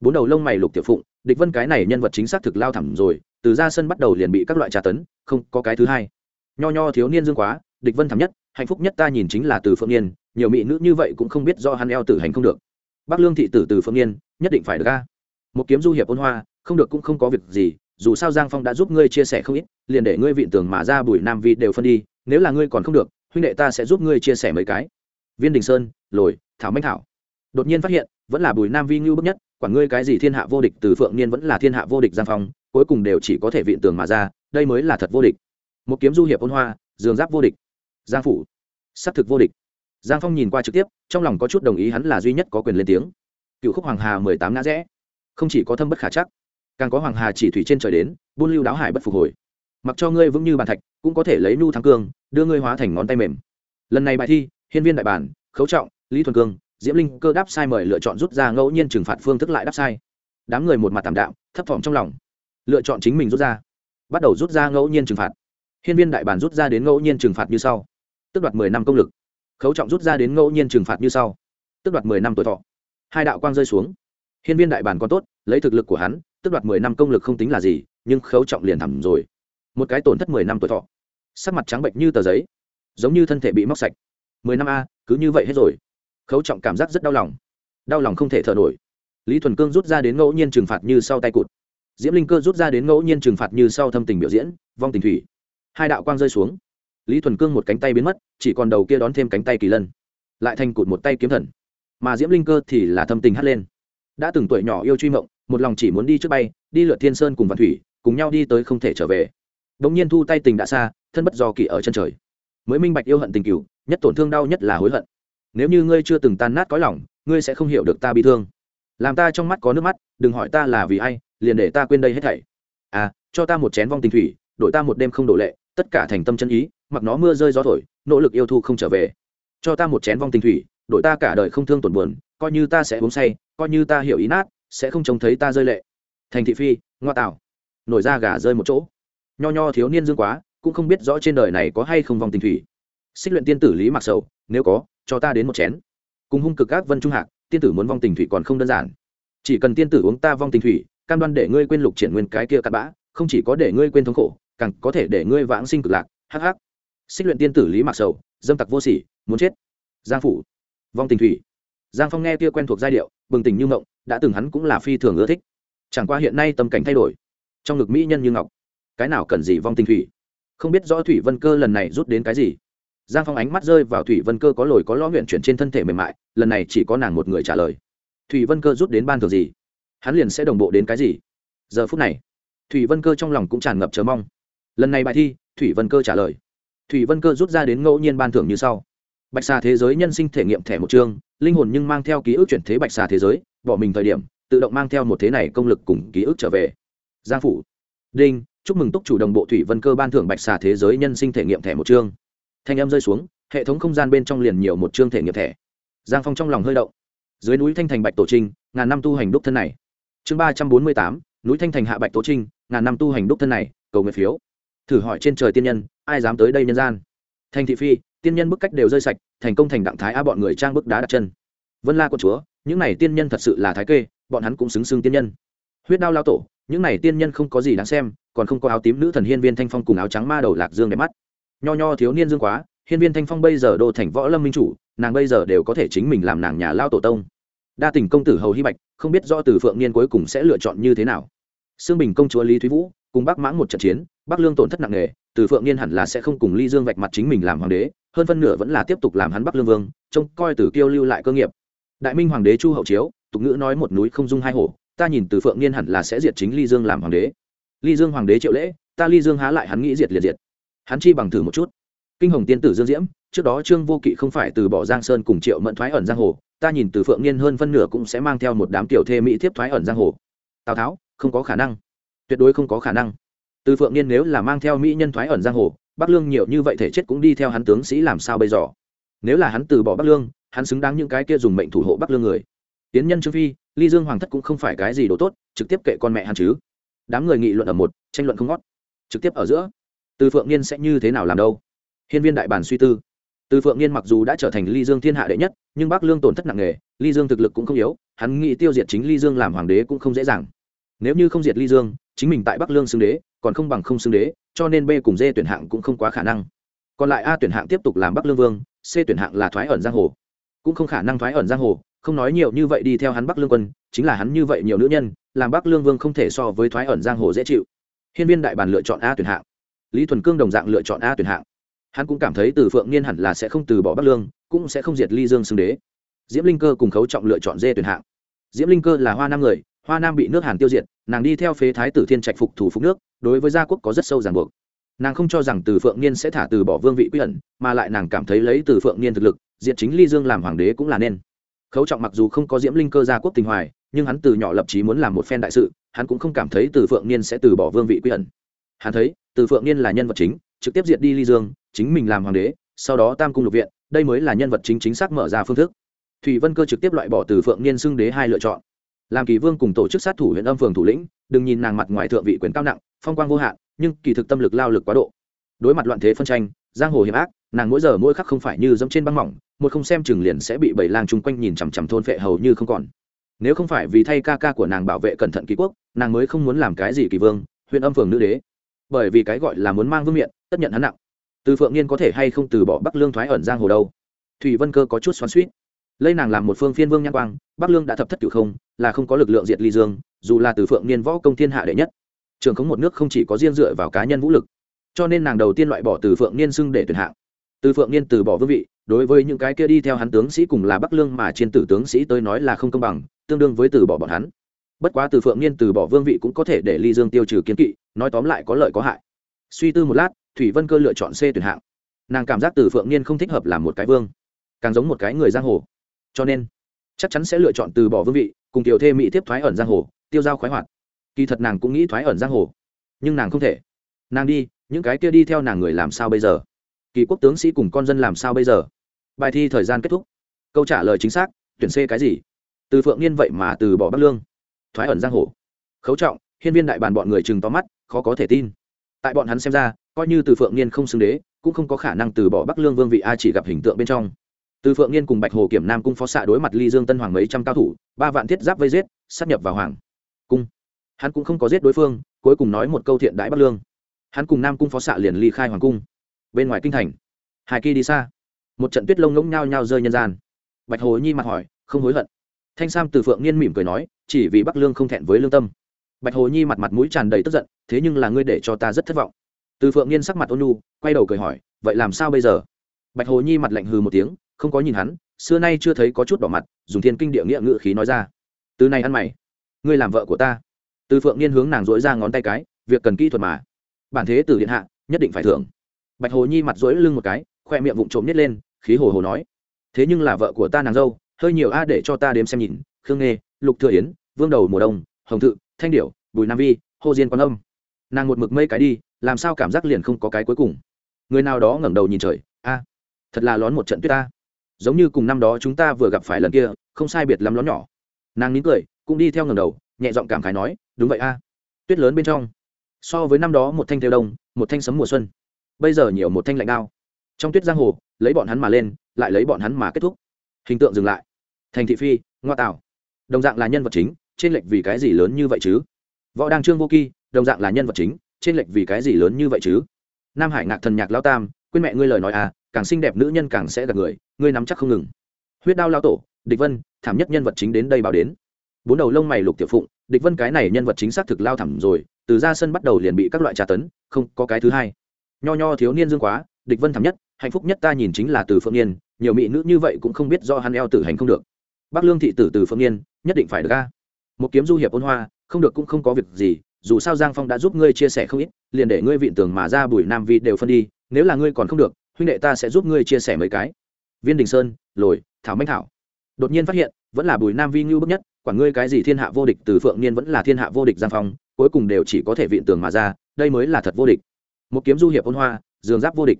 Bốn đầu lông mày lục tiểu phụng, địch vân cái này nhân vật chính xác thực lao thẳng rồi, từ ra sân bắt đầu liền bị các loại trà tấn, không có cái thứ hai. Nho nho thiếu niên dương quá, địch vân thảm nhất, hạnh phúc nhất ta nhìn chính là từ phượng niên, nhiều mỹ nữ như vậy cũng không biết do hắn eo tử hành không được. Bắc lương thị tử từ phượng niên, nhất định phải được ca một kiếm du hiệp ôn hoa, không được cũng không có việc gì, dù sao giang phong đã giúp ngươi chia sẻ không ít, liền để ngươi vịn tường mà ra bùi nam vị đều phân đi, nếu là ngươi còn không được, huynh đệ ta sẽ giúp ngươi chia sẻ mấy cái. Viên đình sơn, lồi, thảo minh thảo. Đột nhiên phát hiện, vẫn là bùi nam vi ngưu bức nhất, quản ngươi cái gì thiên hạ vô địch, từ phượng niên vẫn là thiên hạ vô địch giang phong, cuối cùng đều chỉ có thể vịn tường mà ra, đây mới là thật vô địch. Một kiếm du hiệp ôn hoa, dường giáp vô địch. Giang phủ s thực vô địch. Giang phong nhìn qua trực tiếp, trong lòng có chút đồng ý hắn là duy nhất có quyền lên tiếng. Cựu khúc hoàng hà mười tám ngã rẽ không chỉ có thâm bất khả chắc, càng có hoàng hà chỉ thủy trên trời đến, buôn lưu đáo hải bất phục hồi. Mặc cho ngươi vững như bàn thạch, cũng có thể lấy nhu thắng cương, đưa ngươi hóa thành ngón tay mềm. Lần này bài thi, hiên viên đại bản, khấu trọng, lý thuần cương, diễm linh cơ đáp sai mời lựa chọn rút ra ngẫu nhiên trừng phạt phương thức lại đáp sai. Đám người một mặt tảm đạm, thấp thỏm trong lòng. Lựa chọn chính mình rút ra. Bắt đầu rút ra ngẫu nhiên trừng phạt. Hiên viên đại bản rút ra đến ngẫu nhiên trừng phạt như sau. Tức đoạt mười năm công lực. Khấu trọng rút ra đến ngẫu nhiên trừng phạt như sau. Tức đoạt mười năm tuổi thọ. Hai đạo quang rơi xuống hiên viên đại bản còn tốt, lấy thực lực của hắn tức đoạt mười năm công lực không tính là gì, nhưng khấu trọng liền thẳm rồi. Một cái tổn thất mười năm tuổi thọ. Sắc mặt trắng bệnh như tờ giấy, giống như thân thể bị móc sạch. Mười năm a, cứ như vậy hết rồi. Khấu trọng cảm giác rất đau lòng. Đau lòng không thể thở nổi. Lý thuần cương rút ra đến ngẫu nhiên trừng phạt như sau tay cụt. Diễm linh cơ rút ra đến ngẫu nhiên trừng phạt như sau thâm tình biểu diễn, vong tình thủy. Hai đạo quang rơi xuống. Lý thuần cương một cánh tay biến mất, chỉ còn đầu kia đón thêm cánh tay kỳ lân. Lại thành cụt một tay kiếm thần. Mà diễm linh cơ thì là thâm tình hắt lên đã từng tuổi nhỏ yêu truy mộng, một lòng chỉ muốn đi trước bay, đi lượt thiên sơn cùng vạn thủy, cùng nhau đi tới không thể trở về. Đ ỗ n g nhiên thu tay tình đã xa, thân bất do kỳ ở chân trời. Mới minh bạch yêu hận tình cựu nhất tổn thương đau nhất là hối hận. Nếu như ngươi chưa từng tan nát có lòng, ngươi sẽ không hiểu được ta bị thương. Làm ta trong mắt có nước mắt, đừng hỏi ta là vì ai, liền để ta quên đây hết thảy. À cho ta một chén vong tình thủy, đổi ta một đêm không đổ lệ, tất cả thành tâm chân ý, mặc nó mưa rơi gió thổi, nỗ lực yêu thu không trở về. Cho ta một chén vong tình thủy, đổi ta cả đời không thương tổn buồn, coi như ta sẽ uống say coi như ta hiểu ý nát, sẽ không trông thấy ta rơi lệ. Thành thị phi, ngoa tạo. Nổi ra gà rơi một chỗ. Nho nho thiếu niên dương quá, cũng không biết rõ trên đời này có hay không vong tình thủy. Xích luyện tiên tử lý mặc sầu, nếu có, cho ta đến một chén. Cùng hung cực các vân trung hạc, tiên tử muốn vong tình thủy còn không đơn giản. Chỉ cần tiên tử uống ta vong tình thủy, cam đoan để ngươi quên lục triển nguyên cái kia cặn bã, không chỉ có để ngươi quên thống khổ, càng có thể để ngươi vãng sinh cực lạc. Hắc hắc. Xích luyện tiên tử lý mặc sầu, dâm tặc vô sỉ, muốn chết. Giang phủ. Vong tình thủy giang phong nghe kia quen thuộc giai điệu, bừng tỉnh như mộng đã từng hắn cũng là phi thường ưa thích. Chẳng qua hiện nay tâm cảnh thay đổi. Trong ngực mỹ nhân như ngọc, cái nào cần gì vong tình thủy? Không biết rõ thủy vân cơ lần này rút đến cái gì. Giang phong ánh mắt rơi vào thủy vân cơ có lồi có lõ nguyện chuyển trên thân thể mềm mại, lần này chỉ có nàng một người trả lời. Thủy vân cơ rút đến ban thường gì? Hắn liền sẽ đồng bộ đến cái gì? Giờ phút này, thủy vân cơ trong lòng cũng tràn ngập chờ mong. Lần này bài thi, thủy vân cơ trả lời. Thủy vân cơ rút ra đến ngẫu nhiên ban thưởng như sau bạch xà thế giới nhân sinh thể nghiệm thẻ một chương, linh hồn nhưng mang theo ký ức chuyển thế bạch xà thế giới, bỏ mình thời điểm, tự động mang theo một thế này công lực cùng ký ức trở về. Giang phủ. Đinh, chúc mừng túc chủ đồng bộ thủy vân cơ ban thưởng bạch xà thế giới nhân sinh thể nghiệm thẻ một chương. Thanh âm rơi xuống, hệ thống không gian bên trong liền nhiều một chương thể nghiệm thẻ. Giang phong trong lòng hơi động. Dưới núi thanh thành bạch tổ trinh, ngàn năm tu hành đúc thân này. Chương ba trăm bốn mươi tám, núi thanh thành hạ bạch tổ trinh, ngàn năm tu hành đúc thân này, cầu nguyện phiếu. Thử hỏi trên trời tiên nhân, ai dám tới đây nhân gian? Thanh thị phi tiên nhân bức cách đều rơi sạch, thành công thành đặng thái a bọn người trang bức đá đặt chân. Vân la con chúa, những này tiên nhân thật sự là thái kê, bọn hắn cũng xứng xưng tiên nhân. Huyết đao lao tổ, những này tiên nhân không có gì đáng xem, còn không có áo tím nữ thần hiên viên thanh phong cùng áo trắng ma đầu lạc dương đẹp mắt. Nho nho thiếu niên dương quá, hiên viên thanh phong bây giờ đô thành võ lâm minh chủ, nàng bây giờ đều có thể chính mình làm nàng nhà lao tổ tông. Đa tình công tử hầu hy bạch, không biết do từ phượng niên cuối cùng sẽ lựa chọn như thế nào. Xương bình công chúa lý thúy vũ, cùng bắc mãng một trận chiến, bắc lương tổn thất nặng nề, từ phượng niên hẳn là sẽ không cùng ly dương vạch mặt chính mình làm hoàng đế hơn phân nửa vẫn là tiếp tục làm hắn bắc lương vương, trông coi từ kiêu lưu lại cơ nghiệp. Đại minh hoàng đế chu hậu chiếu, tục ngữ nói một núi không dung hai hổ, ta nhìn từ phượng niên hẳn là sẽ diệt chính ly dương làm hoàng đế. Ly dương hoàng đế triệu lễ, ta ly dương há lại hắn nghĩ diệt liệt diệt. Hắn chi bằng thử một chút. Kinh hồng tiên tử dương diễm, trước đó trương vô kỵ không phải từ bỏ giang sơn cùng triệu mẫn thoái ẩn giang hồ, ta nhìn từ phượng niên hơn phân nửa cũng sẽ mang theo một đám tiểu thê mỹ thiếp thoái ẩn giang hồ. Tào tháo, không có khả năng. Tuyệt đối không có khả năng. Từ phượng niên nếu là mang theo mỹ nhân thoái ẩn giang hồ bắc lương nhiều như vậy thể chết cũng đi theo hắn tướng sĩ làm sao bây giờ? Nếu là hắn từ bỏ bắc lương, hắn xứng đáng những cái kia dùng mệnh thủ hộ bắc lương người. Tiến nhân trương phi, ly dương hoàng thất cũng không phải cái gì đồ tốt, trực tiếp kệ con mẹ hắn chứ. Đám người nghị luận ở một, tranh luận không ngót. Trực tiếp ở giữa, từ phượng niên sẽ như thế nào làm đâu? Hiên viên đại bản suy tư. Từ phượng niên mặc dù đã trở thành ly dương thiên hạ đệ nhất, nhưng bắc lương tổn thất nặng nề, ly dương thực lực cũng không yếu, hắn nghĩ tiêu diệt chính ly dương làm hoàng đế cũng không dễ dàng. Nếu như không diệt ly dương chính mình tại bắc lương xưng đế, còn không bằng không xưng đế, cho nên b cùng d tuyển hạng cũng không quá khả năng. Còn lại a tuyển hạng tiếp tục làm bắc lương vương, c tuyển hạng là thoái ẩn giang hồ. Cũng không khả năng thoái ẩn giang hồ, không nói nhiều như vậy đi theo hắn bắc lương quân, chính là hắn như vậy nhiều nữ nhân, làm bắc lương vương không thể so với thoái ẩn giang hồ dễ chịu. Hiên viên đại bản lựa chọn a tuyển hạng. Lý thuần cương đồng dạng lựa chọn a tuyển hạng. Hắn cũng cảm thấy từ phượng niên hẳn là sẽ không từ bỏ bắc lương, cũng sẽ không diệt ly dương xưng đế. Diễm linh cơ cùng khấu trọng lựa chọn dê tuyển hạng. Diễm linh cơ là hoa nam người hoa nam bị nước hàn tiêu diệt nàng đi theo phế thái tử thiên trạch phục thủ phục nước đối với gia quốc có rất sâu ràng buộc nàng không cho rằng từ phượng niên sẽ thả từ bỏ vương vị quy ẩn mà lại nàng cảm thấy lấy từ phượng niên thực lực diệt chính ly dương làm hoàng đế cũng là nên khấu trọng mặc dù không có diễm linh cơ gia quốc tình hoài nhưng hắn từ nhỏ lập trí muốn làm một phen đại sự hắn cũng không cảm thấy từ phượng niên sẽ từ bỏ vương vị quy ẩn hắn thấy từ phượng niên là nhân vật chính trực tiếp diệt đi ly dương chính mình làm hoàng đế sau đó tam cung lục viện đây mới là nhân vật chính chính xác mở ra phương thức thủy vân cơ trực tiếp loại bỏ từ phượng niên xưng đế hai lựa chọn làm kỳ vương cùng tổ chức sát thủ huyện âm phường thủ lĩnh, đừng nhìn nàng mặt ngoài thượng vị quyền cao nặng, phong quang vô hạn, nhưng kỳ thực tâm lực lao lực quá độ. Đối mặt loạn thế phân tranh, giang hồ hiểm ác, nàng mỗi giờ mỗi khắc không phải như dẫm trên băng mỏng, một không xem chừng liền sẽ bị bảy lang chung quanh nhìn chằm chằm thôn phệ hầu như không còn. Nếu không phải vì thay ca ca của nàng bảo vệ cẩn thận kỳ quốc, nàng mới không muốn làm cái gì kỳ vương, huyện âm phường nữ đế. Bởi vì cái gọi là muốn mang vương miện, tất nhận hắn nặng. Từ phượng niên có thể hay không từ bỏ bắc lương thoái ẩn giang hồ đâu? Thủy vân cơ có chút xoắn suýt lấy nàng làm một phương phiên vương nhãn quang, bắc lương đã thập thất cửu không, là không có lực lượng diệt ly dương, dù là từ phượng niên võ công thiên hạ đệ nhất. Trường khống một nước không chỉ có riêng dựa vào cá nhân vũ lực, cho nên nàng đầu tiên loại bỏ từ phượng niên xưng để tuyển hạng. Từ phượng niên từ bỏ vương vị, đối với những cái kia đi theo hắn tướng sĩ cùng là bắc lương mà trên tử tướng sĩ tới nói là không công bằng, tương đương với từ bỏ bọn hắn. Bất quá từ phượng niên từ bỏ vương vị cũng có thể để ly dương tiêu trừ kiến kỵ, nói tóm lại có lợi có hại. Suy tư một lát, thủy vân cơ lựa chọn c tuyển hạng. Nàng cảm giác từ phượng niên không thích hợp làm một cái vương, càng giống một cái người giang hồ cho nên, chắc chắn sẽ lựa chọn từ bỏ vương vị, cùng tiểu thê mỹ tiếp thoái ẩn giang hồ, tiêu dao khoái hoạt. Kỳ thật nàng cũng nghĩ thoái ẩn giang hồ, nhưng nàng không thể. Nàng đi, những cái kia đi theo nàng người làm sao bây giờ? Kỳ quốc tướng sĩ cùng con dân làm sao bây giờ? Bài thi thời gian kết thúc. Câu trả lời chính xác, tuyển c cái gì? Từ phượng niên vậy mà từ bỏ bắc lương. Thoái ẩn giang hồ. Khấu trọng, hiên viên đại bàn bọn người chừng to mắt, khó có thể tin. Tại bọn hắn xem ra, coi như từ phượng niên không xưng đế, cũng không có khả năng từ bỏ bắc lương vương vị a chỉ gặp hình tượng bên trong từ phượng niên cùng bạch hồ kiểm nam cung phó xạ đối mặt ly dương tân hoàng mấy trăm cao thủ, ba vạn thiết giáp vây giết, sát nhập vào hoàng cung. Hắn cũng không có giết đối phương, cuối cùng nói một câu thiện đại bắc lương. Hắn cùng nam cung phó xạ liền ly khai hoàng cung. Bên ngoài kinh thành, hai kỳ đi xa. Một trận tuyết lông ngỗng nhao nhao rơi nhân gian. Bạch hồ nhi mặt hỏi, không hối hận. Thanh sam từ phượng niên mỉm cười nói, chỉ vì bắc lương không thẹn với lương tâm. Bạch hồ nhi mặt mặt mũi tràn đầy tức giận, thế nhưng là ngươi để cho ta rất thất vọng. Từ phượng niên sắc mặt ôn nhu, quay đầu cười hỏi, vậy làm sao bây giờ? Bạch hồ nhi mặt lạnh hừ một tiếng không có nhìn hắn, xưa nay chưa thấy có chút đỏ mặt, dùng thiên kinh địa nghĩa ngự khí nói ra. Từ này ăn mày, ngươi làm vợ của ta. Từ phượng niên hướng nàng dỗi ra ngón tay cái, việc cần kỹ thuật mà. Bản thế từ điện hạ, nhất định phải thưởng. Bạch hồ nhi mặt dỗi lưng một cái, khoe miệng vụng trộm nhét lên, khí hồ hồ nói. Thế nhưng là vợ của ta nàng dâu, hơi nhiều a để cho ta đếm xem nhìn. Khương nghê, lục thừa yến, vương đầu mùa đông, hồng thự, thanh điểu, bùi nam vi hồ diên quan âm. Nàng một mực mây cái đi, làm sao cảm giác liền không có cái cuối cùng. Người nào đó ngẩng đầu nhìn trời, a, thật là lón một trận tuyết ta giống như cùng năm đó chúng ta vừa gặp phải lần kia, không sai biệt lắm lón nhỏ. Nàng nín cười, cũng đi theo ngầm đầu, nhẹ giọng cảm khái nói, đúng vậy a. Tuyết lớn bên trong. So với năm đó một thanh theo đông, một thanh sấm mùa xuân. Bây giờ nhiều một thanh lạnh đao. Trong tuyết giang hồ, lấy bọn hắn mà lên, lại lấy bọn hắn mà kết thúc. Hình tượng dừng lại. Thành thị phi, ngoa tạo. Đồng dạng là nhân vật chính, trên lệch vì cái gì lớn như vậy chứ? Võ đăng trương vô kỳ đồng dạng là nhân vật chính, trên lệch vì cái gì lớn như vậy chứ? Nam hải ngạc thần nhạc lao tam, quên mẹ ngươi lời nói à càng xinh đẹp nữ nhân càng sẽ gặp người, ngươi nắm chắc không ngừng. Huyết đao lao tổ, địch vân, thảm nhất nhân vật chính đến đây báo đến. Bốn đầu lông mày lục tiểu phụng, địch vân cái này nhân vật chính xác thực lao thẳm rồi, từ ra sân bắt đầu liền bị các loại trà tấn, không, có cái thứ hai. Nho nho thiếu niên dương quá, địch vân thảm nhất, hạnh phúc nhất ta nhìn chính là từ phượng niên, nhiều mỹ nữ như vậy cũng không biết do hắn eo tử hành không được. Bác lương thị tử từ phượng niên, nhất định phải được ca một kiếm du hiệp ôn hoa, không được cũng không có việc gì, dù sao giang phong đã giúp ngươi chia sẻ không ít, liền để ngươi vịn tường mà ra bùi nam vi đều phân đi, nếu là ngươi còn không được huynh đệ ta sẽ giúp ngươi chia sẻ mấy cái. Viên đình sơn, lồi, thảo manh thảo. Đột nhiên phát hiện, vẫn là bùi nam vi ngưu bức nhất quản ngươi cái gì thiên hạ vô địch từ phượng niên vẫn là thiên hạ vô địch giang phong, cuối cùng đều chỉ có thể vịn tường mà ra, đây mới là thật vô địch. Một kiếm du hiệp ôn hoa, dường giáp vô địch.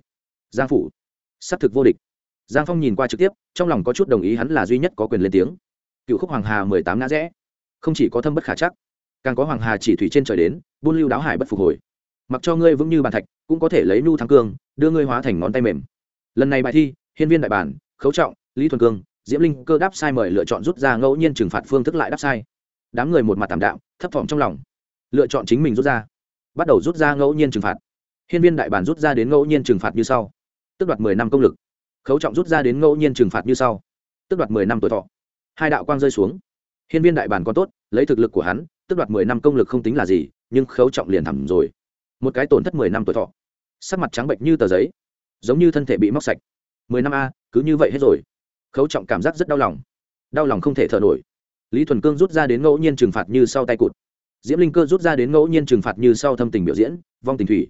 Giang phủ s thực vô địch. Giang phong nhìn qua trực tiếp, trong lòng có chút đồng ý hắn là duy nhất có quyền lên tiếng. Cựu khúc hoàng hà mười tám ngã rẽ. Không chỉ có thâm bất khả chắc, càng có hoàng hà chỉ thủy trên trời đến, buôn lưu đáo hải bất phục hồi. Mặc cho ngươi vững như bàn thạch, cũng có thể lấy nhu thắng cương đưa ngươi hóa thành ngón tay mềm. Lần này bài thi hiên viên đại bản khấu trọng lý thuần cương diễm linh cơ đáp sai mời lựa chọn rút ra ngẫu nhiên trừng phạt phương thức lại đáp sai. Đám người một mặt tảm đạo, thấp thỏm trong lòng. Lựa chọn chính mình rút ra. Bắt đầu rút ra ngẫu nhiên trừng phạt. Hiên viên đại bản rút ra đến ngẫu nhiên trừng phạt như sau. Tức đoạt mười năm công lực. Khấu trọng rút ra đến ngẫu nhiên trừng phạt như sau. Tức đoạt mười năm tuổi thọ. Hai đạo quang rơi xuống. Hiên viên đại bản còn tốt lấy thực lực của hắn tức đoạt mười năm công lực không tính là gì nhưng khấu trọng liền thẳm rồi. Một cái tổn thất mười năm tuổi thọ sắc mặt trắng bệnh như tờ giấy, giống như thân thể bị móc sạch. Mười năm a, cứ như vậy hết rồi. Khấu trọng cảm giác rất đau lòng. Đau lòng không thể thở nổi. Lý thuần cương rút ra đến ngẫu nhiên trừng phạt như sau tay cụt. Diễm linh cơ rút ra đến ngẫu nhiên trừng phạt như sau thâm tình biểu diễn, vong tình thủy.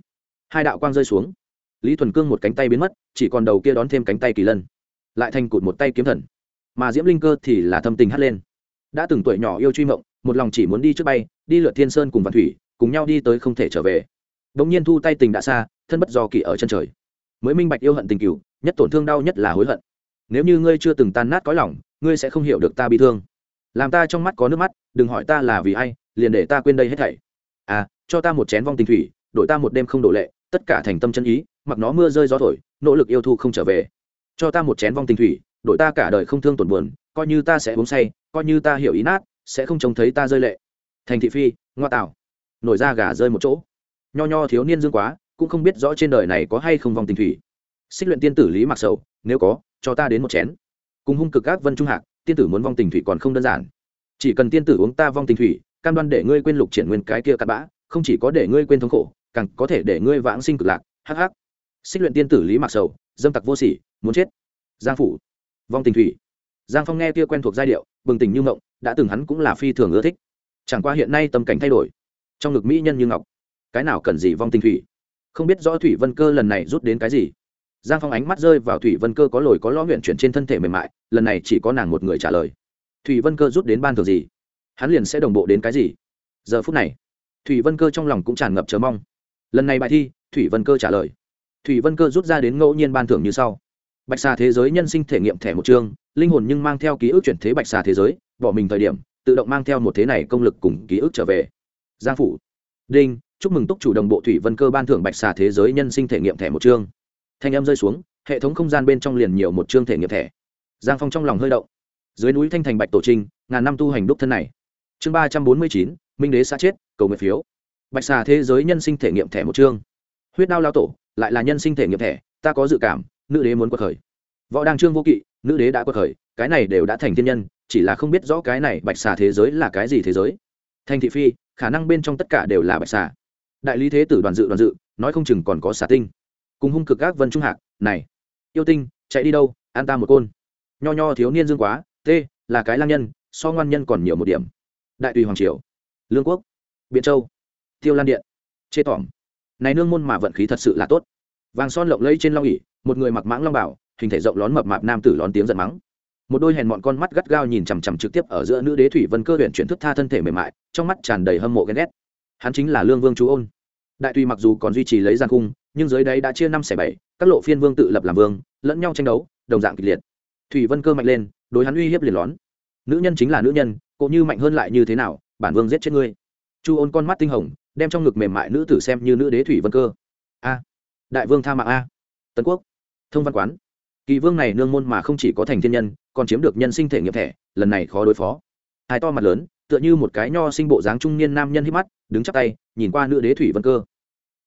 Hai đạo quang rơi xuống. Lý thuần cương một cánh tay biến mất, chỉ còn đầu kia đón thêm cánh tay kỳ lân. Lại thành cụt một tay kiếm thần. Mà diễm linh cơ thì là thâm tình hắt lên. Đã từng tuổi nhỏ yêu truy mộng, một lòng chỉ muốn đi trước bay, đi lượt thiên sơn cùng vạn thủy, cùng nhau đi tới không thể trở về. Bỗng nhiên thu tay tình đã xa thân bất do kỳ ở chân trời. Mới minh bạch yêu hận tình cựu nhất tổn thương đau nhất là hối hận. Nếu như ngươi chưa từng tan nát cõi lòng, ngươi sẽ không hiểu được ta bị thương. Làm ta trong mắt có nước mắt, đừng hỏi ta là vì ai, liền để ta quên đây hết thảy. À cho ta một chén vong tình thủy, đổi ta một đêm không đổ lệ, tất cả thành tâm chân ý, mặc nó mưa rơi gió thổi, nỗ lực yêu thu không trở về. Cho ta một chén vong tình thủy, đổi ta cả đời không thương tổn buồn, coi như ta sẽ uống say, coi như ta hiểu ý nát, sẽ không trông thấy ta rơi lệ. Thành thị phi, ngoa tạo. Nổi da gà rơi một chỗ. Nho nho thiếu niên dương quá cũng không biết rõ trên đời này có hay không vong tình thủy. Xích luyện tiên tử lý mặc sầu, nếu có, cho ta đến một chén. Cùng hung cực các vân trung hạc, tiên tử muốn vong tình thủy còn không đơn giản. Chỉ cần tiên tử uống ta vong tình thủy, cam đoan để ngươi quên lục triển nguyên cái kia cặn bã, không chỉ có để ngươi quên thống khổ, càng có thể để ngươi vãng sinh cực lạc, hắc hắc. Xích luyện tiên tử lý mặc sầu, dâm tặc vô sỉ, muốn chết. Giang phủ. Vong tình thủy. Giang phong nghe kia quen thuộc giai điệu, bừng tỉnh như mộng, đã từng hắn cũng là phi thường ưa thích. Chẳng qua hiện nay tâm cảnh thay đổi. Trong ngực mỹ nhân như ngọc. Cái nào cần gì vong tình thủy? Không biết rõ thủy vân cơ lần này rút đến cái gì. Giang phong ánh mắt rơi vào thủy vân cơ có lồi có lo nguyện chuyển trên thân thể mềm mại, lần này chỉ có nàng một người trả lời. Thủy vân cơ rút đến ban thường gì? Hắn liền sẽ đồng bộ đến cái gì? Giờ phút này, thủy vân cơ trong lòng cũng tràn ngập chờ mong. Lần này bài thi, thủy vân cơ trả lời. Thủy vân cơ rút ra đến ngẫu nhiên ban thưởng như sau. Bạch xà thế giới nhân sinh thể nghiệm thẻ một chương, linh hồn nhưng mang theo ký ức chuyển thế bạch xà thế giới, bỏ mình thời điểm, tự động mang theo một thế này công lực cùng ký ức trở về. Giang phủ. Đinh chúc mừng túc chủ đồng bộ thủy vân cơ ban thưởng bạch xà thế giới nhân sinh thể nghiệm thẻ một chương. Thanh âm rơi xuống, hệ thống không gian bên trong liền nhiều một chương thể nghiệm thẻ. Giang phong trong lòng hơi động. Dưới núi thanh thành bạch tổ trinh ngàn năm tu hành đúc thân này. Chương ba trăm bốn mươi chín, minh đế xa chết, cầu nguyện phiếu. Bạch xà thế giới nhân sinh thể nghiệm thẻ một chương. Huyết đao lao tổ, lại là nhân sinh thể nghiệm thẻ, ta có dự cảm, nữ đế muốn quật khởi. Võ đăng trương vô kỵ, nữ đế đã quật khởi, cái này đều đã thành thiên nhân, chỉ là không biết rõ cái này bạch xà thế giới là cái gì thế giới. Thành thị phi, khả năng bên trong tất cả đều là bạch xà đại lý thế tử đoàn dự đoàn dự, nói không chừng còn có xà tinh. Cùng hung cực các vân trung hạc, này, yêu tinh, chạy đi đâu, an ta một côn. Nho nho thiếu niên dương quá t là cái lang nhân, so ngoan nhân còn nhiều một điểm. Đại tùy hoàng triều, lương quốc, biện châu, tiêu lan điện, chê tỏm. Này nương môn mà vận khí thật sự là tốt. Vàng son lộng lẫy trên long ỉ một người mặc mãng long bảo, hình thể rộng lón mập mạp nam tử lón tiếng giận mắng. Một đôi hèn mọn con mắt gắt gao nhìn chằm chằm trực tiếp ở giữa nữ đế thủy vân cơ huyện chuyển thức tha thân thể mềm mại, trong mắt tràn đầy hâm mộ ghen ghét hắn chính là lương vương chú ôn. Đại tùy mặc dù còn duy trì lấy giang cung, nhưng dưới đấy đã chia năm xẻ bảy, các lộ phiên vương tự lập làm vương, lẫn nhau tranh đấu, đồng dạng kịch liệt. Thủy vân cơ mạnh lên, đối hắn uy hiếp liền lón. Nữ nhân chính là nữ nhân cộ như mạnh hơn lại như thế nào, bản vương giết chết ngươi. Chu ôn con mắt tinh hồng, đem trong ngực mềm mại nữ tử xem như nữ đế thủy vân cơ. A. Đại vương tha mạng a. Tấn quốc. Thông văn quán. Kỳ vương này nương môn mà không chỉ có thành thiên nhân, còn chiếm được nhân sinh thể nghiệp thẻ, lần này khó đối phó. Hai to mặt lớn tựa như một cái nho sinh bộ dáng trung niên nam nhân hít mắt, đứng chắc tay, nhìn qua nữ đế thủy vân cơ.